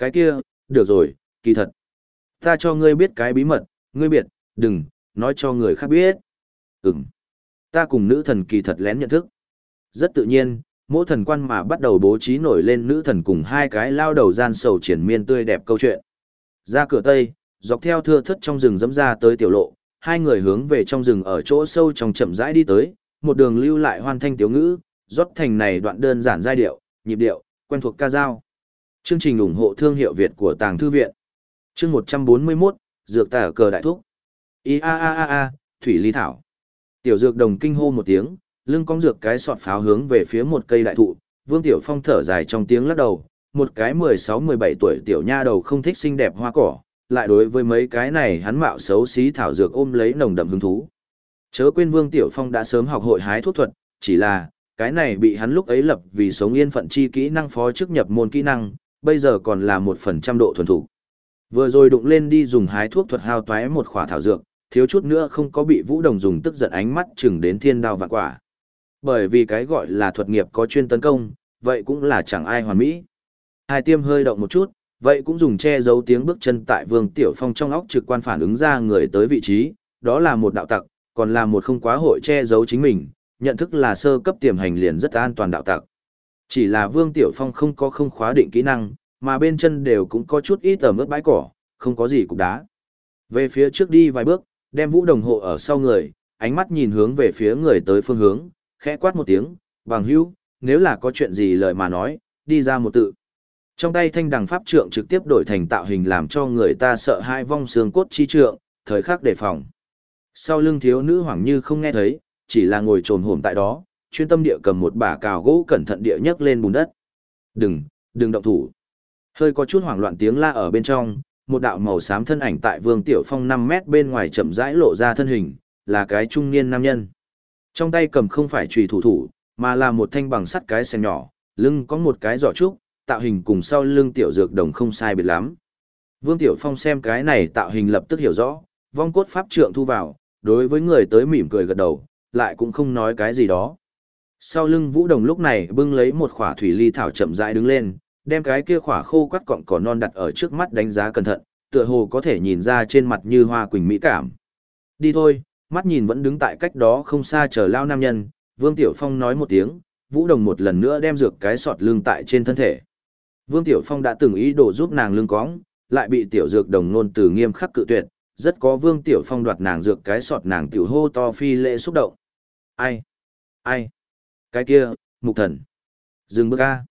Cái kia, được rồi, kỳ thật. Ta cho ngươi biết cái bí mật, ngươi biệt, đừng, nói cho người khác biết. Ừm. Ta cùng nữ thần kỳ thật lén nhận thức. Rất tự nhiên, mỗi thần quan mà bắt đầu bố trí nổi lên nữ thần cùng hai cái lao đầu gian sầu triển miên tươi đẹp câu chuyện. Ra cửa tây, dọc theo thưa thất trong rừng dẫm ra tới tiểu lộ, hai người hướng về trong rừng ở chỗ sâu trong chậm rãi đi tới, một đường lưu lại hoàn thanh tiểu ngữ, rót thành này đoạn đơn giản giai điệu, nhịp điệu, quen thuộc ca dao. Chương trình ủng hộ thương hiệu Việt của Tàng Thư Viện. Chương 141, Dược tả cờ đại thúc. I a a a a, Thủy Ly Thảo. Tiểu dược đồng kinh hô một tiếng, lưng cong dược cái sọt pháo hướng về phía một cây đại thụ, Vương Tiểu Phong thở dài trong tiếng lắc đầu, một cái 16-17 tuổi tiểu nha đầu không thích xinh đẹp hoa cỏ, lại đối với mấy cái này hắn mạo xấu xí thảo dược ôm lấy nồng đậm hứng thú. Chớ quên Vương Tiểu Phong đã sớm học hội hái thuốc thuật, chỉ là, cái này bị hắn lúc ấy lập vì sống yên phận chi kỹ năng phó chức nhập môn kỹ năng, bây giờ còn là một phần trăm độ thuần thủ. Vừa rồi đụng lên đi dùng hái thuốc thuật hao toái một khỏa thảo dược, thiếu chút nữa không có bị Vũ Đồng dùng tức giận ánh mắt chừng đến thiên đao vạn quả. Bởi vì cái gọi là thuật nghiệp có chuyên tấn công, vậy cũng là chẳng ai hoàn mỹ. Hai tiêm hơi động một chút, vậy cũng dùng che giấu tiếng bước chân tại Vương Tiểu Phong trong óc trực quan phản ứng ra người tới vị trí, đó là một đạo tặc, còn là một không quá hội che giấu chính mình, nhận thức là sơ cấp tiềm hành liền rất an toàn đạo tặc. Chỉ là Vương Tiểu Phong không có không khóa định kỹ năng, mà bên chân đều cũng có chút ít tầm ướt bãi cỏ, không có gì cục đá. Về phía trước đi vài bước, đem vũ đồng hộ ở sau người, ánh mắt nhìn hướng về phía người tới phương hướng, khẽ quát một tiếng, bằng hữu, nếu là có chuyện gì lời mà nói, đi ra một tự. Trong tay thanh đằng pháp trượng trực tiếp đổi thành tạo hình làm cho người ta sợ hai vong xương cốt chi trượng, thời khắc đề phòng. Sau lưng thiếu nữ hoảng như không nghe thấy, chỉ là ngồi trồn hổm tại đó, chuyên tâm địa cầm một bả cào gỗ cẩn thận địa nhấc lên bùn đất. Đừng, đừng động thủ. Hơi có chút hoảng loạn tiếng la ở bên trong, một đạo màu xám thân ảnh tại Vương Tiểu Phong 5 mét bên ngoài chậm rãi lộ ra thân hình, là cái trung niên nam nhân. Trong tay cầm không phải chùy thủ thủ, mà là một thanh bằng sắt cái xèn nhỏ, lưng có một cái giỏ trúc, tạo hình cùng sau lưng tiểu dược đồng không sai biệt lắm. Vương Tiểu Phong xem cái này tạo hình lập tức hiểu rõ, vong cốt pháp trượng thu vào, đối với người tới mỉm cười gật đầu, lại cũng không nói cái gì đó. Sau lưng Vũ Đồng lúc này bưng lấy một khỏa thủy ly thảo chậm rãi đứng lên, đem cái kia khỏa khô quắt cọng cỏ non đặt ở trước mắt đánh giá cẩn thận, tựa hồ có thể nhìn ra trên mặt như hoa quỳnh mỹ cảm. Đi thôi, mắt nhìn vẫn đứng tại cách đó không xa chờ lao nam nhân, Vương Tiểu Phong nói một tiếng, Vũ Đồng một lần nữa đem dược cái sọt lưng tại trên thân thể. Vương Tiểu Phong đã từng ý đồ giúp nàng lưng cóng, lại bị tiểu dược đồng nôn từ nghiêm khắc cự tuyệt, rất có Vương Tiểu Phong đoạt nàng dược cái sọt nàng tiểu hô to phi lệ xúc động. Ai? Ai? Cái kia, mục thần. Dừng bước A.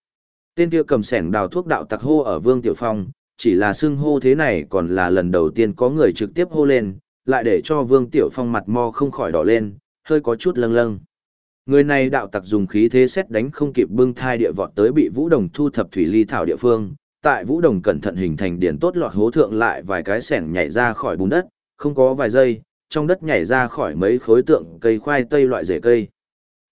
Tên kia cầm sẻng đào thuốc đạo tặc hô ở Vương Tiểu Phong, chỉ là xưng hô thế này còn là lần đầu tiên có người trực tiếp hô lên, lại để cho Vương Tiểu Phong mặt mo không khỏi đỏ lên, hơi có chút lâng lâng. Người này đạo tặc dùng khí thế xét đánh không kịp bưng thai địa vọt tới bị Vũ Đồng thu thập thủy ly thảo địa phương, tại Vũ Đồng cẩn thận hình thành điển tốt lọt hố thượng lại vài cái sẻng nhảy ra khỏi bùn đất, không có vài giây, trong đất nhảy ra khỏi mấy khối tượng cây khoai tây loại rễ cây.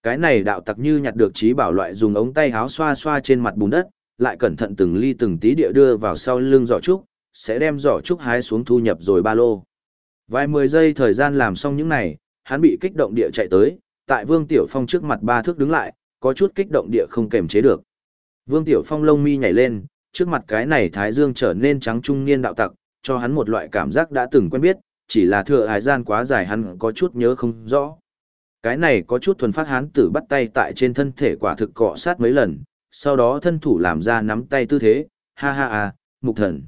Cái này đạo tặc như nhặt được trí bảo loại dùng ống tay háo xoa xoa trên mặt bùn đất, lại cẩn thận từng ly từng tí địa đưa vào sau lưng giỏ trúc, sẽ đem giỏ trúc hái xuống thu nhập rồi ba lô. Vài mười giây thời gian làm xong những này, hắn bị kích động địa chạy tới, tại Vương Tiểu Phong trước mặt ba thước đứng lại, có chút kích động địa không kềm chế được. Vương Tiểu Phong lông mi nhảy lên, trước mặt cái này Thái Dương trở nên trắng trung niên đạo tặc, cho hắn một loại cảm giác đã từng quen biết, chỉ là thừa hải gian quá dài hắn có chút nhớ không rõ. Cái này có chút thuần phát hắn tử bắt tay tại trên thân thể quả thực cọ sát mấy lần, sau đó thân thủ làm ra nắm tay tư thế, ha ha ha, mục thần.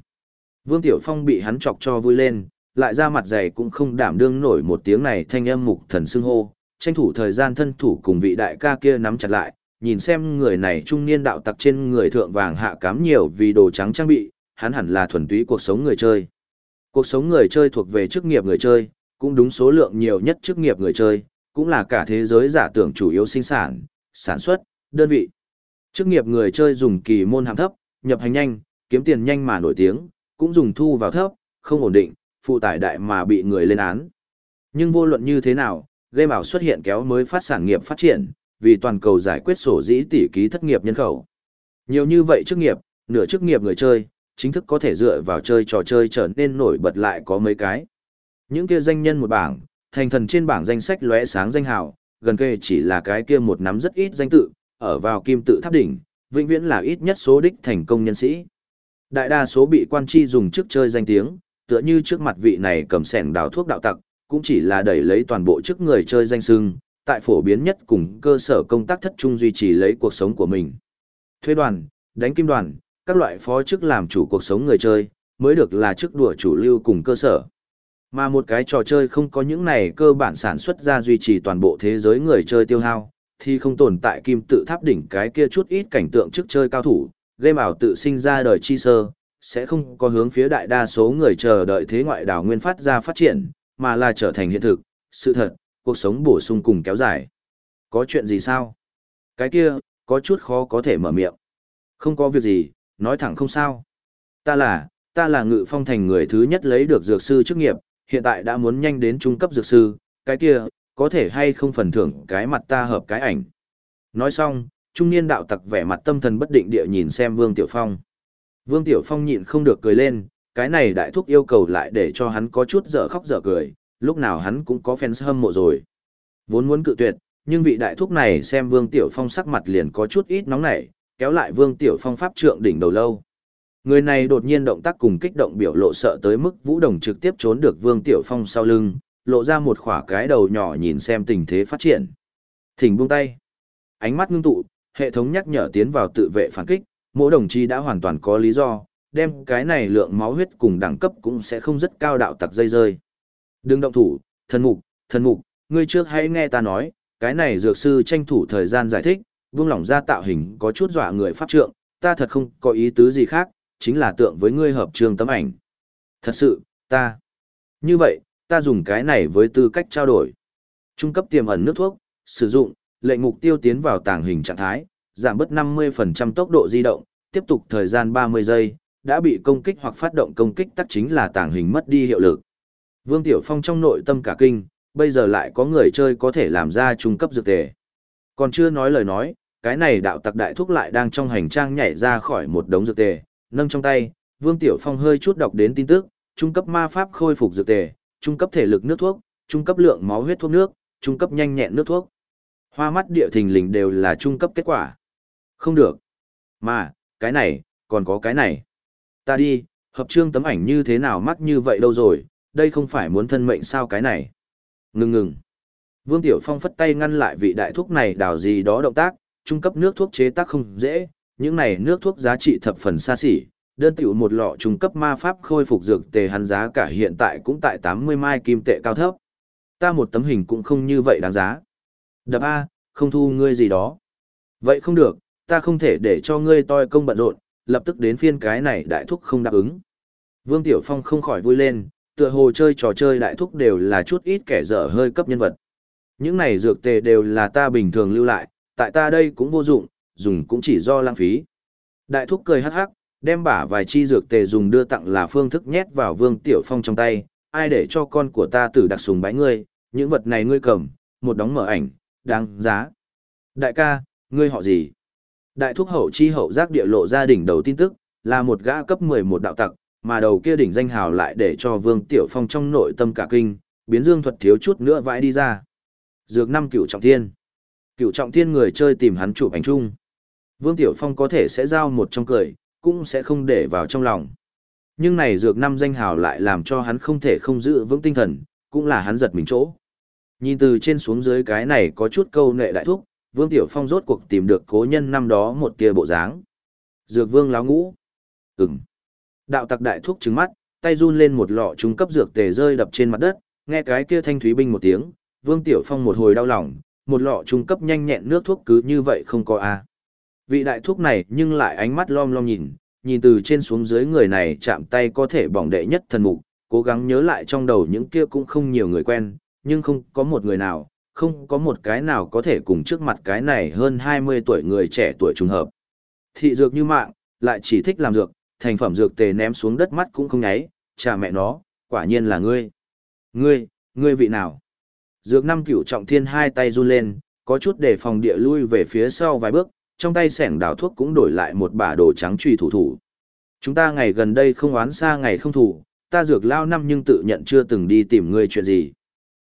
Vương Tiểu Phong bị hắn chọc cho vui lên, lại ra mặt dày cũng không đảm đương nổi một tiếng này thanh âm mục thần xưng hô, tranh thủ thời gian thân thủ cùng vị đại ca kia nắm chặt lại, nhìn xem người này trung niên đạo tặc trên người thượng vàng hạ cám nhiều vì đồ trắng trang bị, hắn hẳn là thuần túy cuộc sống người chơi. Cuộc sống người chơi thuộc về chức nghiệp người chơi, cũng đúng số lượng nhiều nhất chức nghiệp người chơi, cũng là cả thế giới giả tưởng chủ yếu sinh sản, sản xuất, đơn vị. Chức nghiệp người chơi dùng kỳ môn hạng thấp, nhập hành nhanh, kiếm tiền nhanh mà nổi tiếng, cũng dùng thu vào thấp, không ổn định, phụ tải đại mà bị người lên án. Nhưng vô luận như thế nào, game ảo xuất hiện kéo mới phát sản nghiệp phát triển, vì toàn cầu giải quyết sổ dĩ tỷ ký thất nghiệp nhân khẩu. Nhiều như vậy chức nghiệp, nửa chức nghiệp người chơi, chính thức có thể dựa vào chơi trò chơi trở nên nổi bật lại có mấy cái. Những kia danh nhân một bảng, thành thần trên bảng danh sách lóe sáng danh hào, gần kề chỉ là cái kia một nắm rất ít danh tự, ở vào kim tự tháp đỉnh, vĩnh viễn là ít nhất số đích thành công nhân sĩ. Đại đa số bị quan tri dùng chức chơi danh tiếng, tựa như trước mặt vị này cầm sẻng đào thuốc đạo tặc, cũng chỉ là đẩy lấy toàn bộ chức người chơi danh sưng, tại phổ biến nhất cùng cơ sở công tác thất trung duy trì lấy cuộc sống của mình. Thuê đoàn, đánh kim đoàn, các loại phó chức làm chủ cuộc sống người chơi, mới được là chức đùa chủ lưu cùng cơ sở. Mà một cái trò chơi không có những này cơ bản sản xuất ra duy trì toàn bộ thế giới người chơi tiêu hao, thì không tồn tại kim tự tháp đỉnh cái kia chút ít cảnh tượng trước chơi cao thủ, game ảo tự sinh ra đời chi sơ, sẽ không có hướng phía đại đa số người chờ đợi thế ngoại đảo nguyên phát ra phát triển, mà là trở thành hiện thực, sự thật, cuộc sống bổ sung cùng kéo dài. Có chuyện gì sao? Cái kia, có chút khó có thể mở miệng. Không có việc gì, nói thẳng không sao. Ta là, ta là ngự phong thành người thứ nhất lấy được dược sư chức nghiệp, hiện tại đã muốn nhanh đến trung cấp dược sư, cái kia, có thể hay không phần thưởng cái mặt ta hợp cái ảnh. Nói xong, trung niên đạo tặc vẻ mặt tâm thần bất định địa nhìn xem Vương Tiểu Phong. Vương Tiểu Phong nhịn không được cười lên, cái này đại thúc yêu cầu lại để cho hắn có chút dở khóc dở cười, lúc nào hắn cũng có fans hâm mộ rồi. Vốn muốn cự tuyệt, nhưng vị đại thúc này xem Vương Tiểu Phong sắc mặt liền có chút ít nóng nảy, kéo lại Vương Tiểu Phong pháp trượng đỉnh đầu lâu. Người này đột nhiên động tác cùng kích động biểu lộ sợ tới mức Vũ Đồng trực tiếp trốn được Vương Tiểu Phong sau lưng, lộ ra một khỏa cái đầu nhỏ nhìn xem tình thế phát triển. Thỉnh buông tay. Ánh mắt ngưng tụ, hệ thống nhắc nhở tiến vào tự vệ phản kích, mỗi đồng chí đã hoàn toàn có lý do, đem cái này lượng máu huyết cùng đẳng cấp cũng sẽ không rất cao đạo tặc dây rơi. Đừng động thủ, thần mục, thần mục, ngươi trước hãy nghe ta nói, cái này dược sư tranh thủ thời gian giải thích, vương lỏng ra tạo hình có chút dọa người pháp trượng, ta thật không có ý tứ gì khác, chính là tượng với ngươi hợp trường tấm ảnh. Thật sự, ta. Như vậy, ta dùng cái này với tư cách trao đổi. Trung cấp tiềm ẩn nước thuốc, sử dụng, lệnh mục tiêu tiến vào tàng hình trạng thái, giảm bớt 50% tốc độ di động, tiếp tục thời gian 30 giây, đã bị công kích hoặc phát động công kích tắc chính là tàng hình mất đi hiệu lực. Vương Tiểu Phong trong nội tâm cả kinh, bây giờ lại có người chơi có thể làm ra trung cấp dược tề. Còn chưa nói lời nói, cái này đạo tặc đại thúc lại đang trong hành trang nhảy ra khỏi một đống dược tề, nâng trong tay, Vương Tiểu Phong hơi chút đọc đến tin tức, trung cấp ma pháp khôi phục dược tề, trung cấp thể lực nước thuốc, trung cấp lượng máu huyết thuốc nước, trung cấp nhanh nhẹn nước thuốc. Hoa mắt địa thình lình đều là trung cấp kết quả. Không được. Mà, cái này, còn có cái này. Ta đi, hợp trương tấm ảnh như thế nào mắc như vậy đâu rồi, đây không phải muốn thân mệnh sao cái này. Ngừng ngừng. Vương Tiểu Phong phất tay ngăn lại vị đại thuốc này đào gì đó động tác, trung cấp nước thuốc chế tác không dễ, những này nước thuốc giá trị thập phần xa xỉ, đơn tiểu một lọ trung cấp ma pháp khôi phục dược tề hắn giá cả hiện tại cũng tại 80 mai kim tệ cao thấp. Ta một tấm hình cũng không như vậy đáng giá. Đập A, không thu ngươi gì đó. Vậy không được, ta không thể để cho ngươi toi công bận rộn, lập tức đến phiên cái này đại thúc không đáp ứng. Vương Tiểu Phong không khỏi vui lên, tựa hồ chơi trò chơi đại thúc đều là chút ít kẻ dở hơi cấp nhân vật. Những này dược tề đều là ta bình thường lưu lại, tại ta đây cũng vô dụng, dùng cũng chỉ do lãng phí. Đại thúc cười hắc hắc, đem bả vài chi dược tề dùng đưa tặng là phương thức nhét vào Vương Tiểu Phong trong tay, ai để cho con của ta tử đặc sùng bái ngươi, những vật này ngươi cầm, một đóng mở ảnh, đáng giá. Đại ca, ngươi họ gì? Đại thúc hậu chi hậu giác địa lộ gia đình đầu tin tức, là một gã cấp 11 đạo tặc, mà đầu kia đỉnh danh hào lại để cho Vương Tiểu Phong trong nội tâm cả kinh, biến dương thuật thiếu chút nữa vãi đi ra. Dược năm cửu trọng thiên. Cửu trọng thiên người chơi tìm hắn chụp ảnh chung. Vương Tiểu Phong có thể sẽ giao một trong cười, cũng sẽ không để vào trong lòng. Nhưng này dược năm danh hào lại làm cho hắn không thể không giữ vững tinh thần, cũng là hắn giật mình chỗ. Nhìn từ trên xuống dưới cái này có chút câu nệ đại thúc, Vương Tiểu Phong rốt cuộc tìm được cố nhân năm đó một tia bộ dáng. Dược vương láo ngũ. Ừm. Đạo tặc đại thúc trứng mắt, tay run lên một lọ trung cấp dược tề rơi đập trên mặt đất, nghe cái kia thanh thúy binh một tiếng, Vương Tiểu Phong một hồi đau lòng, một lọ trung cấp nhanh nhẹn nước thuốc cứ như vậy không có a. Vị đại thuốc này nhưng lại ánh mắt lom lom nhìn, nhìn từ trên xuống dưới người này chạm tay có thể bỏng đệ nhất thần mục, cố gắng nhớ lại trong đầu những kia cũng không nhiều người quen, nhưng không có một người nào, không có một cái nào có thể cùng trước mặt cái này hơn 20 tuổi người trẻ tuổi trùng hợp. Thị dược như mạng, lại chỉ thích làm dược, thành phẩm dược tề ném xuống đất mắt cũng không nháy, cha mẹ nó, quả nhiên là ngươi. Ngươi, ngươi vị nào? Dược năm cửu trọng thiên hai tay run lên, có chút để phòng địa lui về phía sau vài bước, trong tay sẻng đào thuốc cũng đổi lại một bả đồ trắng truy thủ thủ. Chúng ta ngày gần đây không oán xa ngày không thủ, ta dược lao năm nhưng tự nhận chưa từng đi tìm ngươi chuyện gì.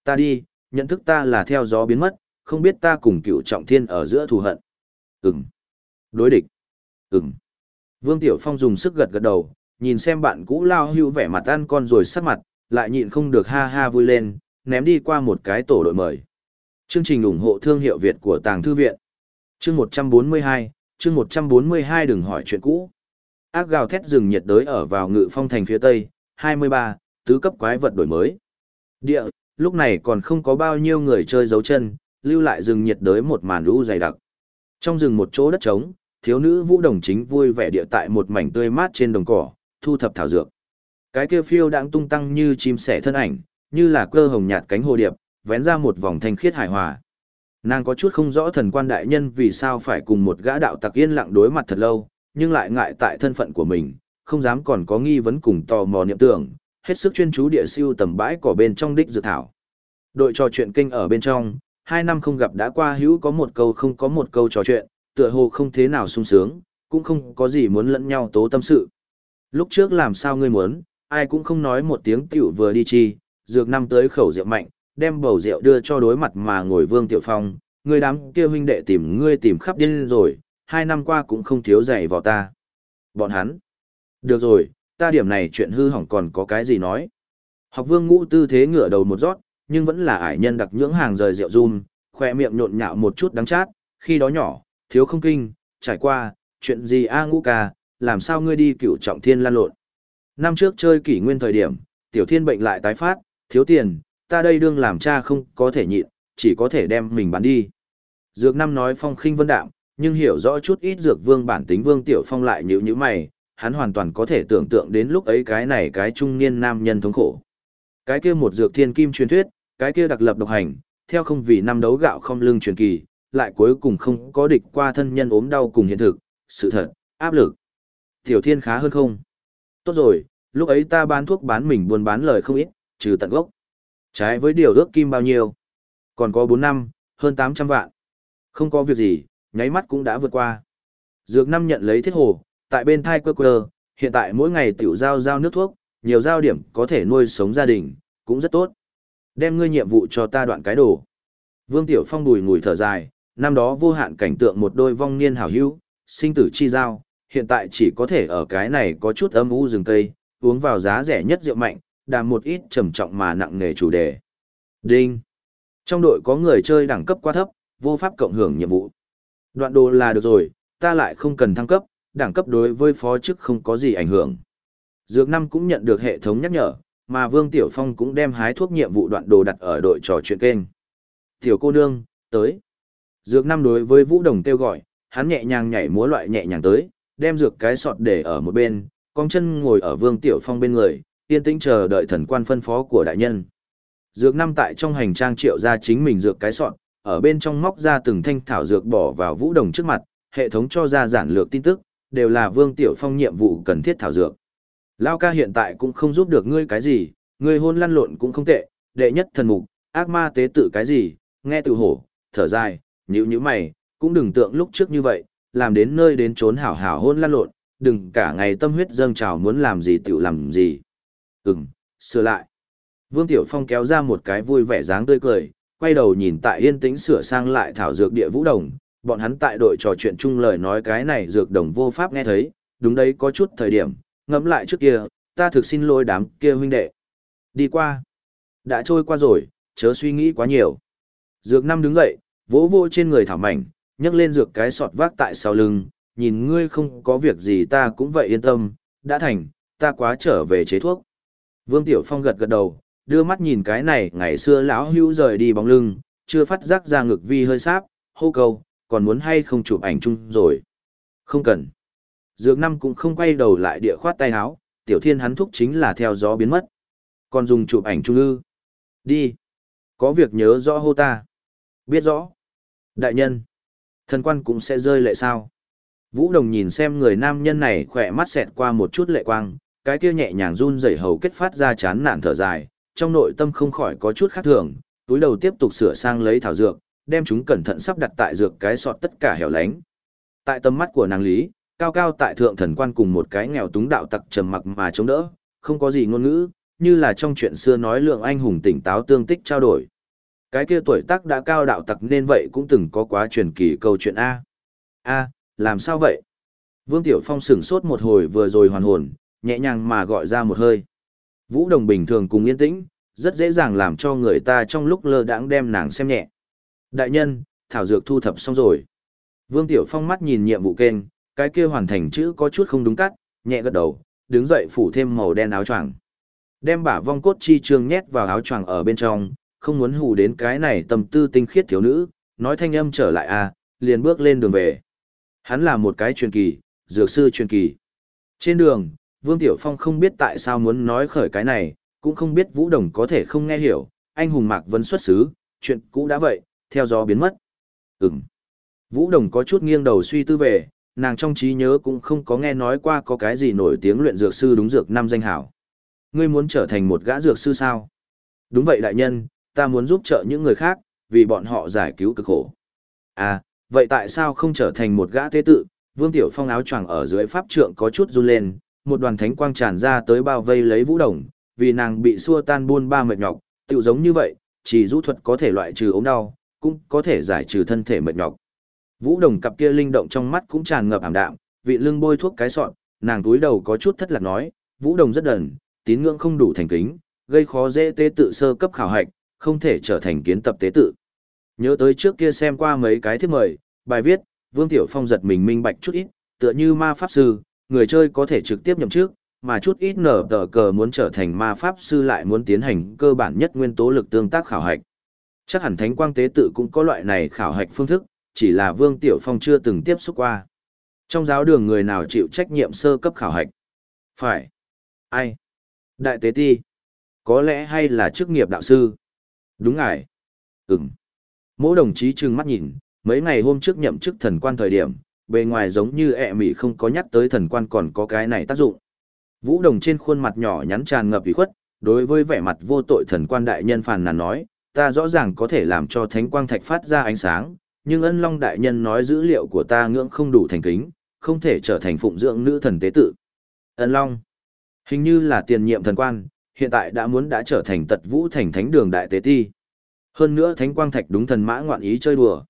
Ta đi, nhận thức ta là theo gió biến mất, không biết ta cùng cựu trọng thiên ở giữa thù hận. Ừm. Đối địch. Ừm. Vương Tiểu Phong dùng sức gật gật đầu, nhìn xem bạn cũ lao hưu vẻ mặt ăn con rồi sắc mặt, lại nhịn không được ha ha vui lên, ném đi qua một cái tổ đội mời. Chương trình ủng hộ thương hiệu Việt của Tàng Thư Viện. Chương 142, chương 142 đừng hỏi chuyện cũ. Ác gào thét rừng nhiệt đới ở vào ngự phong thành phía tây, 23, tứ cấp quái vật đổi mới. Địa, lúc này còn không có bao nhiêu người chơi dấu chân, lưu lại rừng nhiệt đới một màn lũ dày đặc. Trong rừng một chỗ đất trống, thiếu nữ vũ đồng chính vui vẻ địa tại một mảnh tươi mát trên đồng cỏ, thu thập thảo dược. Cái kia phiêu đang tung tăng như chim sẻ thân ảnh, như là cơ hồng nhạt cánh hồ điệp, vén ra một vòng thanh khiết hài hòa. Nàng có chút không rõ thần quan đại nhân vì sao phải cùng một gã đạo tặc yên lặng đối mặt thật lâu, nhưng lại ngại tại thân phận của mình, không dám còn có nghi vấn cùng tò mò niệm tưởng, hết sức chuyên chú địa siêu tầm bãi cỏ bên trong đích dự thảo. Đội trò chuyện kinh ở bên trong, hai năm không gặp đã qua hữu có một câu không có một câu trò chuyện, tựa hồ không thế nào sung sướng, cũng không có gì muốn lẫn nhau tố tâm sự. Lúc trước làm sao ngươi muốn, ai cũng không nói một tiếng tiểu vừa đi chi, dược năm tới khẩu rượu mạnh, đem bầu rượu đưa cho đối mặt mà ngồi Vương Tiểu Phong, ngươi đám kia huynh đệ tìm ngươi tìm khắp điên rồi, hai năm qua cũng không thiếu dạy vào ta. Bọn hắn. Được rồi, ta điểm này chuyện hư hỏng còn có cái gì nói. Học vương ngũ tư thế ngửa đầu một rót, nhưng vẫn là ải nhân đặc nhưỡng hàng rời rượu run, khoe miệng nhộn nhạo một chút đắng chát, khi đó nhỏ, thiếu không kinh, trải qua, chuyện gì a ngũ ca, làm sao ngươi đi cựu trọng thiên lan lộn. Năm trước chơi kỷ nguyên thời điểm, tiểu thiên bệnh lại tái phát, thiếu tiền, ta đây đương làm cha không có thể nhịn, chỉ có thể đem mình bán đi. Dược năm nói phong khinh vân đạm, nhưng hiểu rõ chút ít dược vương bản tính vương tiểu phong lại nhíu nhíu mày, hắn hoàn toàn có thể tưởng tượng đến lúc ấy cái này cái trung niên nam nhân thống khổ. Cái kia một dược thiên kim truyền thuyết, cái kia đặc lập độc hành, theo không vì năm đấu gạo không lưng truyền kỳ, lại cuối cùng không có địch qua thân nhân ốm đau cùng hiện thực, sự thật, áp lực. Tiểu thiên khá hơn không? Tốt rồi, lúc ấy ta bán thuốc bán mình buôn bán lời không ít, trừ tận gốc. Trái với điều ước kim bao nhiêu? Còn có 4 năm, hơn 800 vạn. Không có việc gì, nháy mắt cũng đã vượt qua. Dược năm nhận lấy thiết hồ, tại bên thai quơ quơ, hiện tại mỗi ngày tiểu giao giao nước thuốc, nhiều giao điểm có thể nuôi sống gia đình, cũng rất tốt. Đem ngươi nhiệm vụ cho ta đoạn cái đồ. Vương Tiểu Phong đùi ngùi thở dài, năm đó vô hạn cảnh tượng một đôi vong niên hảo hữu, sinh tử chi giao, hiện tại chỉ có thể ở cái này có chút âm u rừng cây, uống vào giá rẻ nhất rượu mạnh, đàm một ít trầm trọng mà nặng nề chủ đề. Đinh. Trong đội có người chơi đẳng cấp quá thấp, vô pháp cộng hưởng nhiệm vụ. Đoạn đồ là được rồi, ta lại không cần thăng cấp, đẳng cấp đối với phó chức không có gì ảnh hưởng. Dược năm cũng nhận được hệ thống nhắc nhở, mà Vương Tiểu Phong cũng đem hái thuốc nhiệm vụ đoạn đồ đặt ở đội trò chuyện kênh. Tiểu cô nương, tới. Dược năm đối với Vũ Đồng kêu gọi, hắn nhẹ nhàng nhảy múa loại nhẹ nhàng tới, đem dược cái sọt để ở một bên, con chân ngồi ở Vương Tiểu Phong bên người, yên tĩnh chờ đợi thần quan phân phó của đại nhân. Dược năm tại trong hành trang triệu ra chính mình dược cái soạn ở bên trong móc ra từng thanh thảo dược bỏ vào Vũ Đồng trước mặt, hệ thống cho ra giản lược tin tức, đều là Vương Tiểu Phong nhiệm vụ cần thiết thảo dược. Lao ca hiện tại cũng không giúp được ngươi cái gì, ngươi hôn lăn lộn cũng không tệ, đệ nhất thần mục, ác ma tế tự cái gì, nghe tự hổ, thở dài, nhíu nhíu mày, cũng đừng tượng lúc trước như vậy, làm đến nơi đến trốn hảo hảo hôn lăn lộn, đừng cả ngày tâm huyết dâng trào muốn làm gì tự làm gì. Ừm, sửa lại. Vương Tiểu Phong kéo ra một cái vui vẻ dáng tươi cười, quay đầu nhìn tại yên tĩnh sửa sang lại thảo dược địa vũ đồng, bọn hắn tại đội trò chuyện chung lời nói cái này dược đồng vô pháp nghe thấy, đúng đấy có chút thời điểm, ngẫm lại trước kia, ta thực xin lỗi đám kia huynh đệ. Đi qua. Đã trôi qua rồi, chớ suy nghĩ quá nhiều. Dược năm đứng dậy, vỗ vỗ trên người thảo mảnh, nhấc lên dược cái sọt vác tại sau lưng, nhìn ngươi không có việc gì ta cũng vậy yên tâm, đã thành, ta quá trở về chế thuốc. Vương Tiểu Phong gật gật đầu, đưa mắt nhìn cái này ngày xưa lão hữu rời đi bóng lưng, chưa phát giác ra ngực vi hơi sáp, hô cầu, còn muốn hay không chụp ảnh chung rồi. Không cần. Dược năm cũng không quay đầu lại địa khoát tay háo, tiểu thiên hắn thúc chính là theo gió biến mất. Còn dùng chụp ảnh chung ư. Đi. Có việc nhớ rõ hô ta. Biết rõ. Đại nhân. Thần quan cũng sẽ rơi lệ sao. Vũ Đồng nhìn xem người nam nhân này khỏe mắt xẹt qua một chút lệ quang, cái kia nhẹ nhàng run rẩy hầu kết phát ra chán nản thở dài, trong nội tâm không khỏi có chút khác thường, túi đầu tiếp tục sửa sang lấy thảo dược, đem chúng cẩn thận sắp đặt tại dược cái sọt tất cả hẻo lánh. Tại tầm mắt của nàng lý, cao cao tại thượng thần quan cùng một cái nghèo túng đạo tặc trầm mặc mà chống đỡ, không có gì ngôn ngữ, như là trong chuyện xưa nói lượng anh hùng tỉnh táo tương tích trao đổi. Cái kia tuổi tác đã cao đạo tặc nên vậy cũng từng có quá truyền kỳ câu chuyện A. A, làm sao vậy? Vương Tiểu Phong sửng sốt một hồi vừa rồi hoàn hồn, nhẹ nhàng mà gọi ra một hơi. Vũ Đồng bình thường cùng yên tĩnh, rất dễ dàng làm cho người ta trong lúc lơ đãng đem nàng xem nhẹ. Đại nhân, thảo dược thu thập xong rồi. Vương Tiểu Phong mắt nhìn nhiệm vụ kênh, cái kia hoàn thành chữ có chút không đúng cắt, nhẹ gật đầu, đứng dậy phủ thêm màu đen áo choàng. Đem bả vong cốt chi trường nhét vào áo choàng ở bên trong, không muốn hù đến cái này tâm tư tinh khiết thiếu nữ, nói thanh âm trở lại a, à, liền bước lên đường về. Hắn là một cái truyền kỳ, dược sư truyền kỳ. Trên đường, Vương Tiểu Phong không biết tại sao muốn nói khởi cái này, cũng không biết Vũ Đồng có thể không nghe hiểu, anh hùng Mạc Vân xuất xứ, chuyện cũ đã vậy, theo gió biến mất. Ừm. Vũ Đồng có chút nghiêng đầu suy tư về, nàng trong trí nhớ cũng không có nghe nói qua có cái gì nổi tiếng luyện dược sư đúng dược năm danh hảo. Ngươi muốn trở thành một gã dược sư sao? Đúng vậy đại nhân, ta muốn giúp trợ những người khác, vì bọn họ giải cứu cực khổ. À, vậy tại sao không trở thành một gã tế tự? Vương Tiểu Phong áo choàng ở dưới pháp trượng có chút run lên, một đoàn thánh quang tràn ra tới bao vây lấy Vũ Đồng, vì nàng bị xua tan buôn ba mệt nhọc, tựu giống như vậy, chỉ rũ thuật có thể loại trừ ốm đau, cũng có thể giải trừ thân thể mệt nhọc. Vũ Đồng cặp kia linh động trong mắt cũng tràn ngập ảm đạm, vị lưng bôi thuốc cái sọn, nàng túi đầu có chút thất lạc nói, Vũ Đồng rất đần, tín ngưỡng không đủ thành kính, gây khó dễ tế tự sơ cấp khảo hạch, không thể trở thành kiến tập tế tự. Nhớ tới trước kia xem qua mấy cái thiết mời, bài viết, Vương Tiểu Phong giật mình minh bạch chút ít, tựa như ma pháp sư, người chơi có thể trực tiếp nhậm chức, mà chút ít nở tờ cờ muốn trở thành ma pháp sư lại muốn tiến hành cơ bản nhất nguyên tố lực tương tác khảo hạch. Chắc hẳn Thánh Quang Tế Tự cũng có loại này khảo hạch phương thức, chỉ là Vương Tiểu Phong chưa từng tiếp xúc qua. Trong giáo đường người nào chịu trách nhiệm sơ cấp khảo hạch? Phải. Ai? Đại Tế Ti. Có lẽ hay là chức nghiệp đạo sư? Đúng ngài. Ừm. Mỗi đồng chí trừng mắt nhìn, mấy ngày hôm trước nhậm chức thần quan thời điểm, bề ngoài giống như ẹ mị không có nhắc tới thần quan còn có cái này tác dụng. Vũ đồng trên khuôn mặt nhỏ nhắn tràn ngập ủy khuất, đối với vẻ mặt vô tội thần quan đại nhân phàn nàn nói, ta rõ ràng có thể làm cho thánh quang thạch phát ra ánh sáng, nhưng ân long đại nhân nói dữ liệu của ta ngưỡng không đủ thành kính, không thể trở thành phụng dưỡng nữ thần tế tự. Ân long, hình như là tiền nhiệm thần quan, hiện tại đã muốn đã trở thành tật vũ thành thánh đường đại tế ti. Hơn nữa thánh quang thạch đúng thần mã ngoạn ý chơi đùa.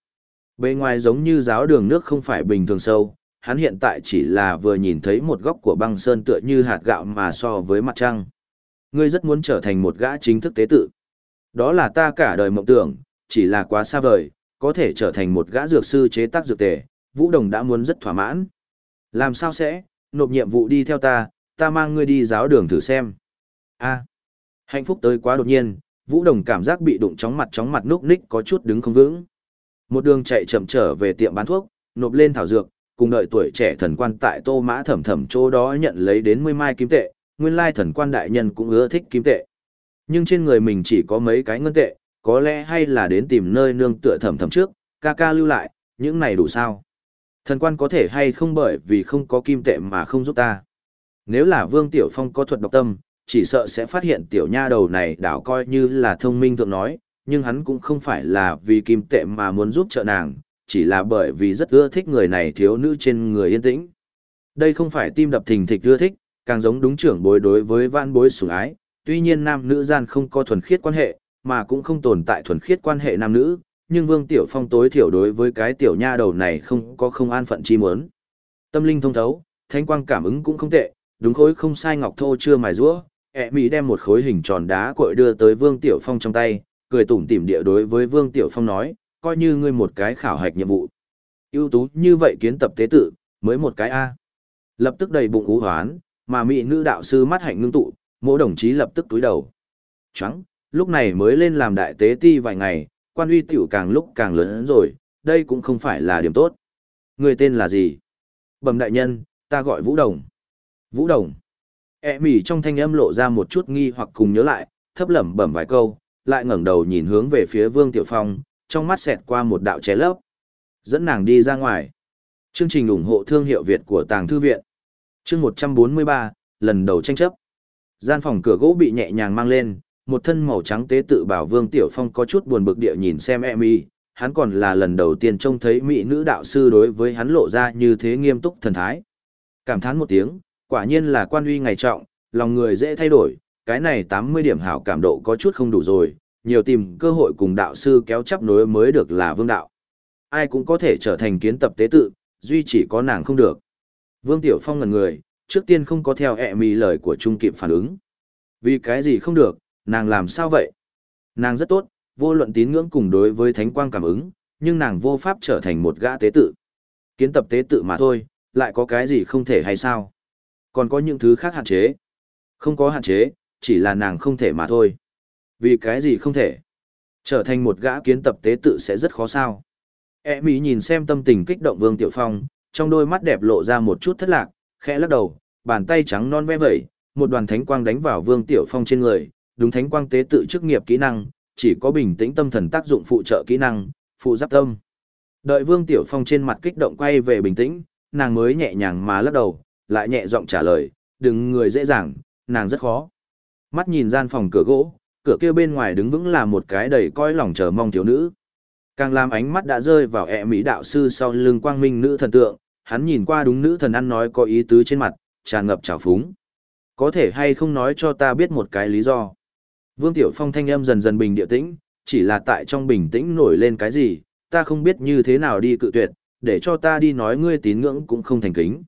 Bề ngoài giống như giáo đường nước không phải bình thường sâu, hắn hiện tại chỉ là vừa nhìn thấy một góc của băng sơn tựa như hạt gạo mà so với mặt trăng. Ngươi rất muốn trở thành một gã chính thức tế tự. Đó là ta cả đời mộng tưởng, chỉ là quá xa vời, có thể trở thành một gã dược sư chế tác dược tề, Vũ Đồng đã muốn rất thỏa mãn. Làm sao sẽ, nộp nhiệm vụ đi theo ta, ta mang ngươi đi giáo đường thử xem. a à. hạnh phúc tới quá đột nhiên, Vũ Đồng cảm giác bị đụng chóng mặt chóng mặt núp ních có chút đứng không vững. Một đường chạy chậm trở về tiệm bán thuốc, nộp lên thảo dược, cùng đợi tuổi trẻ thần quan tại Tô Mã Thẩm Thẩm chỗ đó nhận lấy đến mươi mai kim tệ, nguyên lai thần quan đại nhân cũng ưa thích kim tệ. Nhưng trên người mình chỉ có mấy cái ngân tệ, có lẽ hay là đến tìm nơi nương tựa Thẩm Thẩm trước, ca ca lưu lại, những này đủ sao? Thần quan có thể hay không bởi vì không có kim tệ mà không giúp ta. Nếu là Vương Tiểu Phong có thuật độc tâm, chỉ sợ sẽ phát hiện tiểu nha đầu này đảo coi như là thông minh thượng nói, nhưng hắn cũng không phải là vì kim tệ mà muốn giúp trợ nàng, chỉ là bởi vì rất ưa thích người này thiếu nữ trên người yên tĩnh. Đây không phải tim đập thình thịch ưa thích, càng giống đúng trưởng bối đối với vãn bối sủng ái, tuy nhiên nam nữ gian không có thuần khiết quan hệ, mà cũng không tồn tại thuần khiết quan hệ nam nữ, nhưng Vương Tiểu Phong tối thiểu đối với cái tiểu nha đầu này không có không an phận chi muốn. Tâm linh thông thấu, thanh quang cảm ứng cũng không tệ, đúng khối không sai ngọc thô chưa mài rũa, ẹ mỹ đem một khối hình tròn đá cội đưa tới Vương Tiểu Phong trong tay, cười tủm tỉm địa đối với Vương Tiểu Phong nói, coi như ngươi một cái khảo hạch nhiệm vụ. ưu tú như vậy kiến tập tế tự, mới một cái A. Lập tức đầy bụng ú hoán, mà mỹ nữ đạo sư mắt hạnh ngưng tụ, mỗi đồng chí lập tức túi đầu. Trắng, lúc này mới lên làm đại tế ti vài ngày, quan uy tiểu càng lúc càng lớn rồi, đây cũng không phải là điểm tốt. Người tên là gì? Bẩm đại nhân, ta gọi Vũ Đồng. Vũ Đồng. E mỉ trong thanh âm lộ ra một chút nghi hoặc cùng nhớ lại, thấp lẩm bẩm vài câu, lại ngẩng đầu nhìn hướng về phía Vương Tiểu Phong, trong mắt xẹt qua một đạo chế lấp. Dẫn nàng đi ra ngoài. Chương trình ủng hộ thương hiệu Việt của Tàng Thư Viện. Chương 143, lần đầu tranh chấp. Gian phòng cửa gỗ bị nhẹ nhàng mang lên, một thân màu trắng tế tự bảo Vương Tiểu Phong có chút buồn bực địa nhìn xem Emmy, hắn còn là lần đầu tiên trông thấy mỹ nữ đạo sư đối với hắn lộ ra như thế nghiêm túc thần thái. Cảm thán một tiếng, quả nhiên là quan uy ngày trọng, lòng người dễ thay đổi, cái này 80 điểm hảo cảm độ có chút không đủ rồi, nhiều tìm cơ hội cùng đạo sư kéo chấp nối mới được là vương đạo. Ai cũng có thể trở thành kiến tập tế tự, duy chỉ có nàng không được. Vương Tiểu Phong ngần người, trước tiên không có theo ẹ mì lời của Trung kịp phản ứng. Vì cái gì không được, nàng làm sao vậy? Nàng rất tốt, vô luận tín ngưỡng cùng đối với thánh quang cảm ứng, nhưng nàng vô pháp trở thành một gã tế tự. Kiến tập tế tự mà thôi, lại có cái gì không thể hay sao? Còn có những thứ khác hạn chế? Không có hạn chế, chỉ là nàng không thể mà thôi. Vì cái gì không thể? Trở thành một gã kiến tập tế tự sẽ rất khó sao. E mỹ nhìn xem tâm tình kích động Vương Tiểu Phong, trong đôi mắt đẹp lộ ra một chút thất lạc, khẽ lắc đầu, bàn tay trắng non ve vẩy, một đoàn thánh quang đánh vào Vương Tiểu Phong trên người, đúng thánh quang tế tự chức nghiệp kỹ năng, chỉ có bình tĩnh tâm thần tác dụng phụ trợ kỹ năng, phụ giáp tâm. Đợi Vương Tiểu Phong trên mặt kích động quay về bình tĩnh, nàng mới nhẹ nhàng mà lắc đầu, lại nhẹ giọng trả lời, đừng người dễ dàng, nàng rất khó. Mắt nhìn gian phòng cửa gỗ, cửa kia bên ngoài đứng vững là một cái đầy coi lòng chờ mong thiếu nữ. Càng làm ánh mắt đã rơi vào ẹ mỹ đạo sư sau lưng quang minh nữ thần tượng, hắn nhìn qua đúng nữ thần ăn nói có ý tứ trên mặt, tràn ngập trào phúng. Có thể hay không nói cho ta biết một cái lý do. Vương Tiểu Phong thanh âm dần dần bình địa tĩnh, chỉ là tại trong bình tĩnh nổi lên cái gì, ta không biết như thế nào đi cự tuyệt, để cho ta đi nói ngươi tín ngưỡng cũng không thành kính.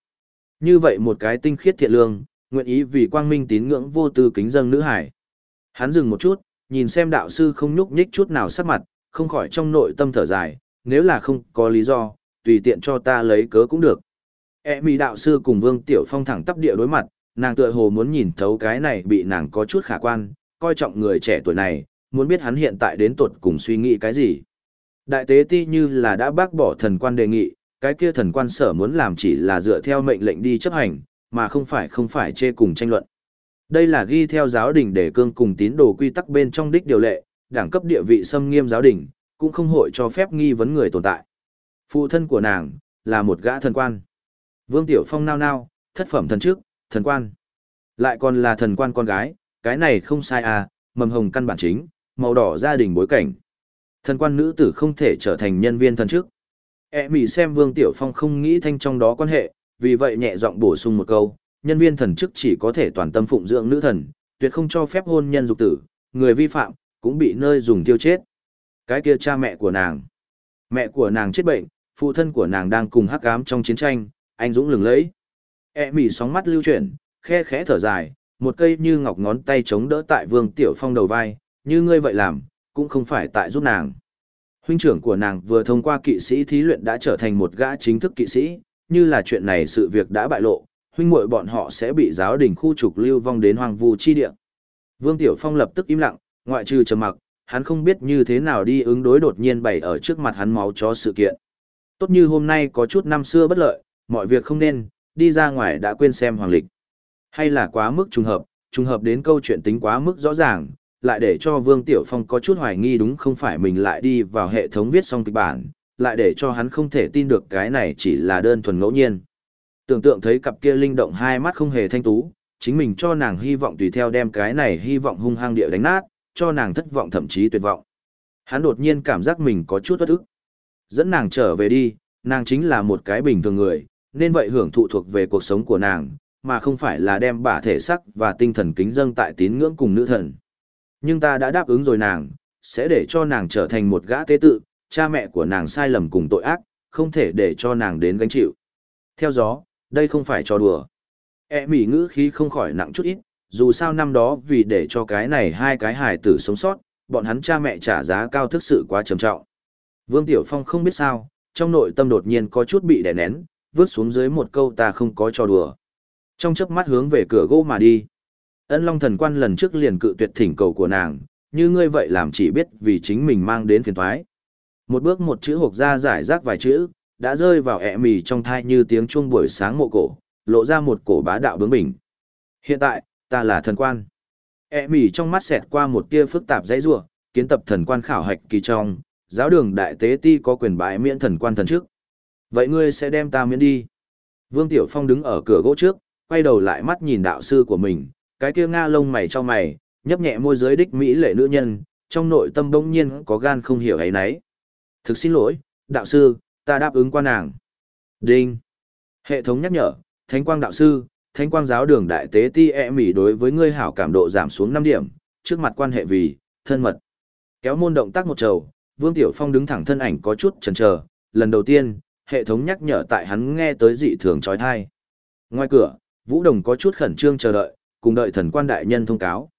Như vậy một cái tinh khiết thiện lương, nguyện ý vì quang minh tín ngưỡng vô tư kính dâng nữ hải. Hắn dừng một chút, nhìn xem đạo sư không nhúc nhích chút nào sắc mặt, không khỏi trong nội tâm thở dài, nếu là không có lý do, tùy tiện cho ta lấy cớ cũng được. E mỹ đạo sư cùng Vương Tiểu Phong thẳng tắp địa đối mặt, nàng tựa hồ muốn nhìn thấu cái này bị nàng có chút khả quan, coi trọng người trẻ tuổi này, muốn biết hắn hiện tại đến tuột cùng suy nghĩ cái gì. Đại tế ti như là đã bác bỏ thần quan đề nghị, cái kia thần quan sở muốn làm chỉ là dựa theo mệnh lệnh đi chấp hành, mà không phải không phải chê cùng tranh luận. Đây là ghi theo giáo đình để cương cùng tín đồ quy tắc bên trong đích điều lệ, đẳng cấp địa vị xâm nghiêm giáo đình, cũng không hội cho phép nghi vấn người tồn tại. Phụ thân của nàng, là một gã thần quan. Vương Tiểu Phong nao nao, thất phẩm thần trước, thần quan. Lại còn là thần quan con gái, cái này không sai à, mầm hồng căn bản chính, màu đỏ gia đình bối cảnh. Thần quan nữ tử không thể trở thành nhân viên thần trước. E mỉ xem Vương Tiểu Phong không nghĩ thanh trong đó quan hệ, vì vậy nhẹ giọng bổ sung một câu, nhân viên thần chức chỉ có thể toàn tâm phụng dưỡng nữ thần, tuyệt không cho phép hôn nhân dục tử, người vi phạm, cũng bị nơi dùng tiêu chết. Cái kia cha mẹ của nàng. Mẹ của nàng chết bệnh, phụ thân của nàng đang cùng hắc ám trong chiến tranh, anh dũng lừng lẫy. E mỉ sóng mắt lưu chuyển, khe khẽ thở dài, một cây như ngọc ngón tay chống đỡ tại Vương Tiểu Phong đầu vai, như ngươi vậy làm, cũng không phải tại giúp nàng. Huynh trưởng của nàng vừa thông qua kỵ sĩ thí luyện đã trở thành một gã chính thức kỵ sĩ, như là chuyện này sự việc đã bại lộ, huynh muội bọn họ sẽ bị giáo đình khu trục lưu vong đến hoang vu chi địa. Vương Tiểu Phong lập tức im lặng, ngoại trừ trầm mặc, hắn không biết như thế nào đi ứng đối đột nhiên bày ở trước mặt hắn máu chó sự kiện. Tốt như hôm nay có chút năm xưa bất lợi, mọi việc không nên, đi ra ngoài đã quên xem hoàng lịch. Hay là quá mức trùng hợp, trùng hợp đến câu chuyện tính quá mức rõ ràng, lại để cho Vương Tiểu Phong có chút hoài nghi đúng không phải mình lại đi vào hệ thống viết xong kịch bản, lại để cho hắn không thể tin được cái này chỉ là đơn thuần ngẫu nhiên. Tưởng tượng thấy cặp kia linh động hai mắt không hề thanh tú, chính mình cho nàng hy vọng tùy theo đem cái này hy vọng hung hăng địa đánh nát, cho nàng thất vọng thậm chí tuyệt vọng. Hắn đột nhiên cảm giác mình có chút bất ức. Dẫn nàng trở về đi, nàng chính là một cái bình thường người, nên vậy hưởng thụ thuộc về cuộc sống của nàng, mà không phải là đem bả thể sắc và tinh thần kính dâng tại tín ngưỡng cùng nữ thần. Nhưng ta đã đáp ứng rồi nàng, sẽ để cho nàng trở thành một gã tế tự, cha mẹ của nàng sai lầm cùng tội ác, không thể để cho nàng đến gánh chịu. Theo gió, đây không phải trò đùa. E mỉ ngữ khí không khỏi nặng chút ít, dù sao năm đó vì để cho cái này hai cái hài tử sống sót, bọn hắn cha mẹ trả giá cao thức sự quá trầm trọng. Vương Tiểu Phong không biết sao, trong nội tâm đột nhiên có chút bị đè nén, vướt xuống dưới một câu ta không có trò đùa. Trong chớp mắt hướng về cửa gỗ mà đi. Ân Long thần quan lần trước liền cự tuyệt thỉnh cầu của nàng, như ngươi vậy làm chỉ biết vì chính mình mang đến phiền toái. Một bước một chữ hộp ra giải rác vài chữ, đã rơi vào ẹ mì trong thai như tiếng chuông buổi sáng mộ cổ, lộ ra một cổ bá đạo bướng bỉnh. Hiện tại, ta là thần quan. ẹ mì trong mắt xẹt qua một tia phức tạp dãy rủa, kiến tập thần quan khảo hạch kỳ trong, giáo đường đại tế ti có quyền bãi miễn thần quan thần trước. Vậy ngươi sẽ đem ta miễn đi. Vương Tiểu Phong đứng ở cửa gỗ trước, quay đầu lại mắt nhìn đạo sư của mình, cái kia nga lông mày cho mày, nhấp nhẹ môi giới đích mỹ lệ nữ nhân, trong nội tâm bỗng nhiên có gan không hiểu ấy nấy. Thực xin lỗi, đạo sư, ta đáp ứng qua nàng. Đinh. Hệ thống nhắc nhở, Thánh quang đạo sư, Thánh quang giáo đường đại tế ti e mỉ đối với ngươi hảo cảm độ giảm xuống 5 điểm, trước mặt quan hệ vì, thân mật. Kéo môn động tác một trầu, Vương Tiểu Phong đứng thẳng thân ảnh có chút chần chờ, lần đầu tiên, hệ thống nhắc nhở tại hắn nghe tới dị thường trói thai. Ngoài cửa, Vũ Đồng có chút khẩn trương chờ đợi, cùng đợi thần quan đại nhân thông cáo.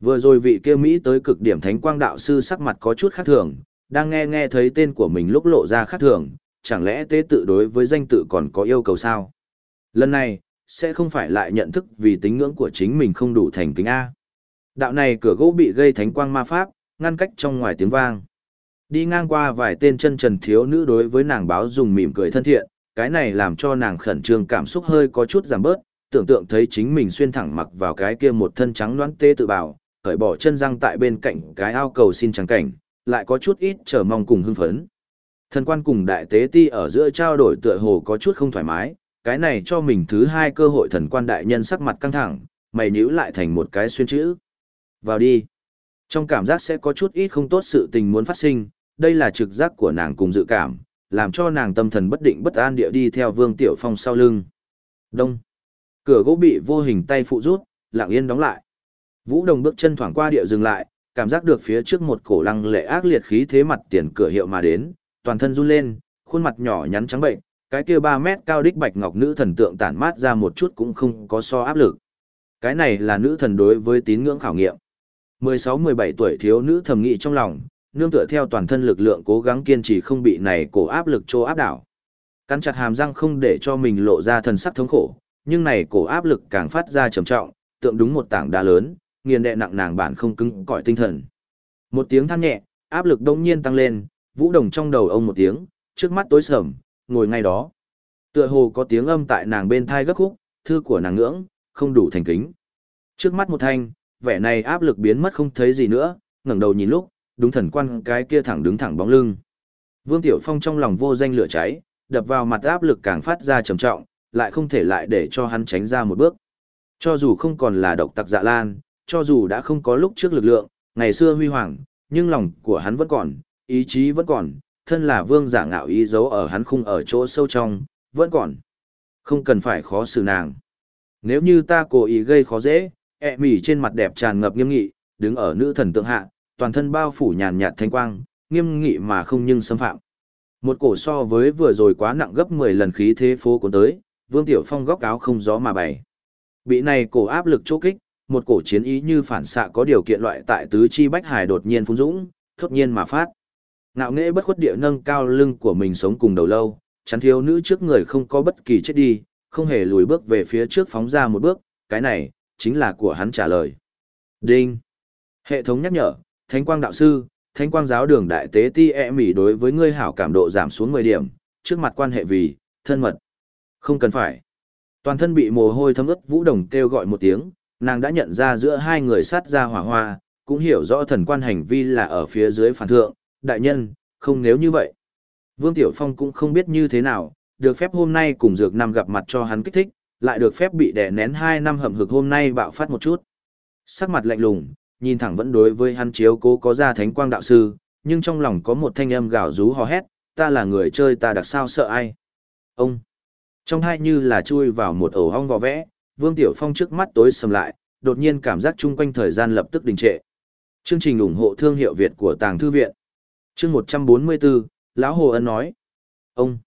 Vừa rồi vị kia Mỹ tới cực điểm thánh quang đạo sư sắc mặt có chút khác thường, đang nghe nghe thấy tên của mình lúc lộ ra khác thường, chẳng lẽ tế tự đối với danh tự còn có yêu cầu sao? Lần này, sẽ không phải lại nhận thức vì tính ngưỡng của chính mình không đủ thành kính A. Đạo này cửa gỗ bị gây thánh quang ma pháp, ngăn cách trong ngoài tiếng vang. Đi ngang qua vài tên chân trần thiếu nữ đối với nàng báo dùng mỉm cười thân thiện, cái này làm cho nàng khẩn trương cảm xúc hơi có chút giảm bớt, tưởng tượng thấy chính mình xuyên thẳng mặc vào cái kia một thân trắng loãng tê tự bảo, cởi bỏ chân răng tại bên cạnh cái ao cầu xin trắng cảnh, lại có chút ít chờ mong cùng hưng phấn. Thần quan cùng đại tế ti ở giữa trao đổi tựa hồ có chút không thoải mái, cái này cho mình thứ hai cơ hội thần quan đại nhân sắc mặt căng thẳng, mày nhíu lại thành một cái xuyên chữ. Vào đi. Trong cảm giác sẽ có chút ít không tốt sự tình muốn phát sinh, đây là trực giác của nàng cùng dự cảm, làm cho nàng tâm thần bất định bất an địa đi theo Vương Tiểu Phong sau lưng. Đông. Cửa gỗ bị vô hình tay phụ rút, lặng yên đóng lại. Vũ Đồng bước chân thoảng qua địa dừng lại, cảm giác được phía trước một cổ lăng lệ ác liệt khí thế mặt tiền cửa hiệu mà đến, toàn thân run lên, khuôn mặt nhỏ nhắn trắng bệnh, cái kia 3 mét cao đích bạch ngọc nữ thần tượng tản mát ra một chút cũng không có so áp lực. Cái này là nữ thần đối với tín ngưỡng khảo nghiệm. 16-17 tuổi thiếu nữ thầm nghĩ trong lòng, nương tựa theo toàn thân lực lượng cố gắng kiên trì không bị này cổ áp lực trô áp đảo. Cắn chặt hàm răng không để cho mình lộ ra thần sắc thống khổ, nhưng này cổ áp lực càng phát ra trầm trọng, tượng đúng một tảng đá lớn, nghiền đè nặng nàng bản không cứng cỏi tinh thần. Một tiếng than nhẹ, áp lực đông nhiên tăng lên, vũ đồng trong đầu ông một tiếng, trước mắt tối sầm, ngồi ngay đó. Tựa hồ có tiếng âm tại nàng bên thai gấp khúc, thư của nàng ngưỡng, không đủ thành kính. Trước mắt một thanh, vẻ này áp lực biến mất không thấy gì nữa, ngẩng đầu nhìn lúc, đúng thần quan cái kia thẳng đứng thẳng bóng lưng. Vương Tiểu Phong trong lòng vô danh lửa cháy, đập vào mặt áp lực càng phát ra trầm trọng, lại không thể lại để cho hắn tránh ra một bước. Cho dù không còn là độc tặc dạ lan, cho dù đã không có lúc trước lực lượng, ngày xưa huy hoàng, nhưng lòng của hắn vẫn còn, ý chí vẫn còn, thân là vương giả ngạo ý giấu ở hắn khung ở chỗ sâu trong, vẫn còn. Không cần phải khó xử nàng. Nếu như ta cố ý gây khó dễ, ẹ mỉ trên mặt đẹp tràn ngập nghiêm nghị, đứng ở nữ thần tượng hạ, toàn thân bao phủ nhàn nhạt thanh quang, nghiêm nghị mà không nhưng xâm phạm. Một cổ so với vừa rồi quá nặng gấp 10 lần khí thế phố cuốn tới, Vương Tiểu Phong góc áo không gió mà bày. Bị này cổ áp lực chỗ kích, một cổ chiến ý như phản xạ có điều kiện loại tại tứ chi bách hải đột nhiên phun dũng, thốt nhiên mà phát. Ngạo nghễ bất khuất địa nâng cao lưng của mình sống cùng đầu lâu, chắn thiếu nữ trước người không có bất kỳ chết đi, không hề lùi bước về phía trước phóng ra một bước, cái này, chính là của hắn trả lời. Đinh! Hệ thống nhắc nhở, Thánh Quang Đạo Sư, Thánh Quang Giáo Đường Đại Tế Ti E mỉ đối với ngươi hảo cảm độ giảm xuống 10 điểm, trước mặt quan hệ vì, thân mật. Không cần phải. Toàn thân bị mồ hôi thấm ướt Vũ Đồng kêu gọi một tiếng, nàng đã nhận ra giữa hai người sát ra hỏa hoa, cũng hiểu rõ thần quan hành vi là ở phía dưới phản thượng, đại nhân, không nếu như vậy. Vương Tiểu Phong cũng không biết như thế nào, được phép hôm nay cùng Dược Nam gặp mặt cho hắn kích thích, lại được phép bị đè nén hai năm hầm hực hôm nay bạo phát một chút. Sắc mặt lạnh lùng, nhìn thẳng vẫn đối với hắn chiếu cố có ra thánh quang đạo sư, nhưng trong lòng có một thanh âm gào rú hò hét, ta là người chơi ta đặc sao sợ ai. Ông! Trong hai như là chui vào một ổ hong vò vẽ, Vương Tiểu Phong trước mắt tối sầm lại, đột nhiên cảm giác chung quanh thời gian lập tức đình trệ. Chương trình ủng hộ thương hiệu Việt của Tàng Thư Viện. Chương 144, Lão Hồ Ân nói. Ông!